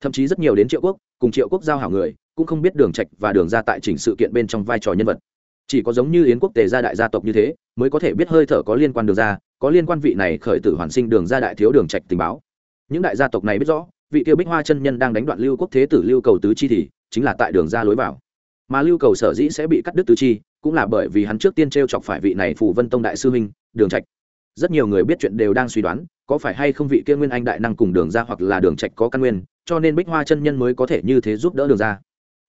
Thậm chí rất nhiều đến triệu quốc, cùng triệu quốc giao hảo người, cũng không biết đường trạch và đường ra tại chỉnh sự kiện bên trong vai trò nhân vật. Chỉ có giống như yến quốc tề gia đại gia tộc như thế, mới có thể biết hơi thở có liên quan đường ra có liên quan vị này khởi tử hoàn sinh đường ra đại thiếu đường trạch tình báo những đại gia tộc này biết rõ, vị tiêu bích hoa chân nhân đang đánh đoạn lưu quốc thế tử lưu cầu tứ chi thì chính là tại đường ra lối vào. Mà lưu cầu sở dĩ sẽ bị cắt đứt tứ chi, cũng là bởi vì hắn trước tiên t r e o chọc phải vị này phù vân tông đại sư huynh, đường trạch. Rất nhiều người biết chuyện đều đang suy đoán, có phải hay không vị kia nguyên anh đại năng cùng đường ra hoặc là đường trạch có căn nguyên, cho nên bích hoa chân nhân mới có thể như thế giúp đỡ đường ra.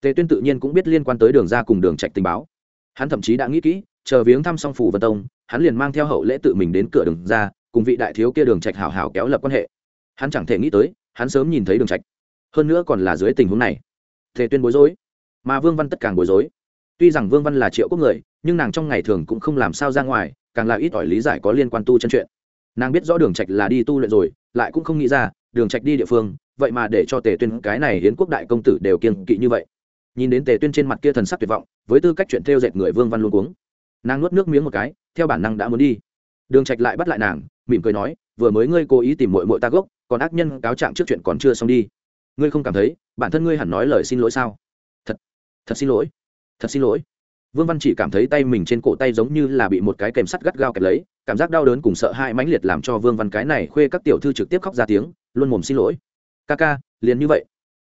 Tề tuyên tự nhiên cũng biết liên quan tới đường ra cùng đường trạch tình báo. Hắn thậm chí đã nghĩ kỹ, chờ viếng thăm xong phủ vân tông, hắn liền mang theo hậu lễ tự mình đến cửa đường ra, cùng vị đại thiếu kia đường trạch hảo hảo kéo lập quan hệ hắn chẳng thể nghĩ tới, hắn sớm nhìn thấy đường trạch. Hơn nữa còn là dưới tình huống này. Tề tuyên bối rối. Mà vương văn tất càng bối rối. Tuy rằng vương văn là triệu quốc người, nhưng nàng trong ngày thường cũng không làm sao ra ngoài, càng là ít ỏi lý giải có liên quan tu chân chuyện. Nàng biết rõ đường trạch là đi tu luyện rồi, lại cũng không nghĩ ra, đường trạch đi địa phương, vậy mà để cho tề tuyên, cái này hiến quốc đại công tử đều kiên kỵ như vậy. Nhìn đến tề tuyên trên mặt kia thần sắc tuyệt vọng, với tư cách chuyện theo dệt người vương văn luôn cuống. Nàng nuốt nước miếng một cái, theo bản năng đã muốn đi. Đường trạch lại bắt lại nàng, mỉm cười nói, vừa mới ngươi cố ý tìm muội muội ta gốc còn ác nhân cáo trạng trước chuyện còn chưa xong đi. Ngươi không cảm thấy, bản thân ngươi hẳn nói lời xin lỗi sao? Thật thật xin lỗi, thật xin lỗi. Vương văn chỉ cảm thấy tay mình trên cổ tay giống như là bị một cái kềm sắt gắt gao kẹp lấy, cảm giác đau đớn cùng sợ hãi mãnh liệt làm cho vương văn cái này khuê các tiểu thư trực tiếp khóc ra tiếng, luôn mồm xin lỗi. Ca ca, liền như vậy.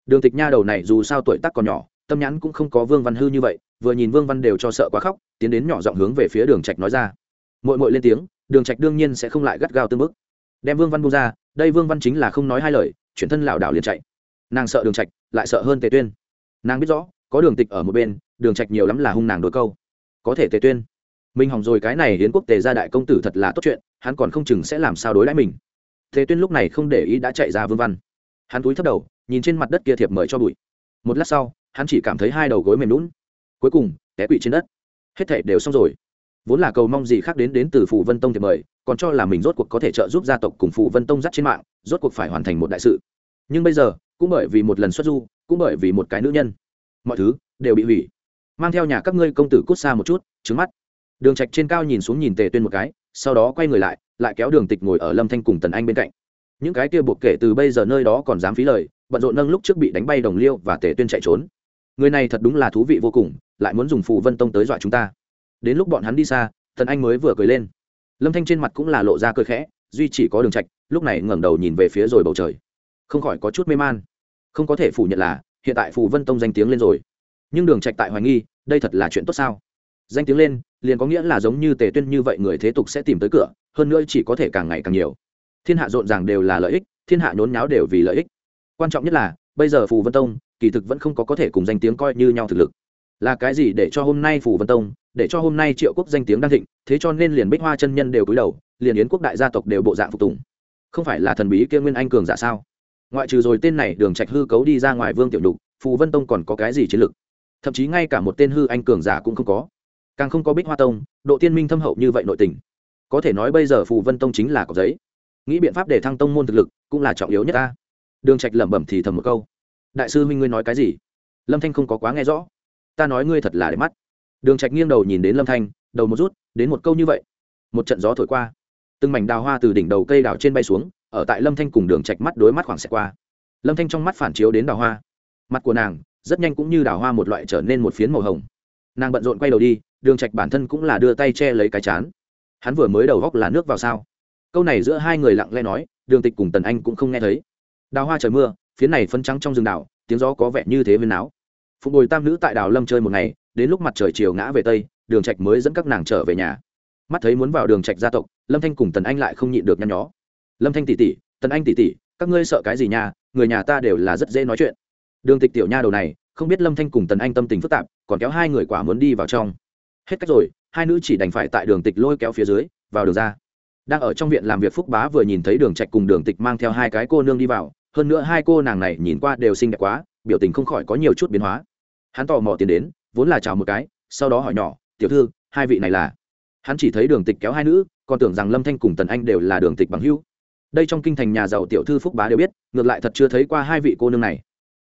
Đường tịch nha đầu này dù sao tuổi tác còn nhỏ, tâm nhãn cũng không có vương văn hư như vậy, vừa nhìn vương văn đều cho sợ quá khóc, tiến đến nhỏ giọng hướng về phía đường trạch nói ra. Mội mội lên tiếng, đường trạch đương nhiên sẽ không lại gắt gao tương bức đem vương văn bung ra, đây vương văn chính là không nói hai lời, chuyển thân lảo đảo liền chạy. Nàng sợ đường trạch, lại sợ hơn tề tuyên. Nàng biết rõ, có đường tịch ở một bên, đường trạch nhiều lắm là hung nàng đối câu. Có thể tề tuyên. Minh hỏng rồi cái này hiến quốc tề gia đại công tử thật là tốt chuyện, hắn còn không chừng sẽ làm sao đối đãi mình. Tề tuyên lúc này không để ý đã chạy ra vương văn. Hắn túi thấp đầu, nhìn trên mặt đất kia thiệp mời cho bụi. Một lát sau, hắn chỉ cảm thấy hai đầu gối mềm lún cuối cùng, té quỵ trên đất. Hết thảy đều xong rồi vốn là cầu mong gì khác đến đến từ phủ vân tông thì mời, còn cho là mình rốt cuộc có thể trợ giúp gia tộc cùng phủ vân tông dắt trên mạng, rốt cuộc phải hoàn thành một đại sự. Nhưng bây giờ, cũng bởi vì một lần xuất du, cũng bởi vì một cái nữ nhân, mọi thứ đều bị hủy. Mang theo nhà các ngươi công tử cút xa một chút, trứng mắt. Đường trạch trên cao nhìn xuống nhìn tề tuyên một cái, sau đó quay người lại lại kéo đường tịch ngồi ở lâm thanh cùng tần anh bên cạnh. Những cái kia buộc kể từ bây giờ nơi đó còn dám phí lời, bận rộn nâng lúc trước bị đánh bay đồng liêu và tề tuyên chạy trốn. Người này thật đúng là thú vị vô cùng, lại muốn dùng phù vân tông tới dọa chúng ta đến lúc bọn hắn đi xa, tần anh mới vừa cười lên. Lâm thanh trên mặt cũng là lộ ra cười khẽ, duy chỉ có đường trạch, lúc này ngẩng đầu nhìn về phía rồi bầu trời. Không khỏi có chút mê man. Không có thể phủ nhận là, hiện tại phù vân tông danh tiếng lên rồi. Nhưng đường trạch tại hoài nghi, đây thật là chuyện tốt sao? Danh tiếng lên, liền có nghĩa là giống như tề tuyên như vậy người thế tục sẽ tìm tới cửa, hơn nữa chỉ có thể càng ngày càng nhiều. Thiên hạ rộn ràng đều là lợi ích, thiên hạ nhốn nháo đều vì lợi ích. Quan trọng nhất là, bây giờ phù vân tông, kỳ thực vẫn không có có thể cùng danh tiếng coi như nhau thực lực. Là cái gì để cho hôm nay phù vân tông để cho hôm nay triệu quốc danh tiếng đang thịnh, thế cho nên liền bích hoa chân nhân đều cúi đầu, liền yến quốc đại gia tộc đều bộ dạng phục tùng. Không phải là thần bí kia nguyên anh cường giả sao? Ngoại trừ rồi tên này đường trạch hư cấu đi ra ngoài vương tiểu đục phù vân tông còn có cái gì chiến lực? Thậm chí ngay cả một tên hư anh cường giả cũng không có. Càng không có bích hoa tông, độ tiên minh thâm hậu như vậy nội tình. Có thể nói bây giờ phù vân tông chính là cọc giấy. Nghĩ biện pháp để thăng tông môn thực lực cũng là trọng yếu nhất ta. Đường trạch lẩm bẩm thì thầm một câu. Đại sư huynh ngươi nói cái gì? Lâm thanh không có quá nghe rõ. Ta nói ngươi thật là để mắt đường trạch nghiêng đầu nhìn đến lâm thanh, đầu một rút, đến một câu như vậy. Một trận gió thổi qua. Từng mảnh đào hoa từ đỉnh đầu cây đào trên bay xuống, ở tại lâm thanh cùng đường trạch mắt đối mắt khoảng sẽ qua. Lâm thanh trong mắt phản chiếu đến đào hoa. Mặt của nàng rất nhanh cũng như đào hoa một loại trở nên một phiến màu hồng. Nàng bận rộn quay đầu đi, đường trạch bản thân cũng là đưa tay che lấy cái chán. Hắn vừa mới đầu góc là nước vào sao? Câu này giữa hai người lặng lẽ nói, đường tịch cùng tần anh cũng không nghe thấy. Đào hoa trời mưa phía này phân trắng trong rừng đào tiếng gió có vẻ như thế viên não phục bồi tam nữ tại đào lâm chơi một ngày đến lúc mặt trời chiều ngã về tây, đường trạch mới dẫn các nàng trở về nhà. Mắt thấy muốn vào đường trạch gia tộc, lâm thanh cùng tần anh lại không nhịn được nhăn nhó. Lâm thanh tỷ tỷ, tần anh tỷ tỷ, các ngươi sợ cái gì nha? Người nhà ta đều là rất dễ nói chuyện. Đường tịch tiểu nha đầu này, không biết lâm thanh cùng tần anh tâm tình phức tạp, còn kéo hai người quả muốn đi vào trong. Hết cách rồi, hai nữ chỉ đành phải tại đường tịch lôi kéo phía dưới, vào đường ra. Đang ở trong viện làm việc phúc bá vừa nhìn thấy đường trạch cùng đường tịch mang theo hai cái cô nương đi vào, hơn nữa hai cô nàng này nhìn qua đều xinh đẹp quá, biểu tình không khỏi có nhiều chút biến hóa. Hắn tò mò tiến đến vốn là chào một cái, sau đó hỏi nhỏ, tiểu thư, hai vị này là? Hắn chỉ thấy đường tịch kéo hai nữ, còn tưởng rằng lâm thanh cùng tần anh đều là đường tịch bằng hữu. Đây trong kinh thành nhà giàu tiểu thư phúc bá đều biết, ngược lại thật chưa thấy qua hai vị cô nương này.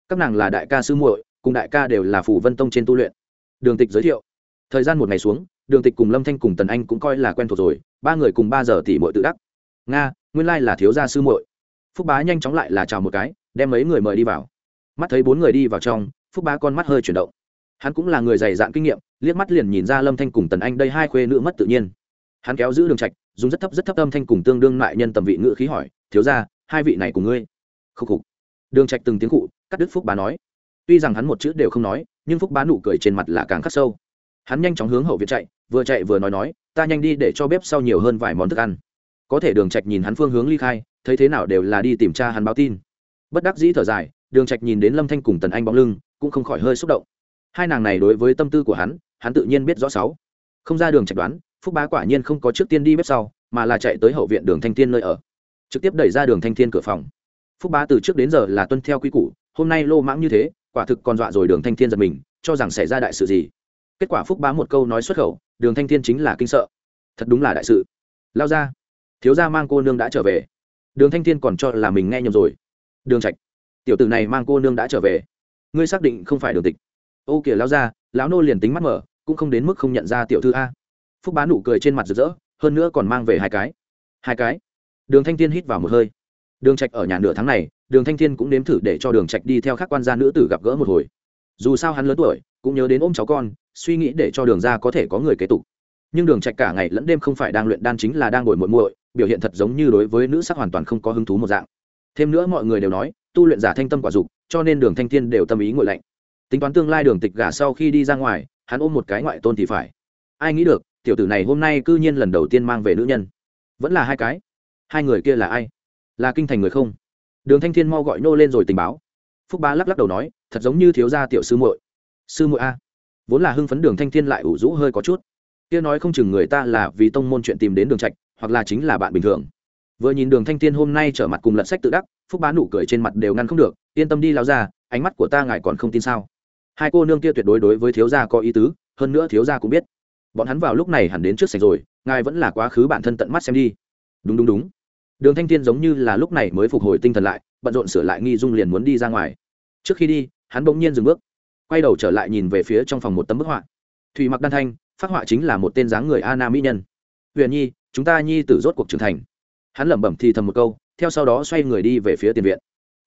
Các nàng là đại ca sư muội, cùng đại ca đều là phủ vân tông trên tu luyện. Đường tịch giới thiệu. Thời gian một ngày xuống, đường tịch cùng lâm thanh cùng tần anh cũng coi là quen thuộc rồi, ba người cùng ba giờ tỷ muội tự đắc. Nga, nguyên lai là thiếu gia sư muội. Phúc bá nhanh chóng lại là chào một cái, đem mấy người mời đi vào. Mắt thấy bốn người đi vào trong, phúc bá con mắt hơi chuyển động hắn cũng là người dày dạn kinh nghiệm, liếc mắt liền nhìn ra lâm thanh cùng tần anh đây hai khuê nữ mất tự nhiên. Hắn kéo giữ đường trạch, dùng rất thấp rất thấp âm thanh cùng tương đương lại nhân tầm vị ngữ khí hỏi, thiếu gia, hai vị này cùng ngươi? Khúc khục. Đường trạch từng tiếng cụ, cắt đứt phúc bá nói. Tuy rằng hắn một chữ đều không nói, nhưng phúc bá nụ cười trên mặt là càng khắc sâu. Hắn nhanh chóng hướng hậu viện chạy, vừa chạy vừa nói nói, ta nhanh đi để cho bếp sau nhiều hơn vài món thức ăn. Có thể đường trạch nhìn hắn phương hướng ly khai, thấy thế nào đều là đi tìm tra hắn báo tin. Bất đắc dĩ thở dài, đường trạch nhìn đến lâm thanh cùng tần anh bóng lưng, cũng không khỏi hơi xúc động hai nàng này đối với tâm tư của hắn hắn tự nhiên biết rõ sáu. Không ra đường trạch đoán, phúc bá quả nhiên không có trước tiên đi bếp sau, mà là chạy tới hậu viện đường thanh thiên nơi ở. Trực tiếp đẩy ra đường thanh thiên cửa phòng. Phúc bá từ trước đến giờ là tuân theo quy củ, hôm nay lô mãng như thế, quả thực còn dọa rồi đường thanh thiên giật mình, cho rằng xảy ra đại sự gì. Kết quả phúc bá một câu nói xuất khẩu, đường thanh thiên chính là kinh sợ. Thật đúng là đại sự. Lao ra. Thiếu gia mang cô nương đã trở về. Đường thanh thiên còn cho là mình nghe nhầm rồi. Đường trạch. Tiểu tử này mang cô nương đã trở về. Ngươi xác định không phải đường tịch ô kìa lao ra, lão nô liền tính mắt mở, cũng không đến mức không nhận ra tiểu thư a. Phúc bá nụ cười trên mặt rực rỡ, hơn nữa còn mang về hai cái. Hai cái? Đường thanh thiên hít vào một hơi. Đường trạch ở nhà nửa tháng này, đường thanh thiên cũng nếm thử để cho đường trạch đi theo các quan gia nữ tử gặp gỡ một hồi. Dù sao hắn lớn tuổi, cũng nhớ đến ôm cháu con, suy nghĩ để cho đường ra có thể có người kế tục. Nhưng đường trạch cả ngày lẫn đêm không phải đang luyện đan chính là đang ngồi muội muội, biểu hiện thật giống như đối với nữ sắc hoàn toàn không có hứng thú một dạng. Thêm nữa mọi người đều nói, tu luyện giả thanh tâm quả dục, cho nên đường thanh thiên đều tâm ý ngồi lạnh tính toán tương lai đường tịch gả sau khi đi ra ngoài, hắn ôm một cái ngoại tôn thì phải. Ai nghĩ được, tiểu tử này hôm nay cư nhiên lần đầu tiên mang về nữ nhân. Vẫn là hai cái. Hai người kia là ai? Là kinh thành người không? Đường thanh thiên mau gọi nô lên rồi tình báo. Phúc bá lắc lắc đầu nói, thật giống như thiếu gia tiểu sư muội. Sư muội a. Vốn là hưng phấn đường thanh thiên lại ủ rũ hơi có chút. Kia nói không chừng người ta là vì tông môn chuyện tìm đến đường trạch, hoặc là chính là bạn bình thường. Vừa nhìn đường thanh thiên hôm nay trở mặt cùng lật sách tự đắc, phúc bá nụ cười trên mặt đều ngăn không được, yên tâm đi lao ra ánh mắt của ta ngài còn không tin sao? Hai cô nương kia tuyệt đối đối với thiếu gia có ý tứ, hơn nữa thiếu gia cũng biết. Bọn hắn vào lúc này hẳn đến trước sạch rồi, ngài vẫn là quá khứ bản thân tận mắt xem đi. Đúng đúng đúng. Đường thanh thiên giống như là lúc này mới phục hồi tinh thần lại, bận rộn sửa lại nghi dung liền muốn đi ra ngoài. Trước khi đi, hắn bỗng nhiên dừng bước. Quay đầu trở lại nhìn về phía trong phòng một tấm bức họa. Thùy mặc đan thanh, phát họa chính là một tên dáng người a nam mỹ nhân. Huyền nhi, chúng ta nhi tử rốt cuộc trưởng thành. Hắn lẩm bẩm thì thầm một câu, theo sau đó xoay người đi về phía tiền viện.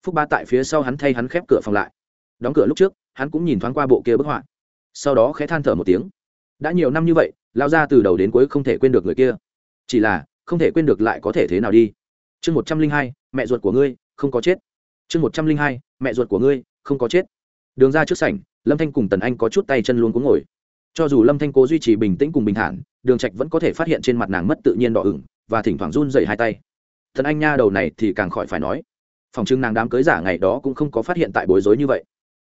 Phúc ba tại phía sau hắn thay hắn khép cửa phòng lại. Đóng cửa lúc trước hắn cũng nhìn thoáng qua bộ kia bức họa. Sau đó khẽ than thở một tiếng. Đã nhiều năm như vậy, lao ra từ đầu đến cuối không thể quên được người kia. Chỉ là, không thể quên được lại có thể thế nào đi. Chương một trăm linh hai, mẹ ruột của ngươi, không có chết. Chương một trăm linh hai, mẹ ruột của ngươi, không có chết. Đường ra trước sảnh, lâm thanh cùng tần anh có chút tay chân luôn cũng ngồi. Cho dù lâm thanh cố duy trì bình tĩnh cùng bình thản, đường trạch vẫn có thể phát hiện trên mặt nàng mất tự nhiên đỏ ửng và thỉnh thoảng run dậy hai tay. Tần anh nha đầu này thì càng khỏi phải nói, phòng trưng nàng đám cưới giả ngày đó cũng không có phát hiện tại bối rối như vậy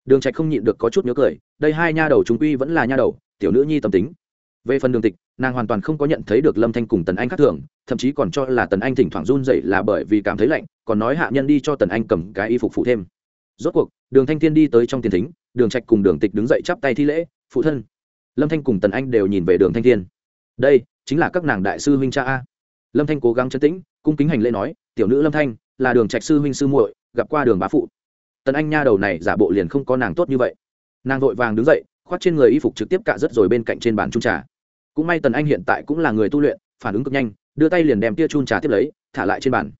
đường trạch không nhịn được có chút nhớ cười, đây hai nha đầu chúng quy vẫn là nha đầu, tiểu nữ nhi tâm tính. Về phần đường tịch, nàng hoàn toàn không có nhận thấy được lâm thanh cùng tần anh khác thường, thậm chí còn cho là tần anh thỉnh thoảng run dậy là bởi vì cảm thấy lạnh, còn nói hạ nhân đi cho tần anh cầm cái y phục phụ thêm. Rốt cuộc, đường thanh thiên đi tới trong tiền thính, đường trạch cùng đường tịch đứng dậy chắp tay thi lễ, phụ thân. Lâm thanh cùng tần anh đều nhìn về đường thanh thiên. Đây, chính là các nàng đại sư huynh cha a. Lâm thanh cố gắng chấn tĩnh, cung kính hành lễ nói, tiểu nữ lâm thanh, là đường trạch sư huynh sư muội, gặp qua đường bá phụ tần anh nha đầu này giả bộ liền không có nàng tốt như vậy. Nàng vội vàng đứng dậy, khoác trên người y phục trực tiếp cạ rất rồi bên cạnh trên bàn trung trà. Cũng may tần anh hiện tại cũng là người tu luyện, phản ứng cực nhanh, đưa tay liền đem tia chun trà tiếp lấy, thả lại trên bàn.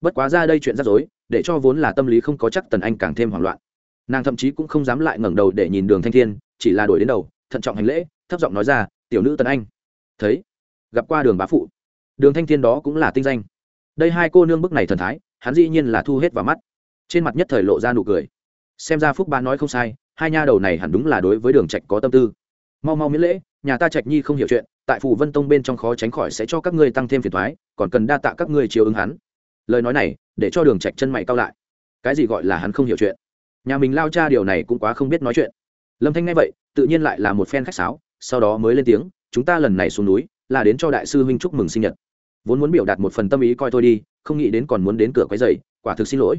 Bất quá ra đây chuyện rắc rối, để cho vốn là tâm lý không có chắc tần anh càng thêm hoảng loạn. Nàng thậm chí cũng không dám lại ngẩng đầu để nhìn đường thanh thiên, chỉ là đổi đến đầu, thận trọng hành lễ, thấp giọng nói ra, tiểu nữ tần anh, thấy, gặp qua đường bá phụ. Đường thanh thiên đó cũng là tinh danh. Đây hai cô nương bức này thần thái, hắn dĩ nhiên là thu hết vào mắt trên mặt nhất thời lộ ra nụ cười. Xem ra phúc bá nói không sai, hai nha đầu này hẳn đúng là đối với đường trạch có tâm tư. Mau mau miễn lễ, nhà ta trạch nhi không hiểu chuyện, tại phù vân tông bên trong khó tránh khỏi sẽ cho các ngươi tăng thêm phiền toái, còn cần đa tạ các ngươi chiều ứng hắn. Lời nói này, để cho đường trạch chân mày cao lại. Cái gì gọi là hắn không hiểu chuyện? Nhà mình lao cha điều này cũng quá không biết nói chuyện. Lâm thanh nghe vậy, tự nhiên lại là một phen khách sáo, sau đó mới lên tiếng, chúng ta lần này xuống núi, là đến cho đại sư huynh chúc mừng sinh nhật. Vốn muốn biểu đạt một phần tâm ý coi thôi đi, không nghĩ đến còn muốn đến cửa quấy rầy, quả thực xin lỗi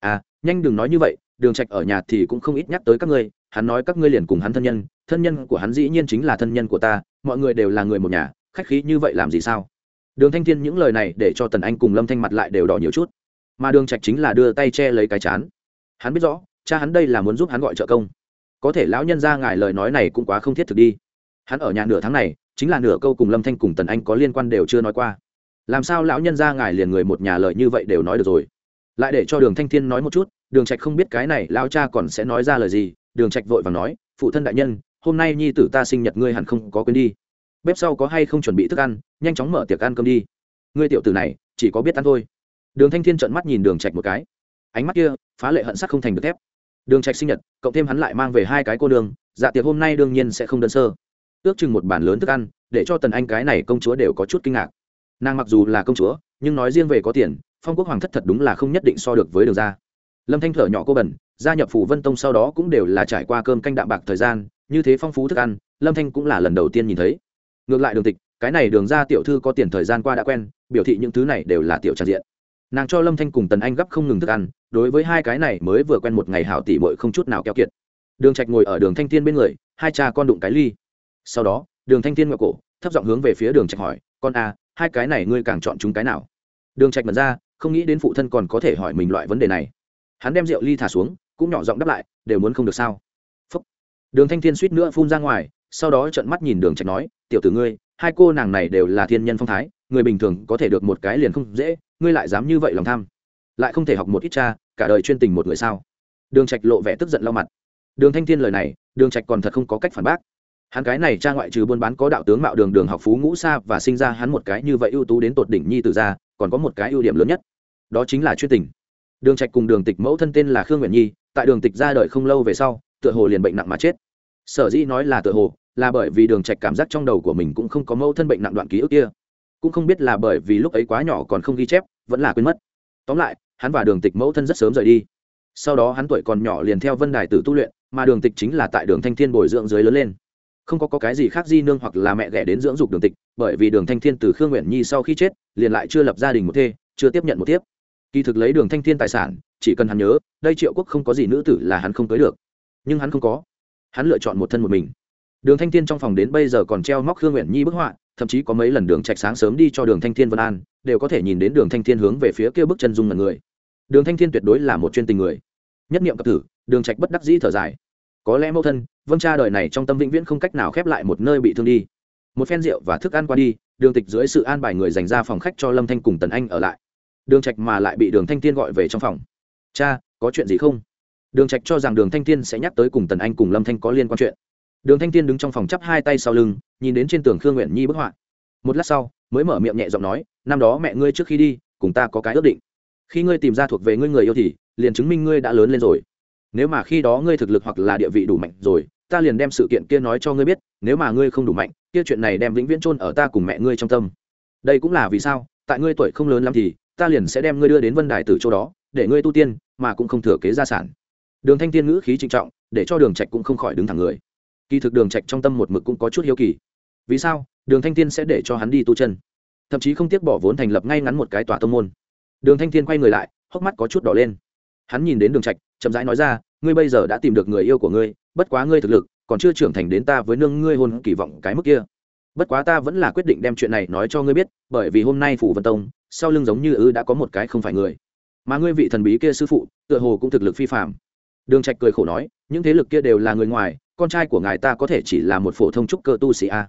à nhanh đừng nói như vậy, đường trạch ở nhà thì cũng không ít nhắc tới các ngươi, hắn nói các ngươi liền cùng hắn thân nhân thân nhân của hắn dĩ nhiên chính là thân nhân của ta, mọi người đều là người một nhà, khách khí như vậy làm gì sao? Đường thanh thiên những lời này để cho tần anh cùng lâm thanh mặt lại đều đỏ nhiều chút. Mà đường trạch chính là đưa tay che lấy cái chán. Hắn biết rõ, cha hắn đây là muốn giúp hắn gọi trợ công. Có thể lão nhân ra ngài lời nói này cũng quá không thiết thực đi. Hắn ở nhà nửa tháng này, chính là nửa câu cùng lâm thanh cùng tần anh có liên quan đều chưa nói qua. Làm sao lão nhân ra ngài liền người một nhà lời như vậy đều nói được rồi? Lại để cho đường thanh thiên nói một chút, đường trạch không biết cái này lao cha còn sẽ nói ra lời gì, đường trạch vội vàng nói, phụ thân đại nhân, hôm nay nhi tử ta sinh nhật ngươi hẳn không có quên đi. Bếp sau có hay không chuẩn bị thức ăn, nhanh chóng mở tiệc ăn cơm đi. Ngươi tiểu tử này, chỉ có biết ăn thôi. Đường thanh thiên trợn mắt nhìn đường trạch một cái. Ánh mắt kia, phá lệ hận sắc không thành được thép. Đường trạch sinh nhật, cộng thêm hắn lại mang về hai cái cô đường dạ tiệc hôm nay đương nhiên sẽ không đơn sơ. Ước chừng một bàn lớn thức ăn, để cho tần anh cái này công chúa đều có chút kinh ngạc. Nàng mặc dù là công chúa, nhưng nói riêng về có tiền phong quốc hoàng thất thật đúng là không nhất định so được với đường gia lâm thanh thở nhỏ cô bẩn gia nhập phủ vân tông sau đó cũng đều là trải qua cơm canh đạm bạc thời gian như thế phong phú thức ăn lâm thanh cũng là lần đầu tiên nhìn thấy. Ngược lại đường tịch cái này đường ra tiểu thư có tiền thời gian qua đã quen biểu thị những thứ này đều là tiểu tràn diện. Nàng cho lâm thanh cùng tần anh gấp không ngừng thức ăn đối với hai cái này mới vừa quen một ngày hảo tỉ mội không chút nào keo kiệt. Đường trạch ngồi ở đường thanh thiên bên người hai cha con đụng cái ly. Sau đó đường thanh thiên ngoại cổ thấp giọng hướng về phía đường trạch hỏi con a à, hai cái này ngươi càng chọn chúng cái nào? Đường trạch mật ra không nghĩ đến phụ thân còn có thể hỏi mình loại vấn đề này. Hắn đem rượu ly thả xuống, cũng nhỏ giọng đáp lại, đều muốn không được sao? Phúc. đường thanh thiên suýt nữa phun ra ngoài, sau đó trợn mắt nhìn đường trạch nói, tiểu tử ngươi, hai cô nàng này đều là thiên nhân phong thái, người bình thường có thể được một cái liền không dễ, ngươi lại dám như vậy lòng tham. Lại không thể học một ít cha, cả đời chuyên tình một người sao? Đường trạch lộ vẻ tức giận lau mặt. Đường thanh thiên lời này, đường trạch còn thật không có cách phản bác. Hắn cái này cha ngoại trừ buôn bán có đạo tướng mạo đường đường học phú ngũ xa và sinh ra hắn một cái như vậy ưu tú đến tột đỉnh nhi từ ra còn có một cái ưu điểm lớn nhất, đó chính là chuyên tình. Đường trạch cùng đường tịch mẫu thân tên là khương nguyện nhi, tại đường tịch ra đời không lâu về sau, tựa hồ liền bệnh nặng mà chết. Sở dĩ nói là tựa hồ, là bởi vì đường trạch cảm giác trong đầu của mình cũng không có mẫu thân bệnh nặng đoạn ký ức kia. Cũng không biết là bởi vì lúc ấy quá nhỏ còn không ghi chép, vẫn là quên mất. Tóm lại, hắn và đường tịch mẫu thân rất sớm rời đi. Sau đó hắn tuổi còn nhỏ liền theo vân đài tử tu luyện, mà đường tịch chính là tại đường thanh thiên bồi dưỡng dưới lớn lên không có, có cái gì khác di nương hoặc là mẹ ghẻ đến dưỡng dục đường tịch bởi vì đường thanh thiên từ khương nguyện nhi sau khi chết liền lại chưa lập gia đình một thê chưa tiếp nhận một tiếp kỳ thực lấy đường thanh thiên tài sản chỉ cần hắn nhớ đây triệu quốc không có gì nữ tử là hắn không tới được. Nhưng hắn không có. Hắn lựa chọn một thân một mình. Đường thanh thiên trong phòng đến bây giờ còn treo móc khương nguyện nhi bức họa thậm chí có mấy lần đường trạch sáng sớm đi cho đường thanh thiên vân an đều có thể nhìn đến đường thanh thiên hướng về phía kia bước chân dung ngần người. Đường thanh thiên tuyệt đối là một chuyên tình người. Nhất niệm cập tử đường trạch bất đắc dĩ thở dài có lẽ mẫu thân vâng cha đời này trong tâm vĩnh viễn không cách nào khép lại một nơi bị thương đi. Một phen rượu và thức ăn qua đi, đường tịch dưới sự an bài người dành ra phòng khách cho lâm thanh cùng tần anh ở lại. Đường trạch mà lại bị đường thanh tiên gọi về trong phòng. Cha, có chuyện gì không? Đường trạch cho rằng đường thanh tiên sẽ nhắc tới cùng tần anh cùng lâm thanh có liên quan chuyện. Đường thanh tiên đứng trong phòng chắp hai tay sau lưng, nhìn đến trên tường khương nguyện nhi bức họa. Một lát sau, mới mở miệng nhẹ giọng nói, năm đó mẹ ngươi trước khi đi, cùng ta có cái ước định. Khi ngươi tìm ra thuộc về ngươi người yêu thì, liền chứng minh ngươi đã lớn lên rồi nếu mà khi đó ngươi thực lực hoặc là địa vị đủ mạnh rồi, ta liền đem sự kiện kia nói cho ngươi biết, nếu mà ngươi không đủ mạnh, kia chuyện này đem vĩnh viễn chôn ở ta cùng mẹ ngươi trong tâm. Đây cũng là vì sao, tại ngươi tuổi không lớn lắm thì, ta liền sẽ đem ngươi đưa đến vân đài từ chỗ đó, để ngươi tu tiên, mà cũng không thừa kế gia sản. Đường thanh tiên ngữ khí trịnh trọng, để cho đường trạch cũng không khỏi đứng thẳng người. Kỳ thực đường trạch trong tâm một mực cũng có chút hiếu kỳ. Vì sao? Đường thanh tiên sẽ để cho hắn đi tu chân. Thậm chí không tiếc bỏ vốn thành lập ngay ngắn một cái tòa tông môn. Đường thanh tiên quay người lại, hốc mắt có chút đỏ lên hắn nhìn đến đường trạch, chậm rãi nói ra, ngươi bây giờ đã tìm được người yêu của ngươi, bất quá ngươi thực lực còn chưa trưởng thành đến ta với nương ngươi hôn kỳ vọng cái mức kia. Bất quá ta vẫn là quyết định đem chuyện này nói cho ngươi biết, bởi vì hôm nay phủ vân tông, sau lưng giống như ư đã có một cái không phải người. Mà ngươi vị thần bí kia sư phụ, tựa hồ cũng thực lực phi phạm đường trạch cười khổ nói, những thế lực kia đều là người ngoài, con trai của ngài ta có thể chỉ là một phổ thông trúc cơ tu sĩ a.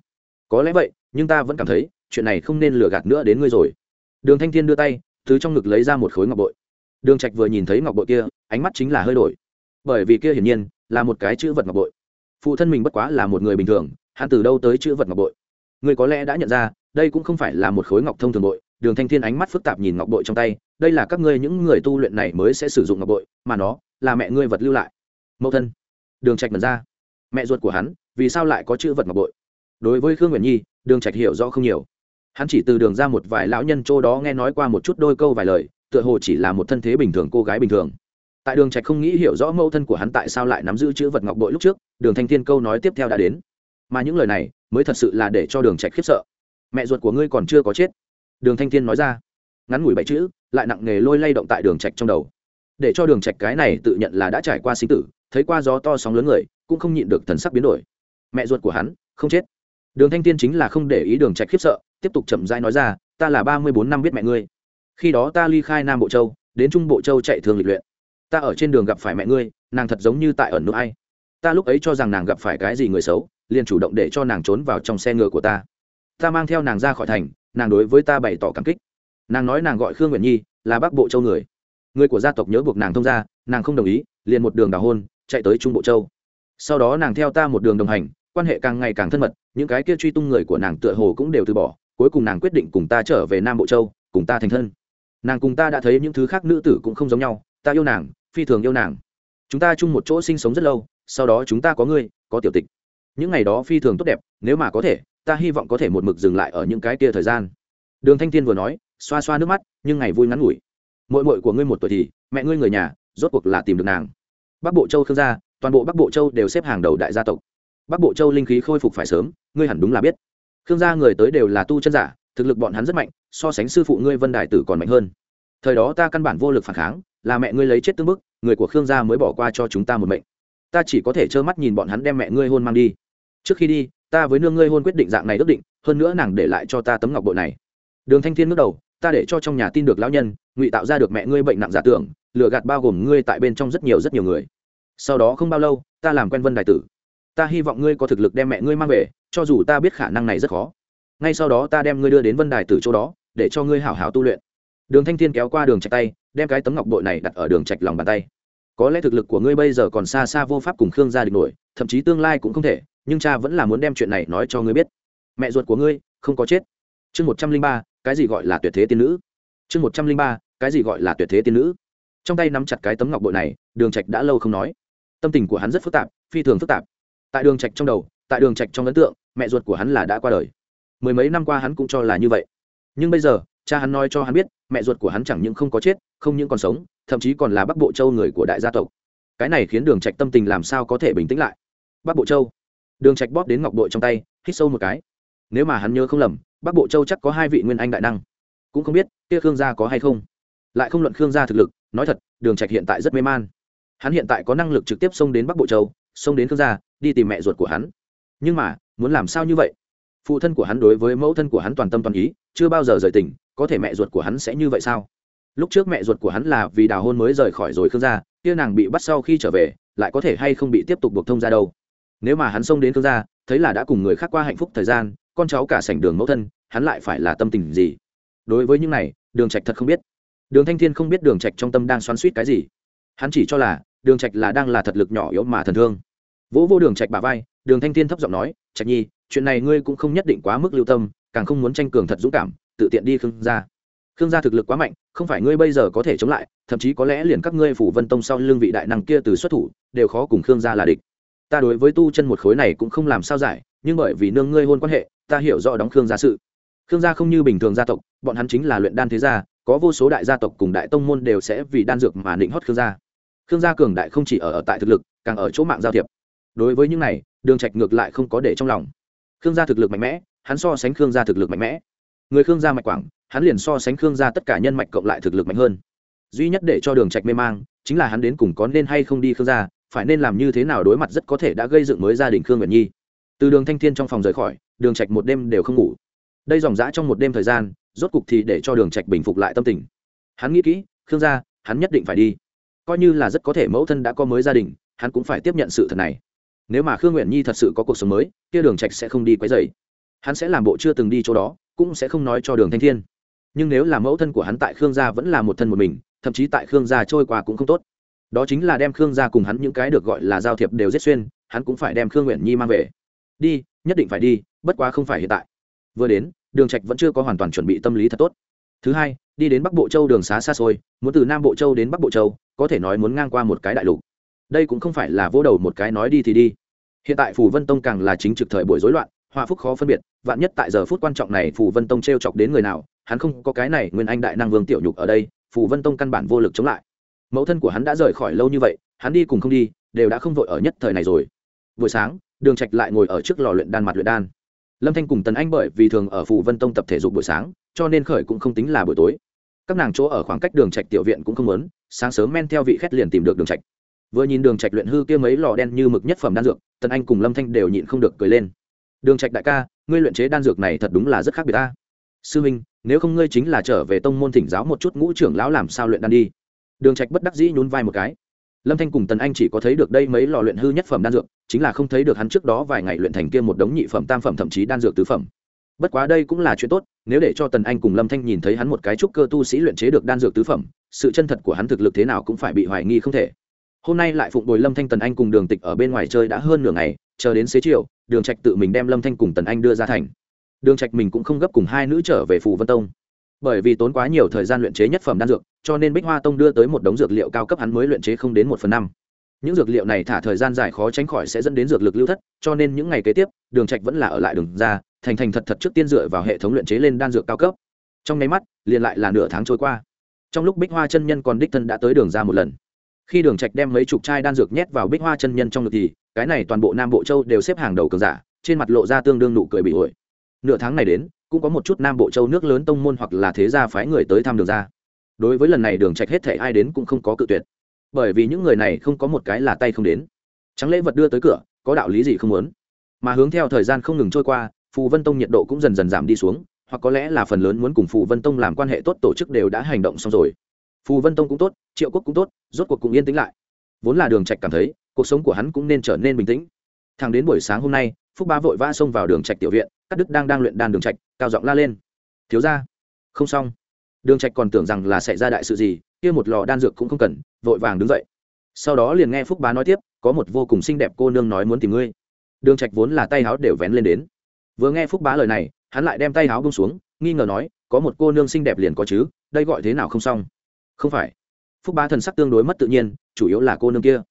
Có lẽ vậy, nhưng ta vẫn cảm thấy, chuyện này không nên lừa gạt nữa đến ngươi rồi. Đường thanh thiên đưa tay, từ trong ngực lấy ra một khối ngọc bội đường trạch vừa nhìn thấy ngọc bội kia, ánh mắt chính là hơi đổi. Bởi vì kia hiển nhiên là một cái chữ vật ngọc bội. Phụ thân mình bất quá là một người bình thường, hắn từ đâu tới chữ vật ngọc bội? Người có lẽ đã nhận ra, đây cũng không phải là một khối ngọc thông thường bội. Đường thanh thiên ánh mắt phức tạp nhìn ngọc bội trong tay, đây là các ngươi những người tu luyện này mới sẽ sử dụng ngọc bội, mà nó là mẹ ngươi vật lưu lại. Mẫu thân. Đường trạch mật ra. Mẹ ruột của hắn, vì sao lại có chữ vật ngọc bội? Đối với khương nguyện nhi, đường trạch hiểu rõ không nhiều. Hắn chỉ từ đường ra một vài lão nhân châu đó nghe nói qua một chút đôi câu vài lời tựa hồ chỉ là một thân thế bình thường cô gái bình thường. Tại đường trạch không nghĩ hiểu rõ mẫu thân của hắn tại sao lại nắm giữ chữ vật ngọc bội lúc trước, đường thanh thiên câu nói tiếp theo đã đến. Mà những lời này mới thật sự là để cho đường trạch khiếp sợ. Mẹ ruột của ngươi còn chưa có chết. Đường thanh thiên nói ra. Ngắn ngủi bảy chữ, lại nặng nề lôi lay động tại đường trạch trong đầu. Để cho đường trạch cái này tự nhận là đã trải qua sinh tử, thấy qua gió to sóng lớn người, cũng không nhịn được thần sắc biến đổi. Mẹ ruột của hắn, không chết. Đường thanh thiên chính là không để ý đường trạch khiếp sợ, tiếp tục chậm rãi nói ra, ta là ba mươi bốn năm biết mẹ ngươi khi đó ta ly khai nam bộ châu, đến trung bộ châu chạy thường lịch luyện. Ta ở trên đường gặp phải mẹ ngươi, nàng thật giống như tại ẩn nước ai. Ta lúc ấy cho rằng nàng gặp phải cái gì người xấu, liền chủ động để cho nàng trốn vào trong xe ngựa của ta. Ta mang theo nàng ra khỏi thành, nàng đối với ta bày tỏ cảm kích. Nàng nói nàng gọi khương nguyện nhi, là bắc bộ châu người. Người của gia tộc nhớ buộc nàng thông ra nàng không đồng ý, liền một đường đào hôn, chạy tới trung bộ châu. Sau đó nàng theo ta một đường đồng hành, quan hệ càng ngày càng thân mật, những cái kia truy tung người của nàng tựa hồ cũng đều từ bỏ, cuối cùng nàng quyết định cùng ta trở về nam bộ châu, cùng ta thành thân nàng cùng ta đã thấy những thứ khác nữ tử cũng không giống nhau, ta yêu nàng, phi thường yêu nàng. Chúng ta chung một chỗ sinh sống rất lâu, sau đó chúng ta có ngươi, có tiểu tịch. Những ngày đó phi thường tốt đẹp, nếu mà có thể, ta hy vọng có thể một mực dừng lại ở những cái kia thời gian. Đường thanh thiên vừa nói, xoa xoa nước mắt, nhưng ngày vui ngắn ngủi. Mội mội của ngươi một tuổi thì, mẹ ngươi người nhà, rốt cuộc là tìm được nàng. Bắc bộ châu khương gia, toàn bộ bắc bộ châu đều xếp hàng đầu đại gia tộc. Bắc bộ châu linh khí khôi phục phải sớm, ngươi hẳn đúng là biết. Khương gia người tới đều là tu chân giả thực lực bọn hắn rất mạnh, so sánh sư phụ ngươi vân đại tử còn mạnh hơn. Thời đó ta căn bản vô lực phản kháng, là mẹ ngươi lấy chết tương bức, người của khương gia mới bỏ qua cho chúng ta một mệnh. Ta chỉ có thể trơ mắt nhìn bọn hắn đem mẹ ngươi hôn mang đi. Trước khi đi, ta với nương ngươi hôn quyết định dạng này ước định, hơn nữa nàng để lại cho ta tấm ngọc bội này. Đường thanh thiên ngước đầu, ta để cho trong nhà tin được lão nhân, ngụy tạo ra được mẹ ngươi bệnh nặng giả tưởng, lừa gạt bao gồm ngươi tại bên trong rất nhiều rất nhiều người. Sau đó không bao lâu, ta làm quen vân đại tử. Ta hy vọng ngươi có thực lực đem mẹ ngươi mang về, cho dù ta biết khả năng này rất khó ngay sau đó ta đem ngươi đưa đến vân đài từ chỗ đó, để cho ngươi hảo hảo tu luyện. Đường thanh thiên kéo qua đường trạch tay, đem cái tấm ngọc bội này đặt ở đường trạch lòng bàn tay. Có lẽ thực lực của ngươi bây giờ còn xa xa vô pháp cùng khương gia địch nổi, thậm chí tương lai cũng không thể, nhưng cha vẫn là muốn đem chuyện này nói cho ngươi biết. Mẹ ruột của ngươi, không có chết. Chương một trăm linh ba, cái gì gọi là tuyệt thế tiên nữ? Chương một trăm linh ba, cái gì gọi là tuyệt thế tiên nữ? Trong tay nắm chặt cái tấm ngọc bội này, đường trạch đã lâu không nói. Tâm tình của hắn rất phức tạp, phi thường phức tạp. Tại đường trạch trong đầu, tại đường trạch trong ấn tượng, mẹ ruột của hắn là đã qua đời mười mấy năm qua hắn cũng cho là như vậy. Nhưng bây giờ, cha hắn nói cho hắn biết, mẹ ruột của hắn chẳng những không có chết, không những còn sống, thậm chí còn là bắc bộ châu người của đại gia tộc. Cái này khiến đường trạch tâm tình làm sao có thể bình tĩnh lại? Bắc bộ châu. Đường trạch bóp đến ngọc bội trong tay, hít sâu một cái. Nếu mà hắn nhớ không lầm, bắc bộ châu chắc có hai vị nguyên anh đại năng. Cũng không biết, kia khương gia có hay không? Lại không luận khương gia thực lực, nói thật, đường trạch hiện tại rất mê man. Hắn hiện tại có năng lực trực tiếp xông đến bắc bộ châu, xông đến khương gia, đi tìm mẹ ruột của hắn. Nhưng mà, muốn làm sao như vậy? Phụ thân của hắn đối với mẫu thân của hắn toàn tâm toàn ý, chưa bao giờ rời tình, có thể mẹ ruột của hắn sẽ như vậy sao? Lúc trước mẹ ruột của hắn là vì đào hôn mới rời khỏi rồi khương gia, kia nàng bị bắt sau khi trở về, lại có thể hay không bị tiếp tục buộc thông ra đâu? Nếu mà hắn xông đến khương gia, thấy là đã cùng người khác qua hạnh phúc thời gian, con cháu cả sảnh đường mẫu thân, hắn lại phải là tâm tình gì? Đối với những này, đường trạch thật không biết. Đường thanh thiên không biết đường trạch trong tâm đang xoắn suýt cái gì. Hắn chỉ cho là, đường trạch là đang là thật lực nhỏ yếu mà thần thương. Vỗ vô đường trạch bà vai, đường thanh thiên thấp giọng nói, trạch nhi chuyện này ngươi cũng không nhất định quá mức lưu tâm càng không muốn tranh cường thật dũng cảm tự tiện đi khương gia. Khương gia thực lực quá mạnh không phải ngươi bây giờ có thể chống lại thậm chí có lẽ liền các ngươi phủ vân tông sau lưng vị đại năng kia từ xuất thủ đều khó cùng khương gia là địch. Ta đối với tu chân một khối này cũng không làm sao giải nhưng bởi vì nương ngươi hôn quan hệ ta hiểu rõ đóng khương gia sự. Khương gia không như bình thường gia tộc bọn hắn chính là luyện đan thế gia có vô số đại gia tộc cùng đại tông môn đều sẽ vì đan dược mà định hót khương gia. Khương gia cường đại không chỉ ở, ở tại thực lực càng ở chỗ mạng giao thiệp. Đối với những này đường trạch ngược lại không có để trong lòng khương gia thực lực mạnh mẽ, hắn so sánh khương gia thực lực mạnh mẽ. Người khương gia mạch quảng, hắn liền so sánh khương gia tất cả nhân mạch cộng lại thực lực mạnh hơn. Duy nhất để cho đường trạch mê mang, chính là hắn đến cùng có nên hay không đi khương gia, phải nên làm như thế nào đối mặt rất có thể đã gây dựng mới gia đình khương Nguyệt nhi. Từ đường thanh thiên trong phòng rời khỏi, đường trạch một đêm đều không ngủ. Đây dòng dã trong một đêm thời gian, rốt cục thì để cho đường trạch bình phục lại tâm tình. Hắn nghĩ kỹ, khương gia, hắn nhất định phải đi. Coi như là rất có thể mẫu thân đã có mới gia đình, hắn cũng phải tiếp nhận sự thật này nếu mà khương nguyện nhi thật sự có cuộc sống mới, kia đường trạch sẽ không đi quấy rầy. Hắn sẽ làm bộ chưa từng đi chỗ đó, cũng sẽ không nói cho đường thanh thiên. Nhưng nếu là mẫu thân của hắn tại khương gia vẫn là một thân một mình, thậm chí tại khương gia trôi qua cũng không tốt. Đó chính là đem khương gia cùng hắn những cái được gọi là giao thiệp đều giết xuyên, hắn cũng phải đem khương nguyện nhi mang về. Đi, nhất định phải đi, bất quá không phải hiện tại. Vừa đến, đường trạch vẫn chưa có hoàn toàn chuẩn bị tâm lý thật tốt. Thứ hai, đi đến bắc bộ châu đường xá xa xôi, muốn từ nam bộ châu đến bắc bộ châu, có thể nói muốn ngang qua một cái đại lục. Đây cũng không phải là vô đầu một cái nói đi thì đi hiện tại phù vân tông càng là chính trực thời buổi rối loạn hòa phúc khó phân biệt, vạn nhất tại giờ phút quan trọng này phù vân tông t r e o chọc đến người nào, hắn không có cái này nguyên anh đại năng vương tiểu nhục ở đây, phù vân tông căn bản vô lực chống lại. Mẫu thân của hắn đã rời khỏi lâu như vậy, hắn đi cùng không đi, đều đã không vội ở nhất thời này rồi. Buổi sáng, đường trạch lại ngồi ở trước lò luyện đan mặt luyện đan. Lâm thanh cùng tần anh bởi vì thường ở phù vân tông tập thể dục buổi sáng, cho nên khởi cũng không tính là buổi tối. Các nàng chỗ ở khoảng cách đường trạch tiểu viện cũng không lớn, sáng sớm men theo vị khách liền tìm được đường trạch vừa nhìn đường trạch luyện hư kia mấy lò đen như mực nhất phẩm đan dược, tần anh cùng lâm thanh đều nhịn không được cười lên. Đường trạch đại ca, ngươi luyện chế đan dược này thật đúng là rất khác biệt ta. Sư minh, nếu không ngươi chính là trở về tông môn thỉnh giáo một chút ngũ trưởng lão làm sao luyện đan đi. Đường trạch bất đắc dĩ nhún vai một cái. Lâm thanh cùng tần anh chỉ có thấy được đây mấy lò luyện hư nhất phẩm đan dược, chính là không thấy được hắn trước đó vài ngày luyện thành kia một đống nhị phẩm, tam phẩm thậm chí đan dược tứ phẩm. Bất quá đây cũng là chuyện tốt, nếu để cho tần anh cùng lâm thanh nhìn thấy hắn một cái trúc cơ tu sĩ luyện chế được đan dược tứ phẩm, sự chân thật của hắn thực lực thế nào cũng phải bị hoài nghi không thể hôm nay lại phụng bồi lâm thanh tần anh cùng đường tịch ở bên ngoài chơi đã hơn nửa ngày, chờ đến xế chiều, đường trạch tự mình đem lâm thanh cùng tần anh đưa ra thành. Đường trạch mình cũng không gấp cùng hai nữ trở về phù vân tông. Bởi vì tốn quá nhiều thời gian luyện chế nhất phẩm đan dược, cho nên bích hoa tông đưa tới một đống dược liệu cao cấp hắn mới luyện chế không đến một phần năm. Những dược liệu này thả thời gian dài khó tránh khỏi sẽ dẫn đến dược lực lưu thất, cho nên những ngày kế tiếp, đường trạch vẫn là ở lại đường ra thành thành thật thật trước tiên dựa vào hệ thống luyện chế lên đan dược cao cấp. Trong nháy mắt, liền lại là nửa tháng trôi qua. Trong lúc bích hoa chân nhân còn đích thân đã tới đường ra một lần khi đường trạch đem mấy chục chai đan dược nhét vào bích hoa chân nhân trong ngực thì, cái này toàn bộ nam bộ châu đều xếp hàng đầu cường giả, trên mặt lộ ra tương đương nụ cười bị ổi nửa tháng này đến, cũng có một chút nam bộ châu nước lớn tông môn hoặc là thế gia phái người tới thăm đường ra. Đối với lần này đường trạch hết thảy ai đến cũng không có cự tuyệt. Bởi vì những người này không có một cái là tay không đến. Trắng lễ vật đưa tới cửa, có đạo lý gì không muốn? Mà hướng theo thời gian không ngừng trôi qua, phù vân tông nhiệt độ cũng dần dần giảm đi xuống, hoặc có lẽ là phần lớn muốn cùng phù vân tông làm quan hệ tốt tổ chức đều đã hành động xong rồi phù vân tông cũng tốt, triệu quốc cũng tốt, rốt cuộc cũng yên tĩnh lại. Vốn là đường trạch cảm thấy, cuộc sống của hắn cũng nên trở nên bình tĩnh. Thẳng đến buổi sáng hôm nay, phúc ba vội vã xông vào đường trạch tiểu viện Các đức đang đang luyện đan đường trạch, cao giọng la lên. Thiếu gia, không xong. Đường trạch còn tưởng rằng là xảy ra đại sự gì, kia một lò đan dược cũng không cần, vội vàng đứng dậy. Sau đó liền nghe phúc bá nói tiếp, có một vô cùng xinh đẹp cô nương nói muốn tìm ngươi. Đường trạch vốn là tay háo đều vén lên đến. Vừa nghe phúc bá lời này, hắn lại đem tay háo buông xuống, nghi ngờ nói, có một cô nương xinh đẹp liền có chứ, đây gọi thế nào không xong? Không phải. Phúc bá thần sắc tương đối mất tự nhiên, chủ yếu là cô nương kia.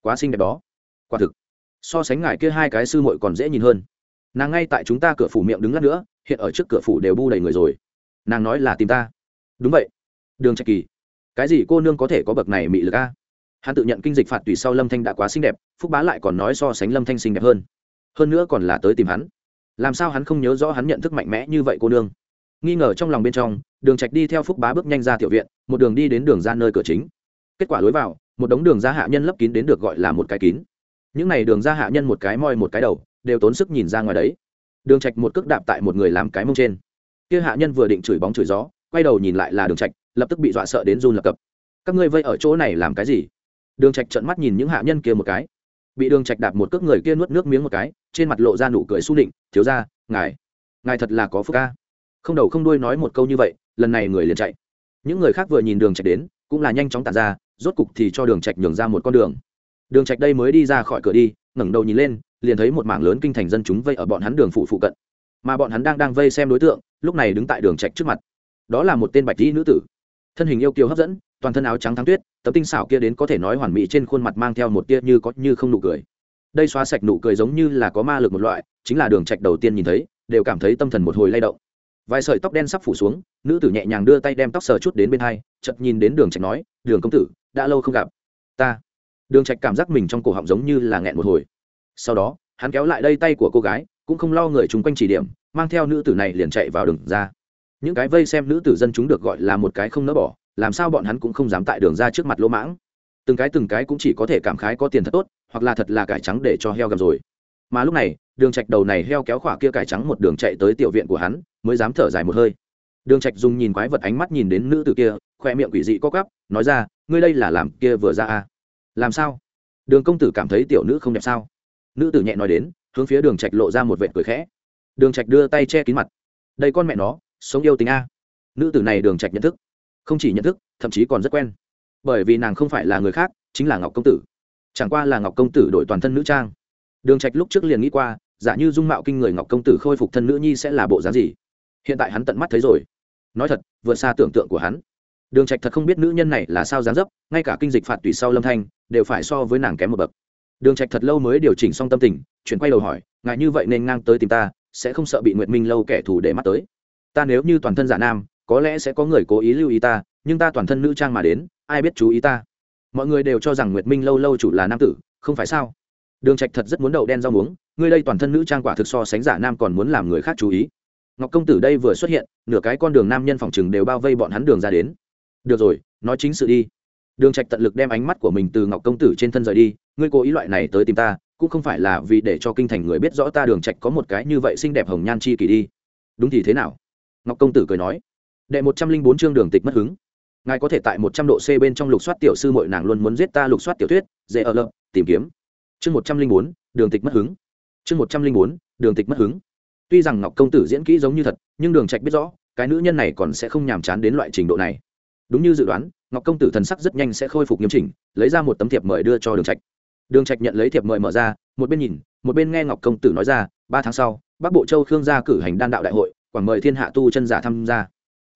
Quá xinh đẹp đó. Quả thực. So sánh ngài kia hai cái sư muội còn dễ nhìn hơn. Nàng ngay tại chúng ta cửa phủ miệng đứng lát nữa, hiện ở trước cửa phủ đều bu đầy người rồi. Nàng nói là tìm ta. Đúng vậy. Đường trạch kỳ. Cái gì cô nương có thể có bậc này mị lực a? Hắn tự nhận kinh dịch phạt tùy sau lâm thanh đã quá xinh đẹp, phúc bá lại còn nói so sánh lâm thanh xinh đẹp hơn. Hơn nữa còn là tới tìm hắn. Làm sao hắn không nhớ rõ hắn nhận thức mạnh mẽ như vậy cô nương? Nghi ngờ trong lòng bên trong đường trạch đi theo phúc bá bước nhanh ra tiểu viện, một đường đi đến đường ra nơi cửa chính. Kết quả lối vào, một đống đường ra hạ nhân lấp kín đến được gọi là một cái kín. Những này đường ra hạ nhân một cái moi một cái đầu, đều tốn sức nhìn ra ngoài đấy. Đường trạch một cước đạp tại một người làm cái mông trên. Kia hạ nhân vừa định chửi bóng chửi gió, quay đầu nhìn lại là đường trạch, lập tức bị dọa sợ đến run lập cập. Các ngươi vây ở chỗ này làm cái gì? Đường trạch trợn mắt nhìn những hạ nhân kia một cái. Bị đường trạch đạp một cước người kia nuốt nước miếng một cái, trên mặt lộ ra nụ cười su định thiếu gia, ngài ngài thật là có phúc ca. Không đầu không đuôi nói một câu như vậy lần này người liền chạy. Những người khác vừa nhìn đường trạch đến, cũng là nhanh chóng tản ra, rốt cục thì cho đường trạch nhường ra một con đường. Đường trạch đây mới đi ra khỏi cửa đi, ngẩng đầu nhìn lên, liền thấy một mảng lớn kinh thành dân chúng vây ở bọn hắn đường phụ phụ cận. Mà bọn hắn đang đang vây xem đối tượng, lúc này đứng tại đường trạch trước mặt. Đó là một tên bạch y nữ tử. Thân hình yêu kiều hấp dẫn, toàn thân áo trắng thắng tuyết, tấm tinh xảo kia đến có thể nói hoàn mỹ trên khuôn mặt mang theo một tia như có như không nụ cười. Đây xóa sạch nụ cười giống như là có ma lực một loại, chính là đường trạch đầu tiên nhìn thấy, đều cảm thấy tâm thần một hồi lay động vài sợi tóc đen sắp phủ xuống, nữ tử nhẹ nhàng đưa tay đem tóc sờ chút đến bên hai, chợt nhìn đến đường trạch nói, đường công tử, đã lâu không gặp. Ta. Đường trạch cảm giác mình trong cổ họng giống như là nghẹn một hồi. Sau đó, hắn kéo lại đây tay của cô gái, cũng không lo người chúng quanh chỉ điểm, mang theo nữ tử này liền chạy vào đường ra. Những cái vây xem nữ tử dân chúng được gọi là một cái không nỡ bỏ, làm sao bọn hắn cũng không dám tại đường ra trước mặt lỗ mãng. Từng cái từng cái cũng chỉ có thể cảm khái có tiền thật tốt, hoặc là thật là cải trắng để cho heo gặp rồi. Mà lúc này đường trạch đầu này heo kéo khỏa kia cải trắng một đường chạy tới tiểu viện của hắn, mới dám thở dài một hơi. Đường trạch dùng nhìn quái vật ánh mắt nhìn đến nữ tử kia, khoe miệng quỷ dị co quắp, nói ra, ngươi đây là làm kia vừa ra à? Làm sao? Đường công tử cảm thấy tiểu nữ không đẹp sao? Nữ tử nhẹ nói đến, hướng phía đường trạch lộ ra một vệt cười khẽ. Đường trạch đưa tay che kín mặt. Đây con mẹ nó, sống yêu tình a. Nữ tử này đường trạch nhận thức. Không chỉ nhận thức, thậm chí còn rất quen. Bởi vì nàng không phải là người khác, chính là ngọc công tử. Chẳng qua là ngọc công tử đổi toàn thân nữ trang. Đường trạch lúc trước liền nghĩ qua giả như dung mạo kinh người ngọc công tử khôi phục thân nữ nhi sẽ là bộ dáng gì? Hiện tại hắn tận mắt thấy rồi. Nói thật, vượt xa tưởng tượng của hắn. Đường trạch thật không biết nữ nhân này là sao dáng dấp, ngay cả kinh dịch phạt tùy sau lâm thanh, đều phải so với nàng kém một bậc. Đường trạch thật lâu mới điều chỉnh xong tâm tình, chuyển quay đầu hỏi, ngài như vậy nên ngang tới tìm ta, sẽ không sợ bị nguyệt minh lâu kẻ thù để mắt tới? Ta nếu như toàn thân giả nam, có lẽ sẽ có người cố ý lưu ý ta, nhưng ta toàn thân nữ trang mà đến, ai biết chú ý ta? Mọi người đều cho rằng nguyệt minh lâu lâu chủ là nam tử, không phải sao? Đường trạch thật rất muốn đậu đen rau muống ngươi đây toàn thân nữ trang quả thực so sánh giả nam còn muốn làm người khác chú ý. Ngọc công tử đây vừa xuất hiện, nửa cái con đường nam nhân phòng chừng đều bao vây bọn hắn đường ra đến. Được rồi, nói chính sự đi. Đường trạch tận lực đem ánh mắt của mình từ ngọc công tử trên thân rời đi, ngươi cố ý loại này tới tìm ta, cũng không phải là vì để cho kinh thành người biết rõ ta đường trạch có một cái như vậy xinh đẹp hồng nhan chi kỳ đi. Đúng thì thế nào? Ngọc công tử cười nói. Đệ một trăm linh bốn chương đường tịch mất hứng. Ngài có thể tại một trăm độ c bên trong lục soát tiểu sư muội nàng luôn muốn giết ta lục soát tiểu thuyết, dễ ở lợm tìm kiếm chương một trăm linh bốn, đường tịch mất hứng. Chương một trăm linh bốn, đường tịch mất hứng. Tuy rằng ngọc công tử diễn kỹ giống như thật, nhưng đường trạch biết rõ, cái nữ nhân này còn sẽ không nhàm chán đến loại trình độ này. Đúng như dự đoán, ngọc công tử thần sắc rất nhanh sẽ khôi phục nghiêm chỉnh, lấy ra một tấm thiệp mời đưa cho đường trạch. Đường trạch nhận lấy thiệp mời mở ra, một bên nhìn, một bên nghe ngọc công tử nói ra, ba tháng sau, bắc bộ châu khương gia cử hành đan đạo đại hội, quảng mời thiên hạ tu chân giả tham gia.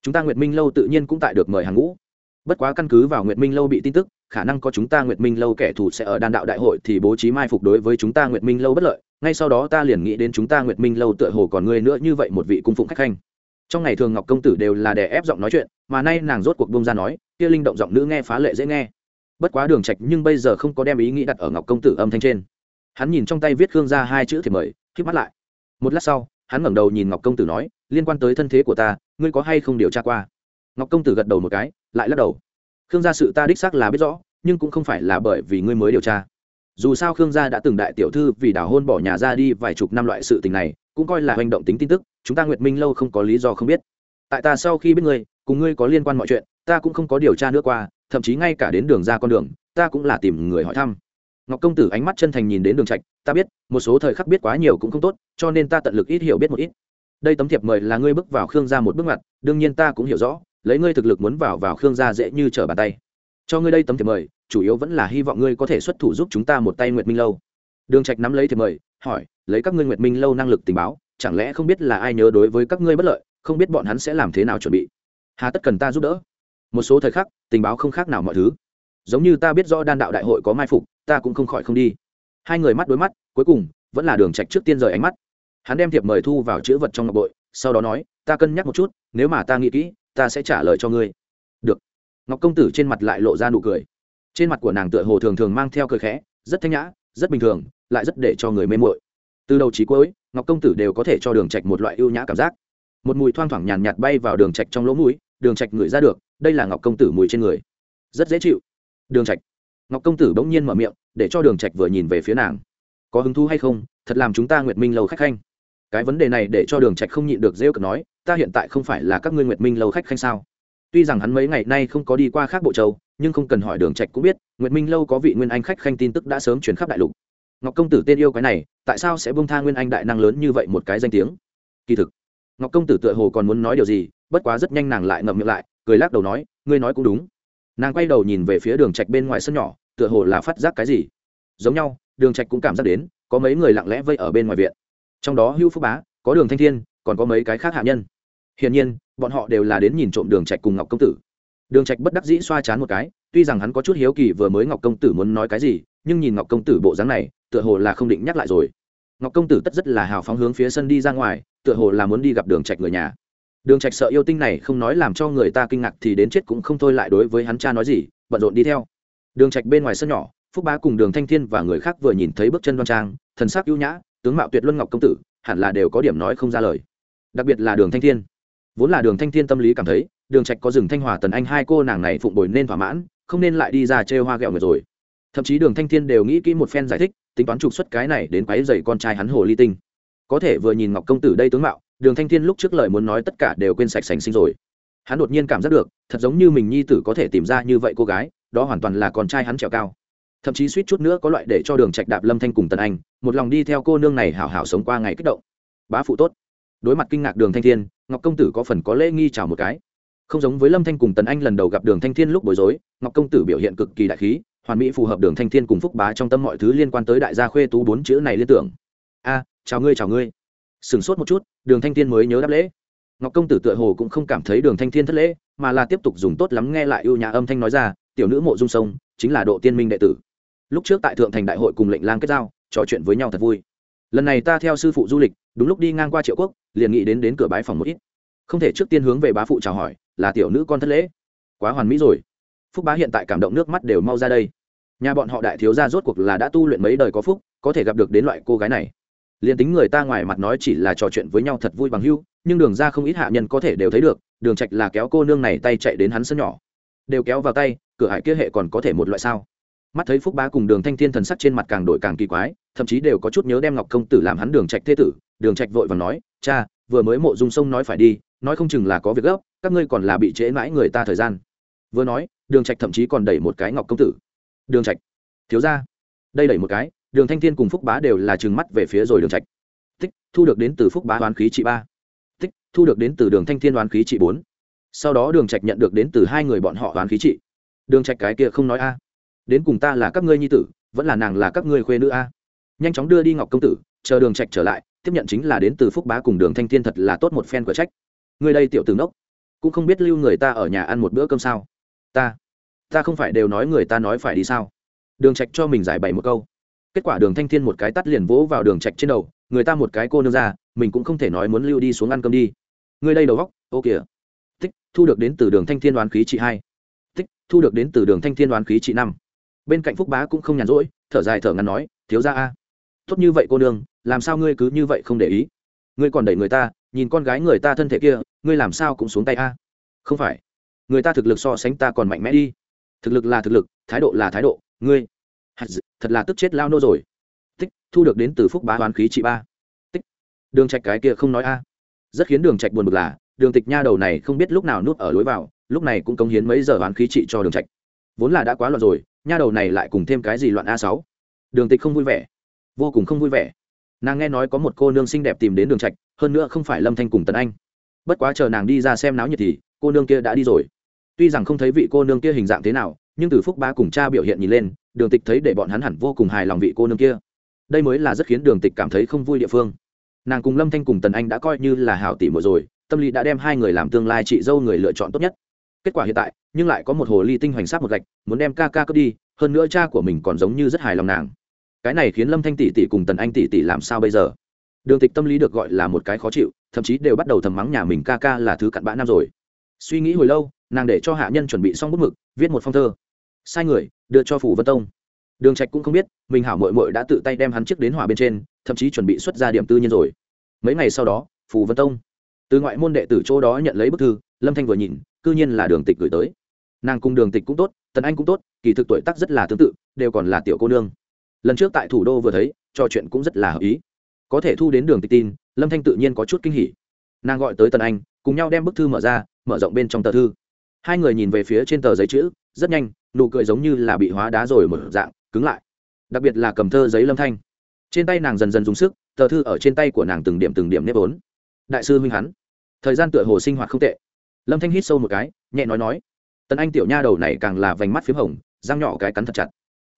Chúng ta nguyệt minh lâu tự nhiên cũng tại được mời hàng ngũ bất quá căn cứ vào nguyệt minh lâu bị tin tức, khả năng có chúng ta nguyệt minh lâu kẻ thù sẽ ở đan đạo đại hội thì bố trí mai phục đối với chúng ta nguyệt minh lâu bất lợi, ngay sau đó ta liền nghĩ đến chúng ta nguyệt minh lâu tựa hồ còn ngươi nữa như vậy một vị cung phụng khách khanh. Trong ngày thường ngọc công tử đều là đè ép giọng nói chuyện, mà nay nàng rốt cuộc bông ra nói, kia linh động giọng nữ nghe phá lệ dễ nghe. Bất quá đường trạch nhưng bây giờ không có đem ý nghĩ đặt ở ngọc công tử âm thanh trên. Hắn nhìn trong tay viết khương ra hai chữ thì mời, khép mắt lại. Một lát sau, hắn ngẩng đầu nhìn ngọc công tử nói, liên quan tới thân thế của ta, ngươi có hay không điều tra qua? Ngọc công tử gật đầu một cái, lại lắc đầu. Khương gia sự ta đích xác là biết rõ, nhưng cũng không phải là bởi vì ngươi mới điều tra. Dù sao khương gia đã từng đại tiểu thư vì đảo hôn bỏ nhà ra đi vài chục năm loại sự tình này, cũng coi là hành động tính tin tức, chúng ta nguyệt minh lâu không có lý do không biết. Tại ta sau khi biết ngươi, cùng ngươi có liên quan mọi chuyện, ta cũng không có điều tra nữa qua, thậm chí ngay cả đến đường ra con đường, ta cũng là tìm người hỏi thăm. Ngọc công tử ánh mắt chân thành nhìn đến đường trạch, ta biết, một số thời khắc biết quá nhiều cũng không tốt, cho nên ta tận lực ít hiểu biết một ít. Đây tấm thiệp mời là ngươi bước vào khương gia một bước ngoặt, đương nhiên ta cũng hiểu rõ lấy ngươi thực lực muốn vào vào khương gia dễ như trở bàn tay. Cho ngươi đây tấm thiệp mời, chủ yếu vẫn là hy vọng ngươi có thể xuất thủ giúp chúng ta một tay nguyệt minh lâu. Đường trạch nắm lấy thiệp mời, hỏi, lấy các ngươi nguyệt minh lâu năng lực tình báo, chẳng lẽ không biết là ai nhớ đối với các ngươi bất lợi, không biết bọn hắn sẽ làm thế nào chuẩn bị? Hà tất cần ta giúp đỡ. Một số thời khắc, tình báo không khác nào mọi thứ. Giống như ta biết rõ đan đạo đại hội có mai phục, ta cũng không khỏi không đi. Hai người mắt đối mắt, cuối cùng, vẫn là đường trạch trước tiên rời ánh mắt. Hắn đem thiệp mời thu vào chữ vật trong ngọc bội, sau đó nói, ta cân nhắc một chút, nếu mà ta nghĩ kỹ ta sẽ trả lời cho ngươi. Được. Ngọc công tử trên mặt lại lộ ra nụ cười. Trên mặt của nàng tựa hồ thường thường mang theo cười khẽ, rất thanh nhã, rất bình thường, lại rất để cho người mê mội từ đầu chí cuối, ngọc công tử đều có thể cho đường trạch một loại ưu nhã cảm giác. Một mùi thoang thoảng nhàn nhạt bay vào đường trạch trong lỗ mũi, đường trạch ngửi ra được, đây là ngọc công tử mùi trên người. Rất dễ chịu. Đường trạch. Ngọc công tử bỗng nhiên mở miệng, để cho đường trạch vừa nhìn về phía nàng. Có hứng thú hay không? Thật làm chúng ta nguyệt minh lâu khách khanh. Cái vấn đề này để cho đường trạch không nhịn được rêu cực nói ta hiện tại không phải là các ngươi nguyệt minh lâu khách khanh sao? Tuy rằng hắn mấy ngày nay không có đi qua khác bộ châu, nhưng không cần hỏi đường trạch cũng biết, nguyệt minh lâu có vị nguyên anh khách khanh tin tức đã sớm truyền khắp đại lục. Ngọc công tử tên yêu cái này, tại sao sẽ bông tha nguyên anh đại năng lớn như vậy một cái danh tiếng? Kỳ thực, ngọc công tử tựa hồ còn muốn nói điều gì, bất quá rất nhanh nàng lại ngậm miệng lại, cười lắc đầu nói, ngươi nói cũng đúng. Nàng quay đầu nhìn về phía đường trạch bên ngoài sân nhỏ, tựa hồ là phát giác cái gì. Giống nhau, đường trạch cũng cảm giác đến, có mấy người lặng lẽ vây ở bên ngoài viện. Trong đó hưu phúc bá, có đường thanh thiên, còn có mấy cái khác hạ nhân hiển nhiên, bọn họ đều là đến nhìn trộm đường trạch cùng ngọc công tử. Đường trạch bất đắc dĩ xoa chán một cái, tuy rằng hắn có chút hiếu kỳ vừa mới ngọc công tử muốn nói cái gì, nhưng nhìn ngọc công tử bộ dáng này, tựa hồ là không định nhắc lại rồi. Ngọc công tử tất rất là hào phóng hướng phía sân đi ra ngoài, tựa hồ là muốn đi gặp đường trạch người nhà. Đường trạch sợ yêu tinh này không nói làm cho người ta kinh ngạc thì đến chết cũng không thôi lại đối với hắn cha nói gì, bận rộn đi theo. Đường trạch bên ngoài sân nhỏ, phúc bá cùng đường thanh thiên và người khác vừa nhìn thấy bước chân đoan trang, thần sắc ưu nhã, tướng mạo tuyệt luân ngọc công tử, hẳn là đều có điểm nói không ra lời. Đặc biệt là đường thanh thiên vốn là đường thanh thiên tâm lý cảm thấy, đường trạch có rừng thanh hòa tần anh hai cô nàng này phụng bồi nên thỏa mãn, không nên lại đi ra trêu hoa ghẹo người rồi. Thậm chí đường thanh thiên đều nghĩ kỹ một phen giải thích, tính toán trục xuất cái này đến quấy dày con trai hắn hồ ly tinh. Có thể vừa nhìn ngọc công tử đây tướng mạo, đường thanh thiên lúc trước lời muốn nói tất cả đều quên sạch sành sinh rồi. Hắn đột nhiên cảm giác được, thật giống như mình nhi tử có thể tìm ra như vậy cô gái, đó hoàn toàn là con trai hắn trèo cao. Thậm chí suýt chút nữa có loại để cho đường trạch đạp lâm thanh cùng tần anh, một lòng đi theo cô nương này hảo hảo sống qua ngày kích động. Bá phụ tốt đối mặt kinh ngạc đường thanh thiên, ngọc công tử có phần có lễ nghi chào một cái. Không giống với lâm thanh cùng tần anh lần đầu gặp đường thanh thiên lúc bối rối, ngọc công tử biểu hiện cực kỳ đại khí, hoàn mỹ phù hợp đường thanh thiên cùng phúc bá trong tâm mọi thứ liên quan tới đại gia khuê tú bốn chữ này liên tưởng. A, chào ngươi chào ngươi. Sửng sốt một chút, đường thanh thiên mới nhớ đáp lễ. Ngọc công tử tựa hồ cũng không cảm thấy đường thanh thiên thất lễ, mà là tiếp tục dùng tốt lắm nghe lại ưu nhà âm thanh nói ra, tiểu nữ mộ dung sông, chính là độ tiên minh đệ tử. Lúc trước tại thượng thành đại hội cùng lệnh lang kết giao, trò chuyện với nhau thật vui lần này ta theo sư phụ du lịch, đúng lúc đi ngang qua triệu quốc, liền nghĩ đến đến cửa bái phòng một ít. Không thể trước tiên hướng về bá phụ chào hỏi, là tiểu nữ con thất lễ. Quá hoàn mỹ rồi. Phúc bá hiện tại cảm động nước mắt đều mau ra đây. Nhà bọn họ đại thiếu gia rốt cuộc là đã tu luyện mấy đời có phúc, có thể gặp được đến loại cô gái này. Liền tính người ta ngoài mặt nói chỉ là trò chuyện với nhau thật vui bằng hưu, nhưng đường ra không ít hạ nhân có thể đều thấy được, đường trạch là kéo cô nương này tay chạy đến hắn sân nhỏ. Đều kéo vào tay, cửa hải kia hệ còn có thể một loại sao? Mắt thấy phúc bá cùng đường thanh thiên thần sắc trên mặt càng đổi càng kỳ quái, thậm chí đều có chút nhớ đem ngọc công tử làm hắn đường trạch thế tử. Đường trạch vội vàng nói, cha, vừa mới mộ dung sông nói phải đi, nói không chừng là có việc gấp, các ngươi còn là bị trễ mãi người ta thời gian. Vừa nói, đường trạch thậm chí còn đẩy một cái ngọc công tử. Đường trạch, thiếu gia. Đây đẩy một cái, đường thanh thiên cùng phúc bá đều là trừng mắt về phía rồi đường trạch. Tích, thu được đến từ phúc bá đoán khí trị ba. Tích, thu được đến từ đường thanh thiên đoán khí trị bốn. Sau đó đường trạch nhận được đến từ hai người bọn họ đoán khí trị. Đường trạch cái kia không nói a đến cùng ta là các ngươi nhi tử, vẫn là nàng là các ngươi khuê nữ a? Nhanh chóng đưa đi ngọc công tử, chờ đường trạch trở lại, tiếp nhận chính là đến từ phúc bá cùng đường thanh thiên thật là tốt một phen của trách. Người đây tiểu tử nốc cũng không biết lưu người ta ở nhà ăn một bữa cơm sao? Ta ta không phải đều nói người ta nói phải đi sao? Đường trạch cho mình giải bày một câu. Kết quả đường thanh thiên một cái tắt liền vỗ vào đường trạch trên đầu, người ta một cái cô nương ra, mình cũng không thể nói muốn lưu đi xuống ăn cơm đi. Người đây đầu góc, ô kìa. Tích, thu được đến từ đường thanh thiên đoán khí trị hai. Tích, thu được đến từ đường thanh thiên đoán khí trị năm bên cạnh phúc bá cũng không nhàn rỗi, thở dài thở ngắn nói, thiếu ra a, tốt như vậy cô nương, làm sao ngươi cứ như vậy không để ý? Ngươi còn đẩy người ta, nhìn con gái người ta thân thể kia, ngươi làm sao cũng xuống tay a. Không phải, người ta thực lực so sánh ta còn mạnh mẽ đi. Thực lực là thực lực, thái độ là thái độ, ngươi thật là tức chết lao nô rồi. Tích, thu được đến từ phúc bá hoán khí chị ba. Tích, đường trạch cái kia không nói a. Rất khiến đường trạch buồn bực là, đường tịch nha đầu này không biết lúc nào nuốt ở lối vào, lúc này cũng cống hiến mấy giờ hoán khí trị cho đường trạch. Vốn là đã quá loạn rồi nha đầu này lại cùng thêm cái gì loạn a sáu? Đường tịch không vui vẻ. Vô cùng không vui vẻ. Nàng nghe nói có một cô nương xinh đẹp tìm đến đường trạch, hơn nữa không phải lâm thanh cùng tần anh. Bất quá chờ nàng đi ra xem náo nhiệt thì, cô nương kia đã đi rồi. Tuy rằng không thấy vị cô nương kia hình dạng thế nào, nhưng từ phúc ba cùng cha biểu hiện nhìn lên, đường tịch thấy để bọn hắn hẳn vô cùng hài lòng vị cô nương kia. Đây mới là rất khiến đường tịch cảm thấy không vui địa phương. Nàng cùng lâm thanh cùng tần anh đã coi như là hảo tỷ muội rồi, tâm lý đã đem hai người làm tương lai chị dâu người lựa chọn tốt nhất kết quả hiện tại, nhưng lại có một hồ ly tinh hoành sát một gạch, muốn đem ca ca cướp đi, hơn nữa cha của mình còn giống như rất hài lòng nàng. Cái này khiến lâm thanh tỷ tỷ cùng tần anh tỷ tỷ làm sao bây giờ? Đường tịch tâm lý được gọi là một cái khó chịu, thậm chí đều bắt đầu thầm mắng nhà mình ca ca là thứ cặn bã nam rồi. Suy nghĩ hồi lâu, nàng để cho hạ nhân chuẩn bị xong bút mực, viết một phong thơ. Sai người, đưa cho phủ vân tông. Đường trạch cũng không biết, mình hảo mội mội đã tự tay đem hắn chiếc đến hỏa bên trên, thậm chí chuẩn bị xuất ra điểm tư nhân rồi. Mấy ngày sau đó phủ vân tông. Từ ngoại môn đệ tử chỗ đó nhận lấy bức thư, lâm thanh vừa nhìn cư nhiên là đường tịch gửi tới. Nàng cùng đường tịch cũng tốt, tần anh cũng tốt, kỳ thực tuổi tác rất là tương tự, đều còn là tiểu cô nương. Lần trước tại thủ đô vừa thấy, trò chuyện cũng rất là hợp ý. Có thể thu đến đường tịch tin, lâm thanh tự nhiên có chút kinh hỉ. Nàng gọi tới tần anh, cùng nhau đem bức thư mở ra, mở rộng bên trong tờ thư. Hai người nhìn về phía trên tờ giấy chữ, rất nhanh, nụ cười giống như là bị hóa đá rồi một dạng, cứng lại. Đặc biệt là cầm thơ giấy lâm thanh. Trên tay nàng dần dần dùng sức, tờ thư ở trên tay của nàng từng điểm từng điểm nếp vốn. Đại sư huynh hắn, thời gian tựa hồ sinh hoạt không tệ lâm thanh hít sâu một cái, nhẹ nói nói, tần anh tiểu nha đầu này càng là vành mắt p h í m hồng, răng nhỏ cái cắn thật chặt.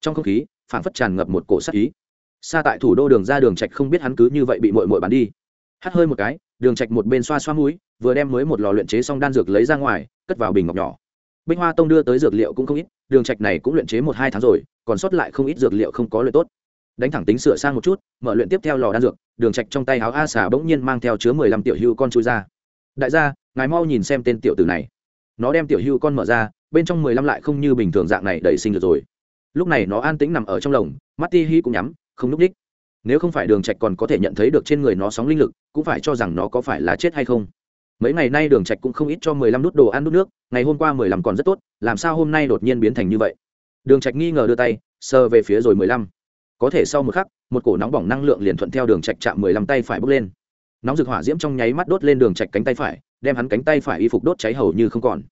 Trong không khí phản phất tràn ngập một cổ sắc ý. Xa tại thủ đô đường ra đường trạch không biết hắn cứ như vậy bị mội mội bắn đi. Hắt hơi một cái, đường trạch một bên xoa xoa mũi, vừa đem mới một lò luyện chế xong đan dược lấy ra ngoài, cất vào bình ngọc nhỏ. Binh hoa tông đưa tới dược liệu cũng không ít, đường trạch này cũng luyện chế một hai tháng rồi, còn sót lại không ít dược liệu không có luyện tốt. Đánh thẳng tính sửa sang một chút, mở luyện tiếp theo lò đan dược, đường trạch trong tay áo a xà bỗng nhiên mang theo chứa mười lăm tiểu hưu con chui ra đại gia, ngài mau nhìn xem tên tiểu tử này. Nó đem tiểu hưu con mở ra, bên trong mười lăm lại không như bình thường dạng này đầy sinh được rồi. Lúc này nó an tĩnh nằm ở trong lồng, mắt ti hi cũng nhắm, không núp đích. Nếu không phải đường trạch còn có thể nhận thấy được trên người nó sóng linh lực, cũng phải cho rằng nó có phải là chết hay không. Mấy ngày nay đường trạch cũng không ít cho mười lăm nút đồ ăn nút nước, ngày hôm qua mười lăm còn rất tốt, làm sao hôm nay đột nhiên biến thành như vậy? Đường trạch nghi ngờ đưa tay, sờ về phía rồi mười lăm. Có thể sau một khắc, một cổ nóng bỏng năng lượng liền thuận theo đường trạch chạm mười lăm tay phải bốc lên nóng rực hỏa diễm trong nháy mắt đốt lên đường trạch cánh tay phải, đem hắn cánh tay phải y phục đốt cháy hầu như không còn.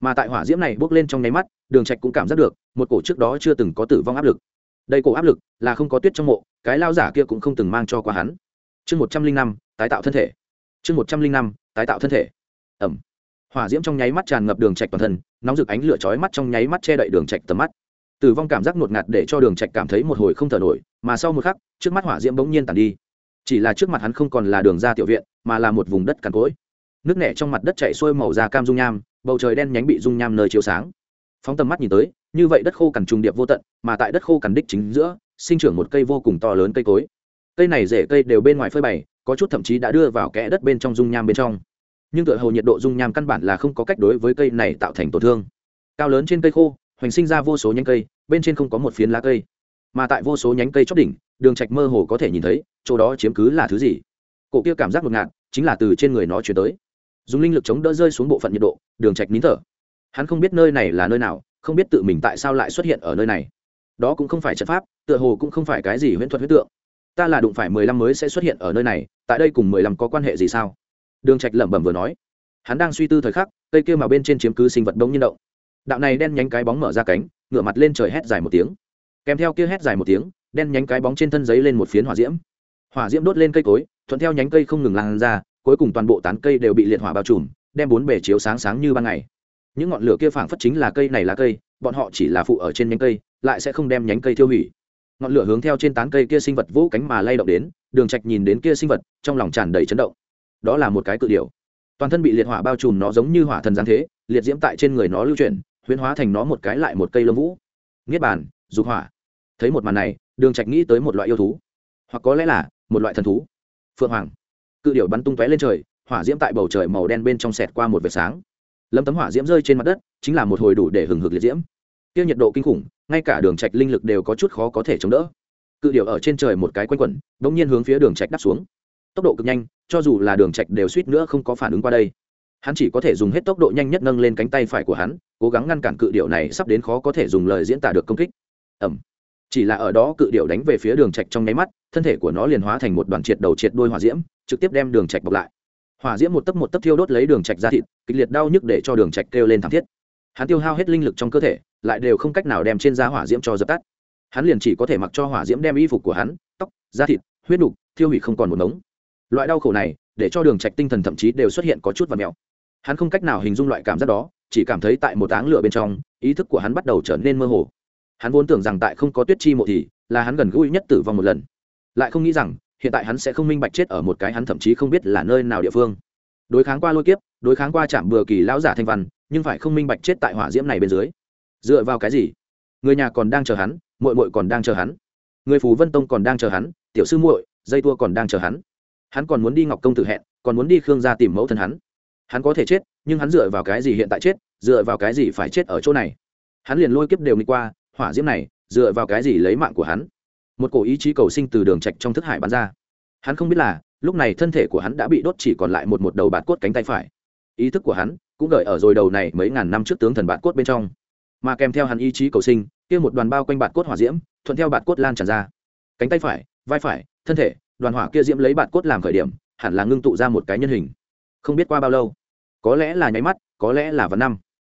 Mà tại hỏa diễm này bốc lên trong nháy mắt, đường trạch cũng cảm giác được, một cổ trước đó chưa từng có tử vong áp lực. Đây cổ áp lực là không có tuyết trong mộ, cái lao giả kia cũng không từng mang cho qua hắn. Chương một trăm linh năm, tái tạo thân thể. Chương một trăm linh năm, tái tạo thân thể. Ẩm. Hỏa diễm trong nháy mắt tràn ngập đường trạch toàn thân, nóng rực ánh lửa chói mắt trong nháy mắt che đậy đường trạch tầm mắt. Tử vong cảm giác ngột ngạt để cho đường trạch cảm thấy một hồi không thở nổi, mà sau một khắc, trước mắt hỏa diễm bỗng nhiên tàn đi chỉ là trước mặt hắn không còn là đường ra tiểu viện, mà là một vùng đất cằn cỗi. Nước nẻ trong mặt đất chảy xuôi màu da cam dung nham, bầu trời đen nhánh bị dung nham nơi chiếu sáng. Phóng tầm mắt nhìn tới, như vậy đất khô cằn trùng điệp vô tận, mà tại đất khô cằn đích chính giữa, sinh trưởng một cây vô cùng to lớn cây cối. Cây này rễ cây đều bên ngoài phơi bày, có chút thậm chí đã đưa vào kẽ đất bên trong dung nham bên trong. Nhưng tựa hồ nhiệt độ dung nham căn bản là không có cách đối với cây này tạo thành tổn thương. Cao lớn trên cây khô, hoành sinh ra vô số nhánh cây, bên trên không có một phiến lá cây mà tại vô số nhánh cây chót đỉnh, đường trạch mơ hồ có thể nhìn thấy, chỗ đó chiếm cứ là thứ gì. Cổ kia cảm giác ngột ngạt, chính là từ trên người nó chuyển tới. Dùng linh lực chống đỡ rơi xuống bộ phận nhiệt độ, đường trạch nín thở. Hắn không biết nơi này là nơi nào, không biết tự mình tại sao lại xuất hiện ở nơi này. Đó cũng không phải trận pháp, tựa hồ cũng không phải cái gì huyễn thuật huyết tượng. Ta là đụng phải mười lăm mới sẽ xuất hiện ở nơi này, tại đây cùng mười lăm có quan hệ gì sao? Đường trạch lẩm bẩm vừa nói. Hắn đang suy tư thời khắc, cây kia mà bên trên chiếm cứ sinh vật đông nhiên động. Đạo này đen nhánh cái bóng mở ra cánh, ngửa mặt lên trời hét dài một tiếng kèm theo kia hét dài một tiếng, đen nhánh cái bóng trên thân giấy lên một phiến hỏa diễm. Hỏa diễm đốt lên cây cối, thuận theo nhánh cây không ngừng lan ra, cuối cùng toàn bộ tán cây đều bị liệt hỏa bao trùm, đem bốn bể chiếu sáng sáng như ban ngày. Những ngọn lửa kia phảng phất chính là cây này là cây, bọn họ chỉ là phụ ở trên nhánh cây, lại sẽ không đem nhánh cây tiêu hủy. Ngọn lửa hướng theo trên tán cây kia sinh vật vũ cánh mà lay động đến, đường trạch nhìn đến kia sinh vật, trong lòng tràn đầy chấn động. Đó là một cái cự điểu. Toàn thân bị liệt hỏa bao trùm nó giống như hỏa thần giáng thế, liệt diễm tại trên người nó lưu chuyển, huyễn hóa thành nó một cái lại một cây lông vũ. Niết bàn, dục hỏa thấy một màn này, đường trạch nghĩ tới một loại yêu thú, hoặc có lẽ là một loại thần thú. Phượng hoàng. Cự điểu bắn tung tóe lên trời, hỏa diễm tại bầu trời màu đen bên trong sẹt qua một vệt sáng. Lâm tấm hỏa diễm rơi trên mặt đất, chính là một hồi đủ để hừng hực liệt diễm. Tiêu nhiệt độ kinh khủng, ngay cả đường trạch linh lực đều có chút khó có thể chống đỡ. Cự điểu ở trên trời một cái quanh quẩn đống nhiên hướng phía đường trạch đáp xuống. Tốc độ cực nhanh, cho dù là đường trạch đều suýt nữa không có phản ứng qua đây. Hắn chỉ có thể dùng hết tốc độ nhanh nhất nâng lên cánh tay phải của hắn, cố gắng ngăn cản cự điểu này sắp đến khó có thể dùng lời diễn tả được công kích. Ẩm chỉ là ở đó cự điệu đánh về phía đường trạch trong nháy mắt, thân thể của nó liền hóa thành một đoàn triệt đầu triệt đuôi hỏa diễm, trực tiếp đem đường trạch bọc lại. Hỏa diễm một tấc một tấc thiêu đốt lấy đường trạch ra thịt, kịch liệt đau nhức để cho đường trạch kêu lên thảm thiết. Hắn tiêu hao hết linh lực trong cơ thể, lại đều không cách nào đem trên da hỏa diễm cho dập tắt. Hắn liền chỉ có thể mặc cho hỏa diễm đem y phục của hắn, tóc, da thịt, huyết đục thiêu hủy không còn một ngống. Loại đau khổ này, để cho đường trạch tinh thần thậm chí đều xuất hiện có chút và mèo. Hắn không cách nào hình dung loại cảm giác đó, chỉ cảm thấy tại một áng lửa bên trong, ý thức của hắn bắt đầu trở nên mơ hồ hắn vốn tưởng rằng tại không có tuyết chi mộ thì là hắn gần gũi nhất tử vong một lần. Lại không nghĩ rằng, hiện tại hắn sẽ không minh bạch chết ở một cái hắn thậm chí không biết là nơi nào địa phương. Đối kháng qua lôi kiếp, đối kháng qua chạm bừa kỳ lão giả thanh văn, nhưng phải không minh bạch chết tại hỏa diễm này bên dưới. Dựa vào cái gì? Người nhà còn đang chờ hắn, muội muội còn đang chờ hắn. Người phù vân tông còn đang chờ hắn, tiểu sư muội, dây tua còn đang chờ hắn. Hắn còn muốn đi ngọc công tử hẹn, còn muốn đi khương gia tìm mẫu thân hắn. Hắn có thể chết, nhưng hắn dựa vào cái gì hiện tại chết, dựa vào cái gì phải chết ở chỗ này? Hắn liền lôi kiếp đều đi qua hỏa diễm này, dựa vào cái gì lấy mạng của hắn? Một cổ ý chí cầu sinh từ đường trạch trong thức hải bắn ra. Hắn không biết là, lúc này thân thể của hắn đã bị đốt chỉ còn lại một một đầu bạt cốt cánh tay phải. Ý thức của hắn cũng gợi ở rồi đầu này mấy ngàn năm trước tướng thần bạt cốt bên trong. Mà kèm theo hắn ý chí cầu sinh, kia một đoàn bao quanh bạt cốt hỏa diễm thuận theo bạt cốt lan tràn ra. Cánh tay phải, vai phải, thân thể, đoàn hỏa kia diễm lấy bạt cốt làm khởi điểm, hẳn là ngưng tụ ra một cái nhân hình. Không biết qua bao lâu, có lẽ là nháy mắt, có lẽ là vạn năm.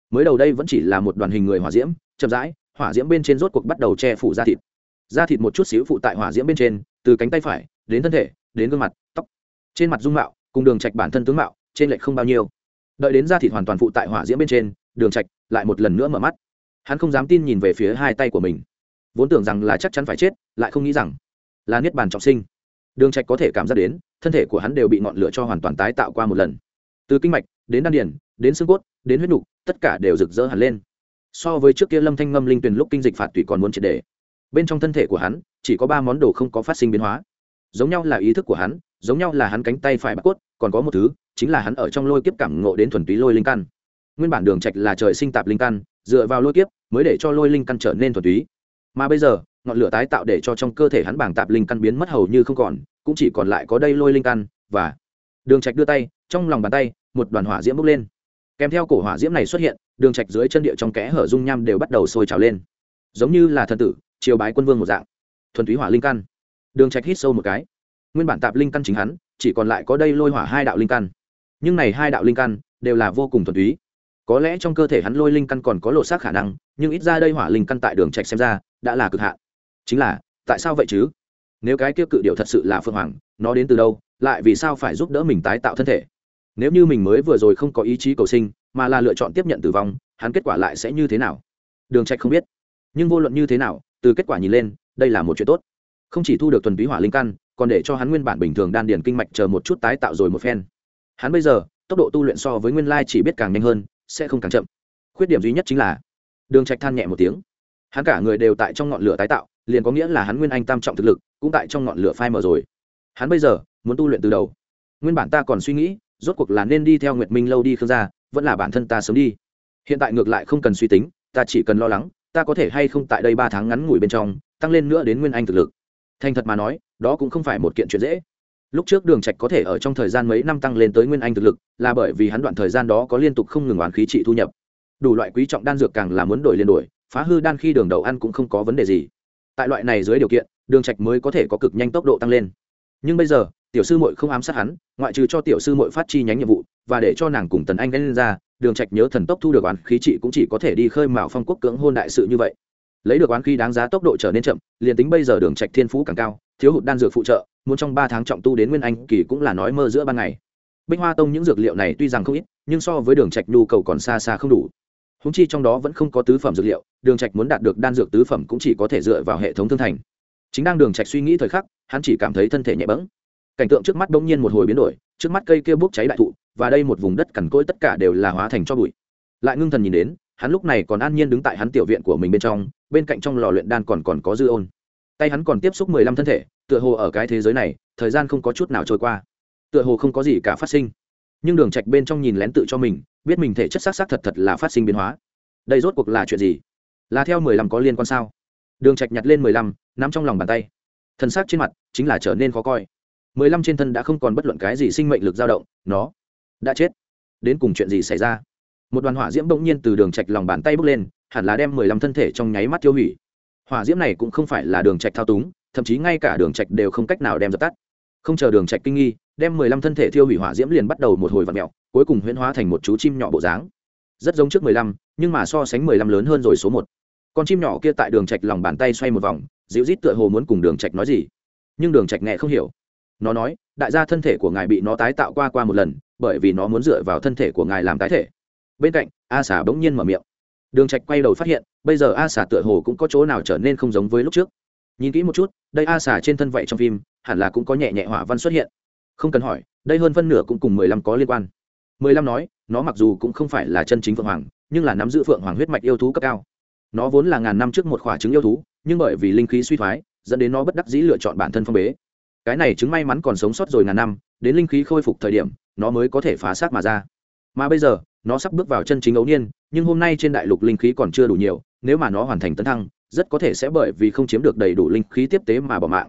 Mới đầu đây vẫn chỉ là một đoàn hình người hỏa diễm, chậm rãi hỏa diễm bên trên rốt cuộc bắt đầu che phủ da thịt. Da thịt một chút xíu phụ tại hỏa diễm bên trên, từ cánh tay phải, đến thân thể, đến gương mặt, tóc. Trên mặt dung mạo, cùng đường trạch bản thân tướng mạo, trên lệch không bao nhiêu. Đợi đến da thịt hoàn toàn phụ tại hỏa diễm bên trên, đường trạch lại một lần nữa mở mắt. Hắn không dám tin nhìn về phía hai tay của mình. Vốn tưởng rằng là chắc chắn phải chết, lại không nghĩ rằng là niết bàn trọng sinh. Đường trạch có thể cảm giác đến, thân thể của hắn đều bị ngọn lửa cho hoàn toàn tái tạo qua một lần. Từ kinh mạch, đến đan điền, đến xương cốt, đến huyết nục, tất cả đều rực rỡ hẳn lên so với trước kia lâm thanh ngâm linh tuyển lúc kinh dịch phạt tùy còn muốn triệt đề. Bên trong thân thể của hắn, chỉ có ba món đồ không có phát sinh biến hóa. Giống nhau là ý thức của hắn, giống nhau là hắn cánh tay phải bắt cốt, còn có một thứ, chính là hắn ở trong lôi kiếp cảm ngộ đến thuần túy lôi linh căn. Nguyên bản đường trạch là trời sinh tạp linh căn, dựa vào lôi kiếp mới để cho lôi linh căn trở nên thuần túy. Mà bây giờ, ngọn lửa tái tạo để cho trong cơ thể hắn bảng tạp linh căn biến mất hầu như không còn, cũng chỉ còn lại có đây lôi linh căn, và đường trạch đưa tay, trong lòng bàn tay, một đoàn hỏa diễm bốc lên kèm theo cổ hỏa diễm này xuất hiện, đường trạch dưới chân địa trong kẽ hở dung nham đều bắt đầu sôi trào lên. Giống như là thần tử, triều bái quân vương một dạng. Thuần túy hỏa linh căn. Đường trạch hít sâu một cái. Nguyên bản tạp linh căn chính hắn, chỉ còn lại có đây lôi hỏa hai đạo linh căn. Nhưng này hai đạo linh căn đều là vô cùng thuần túy. Có lẽ trong cơ thể hắn lôi linh căn còn có lộ xác khả năng, nhưng ít ra đây hỏa linh căn tại đường trạch xem ra đã là cực hạn. Chính là, tại sao vậy chứ? Nếu cái kia cự điệu thật sự là phương hoàng, nó đến từ đâu? Lại vì sao phải giúp đỡ mình tái tạo thân thể? Nếu như mình mới vừa rồi không có ý chí cầu sinh, mà là lựa chọn tiếp nhận tử vong, hắn kết quả lại sẽ như thế nào? Đường trạch không biết. Nhưng vô luận như thế nào, từ kết quả nhìn lên, đây là một chuyện tốt. Không chỉ thu được thuần túy hỏa linh căn, còn để cho hắn nguyên bản bình thường đan điền kinh mạch chờ một chút tái tạo rồi một phen. Hắn bây giờ, tốc độ tu luyện so với nguyên lai chỉ biết càng nhanh hơn, sẽ không càng chậm. Khuyết điểm duy nhất chính là, đường trạch than nhẹ một tiếng. Hắn cả người đều tại trong ngọn lửa tái tạo, liền có nghĩa là hắn nguyên anh tam trọng thực lực, cũng tại trong ngọn lửa phai mở rồi. Hắn bây giờ, muốn tu luyện từ đầu. Nguyên bản ta còn suy nghĩ rốt cuộc là nên đi theo nguyệt minh lâu đi khương gia, vẫn là bản thân ta sớm đi. Hiện tại ngược lại không cần suy tính, ta chỉ cần lo lắng, ta có thể hay không tại đây ba tháng ngắn ngủi bên trong, tăng lên nữa đến nguyên anh thực lực. Thành thật mà nói, đó cũng không phải một kiện chuyện dễ. Lúc trước đường trạch có thể ở trong thời gian mấy năm tăng lên tới nguyên anh thực lực, là bởi vì hắn đoạn thời gian đó có liên tục không ngừng oán khí trị thu nhập. Đủ loại quý trọng đan dược càng là muốn đổi liên đổi, phá hư đan khi đường đầu ăn cũng không có vấn đề gì. Tại loại này dưới điều kiện, đường trạch mới có thể có cực nhanh tốc độ tăng lên. Nhưng bây giờ tiểu sư muội không ám sát hắn, ngoại trừ cho tiểu sư muội phát chi nhánh nhiệm vụ, và để cho nàng cùng tần anh lên ra, đường trạch nhớ thần tốc thu được oán khí trị cũng chỉ có thể đi khơi mào phong quốc cưỡng hôn đại sự như vậy. Lấy được oán khí đáng giá tốc độ trở nên chậm, liền tính bây giờ đường trạch thiên phú càng cao, thiếu hụt đan dược phụ trợ, muốn trong ba tháng trọng tu đến nguyên anh kỳ cũng là nói mơ giữa ban ngày. Bích hoa tông những dược liệu này tuy rằng không ít, nhưng so với đường trạch nhu cầu còn xa xa không đủ. Húng chi trong đó vẫn không có tứ phẩm dược liệu, đường trạch muốn đạt được đan dược tứ phẩm cũng chỉ có thể dựa vào hệ thống thương thành. Chính đang đường trạch suy nghĩ thời khắc, hắn chỉ cảm thấy thân thể nhẹ bẫng cảnh tượng trước mắt bỗng nhiên một hồi biến đổi, trước mắt cây kia bốc cháy đại thụ, và đây một vùng đất cằn cỗi tất cả đều là hóa thành cho bụi. Lại ngưng thần nhìn đến, hắn lúc này còn an nhiên đứng tại hắn tiểu viện của mình bên trong, bên cạnh trong lò luyện đan còn còn có dư ôn. Tay hắn còn tiếp xúc mười lăm thân thể, tựa hồ ở cái thế giới này, thời gian không có chút nào trôi qua. Tựa hồ không có gì cả phát sinh. Nhưng đường trạch bên trong nhìn lén tự cho mình, biết mình thể chất xác xác thật thật là phát sinh biến hóa. Đây rốt cuộc là chuyện gì? Là theo mười lăm có liên quan sao? Đường trạch nhặt lên mười lăm, nắm trong lòng bàn tay. Thân xác trên mặt chính là trở nên khó coi mười lăm trên thân đã không còn bất luận cái gì sinh mệnh lực dao động, nó đã chết. Đến cùng chuyện gì xảy ra? Một đoàn hỏa diễm bỗng nhiên từ đường trạch lòng bàn tay bốc lên, hẳn là đem mười lăm thân thể trong nháy mắt tiêu hủy. Hỏa diễm này cũng không phải là đường trạch thao túng, thậm chí ngay cả đường trạch đều không cách nào đem dập tắt. Không chờ đường trạch kinh nghi, đem mười lăm thân thể thiêu hủy hỏa diễm liền bắt đầu một hồi vặn mèo, cuối cùng huyễn hóa thành một chú chim nhỏ bộ dáng. Rất giống trước mười lăm, nhưng mà so sánh mười lăm lớn hơn rồi số một. Con chim nhỏ kia tại đường trạch lòng bàn tay xoay một vòng, dịu rít tựa hồ muốn cùng đường trạch nói gì, nhưng đường trạch nghe không hiểu nó nói, đại gia thân thể của ngài bị nó tái tạo qua qua một lần, bởi vì nó muốn dựa vào thân thể của ngài làm tái thể. Bên cạnh, a xà bỗng nhiên mở miệng. Đường trạch quay đầu phát hiện, bây giờ a xà tựa hồ cũng có chỗ nào trở nên không giống với lúc trước. Nhìn kỹ một chút, đây a xà trên thân vậy trong phim, hẳn là cũng có nhẹ nhẹ hỏa văn xuất hiện. Không cần hỏi, đây hơn phân nửa cũng cùng mười lăm có liên quan. mười lăm nói, nó mặc dù cũng không phải là chân chính phượng hoàng, nhưng là nắm giữ phượng hoàng huyết mạch yêu thú cấp cao. Nó vốn là ngàn năm trước một khỏa trứng yêu thú, nhưng bởi vì linh khí suy thoái, dẫn đến nó bất đắc dĩ lựa chọn bản thân phong bế cái này chứng may mắn còn sống sót rồi ngàn năm, đến linh khí khôi phục thời điểm, nó mới có thể phá xác mà ra. Mà bây giờ, nó sắp bước vào chân chính ấu niên, nhưng hôm nay trên đại lục linh khí còn chưa đủ nhiều, nếu mà nó hoàn thành tấn thăng, rất có thể sẽ bởi vì không chiếm được đầy đủ linh khí tiếp tế mà bỏ mạng.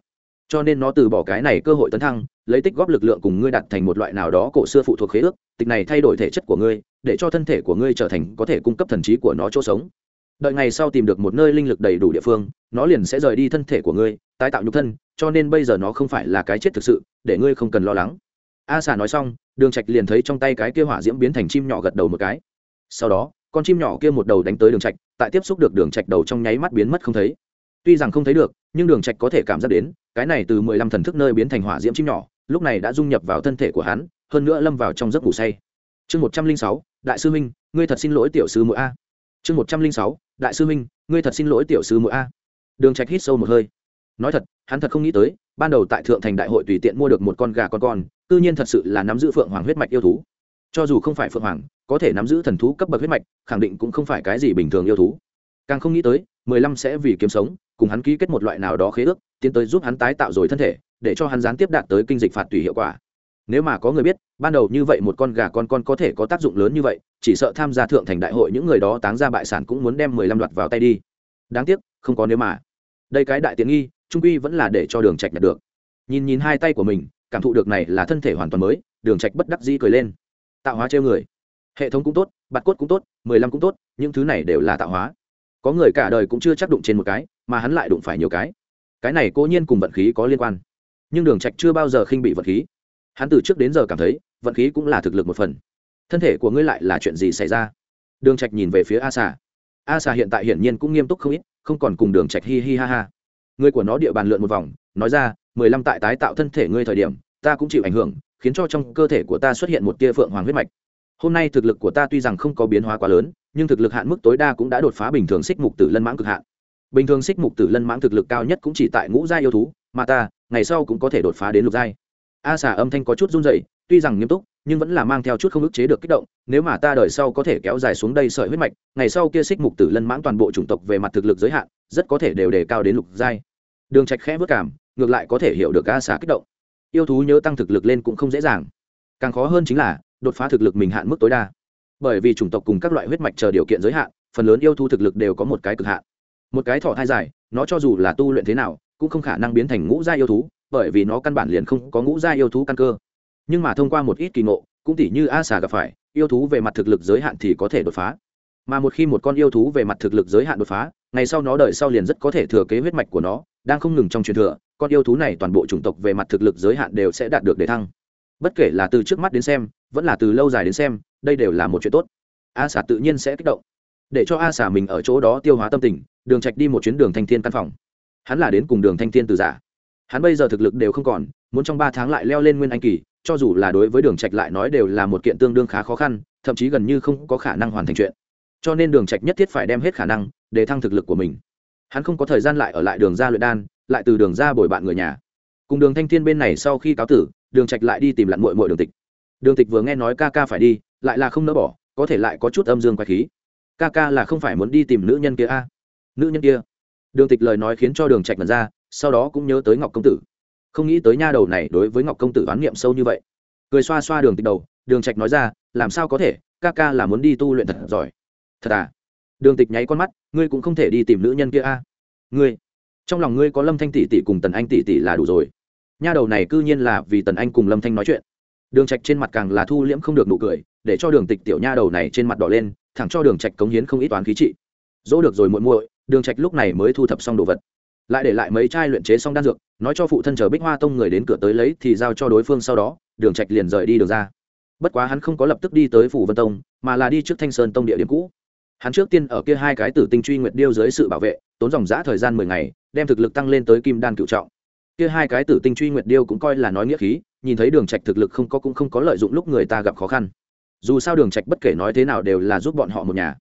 Cho nên nó từ bỏ cái này cơ hội tấn thăng, lấy tích góp lực lượng cùng ngươi đặt thành một loại nào đó cổ xưa phụ thuộc khế ước, tịch này thay đổi thể chất của ngươi, để cho thân thể của ngươi trở thành có thể cung cấp thần trí của nó chỗ sống. Đợi ngày sau tìm được một nơi linh lực đầy đủ địa phương, nó liền sẽ rời đi thân thể của ngươi, tái tạo nhục thân cho nên bây giờ nó không phải là cái chết thực sự, để ngươi không cần lo lắng. A xà nói xong, đường trạch liền thấy trong tay cái kia hỏa diễm biến thành chim nhỏ gật đầu một cái. Sau đó, con chim nhỏ kia một đầu đánh tới đường trạch, tại tiếp xúc được đường trạch đầu trong nháy mắt biến mất không thấy. Tuy rằng không thấy được, nhưng đường trạch có thể cảm giác đến, cái này từ mười lăm thần thức nơi biến thành hỏa diễm chim nhỏ, lúc này đã dung nhập vào thân thể của hắn, hơn nữa lâm vào trong giấc ngủ say. Chương một trăm linh sáu, đại sư minh, ngươi thật xin lỗi tiểu sư mũi a. Chương một trăm linh sáu, đại sư minh, ngươi thật xin lỗi tiểu sư mũi a. Đường trạch hít sâu một hơi. Nói thật hắn thật không nghĩ tới, ban đầu tại thượng thành đại hội tùy tiện mua được một con gà con con tự nhiên thật sự là nắm giữ phượng hoàng huyết mạch yêu thú. Cho dù không phải phượng hoàng, có thể nắm giữ thần thú cấp bậc huyết mạch, khẳng định cũng không phải cái gì bình thường yêu thú. Càng không nghĩ tới, mười lăm sẽ vì kiếm sống, cùng hắn ký kết một loại nào đó khế ước, tiến tới giúp hắn tái tạo rồi thân thể, để cho hắn gián tiếp đạt tới kinh dịch phạt tùy hiệu quả. Nếu mà có người biết, ban đầu như vậy một con gà con con có thể có tác dụng lớn như vậy, chỉ sợ tham gia thượng thành đại hội những người đó táng ra bại sản cũng muốn đem mười lăm đoạt vào tay đi. Đáng tiếc, không có nếu mà. Đây cái đại tiện nghi trung quy vẫn là để cho đường trạch nhận được. Nhìn nhìn hai tay của mình, cảm thụ được này là thân thể hoàn toàn mới, đường trạch bất đắc dĩ cười lên. Tạo hóa treo người. Hệ thống cũng tốt, bạt cốt cũng tốt, mười lăm cũng tốt, những thứ này đều là tạo hóa. Có người cả đời cũng chưa chắc đụng trên một cái, mà hắn lại đụng phải nhiều cái. Cái này cố nhiên cùng vận khí có liên quan. Nhưng đường trạch chưa bao giờ khinh bị vận khí. Hắn từ trước đến giờ cảm thấy, vận khí cũng là thực lực một phần. Thân thể của ngươi lại là chuyện gì xảy ra? Đường trạch nhìn về phía a xà a xà hiện tại hiển nhiên cũng nghiêm túc không ít, không còn cùng đường trạch hi hi ha ha người của nó địa bàn lượn một vòng, nói ra, mười lăm tại tái tạo thân thể ngươi thời điểm, ta cũng chịu ảnh hưởng, khiến cho trong cơ thể của ta xuất hiện một tia phượng hoàng huyết mạch. Hôm nay thực lực của ta tuy rằng không có biến hóa quá lớn, nhưng thực lực hạn mức tối đa cũng đã đột phá bình thường xích mục tử lân mãng cực hạn. Bình thường xích mục tử lân mãng thực lực cao nhất cũng chỉ tại ngũ giai yêu thú, mà ta, ngày sau cũng có thể đột phá đến lục giai. A xà âm thanh có chút run dậy tuy rằng nghiêm túc, nhưng vẫn là mang theo chút không ức chế được kích động, nếu mà ta đời sau có thể kéo dài xuống đây sợi huyết mạch, ngày sau kia xích mục tử lân mãng toàn bộ chủng tộc về mặt thực lực giới hạn, rất có thể đều đề cao đến lục giai đường trạch khẽ vất cảm, ngược lại có thể hiểu được a xà kích động. Yêu thú nhớ tăng thực lực lên cũng không dễ dàng. Càng khó hơn chính là, đột phá thực lực mình hạn mức tối đa. Bởi vì chủng tộc cùng các loại huyết mạch chờ điều kiện giới hạn, phần lớn yêu thú thực lực đều có một cái cực hạn. Một cái thọ thai dài, nó cho dù là tu luyện thế nào, cũng không khả năng biến thành ngũ gia yêu thú, bởi vì nó căn bản liền không có ngũ gia yêu thú căn cơ. Nhưng mà thông qua một ít kỳ ngộ, cũng tỉ như a xà gặp phải, yêu thú về mặt thực lực giới hạn thì có thể đột phá. Mà một khi một con yêu thú về mặt thực lực giới hạn đột phá, ngày sau nó đợi sau liền rất có thể thừa kế huyết mạch của nó đang không ngừng trong truyền thừa, con yêu thú này toàn bộ chủng tộc về mặt thực lực giới hạn đều sẽ đạt được đề thăng. Bất kể là từ trước mắt đến xem, vẫn là từ lâu dài đến xem, đây đều là một chuyện tốt. A xà tự nhiên sẽ kích động. Để cho a xà mình ở chỗ đó tiêu hóa tâm tình, đường trạch đi một chuyến đường thanh thiên căn phòng. Hắn là đến cùng đường thanh thiên từ giả. Hắn bây giờ thực lực đều không còn, muốn trong ba tháng lại leo lên nguyên anh kỳ, cho dù là đối với đường trạch lại nói đều là một kiện tương đương khá khó khăn, thậm chí gần như không có khả năng hoàn thành chuyện. Cho nên đường trạch nhất thiết phải đem hết khả năng để thăng thực lực của mình hắn không có thời gian lại ở lại đường ra luyện đan, lại từ đường ra bồi bạn người nhà. Cùng đường thanh thiên bên này sau khi cáo tử, đường trạch lại đi tìm lặn muội muội đường tịch. Đường tịch vừa nghe nói ca ca phải đi, lại là không nỡ bỏ, có thể lại có chút âm dương quái khí. Ca ca là không phải muốn đi tìm nữ nhân kia a? Nữ nhân kia? Đường tịch lời nói khiến cho đường trạch mật ra, sau đó cũng nhớ tới ngọc công tử. Không nghĩ tới nha đầu này đối với ngọc công tử oán niệm sâu như vậy. Cười xoa xoa đường tịch đầu, đường trạch nói ra, làm sao có thể? Ca ca là muốn đi tu luyện thật giỏi. Thật à? Đường tịch nháy con mắt, ngươi cũng không thể đi tìm nữ nhân kia a. Ngươi, trong lòng ngươi có lâm thanh tỷ tỷ cùng tần anh tỷ tỷ là đủ rồi. Nha đầu này cư nhiên là vì tần anh cùng lâm thanh nói chuyện. Đường trạch trên mặt càng là thu liễm không được nụ cười, để cho đường tịch tiểu nha đầu này trên mặt đỏ lên, thẳng cho đường trạch cống hiến không ít toán khí trị. Dỗ được rồi muội muội, đường trạch lúc này mới thu thập xong đồ vật. Lại để lại mấy chai luyện chế xong đan dược, nói cho phụ thân chờ bích hoa tông người đến cửa tới lấy thì giao cho đối phương sau đó, đường trạch liền rời đi đường ra. Bất quá hắn không có lập tức đi tới phủ vân tông, mà là đi trước thanh sơn tông địa điểm cũ hắn trước tiên ở kia hai cái tử tinh truy nguyệt điêu dưới sự bảo vệ, tốn dòng giã thời gian mười ngày, đem thực lực tăng lên tới kim đan cựu trọng. Kia hai cái tử tinh truy nguyệt điêu cũng coi là nói nghĩa khí, nhìn thấy đường trạch thực lực không có cũng không có lợi dụng lúc người ta gặp khó khăn. Dù sao đường trạch bất kể nói thế nào đều là giúp bọn họ một nhà.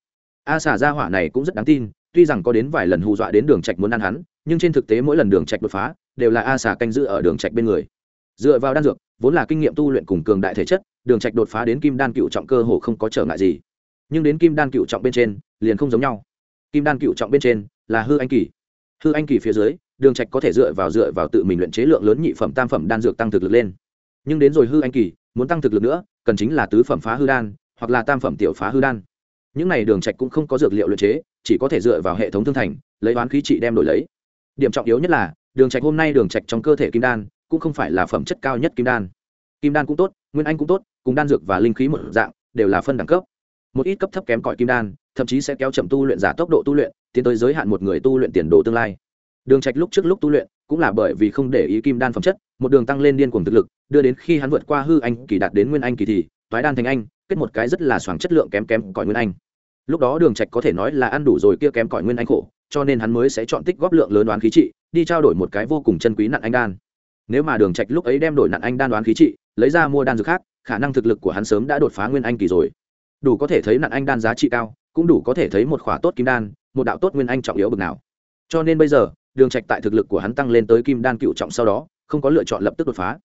A xả gia hỏa này cũng rất đáng tin, tuy rằng có đến vài lần hù dọa đến đường trạch muốn ăn hắn, nhưng trên thực tế mỗi lần đường trạch đột phá, đều là a xả canh giữ ở đường trạch bên người. Dựa vào đan dược, vốn là kinh nghiệm tu luyện cùng cường đại thể chất, đường trạch đột phá đến kim đan cựu trọng cơ hồ không có trở ngại gì nhưng đến kim đan cựu trọng bên trên, liền không giống nhau. Kim đan cựu trọng bên trên là hư anh kỳ. Hư anh kỳ phía dưới, đường trạch có thể dựa vào dựa vào tự mình luyện chế lượng lớn nhị phẩm, tam phẩm đan dược tăng thực lực lên. Nhưng đến rồi hư anh kỳ, muốn tăng thực lực nữa, cần chính là tứ phẩm phá hư đan, hoặc là tam phẩm tiểu phá hư đan. Những này đường trạch cũng không có dược liệu luyện chế, chỉ có thể dựa vào hệ thống thương thành, lấy oán khí trị đem đổi lấy. Điểm trọng yếu nhất là, đường trạch hôm nay đường trạch trong cơ thể kim đan, cũng không phải là phẩm chất cao nhất kim đan. Kim đan cũng tốt, nguyên anh cũng tốt, cùng đan dược và linh khí một dạng, đều là phân đẳng cấp một ít cấp thấp kém cỏi kim đan, thậm chí sẽ kéo chậm tu luyện giả tốc độ tu luyện, tiến tới giới hạn một người tu luyện tiền đồ tương lai. Đường trạch lúc trước lúc tu luyện, cũng là bởi vì không để ý kim đan phẩm chất, một đường tăng lên điên cuồng thực lực, đưa đến khi hắn vượt qua hư anh kỳ đạt đến nguyên anh kỳ thì, toái đan thành anh, kết một cái rất là xoàng chất lượng kém kém cỏi nguyên anh. Lúc đó đường trạch có thể nói là ăn đủ rồi kia kém cỏi nguyên anh khổ, cho nên hắn mới sẽ chọn tích góp lượng lớn đoán khí trị, đi trao đổi một cái vô cùng chân quý nặng anh đan. Nếu mà đường trạch lúc ấy đem đổi nặng anh đan đoán khí trị, lấy ra mua đan dược khác, khả năng thực lực của hắn sớm đã đột phá nguyên anh kỳ rồi đủ có thể thấy nạn anh đan giá trị cao, cũng đủ có thể thấy một khỏa tốt kim đan, một đạo tốt nguyên anh trọng yếu bực nào. Cho nên bây giờ, đường trạch tại thực lực của hắn tăng lên tới kim đan cựu trọng sau đó, không có lựa chọn lập tức đột phá.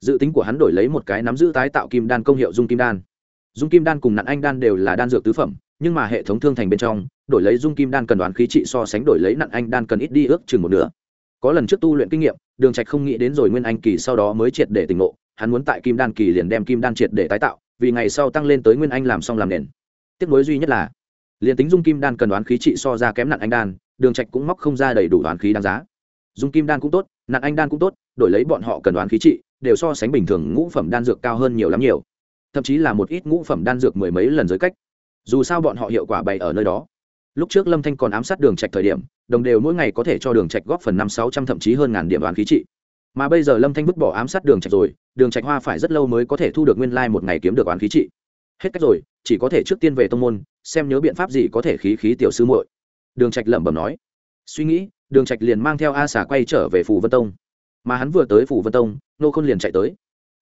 Dự tính của hắn đổi lấy một cái nắm giữ tái tạo kim đan công hiệu dung kim đan. Dung kim đan cùng nạn anh đan đều là đan dược tứ phẩm, nhưng mà hệ thống thương thành bên trong, đổi lấy dung kim đan cần đoán khí trị so sánh đổi lấy nạn anh đan cần ít đi ước chừng một nửa. Có lần trước tu luyện kinh nghiệm, đường trạch không nghĩ đến rồi nguyên anh kỳ sau đó mới triệt để tỉnh ngộ, hắn muốn tại kim đan kỳ liền đem kim đan triệt để tái tạo vì ngày sau tăng lên tới nguyên anh làm xong làm nền. Tiếp nối duy nhất là, liền tính dung kim đan cần đoán khí trị so ra kém nặng anh đan, đường trạch cũng móc không ra đầy đủ đoán khí đáng giá. Dung kim đan cũng tốt, nặng anh đan cũng tốt, đổi lấy bọn họ cần đoán khí trị, đều so sánh bình thường ngũ phẩm đan dược cao hơn nhiều lắm nhiều. Thậm chí là một ít ngũ phẩm đan dược mười mấy lần giới cách. Dù sao bọn họ hiệu quả bày ở nơi đó. Lúc trước lâm thanh còn ám sát đường trạch thời điểm, đồng đều mỗi ngày có thể cho đường trạch góp phần năm sáu trăm thậm chí hơn ngàn điểm đoán khí trị mà bây giờ lâm thanh vứt bỏ ám sát đường trạch rồi, đường trạch hoa phải rất lâu mới có thể thu được nguyên lai like một ngày kiếm được oán khí trị. Hết cách rồi, chỉ có thể trước tiên về tông môn, xem nhớ biện pháp gì có thể khí khí tiểu sư muội. Đường trạch lẩm bẩm nói. Suy nghĩ, đường trạch liền mang theo a xà quay trở về phủ vân tông. Mà hắn vừa tới phủ vân tông nô khôn liền chạy tới.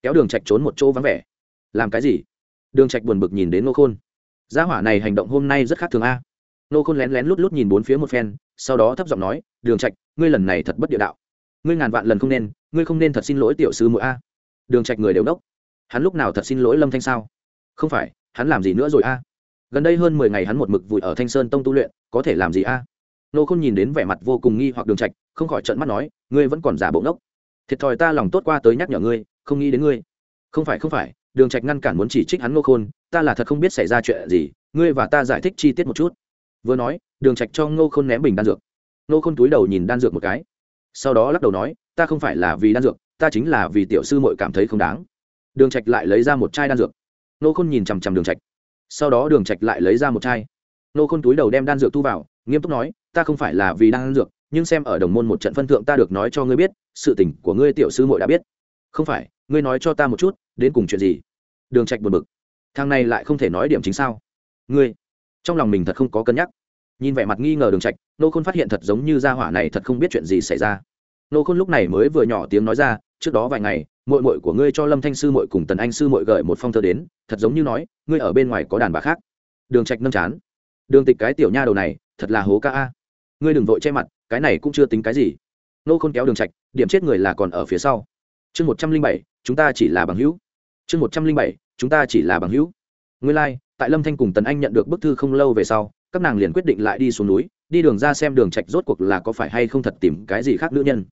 Kéo đường trạch trốn một chỗ vắng vẻ. Làm cái gì? Đường trạch buồn bực nhìn đến nô khôn. Gia hỏa này hành động hôm nay rất khác thường a. Nô khôn lén lén lút lút nhìn bốn phía một phen, sau đó thấp giọng nói, đường trạch, ngươi lần này thật bất địa đạo ngươi ngàn vạn lần không nên, ngươi không nên thật xin lỗi tiểu sư muội a. Đường trạch người đều đốc. Hắn lúc nào thật xin lỗi lâm thanh sao? Không phải, hắn làm gì nữa rồi a? Gần đây hơn mười ngày hắn một mực vùi ở thanh sơn tông tu luyện, có thể làm gì a? Nô khôn nhìn đến vẻ mặt vô cùng nghi hoặc đường trạch, không khỏi trợn mắt nói, ngươi vẫn còn giả bộ ngốc. Thiệt thòi ta lòng tốt qua tới nhắc nhở ngươi, không nghĩ đến ngươi. Không phải không phải, đường trạch ngăn cản muốn chỉ trích hắn nô khôn, ta là thật không biết xảy ra chuyện gì, ngươi và ta giải thích chi tiết một chút. Vừa nói, đường trạch cho ngô khôn ném bình đan dược. Ngô khôn túi đầu nhìn đan dược một cái sau đó lắc đầu nói, ta không phải là vì đan dược, ta chính là vì tiểu sư muội cảm thấy không đáng. Đường trạch lại lấy ra một chai đan dược. Nô khôn nhìn chằm chằm đường trạch. Sau đó đường trạch lại lấy ra một chai. Nô khôn túi đầu đem đan dược thu vào, nghiêm túc nói, ta không phải là vì đan dược, nhưng xem ở đồng môn một trận phân thượng ta được nói cho ngươi biết, sự tình của ngươi tiểu sư muội đã biết. Không phải, ngươi nói cho ta một chút, đến cùng chuyện gì? Đường trạch buồn bực. Thằng này lại không thể nói điểm chính sao. Ngươi. Trong lòng mình thật không có cân nhắc nhìn vẻ mặt nghi ngờ đường trạch nô khôn phát hiện thật giống như gia hỏa này thật không biết chuyện gì xảy ra. Nô khôn lúc này mới vừa nhỏ tiếng nói ra trước đó vài ngày muội muội của ngươi cho lâm thanh sư muội cùng tần anh sư muội gửi một phong thơ đến thật giống như nói ngươi ở bên ngoài có đàn bà khác. Đường trạch nâng chán. Đường tịch cái tiểu nha đầu này thật là hố ca a. Ngươi đừng vội che mặt cái này cũng chưa tính cái gì. Nô khôn kéo đường trạch điểm chết người là còn ở phía sau. Chương một trăm linh bảy chúng ta chỉ là bằng hữu. Chương một trăm linh bảy chúng ta chỉ là bằng hữu. Ngươi lai、like, tại lâm thanh cùng tần anh nhận được bức thư không lâu về sau các nàng liền quyết định lại đi xuống núi, đi đường ra xem đường trạch rốt cuộc là có phải hay không thật tìm cái gì khác nữ nhân.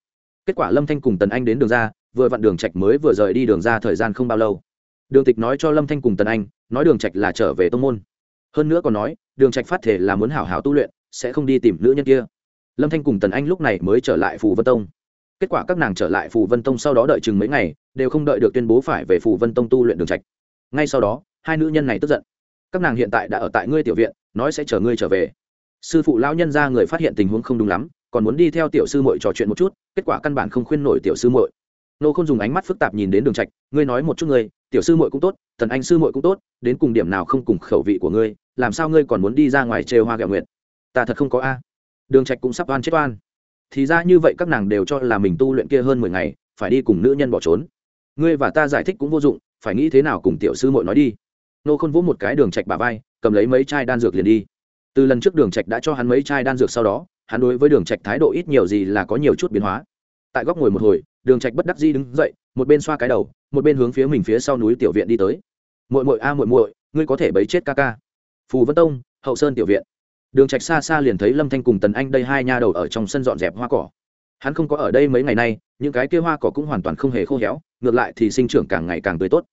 Kết quả lâm thanh cùng tần anh đến đường ra, vừa vặn đường trạch mới vừa rời đi đường ra thời gian không bao lâu. Đường tịch nói cho lâm thanh cùng tần anh, nói đường trạch là trở về tông môn. Hơn nữa còn nói, đường trạch phát thể là muốn hảo hảo tu luyện, sẽ không đi tìm nữ nhân kia. Lâm thanh cùng tần anh lúc này mới trở lại phù vân tông. Kết quả các nàng trở lại phù vân tông sau đó đợi chừng mấy ngày, đều không đợi được tuyên bố phải về phù vân tông tu luyện đường trạch. Ngay sau đó, hai nữ nhân này tức giận các nàng hiện tại đã ở tại ngươi tiểu viện, nói sẽ chờ ngươi trở về. Sư phụ lão nhân ra người phát hiện tình huống không đúng lắm, còn muốn đi theo tiểu sư muội trò chuyện một chút, kết quả căn bản không khuyên nổi tiểu sư muội. Nô không dùng ánh mắt phức tạp nhìn đến đường trạch, ngươi nói một chút ngươi, tiểu sư muội cũng tốt, thần anh sư muội cũng tốt, đến cùng điểm nào không cùng khẩu vị của ngươi, làm sao ngươi còn muốn đi ra ngoài trêu hoa gạo nguyện ta thật không có a. Đường trạch cũng sắp oan chết oan. Thì ra như vậy các nàng đều cho là mình tu luyện kia hơn mười ngày, phải đi cùng nữ nhân bỏ trốn. Ngươi và ta giải thích cũng vô dụng, phải nghĩ thế nào cùng tiểu sư muội nói đi nô khôn vỗ một cái đường trạch bả vai, cầm lấy mấy chai đan dược liền đi. Từ lần trước đường trạch đã cho hắn mấy chai đan dược sau đó, hắn đối với đường trạch thái độ ít nhiều gì là có nhiều chút biến hóa. Tại góc ngồi một hồi, đường trạch bất đắc dĩ đứng dậy, một bên xoa cái đầu, một bên hướng phía mình phía sau núi tiểu viện đi tới. Muội muội a, muội muội, ngươi có thể bấy chết ca ca. Phù vân tông, hậu sơn tiểu viện. Đường trạch xa xa liền thấy lâm thanh cùng tần anh đây hai nha đầu ở trong sân dọn dẹp hoa cỏ. Hắn không có ở đây mấy ngày nay, những cái kia hoa cỏ cũng hoàn toàn không hề khô héo, ngược lại thì sinh trưởng càng ngày càng tươi tốt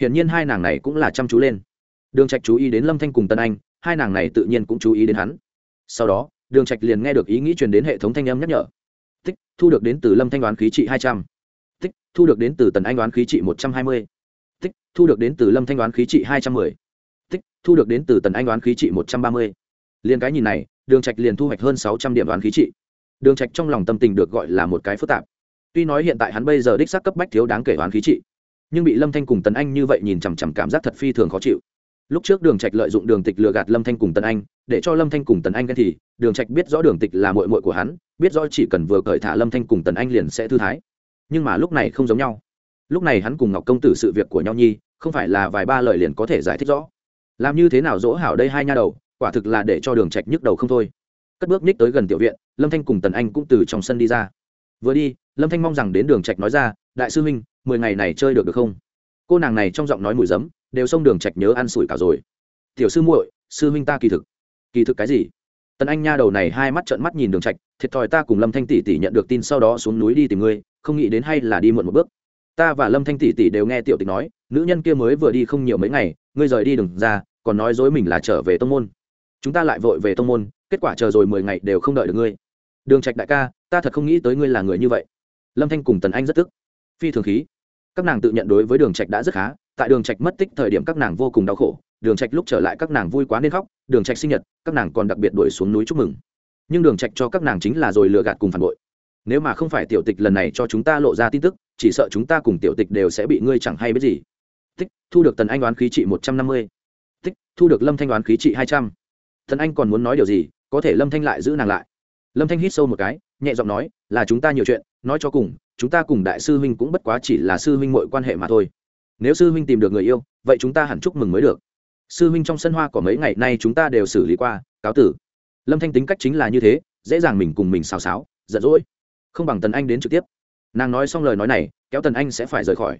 hiển nhiên hai nàng này cũng là chăm chú lên. Đường trạch chú ý đến lâm thanh cùng tần anh, hai nàng này tự nhiên cũng chú ý đến hắn. Sau đó, đường trạch liền nghe được ý nghĩ truyền đến hệ thống thanh âm nhắc nhở. Tích, thu được đến từ lâm thanh đoán khí trị hai trăm. Tích, thu được đến từ tần anh đoán khí trị một trăm hai mươi. Tích, thu được đến từ lâm thanh đoán khí trị hai trăm mười. Tích, thu được đến từ tần anh đoán khí trị một trăm ba mươi. Liền cái nhìn này, đường trạch liền thu hoạch hơn sáu trăm điểm đoán khí trị. Đường trạch trong lòng tâm tình được gọi là một cái phức tạp. Tuy nói hiện tại hắn bây giờ đích xác cấp bách thiếu đáng kể đoán khí trị nhưng bị lâm thanh cùng tần anh như vậy nhìn chằm chằm cảm giác thật phi thường khó chịu. Lúc trước đường trạch lợi dụng đường tịch lừa gạt lâm thanh cùng tần anh, để cho lâm thanh cùng tần anh ghen thì, đường trạch biết rõ đường tịch là muội muội của hắn, biết rõ chỉ cần vừa cởi thả lâm thanh cùng tần anh liền sẽ thư thái. Nhưng mà lúc này không giống nhau. Lúc này hắn cùng ngọc công tử sự việc của nhau nhi, không phải là vài ba lời liền có thể giải thích rõ. Làm như thế nào dỗ hảo đây hai nha đầu, quả thực là để cho đường trạch nhức đầu không thôi. Cất bước ních tới gần tiểu viện, lâm thanh cùng tần anh cũng từ trong sân đi ra. Vừa đi, lâm thanh mong rằng đến đường trạch nói ra đại sư huynh, mười ngày này chơi được được không? Cô nàng này trong giọng nói mùi giấm, đều xông đường trạch nhớ ăn sủi cả rồi. Tiểu sư muội, sư huynh ta kỳ thực. Kỳ thực cái gì? Tần anh nha đầu này hai mắt trợn mắt nhìn đường trạch, thiệt thòi ta cùng lâm thanh tỷ tỷ nhận được tin sau đó xuống núi đi tìm ngươi, không nghĩ đến hay là đi muộn một bước. Ta và lâm thanh tỷ tỷ đều nghe tiểu tịch nói, nữ nhân kia mới vừa đi không nhiều mấy ngày, ngươi rời đi đừng ra, còn nói dối mình là trở về tông môn. Chúng ta lại vội về tông môn, kết quả chờ rồi mười ngày đều không đợi được ngươi. Đường trạch đại ca, ta thật không nghĩ tới ngươi là người như vậy. Lâm thanh cùng tần anh rất tức phi thường khí. Các nàng tự nhận đối với đường trạch đã rất khá, tại đường trạch mất tích thời điểm các nàng vô cùng đau khổ, đường trạch lúc trở lại các nàng vui quá nên khóc, đường trạch sinh nhật, các nàng còn đặc biệt đuổi xuống núi chúc mừng. Nhưng đường trạch cho các nàng chính là rồi lừa gạt cùng phản bội. Nếu mà không phải tiểu tịch lần này cho chúng ta lộ ra tin tức, chỉ sợ chúng ta cùng tiểu tịch đều sẽ bị ngươi chẳng hay biết gì. Tích, thu được tần anh đoán khí trị một trăm năm mươi. Tích, thu được lâm thanh đoán khí trị hai trăm. Tần anh còn muốn nói điều gì, có thể lâm thanh lại giữ nàng lại. Lâm thanh hít sâu một cái, nhẹ giọng nói, là chúng ta nhiều chuyện, nói cho cùng chúng ta cùng đại sư huynh cũng bất quá chỉ là sư huynh mọi quan hệ mà thôi. Nếu sư huynh tìm được người yêu, vậy chúng ta hẳn chúc mừng mới được. Sư huynh trong sân hoa có mấy ngày nay chúng ta đều xử lý qua, cáo tử. Lâm thanh tính cách chính là như thế, dễ dàng mình cùng mình xào xáo, giận dỗi. Không bằng tần anh đến trực tiếp. Nàng nói xong lời nói này, kéo tần anh sẽ phải rời khỏi.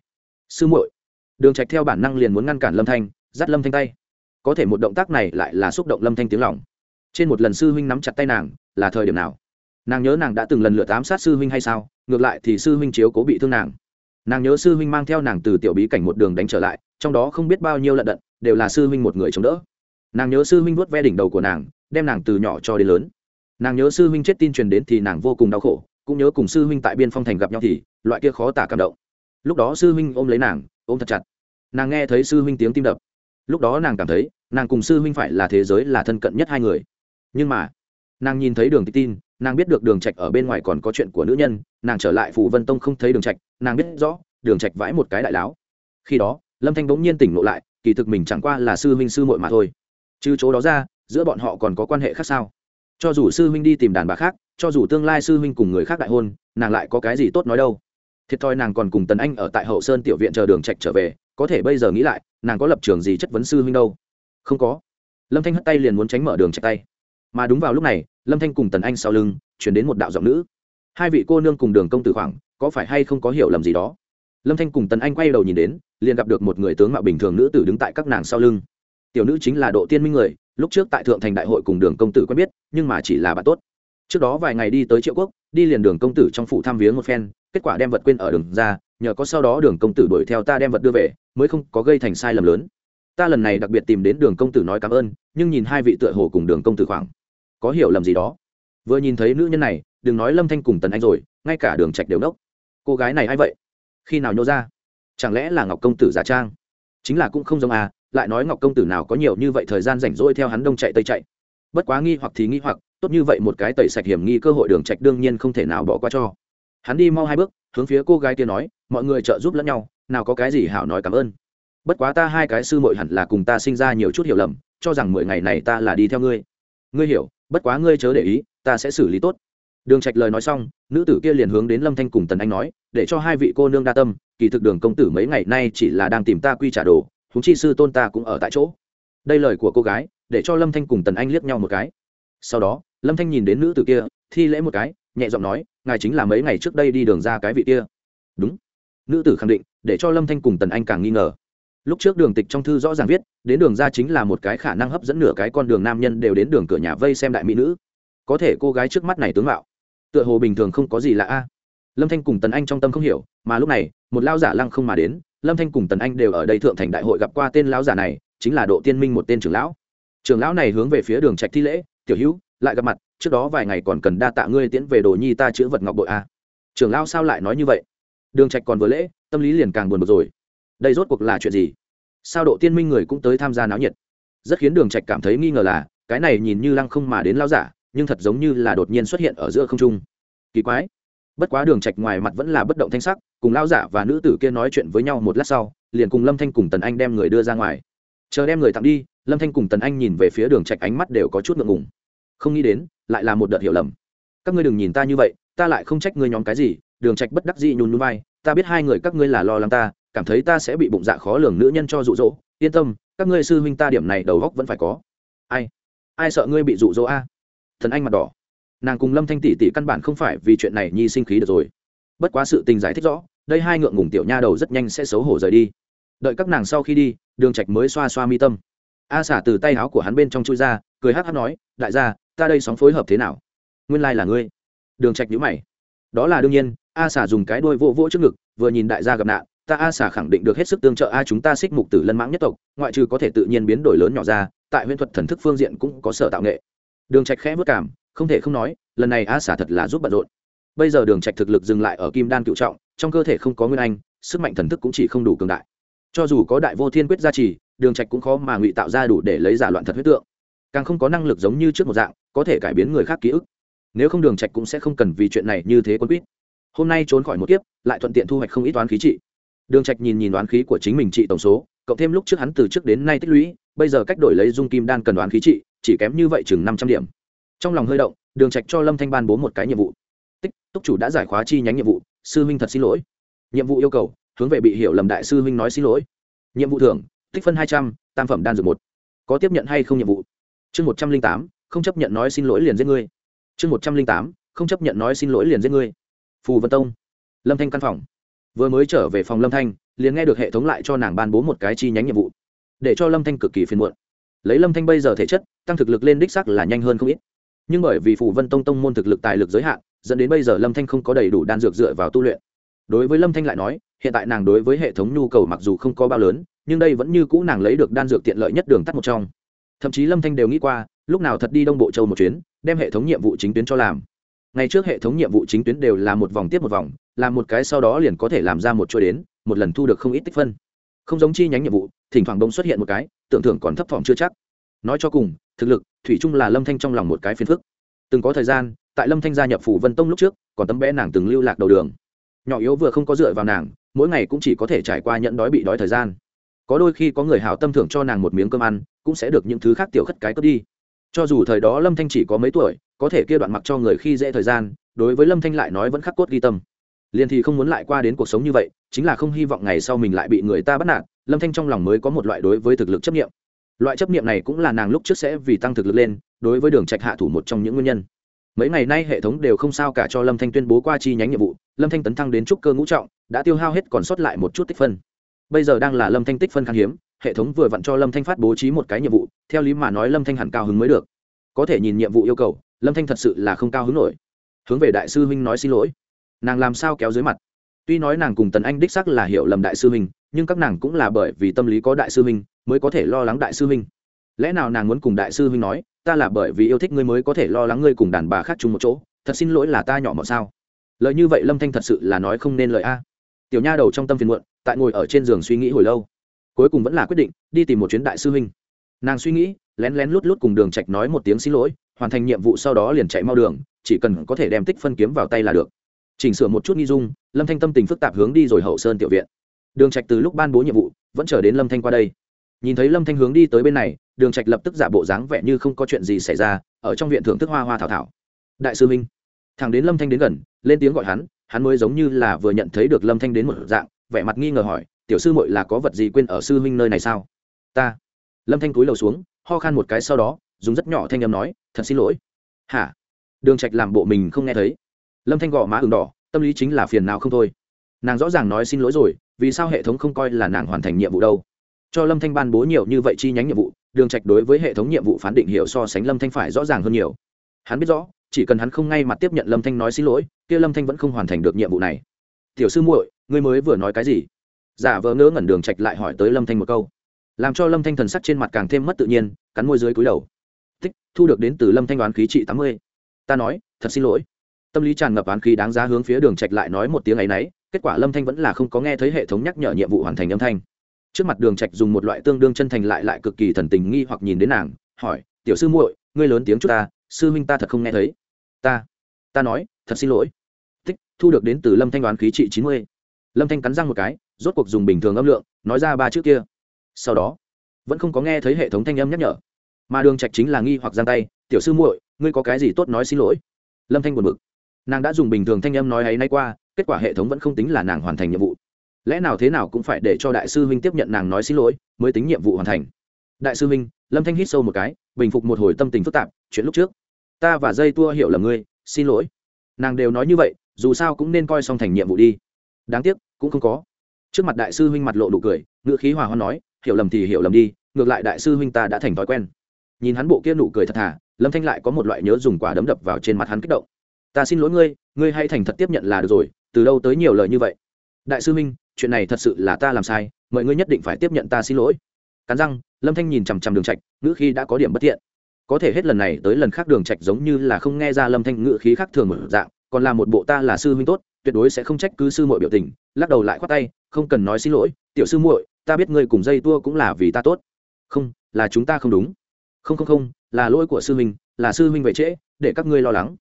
Sư muội, đường trạch theo bản năng liền muốn ngăn cản lâm thanh, dắt lâm thanh tay. Có thể một động tác này lại là xúc động lâm thanh tiếng lòng. Trên một lần sư huynh nắm chặt tay nàng, là thời điểm nào? Nàng nhớ nàng đã từng lần lượt ám sát sư huynh hay sao ngược lại thì sư huynh chiếu cố bị thương nàng nàng nhớ sư huynh mang theo nàng từ tiểu bí cảnh một đường đánh trở lại trong đó không biết bao nhiêu lận đận đều là sư huynh một người chống đỡ nàng nhớ sư huynh vuốt ve đỉnh đầu của nàng đem nàng từ nhỏ cho đến lớn nàng nhớ sư huynh chết tin truyền đến thì nàng vô cùng đau khổ cũng nhớ cùng sư huynh tại biên phong thành gặp nhau thì loại kia khó tả cảm động lúc đó sư huynh ôm lấy nàng ôm thật chặt nàng nghe thấy sư huynh tiếng tim đập lúc đó nàng cảm thấy nàng cùng sư huynh phải là thế giới là thân cận nhất hai người nhưng mà nàng nhìn thấy đường tịch tin, nàng biết được đường trạch ở bên ngoài còn có chuyện của nữ nhân, nàng trở lại phù vân tông không thấy đường trạch, nàng biết rõ, đường trạch vãi một cái đại láo. Khi đó, lâm thanh bỗng nhiên tỉnh ngộ lại, kỳ thực mình chẳng qua là sư huynh sư muội mà thôi. Trừ chỗ đó ra, giữa bọn họ còn có quan hệ khác sao? Cho dù sư huynh đi tìm đàn bà khác, cho dù tương lai sư huynh cùng người khác đại hôn, nàng lại có cái gì tốt nói đâu? Thiệt thòi nàng còn cùng tần anh ở tại hậu sơn tiểu viện chờ đường trạch trở về, có thể bây giờ nghĩ lại, nàng có lập trường gì chất vấn sư huynh đâu? Không có. Lâm thanh hất tay liền muốn tránh mở đường trạch tay mà đúng vào lúc này, lâm thanh cùng tần anh sau lưng, chuyển đến một đạo giọng nữ. Hai vị cô nương cùng đường công tử khoảng, có phải hay không có hiểu lầm gì đó? Lâm thanh cùng tần anh quay đầu nhìn đến, liền gặp được một người tướng mạo bình thường nữ tử đứng tại các nàng sau lưng. Tiểu nữ chính là độ tiên minh người, lúc trước tại thượng thành đại hội cùng đường công tử quen biết, nhưng mà chỉ là bạn tốt. Trước đó vài ngày đi tới triệu quốc, đi liền đường công tử trong phủ thăm viếng một phen, kết quả đem vật quên ở đường ra, nhờ có sau đó đường công tử đuổi theo ta đem vật đưa về, mới không có gây thành sai lầm lớn. Ta lần này đặc biệt tìm đến đường công tử nói cảm ơn, nhưng nhìn hai vị tựa hồ cùng đường công tử khoảng có hiểu lầm gì đó. Vừa nhìn thấy nữ nhân này, đừng nói lâm thanh cùng tần anh rồi, ngay cả đường trạch đều nốc. Cô gái này a i vậy? Khi nào nhô ra? Chẳng lẽ là ngọc công tử giả trang? Chính là cũng không giống à lại nói ngọc công tử nào có nhiều như vậy thời gian rảnh rỗi theo hắn đông chạy tây chạy. Bất quá nghi hoặc thì nghi hoặc, tốt như vậy một cái tẩy sạch hiểm nghi cơ hội đường trạch đương nhiên không thể nào bỏ qua cho. Hắn đi mau hai bước, hướng phía cô gái kia nói, mọi người trợ giúp lẫn nhau, nào có cái gì hảo nói cảm ơn. Bất quá ta hai cái sư muội hẳn là cùng ta sinh ra nhiều chút hiểu lầm, cho rằng mười ngày này ta là đi theo ngươi. Ngươi hiểu bất quá ngươi chớ để ý, ta sẽ xử lý tốt. Đường trạch lời nói xong, nữ tử kia liền hướng đến lâm thanh cùng tần anh nói, để cho hai vị cô nương đa tâm, kỳ thực đường công tử mấy ngày nay chỉ là đang tìm ta quy trả đồ chúng chi sư tôn ta cũng ở tại chỗ. Đây lời của cô gái, để cho lâm thanh cùng tần anh liếc nhau một cái. Sau đó, lâm thanh nhìn đến nữ tử kia, thi lễ một cái, nhẹ giọng nói, ngài chính là mấy ngày trước đây đi đường ra cái vị kia. Đúng. Nữ tử khẳng định, để cho lâm thanh cùng tần anh càng nghi ngờ lúc trước đường tịch trong thư rõ ràng viết, đến đường ra chính là một cái khả năng hấp dẫn nửa cái con đường nam nhân đều đến đường cửa nhà vây xem đại mỹ nữ. Có thể cô gái trước mắt này tướng mạo, tựa hồ bình thường không có gì lạ a. Lâm thanh cùng tần anh trong tâm không hiểu, mà lúc này, một lao giả lăng không mà đến, lâm thanh cùng tần anh đều ở đây thượng thành đại hội gặp qua tên lão giả này, chính là độ tiên minh một tên trưởng lão. Trưởng lão này hướng về phía đường trạch thi lễ, tiểu hữu, lại gặp mặt, trước đó vài ngày còn cần đa tạ ngươi tiễn về đồ nhi ta chữ vật ngọc bội a. Trưởng lão sao lại nói như vậy? Đường trạch còn vừa lễ, tâm lý liền càng buồn bực rồi đây rốt cuộc là chuyện gì? Sao độ tiên minh người cũng tới tham gia náo nhiệt? Rất khiến đường trạch cảm thấy nghi ngờ là, cái này nhìn như lăng không mà đến lão giả, nhưng thật giống như là đột nhiên xuất hiện ở giữa không trung. Kỳ quái. Bất quá đường trạch ngoài mặt vẫn là bất động thanh sắc, cùng lão giả và nữ tử kia nói chuyện với nhau một lát sau, liền cùng lâm thanh cùng tần anh đem người đưa ra ngoài. Chờ đem người tặng đi, lâm thanh cùng tần anh nhìn về phía đường trạch ánh mắt đều có chút ngượng ngùng. Không nghĩ đến, lại là một đợt hiểu lầm. Các ngươi đừng nhìn ta như vậy, ta lại không trách ngươi nhóm cái gì, đường trạch bất đắc dĩ nhún nhún vai, ta biết hai người các ngươi là lo lắng ta cảm thấy ta sẽ bị bụng dạ khó lường nữ nhân cho dụ dỗ. Yên tâm, các ngươi sư huynh ta điểm này đầu góc vẫn phải có. Ai? Ai sợ ngươi bị dụ dỗ a? Thần anh mặt đỏ. Nàng cùng lâm thanh tỷ tỷ căn bản không phải vì chuyện này nhi sinh khí được rồi. Bất quá sự tình giải thích rõ, đây hai ngượng ngùng tiểu nha đầu rất nhanh sẽ xấu hổ rời đi. Đợi các nàng sau khi đi, đường trạch mới xoa xoa mi tâm. A xả từ tay áo của hắn bên trong chui ra, cười hắc hắc nói, đại gia, ta đây sóng phối hợp thế nào? Nguyên lai like là ngươi. Đường trạch nhíu mày. Đó là đương nhiên, a xả dùng cái đuôi vỗ vỗ trước ngực, vừa nhìn đại gia gặp nạn ta a xả khẳng định được hết sức tương trợ a chúng ta xích mục tử lân mãng nhất tộc, ngoại trừ có thể tự nhiên biến đổi lớn nhỏ ra, tại huyễn thuật thần thức phương diện cũng có sở tạo nghệ. Đường trạch khẽ vất cảm, không thể không nói, lần này a xả thật là giúp bận rộn. Bây giờ đường trạch thực lực dừng lại ở kim đan cựu trọng, trong cơ thể không có nguyên anh, sức mạnh thần thức cũng chỉ không đủ cường đại. Cho dù có đại vô thiên quyết gia trì, đường trạch cũng khó mà ngụy tạo ra đủ để lấy giả loạn thật huyết tượng. Càng không có năng lực giống như trước một dạng, có thể cải biến người khác ký ức. Nếu không đường trạch cũng sẽ không cần vì chuyện này như thế quân quyết. hôm nay trốn khỏi một kiếp, lại thuận tiện thu hoạch không ít toán khí trị đường trạch nhìn nhìn đoán khí của chính mình trị tổng số, cộng thêm lúc trước hắn từ trước đến nay tích lũy, bây giờ cách đổi lấy dung kim đan cần đoán khí trị, chỉ kém như vậy chừng năm trăm điểm. Trong lòng hơi động, đường trạch cho lâm thanh ban bố một cái nhiệm vụ. Tích, túc chủ đã giải khóa chi nhánh nhiệm vụ, sư huynh thật xin lỗi. Nhiệm vụ yêu cầu, hướng về bị hiểu lầm đại sư huynh nói xin lỗi. Nhiệm vụ thưởng, tích phân hai trăm, tam phẩm đan dược một. Có tiếp nhận hay không nhiệm vụ? Chương một trăm linh tám, không chấp nhận nói xin lỗi liền giết ngươi. Chương một trăm linh tám, không chấp nhận nói xin lỗi liền giết ngươi. Phù vân tông. Lâm thanh căn phòng vừa mới trở về phòng lâm thanh, liền nghe được hệ thống lại cho nàng ban bố một cái chi nhánh nhiệm vụ, để cho lâm thanh cực kỳ phiền muộn. Lấy lâm thanh bây giờ thể chất, tăng thực lực lên đích sắc là nhanh hơn không ít. Nhưng bởi vì phù vân tông tông môn thực lực tài lực giới hạn, dẫn đến bây giờ lâm thanh không có đầy đủ đan dược dựa vào tu luyện. Đối với lâm thanh lại nói, hiện tại nàng đối với hệ thống nhu cầu mặc dù không có bao lớn, nhưng đây vẫn như cũ nàng lấy được đan dược tiện lợi nhất đường tắt một trong. Thậm chí lâm thanh đều nghĩ qua, lúc nào thật đi đông bộ châu một chuyến, đem hệ thống nhiệm vụ chính tuyến cho làm. Ngày trước hệ thống nhiệm vụ chính tuyến đều là một vòng tiếp một vòng làm một cái sau đó liền có thể làm ra một chuỗi đến, một lần thu được không ít tích phân. Không giống chi nhánh nhiệm vụ, thỉnh thoảng đông xuất hiện một cái, tưởng thưởng còn thấp thỏm chưa chắc. Nói cho cùng, thực lực, thủy chung là lâm thanh trong lòng một cái phiền phức. Từng có thời gian, tại lâm thanh gia nhập phủ vân tông lúc trước, còn tấm bé nàng từng lưu lạc đầu đường. Nhỏ yếu vừa không có dựa vào nàng, mỗi ngày cũng chỉ có thể trải qua nhận đói bị đói thời gian. Có đôi khi có người hảo tâm thưởng cho nàng một miếng cơm ăn, cũng sẽ được những thứ khác tiểu khất cái cướp đi. Cho dù thời đó lâm thanh chỉ có mấy tuổi, có thể kia đoạn mặc cho người khi dễ thời gian, đối với lâm thanh lại nói vẫn khắc cốt ghi tâm liền thì không muốn lại qua đến cuộc sống như vậy, chính là không hy vọng ngày sau mình lại bị người ta bắt nạt. Lâm thanh trong lòng mới có một loại đối với thực lực chấp nghiệm loại chấp nghiệm này cũng là nàng lúc trước sẽ vì tăng thực lực lên, đối với đường trạch hạ thủ một trong những nguyên nhân. Mấy ngày nay hệ thống đều không sao cả cho lâm thanh tuyên bố qua chi nhánh nhiệm vụ, lâm thanh tấn thăng đến trúc cơ ngũ trọng, đã tiêu hao hết còn sót lại một chút tích phân. Bây giờ đang là lâm thanh tích phân khan hiếm, hệ thống vừa vặn cho lâm thanh phát bố trí một cái nhiệm vụ, theo lý mà nói lâm thanh hẳn cao hứng mới được. Có thể nhìn nhiệm vụ yêu cầu, lâm thanh thật sự là không cao hứng nổi. Hướng về đại sư huynh nói xin lỗi nàng làm sao kéo dưới mặt? Tuy nói nàng cùng tần anh đích sắc là hiểu lầm đại sư huynh, nhưng các nàng cũng là bởi vì tâm lý có đại sư huynh mới có thể lo lắng đại sư huynh. Lẽ nào nàng muốn cùng đại sư huynh nói, ta là bởi vì yêu thích ngươi mới có thể lo lắng ngươi cùng đàn bà khác chung một chỗ, thật xin lỗi là ta nhỏ mọn sao? Lời như vậy lâm thanh thật sự là nói không nên lời a. Tiểu nha đầu trong tâm phiền muộn, tại ngồi ở trên giường suy nghĩ hồi lâu. Cuối cùng vẫn là quyết định, đi tìm một chuyến đại sư huynh. Nàng suy nghĩ, lén lén lút lút cùng đường trạch nói một tiếng xin lỗi, hoàn thành nhiệm vụ sau đó liền chạy mau đường, chỉ cần có thể đem tích phân kiếm vào tay là được chỉnh sửa một chút nghi dung, lâm thanh tâm tình phức tạp hướng đi rồi hậu sơn tiểu viện. Đường trạch từ lúc ban bố nhiệm vụ, vẫn chờ đến lâm thanh qua đây. Nhìn thấy lâm thanh hướng đi tới bên này, đường trạch lập tức giả bộ dáng vẻ như không có chuyện gì xảy ra, ở trong viện thưởng thức hoa hoa thảo thảo. Đại sư minh thằng đến lâm thanh đến gần, lên tiếng gọi hắn hắn mới giống như là vừa nhận thấy được lâm thanh đến một dạng, vẻ mặt nghi ngờ hỏi, tiểu sư muội là có vật gì quên ở sư huynh nơi này sao? Ta. Lâm thanh cúi đầu xuống, ho khan một cái sau đó, dùng rất nhỏ thanh âm nói, thật xin lỗi. Hả? Đường trạch làm bộ mình không nghe thấy lâm thanh gõ má ửng đỏ, tâm lý chính là phiền nào không thôi. Nàng rõ ràng nói xin lỗi rồi, vì sao hệ thống không coi là nàng hoàn thành nhiệm vụ đâu? Cho lâm thanh ban bố nhiều như vậy chi nhánh nhiệm vụ, đường trạch đối với hệ thống nhiệm vụ phán định hiểu so sánh lâm thanh phải rõ ràng hơn nhiều. Hắn biết rõ, chỉ cần hắn không ngay mặt tiếp nhận lâm thanh nói xin lỗi, kia lâm thanh vẫn không hoàn thành được nhiệm vụ này. Tiểu sư muội, ngươi mới vừa nói cái gì? Giả vờ ngớ ngẩn đường trạch lại hỏi tới lâm thanh một câu. Làm cho lâm thanh thần sắc trên mặt càng thêm mất tự nhiên, cắn môi dưới cúi đầu. Tích, thu được đến từ lâm thanh đoán khí trị tám mươi. Ta nói, thật xin lỗi tâm lý tràn ngập oán khí đáng giá hướng phía đường trạch lại nói một tiếng ấy nấy, kết quả lâm thanh vẫn là không có nghe thấy hệ thống nhắc nhở nhiệm vụ hoàn thành âm thanh. Trước mặt đường trạch dùng một loại tương đương chân thành lại lại cực kỳ thần tình nghi hoặc nhìn đến nàng, hỏi, tiểu sư muội, ngươi lớn tiếng chút ta, sư huynh ta thật không nghe thấy. Ta ta nói, thật xin lỗi. Tích, thu được đến từ lâm thanh đoán khí trị chín mươi. Lâm thanh cắn răng một cái, rốt cuộc dùng bình thường âm lượng, nói ra ba chữ kia. Sau đó, vẫn không có nghe thấy hệ thống thanh âm nhắc nhở. Mà đường trạch chính là nghi hoặc giang tay, tiểu sư muội, ngươi có cái gì tốt nói xin lỗi? Lâm thanh buồn bực nàng đã dùng bình thường thanh âm nói ấy nay qua, kết quả hệ thống vẫn không tính là nàng hoàn thành nhiệm vụ. Lẽ nào thế nào cũng phải để cho đại sư huynh tiếp nhận nàng nói xin lỗi, mới tính nhiệm vụ hoàn thành. Đại sư huynh, lâm thanh hít sâu một cái, bình phục một hồi tâm tình phức tạp, chuyện lúc trước. Ta và dây tua hiểu là ngươi, xin lỗi. Nàng đều nói như vậy, dù sao cũng nên coi xong thành nhiệm vụ đi. Đáng tiếc, cũng không có. Trước mặt đại sư huynh mặt lộ đủ cười, ngữ khí hòa hoan nói, hiểu lầm thì hiểu lầm đi, ngược lại đại sư huynh ta đã thành thói quen. Nhìn hắn bộ kia nụ cười thật thà, lâm thanh lại có một loại nhớ dùng quả đấm đập vào trên mặt hắn kích động ta xin lỗi ngươi ngươi hãy thành thật tiếp nhận là được rồi từ đâu tới nhiều lời như vậy? Đại sư minh, chuyện này thật sự là ta làm sai mọi ngươi nhất định phải tiếp nhận ta xin lỗi. Cắn răng lâm thanh nhìn chằm chằm đường trạch ngữ khi đã có điểm bất thiện có thể hết lần này tới lần khác đường trạch giống như là không nghe ra lâm thanh ngữ khí khác thường một dạng còn là một bộ ta là sư huynh tốt tuyệt đối sẽ không trách cứ sư muội biểu tình lắc đầu lại khoát tay không cần nói xin lỗi tiểu sư muội ta biết ngươi cùng dây tua cũng là vì ta tốt. Không là chúng ta không đúng. Không không không là lỗi của sư huynh là sư huynh vậy trễ để các ngươi lo lắng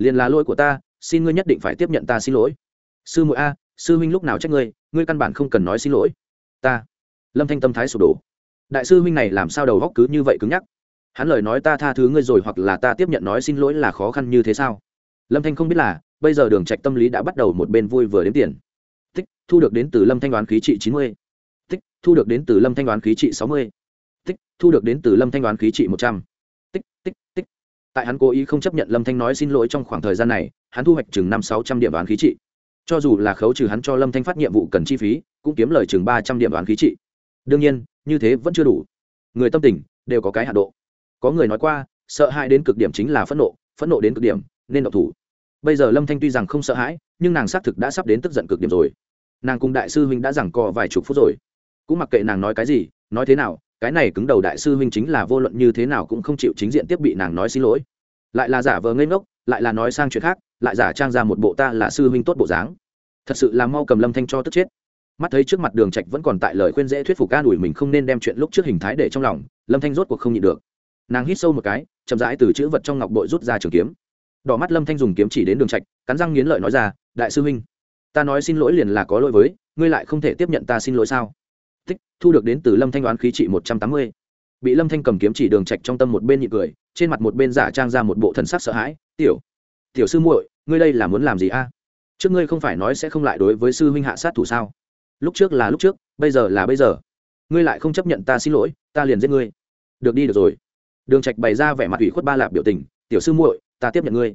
liền là lỗi của ta, xin ngươi nhất định phải tiếp nhận ta xin lỗi. Sư muội a, sư huynh lúc nào trách ngươi ngươi căn bản không cần nói xin lỗi. Ta. Lâm thanh tâm thái sụp đổ. Đại sư huynh này làm sao đầu góc cứ như vậy cứng nhắc? Hắn lời nói ta tha thứ ngươi rồi hoặc là ta tiếp nhận nói xin lỗi là khó khăn như thế sao? Lâm thanh không biết là, bây giờ đường trạch tâm lý đã bắt đầu một bên vui vừa đến tiền. Tích, thu được đến từ lâm thanh đoán khí trị chín mươi. Tích, thu được đến từ lâm thanh đoán khí trị sáu mươi. Tích, thu được đến từ lâm thanh đoán khí trị một trăm. Tích tích tích tại hắn cố ý không chấp nhận lâm thanh nói xin lỗi trong khoảng thời gian này, hắn thu hoạch chừng năm sáu trăm điểm đoán khí trị. Cho dù là khấu trừ hắn cho lâm thanh phát nhiệm vụ cần chi phí, cũng kiếm lời chừng ba trăm điểm đoán khí trị. Đương nhiên, như thế vẫn chưa đủ. Người tâm tình đều có cái hạ độ. Có người nói qua, sợ hãi đến cực điểm chính là phẫn nộ phẫn nộ đến cực điểm, nên độc thủ. Bây giờ lâm thanh tuy rằng không sợ hãi, nhưng nàng xác thực đã sắp đến tức giận cực điểm rồi. Nàng cùng đại sư huynh đã giảng co vài chục phút rồi. Cũng mặc kệ nàng nói cái gì, nói thế nào cái này cứng đầu đại sư huynh chính là vô luận như thế nào cũng không chịu chính diện tiếp bị nàng nói xin lỗi. Lại là giả vờ ngây ngốc, lại là nói sang chuyện khác, lại giả trang ra một bộ ta là sư huynh tốt bộ dáng. Thật sự là mau cầm lâm thanh cho tức chết. Mắt thấy trước mặt đường trạch vẫn còn tại lời khuyên dễ thuyết phục ca đuổi mình không nên đem chuyện lúc trước hình thái để trong lòng, lâm thanh rốt cuộc không nhịn được. Nàng hít sâu một cái, chậm rãi từ chữ vật trong ngọc bội rút ra trường kiếm. Đỏ mắt lâm thanh dùng kiếm chỉ đến đường trạch, cắn răng nghiến lợi nói ra, đại sư huynh, ta nói xin lỗi liền là có lỗi với, ngươi lại không thể tiếp nhận ta xin lỗi sao? Tích, thu được đến từ lâm thanh đoán khí trị một trăm tám mươi. Bị lâm thanh cầm kiếm chỉ đường trạch trong tâm một bên nhị cười, trên mặt một bên giả trang ra một bộ thần sắc sợ hãi, tiểu tiểu sư muội, ngươi đây là muốn làm gì a? Trước ngươi không phải nói sẽ không lại đối với sư huynh hạ sát thủ sao? Lúc trước là lúc trước, bây giờ là bây giờ. Ngươi lại không chấp nhận ta xin lỗi, ta liền giết ngươi. Được đi, được rồi. Đường trạch bày ra vẻ mặt ủy khuất ba lạp biểu tình, tiểu sư muội, ta tiếp nhận ngươi.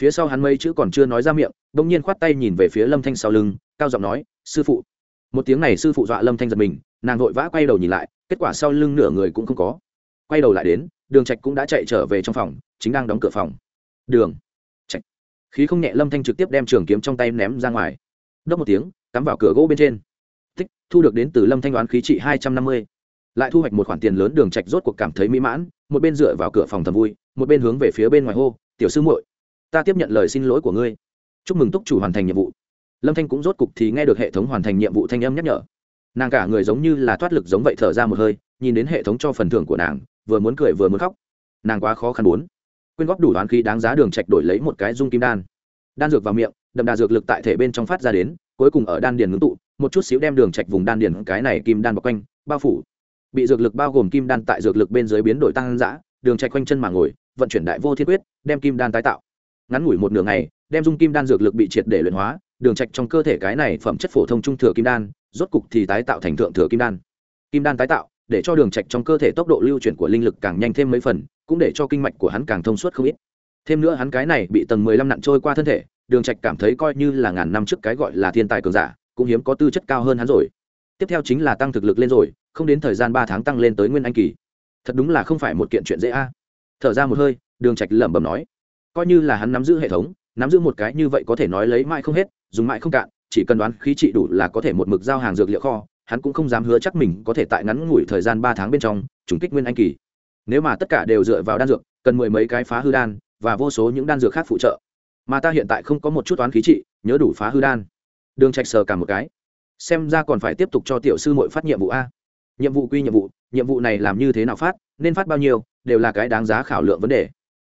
Phía sau hắn mấy chữ còn chưa nói ra miệng, bỗng nhiên khoát tay nhìn về phía lâm thanh sau lưng, cao giọng nói, sư phụ. Một tiếng này sư phụ dọa lâm thanh giật mình nàng vội vã quay đầu nhìn lại, kết quả sau lưng nửa người cũng không có. Quay đầu lại đến, đường trạch cũng đã chạy trở về trong phòng, chính đang đóng cửa phòng. Đường trạch. Khí không nhẹ lâm thanh trực tiếp đem trường kiếm trong tay ném ra ngoài. Đốc một tiếng, cắm vào cửa gỗ bên trên. Tích, thu được đến từ lâm thanh đoán khí trị hai trăm năm mươi. Lại thu hoạch một khoản tiền lớn, đường trạch rốt cuộc cảm thấy mỹ mãn, một bên dựa vào cửa phòng thầm vui, một bên hướng về phía bên ngoài hô, tiểu sư muội, ta tiếp nhận lời xin lỗi của ngươi. Chúc mừng túc chủ hoàn thành nhiệm vụ. Lâm thanh cũng rốt cục thì nghe được hệ thống hoàn thành nhiệm vụ thanh âm nhắc nhở nàng cả người giống như là thoát lực giống vậy thở ra một hơi, nhìn đến hệ thống cho phần thưởng của nàng, vừa muốn cười vừa muốn khóc. Nàng quá khó khăn muốn. Quyên góp đủ đoán khí đáng giá đường trạch đổi lấy một cái dung kim đan. Đan dược vào miệng, đậm đà dược lực tại thể bên trong phát ra đến, cuối cùng ở đan điền ngưng tụ, một chút xíu đem đường trạch vùng đan điền cái này kim đan bọc quanh, bao phủ. Bị dược lực bao gồm kim đan tại dược lực bên dưới biến đổi tăng dã, đường trạch quanh chân mà ngồi, vận chuyển đại vô thiên quyết, đem kim đan tái tạo. Ngắn ngủi một nửa ngày, đem dung kim đan dược lực bị triệt để luyện hóa đường trạch trong cơ thể cái này phẩm chất phổ thông trung thừa kim đan, rốt cục thì tái tạo thành thượng thừa kim đan. Kim đan tái tạo, để cho đường trạch trong cơ thể tốc độ lưu chuyển của linh lực càng nhanh thêm mấy phần, cũng để cho kinh mạch của hắn càng thông suốt không ít. Thêm nữa hắn cái này bị tầng 15 nặng trôi qua thân thể, đường trạch cảm thấy coi như là ngàn năm trước cái gọi là thiên tài cường giả, cũng hiếm có tư chất cao hơn hắn rồi. Tiếp theo chính là tăng thực lực lên rồi, không đến thời gian ba tháng tăng lên tới nguyên anh kỳ. Thật đúng là không phải một kiện chuyện dễ a. Thở ra một hơi, đường trạch lẩm bẩm nói. Coi như là hắn nắm giữ hệ thống, nắm giữ một cái như vậy có thể nói lấy mãi không hết dùng mãi không cạn, chỉ cần đoán khí trị đủ là có thể một mực giao hàng dược liệu kho, hắn cũng không dám hứa chắc mình có thể tại ngắn ngủi thời gian ba tháng bên trong trùng kích nguyên anh kỳ. Nếu mà tất cả đều dựa vào đan dược, cần mười mấy cái phá hư đan và vô số những đan dược khác phụ trợ. Mà ta hiện tại không có một chút toán khí trị, nhớ đủ phá hư đan. Đường trạch sờ cả một cái. Xem ra còn phải tiếp tục cho tiểu sư muội phát nhiệm vụ a. Nhiệm vụ quy nhiệm vụ nhiệm vụ này làm như thế nào phát, nên phát bao nhiêu, đều là cái đáng giá khảo lượng vấn đề.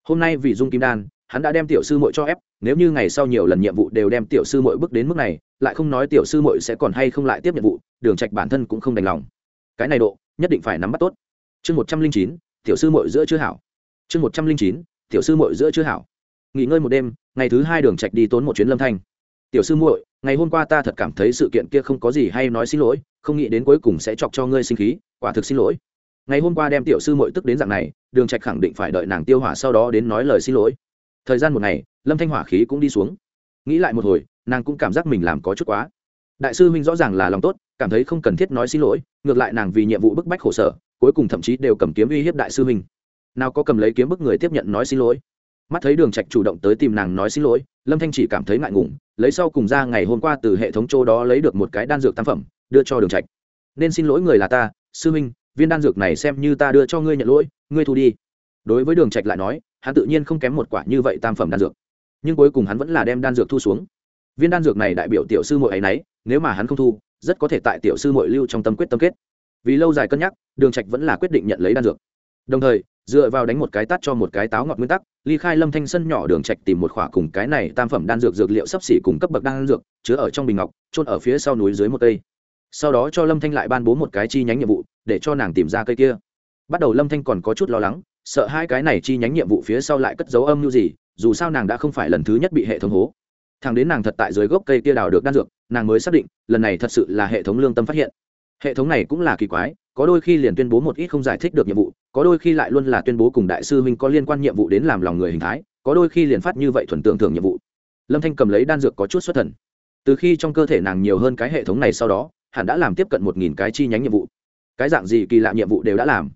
Hôm nay vì dung kim đan hắn đã đem tiểu sư muội cho ép, nếu như ngày sau nhiều lần nhiệm vụ đều đem tiểu sư muội bước đến mức này, lại không nói tiểu sư muội sẽ còn hay không lại tiếp nhiệm vụ, đường trạch bản thân cũng không đành lòng. Cái này độ, nhất định phải nắm bắt tốt. Chương một trăm linh chín, tiểu sư muội giữa chưa hảo. Chương một trăm linh chín, tiểu sư muội giữa chưa hảo. Nghỉ ngơi một đêm, ngày thứ hai đường trạch đi tốn một chuyến lâm thanh. Tiểu sư muội, ngày hôm qua ta thật cảm thấy sự kiện kia không có gì hay nói xin lỗi, không nghĩ đến cuối cùng sẽ chọc cho ngươi sinh khí, quả thực xin lỗi. Ngày hôm qua đem tiểu sư muội tức đến dạng này, đường trạch khẳng định phải đợi nàng tiêu hỏa sau đó đến nói lời xin lỗi thời gian một ngày, lâm thanh hỏa khí cũng đi xuống. Nghĩ lại một hồi, nàng cũng cảm giác mình làm có chút quá. Đại sư huynh rõ ràng là lòng tốt, cảm thấy không cần thiết nói xin lỗi, ngược lại nàng vì nhiệm vụ bức bách khổ sở, cuối cùng thậm chí đều cầm kiếm uy hiếp đại sư huynh. Nào có cầm lấy kiếm bức người tiếp nhận nói xin lỗi. Mắt thấy đường trạch chủ động tới tìm nàng nói xin lỗi, lâm thanh chỉ cảm thấy ngại ngùng, lấy sau cùng ra ngày hôm qua từ hệ thống châu đó lấy được một cái đan dược tam phẩm, đưa cho đường trạch. Nên xin lỗi người là ta, sư huynh, viên đan dược này xem như ta đưa cho ngươi nhận lỗi, ngươi thu đi. Đối với đường trạch lại nói hắn tự nhiên không kém một quả như vậy tam phẩm đan dược. Nhưng cuối cùng hắn vẫn là đem đan dược thu xuống. Viên đan dược này đại biểu tiểu sư muội ấy nấy, nếu mà hắn không thu, rất có thể tại tiểu sư muội lưu trong tâm quyết tâm kết. Vì lâu dài cân nhắc, đường trạch vẫn là quyết định nhận lấy đan dược. Đồng thời, dựa vào đánh một cái tát cho một cái táo ngọt nguyên tắc, ly khai lâm thanh sân nhỏ đường trạch tìm một khỏa cùng cái này tam phẩm đan dược dược liệu sắp xỉ cùng cấp bậc đan dược, chứa ở trong bình ngọc trôn ở phía sau núi dưới một cây. Sau đó cho lâm thanh lại ban bố một cái chi nhánh nhiệm vụ, để cho nàng tìm ra cây kia. Bắt đầu lâm thanh còn có chút lo lắng sợ hai cái này chi nhánh nhiệm vụ phía sau lại cất dấu âm như gì, dù sao nàng đã không phải lần thứ nhất bị hệ thống hố. Thằng đến nàng thật tại dưới gốc cây kia đào được đan dược, nàng mới xác định, lần này thật sự là hệ thống lương tâm phát hiện. Hệ thống này cũng là kỳ quái, có đôi khi liền tuyên bố một ít không giải thích được nhiệm vụ, có đôi khi lại luôn là tuyên bố cùng đại sư huynh có liên quan nhiệm vụ đến làm lòng người hình thái, có đôi khi liền phát như vậy thuần tưởng thưởng nhiệm vụ. Lâm thanh cầm lấy đan dược có chút xuất thần. Từ khi trong cơ thể nàng nhiều hơn cái hệ thống này sau đó, hẳn đã làm tiếp cận một nghìn cái chi nhánh nhiệm vụ. Cái dạng gì kỳ lạ nhiệm vụ đều đã làm.